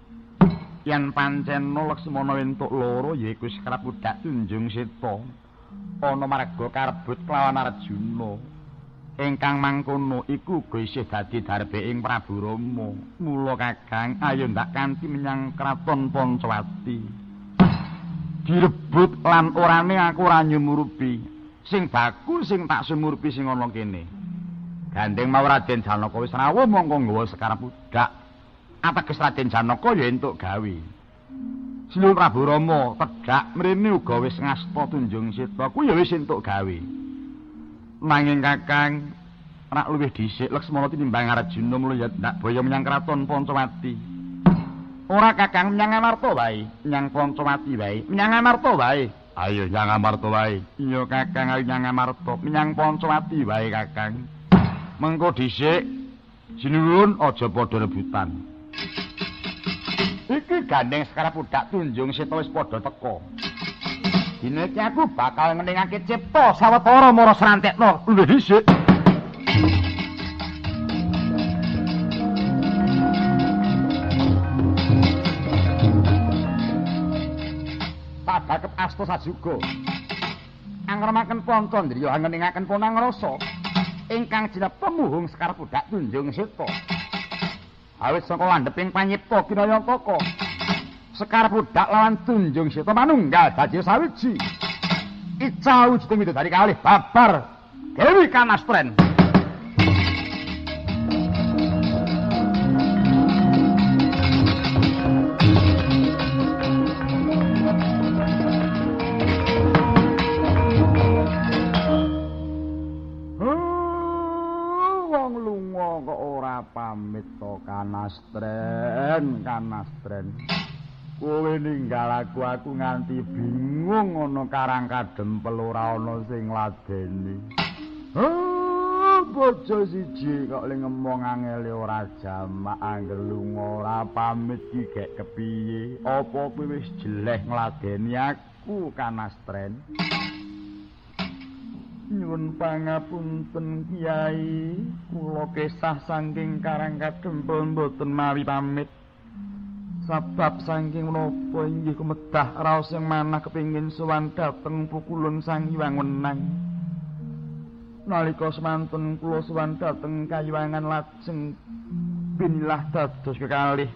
[SPEAKER 1] Yen pancen Laksmana entuk loro yaiku sekrap budak Tunjung Seta. Ana marga karbut kelawan Arjuna. Ingkang mangkono iku uga isih dadi darbe ing Prabu Rama. Mula Kakang ayo ndak kanthi menyang kraton Pancawati. direbut lan orane aku ora nyumurupi sing baku sing tak sumurupi sing ana kene gandeng mau Raden Janaka wis rawuh mongko nggawa sekarang budak ateges Raden Janaka ya entuk gawe Sinuwun Prabu Rama tegak mrene uga wis ngasta Tunjung Seta ku ya wis entuk gawe nanging Kakang rak luwih dhisik Laksmana tinimbang Arjuna mulo ya ndak boyo menyang kraton Pancawati Ora kakang menyang Amarta wae, menyang Pancawati wae, menyang Amarta wae. Ayo menyang Amarta wae. Iya kakang ayo menyang Amarta, menyang Pancawati wae kakang. Mengko dhisik sinuwun aja padha rebutan. Iki gandeng sekarang budak tunjung seta wis padha teka. Dina iki aku bakal ngeningake cipta sawetara mara srantekno luwih dhisik. Padakep asta sajuga. Angremaken ponco ndriya ngeningaken ponang rasa ingkang jinep pemuhung sekar budak tunjung seta. Awit saka landheping panyipta Kinayantaka. Sekar budak lawan tunjung seta manunggal dadi sawiji. Ica wujuding widodari kalih babar Dewi Kanastren. Kanastren kanastren. Kowe ninggal aku aku nganti bingung ana karang kadempel ora ana sing ladeni Oh, bojo siji kok le ngomong angele ora jamak angger lunga ora pamit ki gek kepiye? Apa kowe wis jeleh ngladeni aku kanastren Nyuwun pangapunten Kiai, kula kesah saking Karang Kadempel mboten mawi pamit. Sabab saking menapa inggih kumedah raos yang manah kepingin sowan dhateng pukulun Sang Hyang Wenang. Nalika semanten kula sowan dhateng Kayuwangan lajeng binilah dados kekalih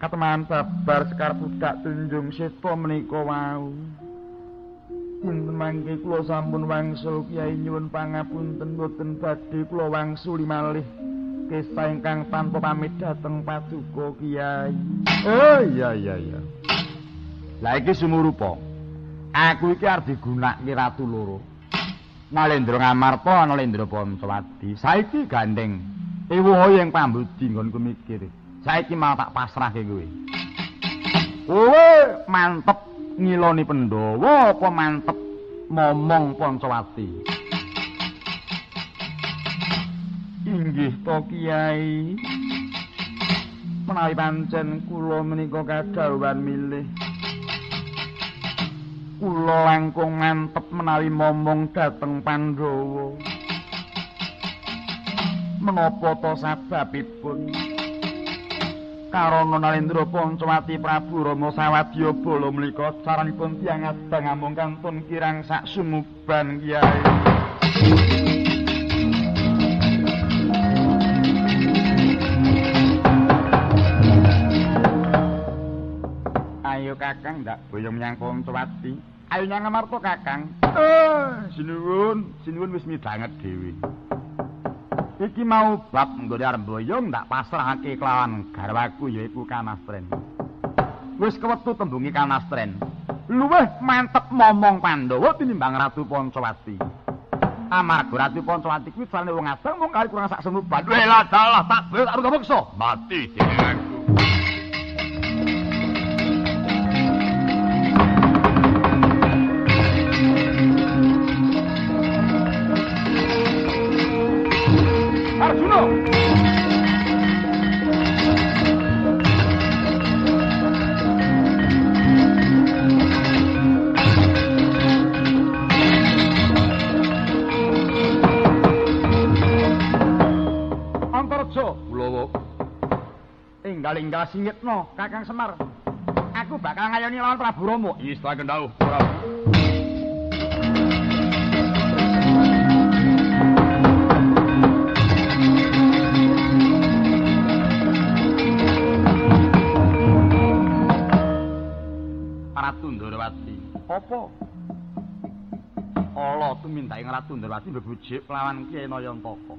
[SPEAKER 1] kateman babar sekar budak tunjung seta menika wau. Dinten mangke kula sampun wangsul Kyai nyuwun pangapunten boten badhe kula wangsuli malih kisah ingkang tanpa pamit dhateng paduka Kyai. Oh iya iya iya. Lah iki sumurupa. Aku iki arep digunakake ratu loro. Nalendra Ngamarta ana Lendra Pancawati. Saiki gandeng ewuh yang pambudi nggonku mikir. Saiki mau tak pasrahke kowe. Kowe mantep ngiloni Pandhawa apa mantep momong Pancawati. Inggih to Kiai. Menawi pancen kula menika kadhawuhan milih. Kula langkung ngantep menawi momong dhateng Pandhawa. Menapa to sababipun? Karana Nalendra Pancawati Prabu Rama Sawadya bala menika caranipun tiyang abang amung kantun kirang sak sumuban Kiai. Ayo Kakang ndak boyong menyang Pancawati. Ayo nyang Amarta Kakang. Eh, sinuwun, sinuwun wis midhanget dhewe. Iki mau bab nggone arep boyong ndak pasrahake kelawan garwaku yaiku Kanastren. Wis kewetu tembungi Kanastren. Luwih mantep momong Pandhawa tinimbang Ratu Pancawati. Amarga Ratu Pancawati kuwi sarane wong abang mung kali kurang sak semuban. Weh lah dalah tak bel tak meksa.
[SPEAKER 3] Mati aku.
[SPEAKER 1] Enggal-enggal singitno, Kakang Semar. Aku bakal ngayoni lawan Prabu Rama.
[SPEAKER 3] Istana kendhauh, Prabu.
[SPEAKER 1] Ratu Ndrawati. Apa? Ala tumindake Ratu Ndrawati mbebujuk lawan Kyai Nayantaka.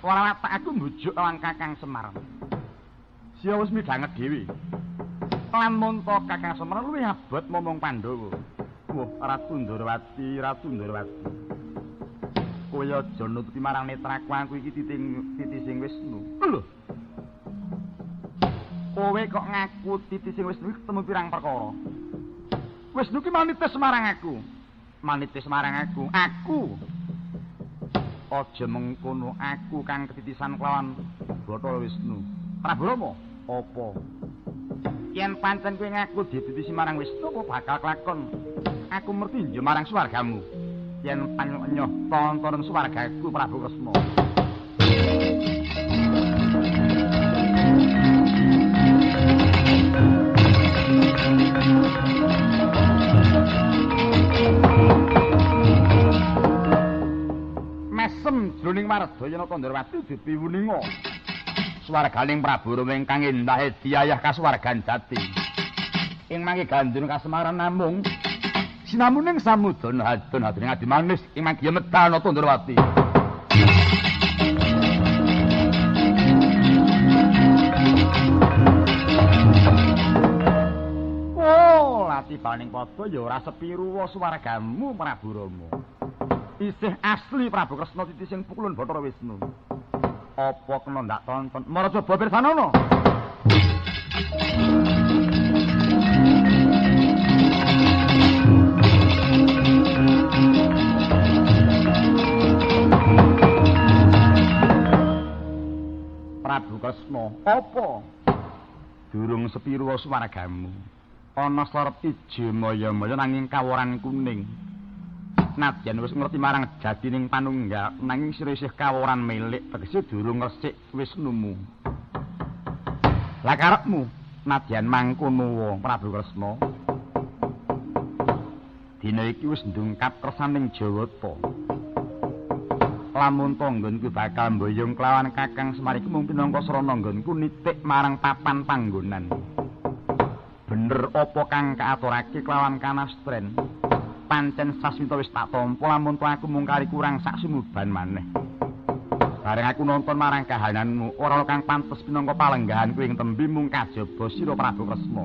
[SPEAKER 1] Ora watak aku mbujuk lawan Kakang Semar. Sia wis midhanget dhewe. Lan monto Kakang Semar luwih abot momong Pandhawa. Wah, Ratu Ndrawati, Ratu Ndrawati. Kowe aja nututi marang netraku aku iki titing titising Wisnu. Lho. Kowe kok ngaku titising Wisnu iki ketemu pirang perkara. Wisnu ki manitis marang aku. Manitis marang aku. Aku. Aja mengkono aku kang ketitisan kelawan Bathara Wisnu. Prabu Rama, apa? Yen pancen kowe ngaku dititisi marang Wisnu apa bakal kelakon? Aku merti njo marang swargamu. Yen panyoh tontonen swargaku Prabu Kresna. Mesem jroning Wardaya Kandrawati dipiwuninga. Swarganing Prabu Rama ingkang endah diayah kasuwargan jati. Ing mangke gandrung kasemaran namung sinamuning samudana hadon hadring adi manis ing mangke medal Kandrawati. Oh, latibaning padha ya ora sepiruwa swargamu Prabu Rama. Isih asli Prabu Kresna titi sing pukulun Bathara Wisnu. Apa kena ndak tonton? Mara coba pirsanono. Prabu Kresna, apa? Durung sepiruwa swargamu. Ana sorep ijo maya-maya nanging kaworan kuning. Nadyan wis ngerti marang jadining panunggal nanging sira isih kaworan milik tegese durung resik Wisnumu. Lah karepmu nadyan mangkono wa Prabu Kresna. Dina iki wis ndungkap kersaning Jawata. Lamun tanggonku bakal mboyong kelawan Kakang Semar iku mung pinangka srana nggonku nitik marang papan panggonan. Bener apa kang kaaturake kelawan Kanastren? Pancen sasmita wis tak tampa lamun aku mung kali kurang sak sumuban maneh. Bareng aku nonton marang kahananmu, ora kang pantes pinangka palenggahan kuwi ing tembi mung kajaba sira Prabu Kresna.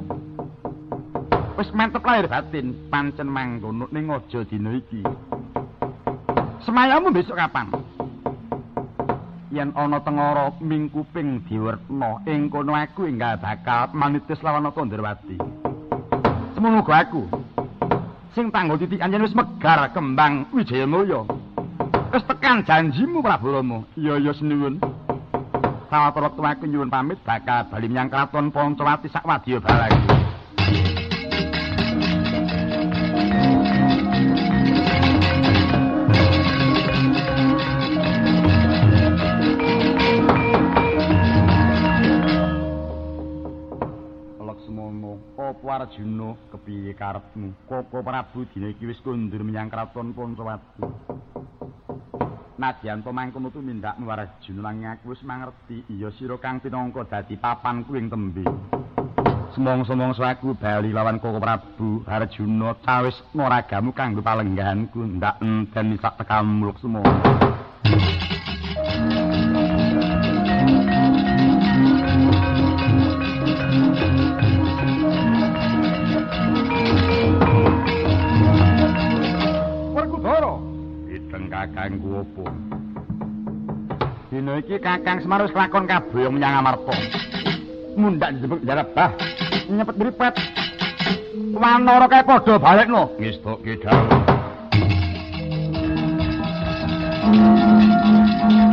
[SPEAKER 1] Wis mantep lahir batin, pancen mangkono ning aja dina iki. Semayamu besok kapan? Yen ana tengara ming kuping diwertna, ing kono aku enggal bakal manitis lawan Kandrawati. Semono aku. Sing tanggo titikan yen wis megar kembang Wijayamulya. Wis tekan janjimu Prabu Rama. Iya iya sinuwun. Sawetara wektu aku nyuwun pamit bakal bali menyang kraton Pancawati sakwadya balagi. Laksmana, Arjuna kepiye karepmu? Koko Prabu dina iki wis kondur menyang kraton Pancawati. Nadyan pamangkono tumindakmu Arjuna nanging aku wis mangerti iya sira kang pinangka dadi papanku ing tembe. Semong-semongso aku bali lawan Koko Prabu Arjuna cawis noragamu kanggo palenggahanku ndak enten sak tekamu Laksmana. Ideng kakangku opo? Dina iki Kakang Semar wis lakon kaboyong menyang Amarta. Mundak dijebuk jarabah. Nyepet mripet. Wanara kae padha balekno. Ngestokke dawuh.
[SPEAKER 4] Aduh,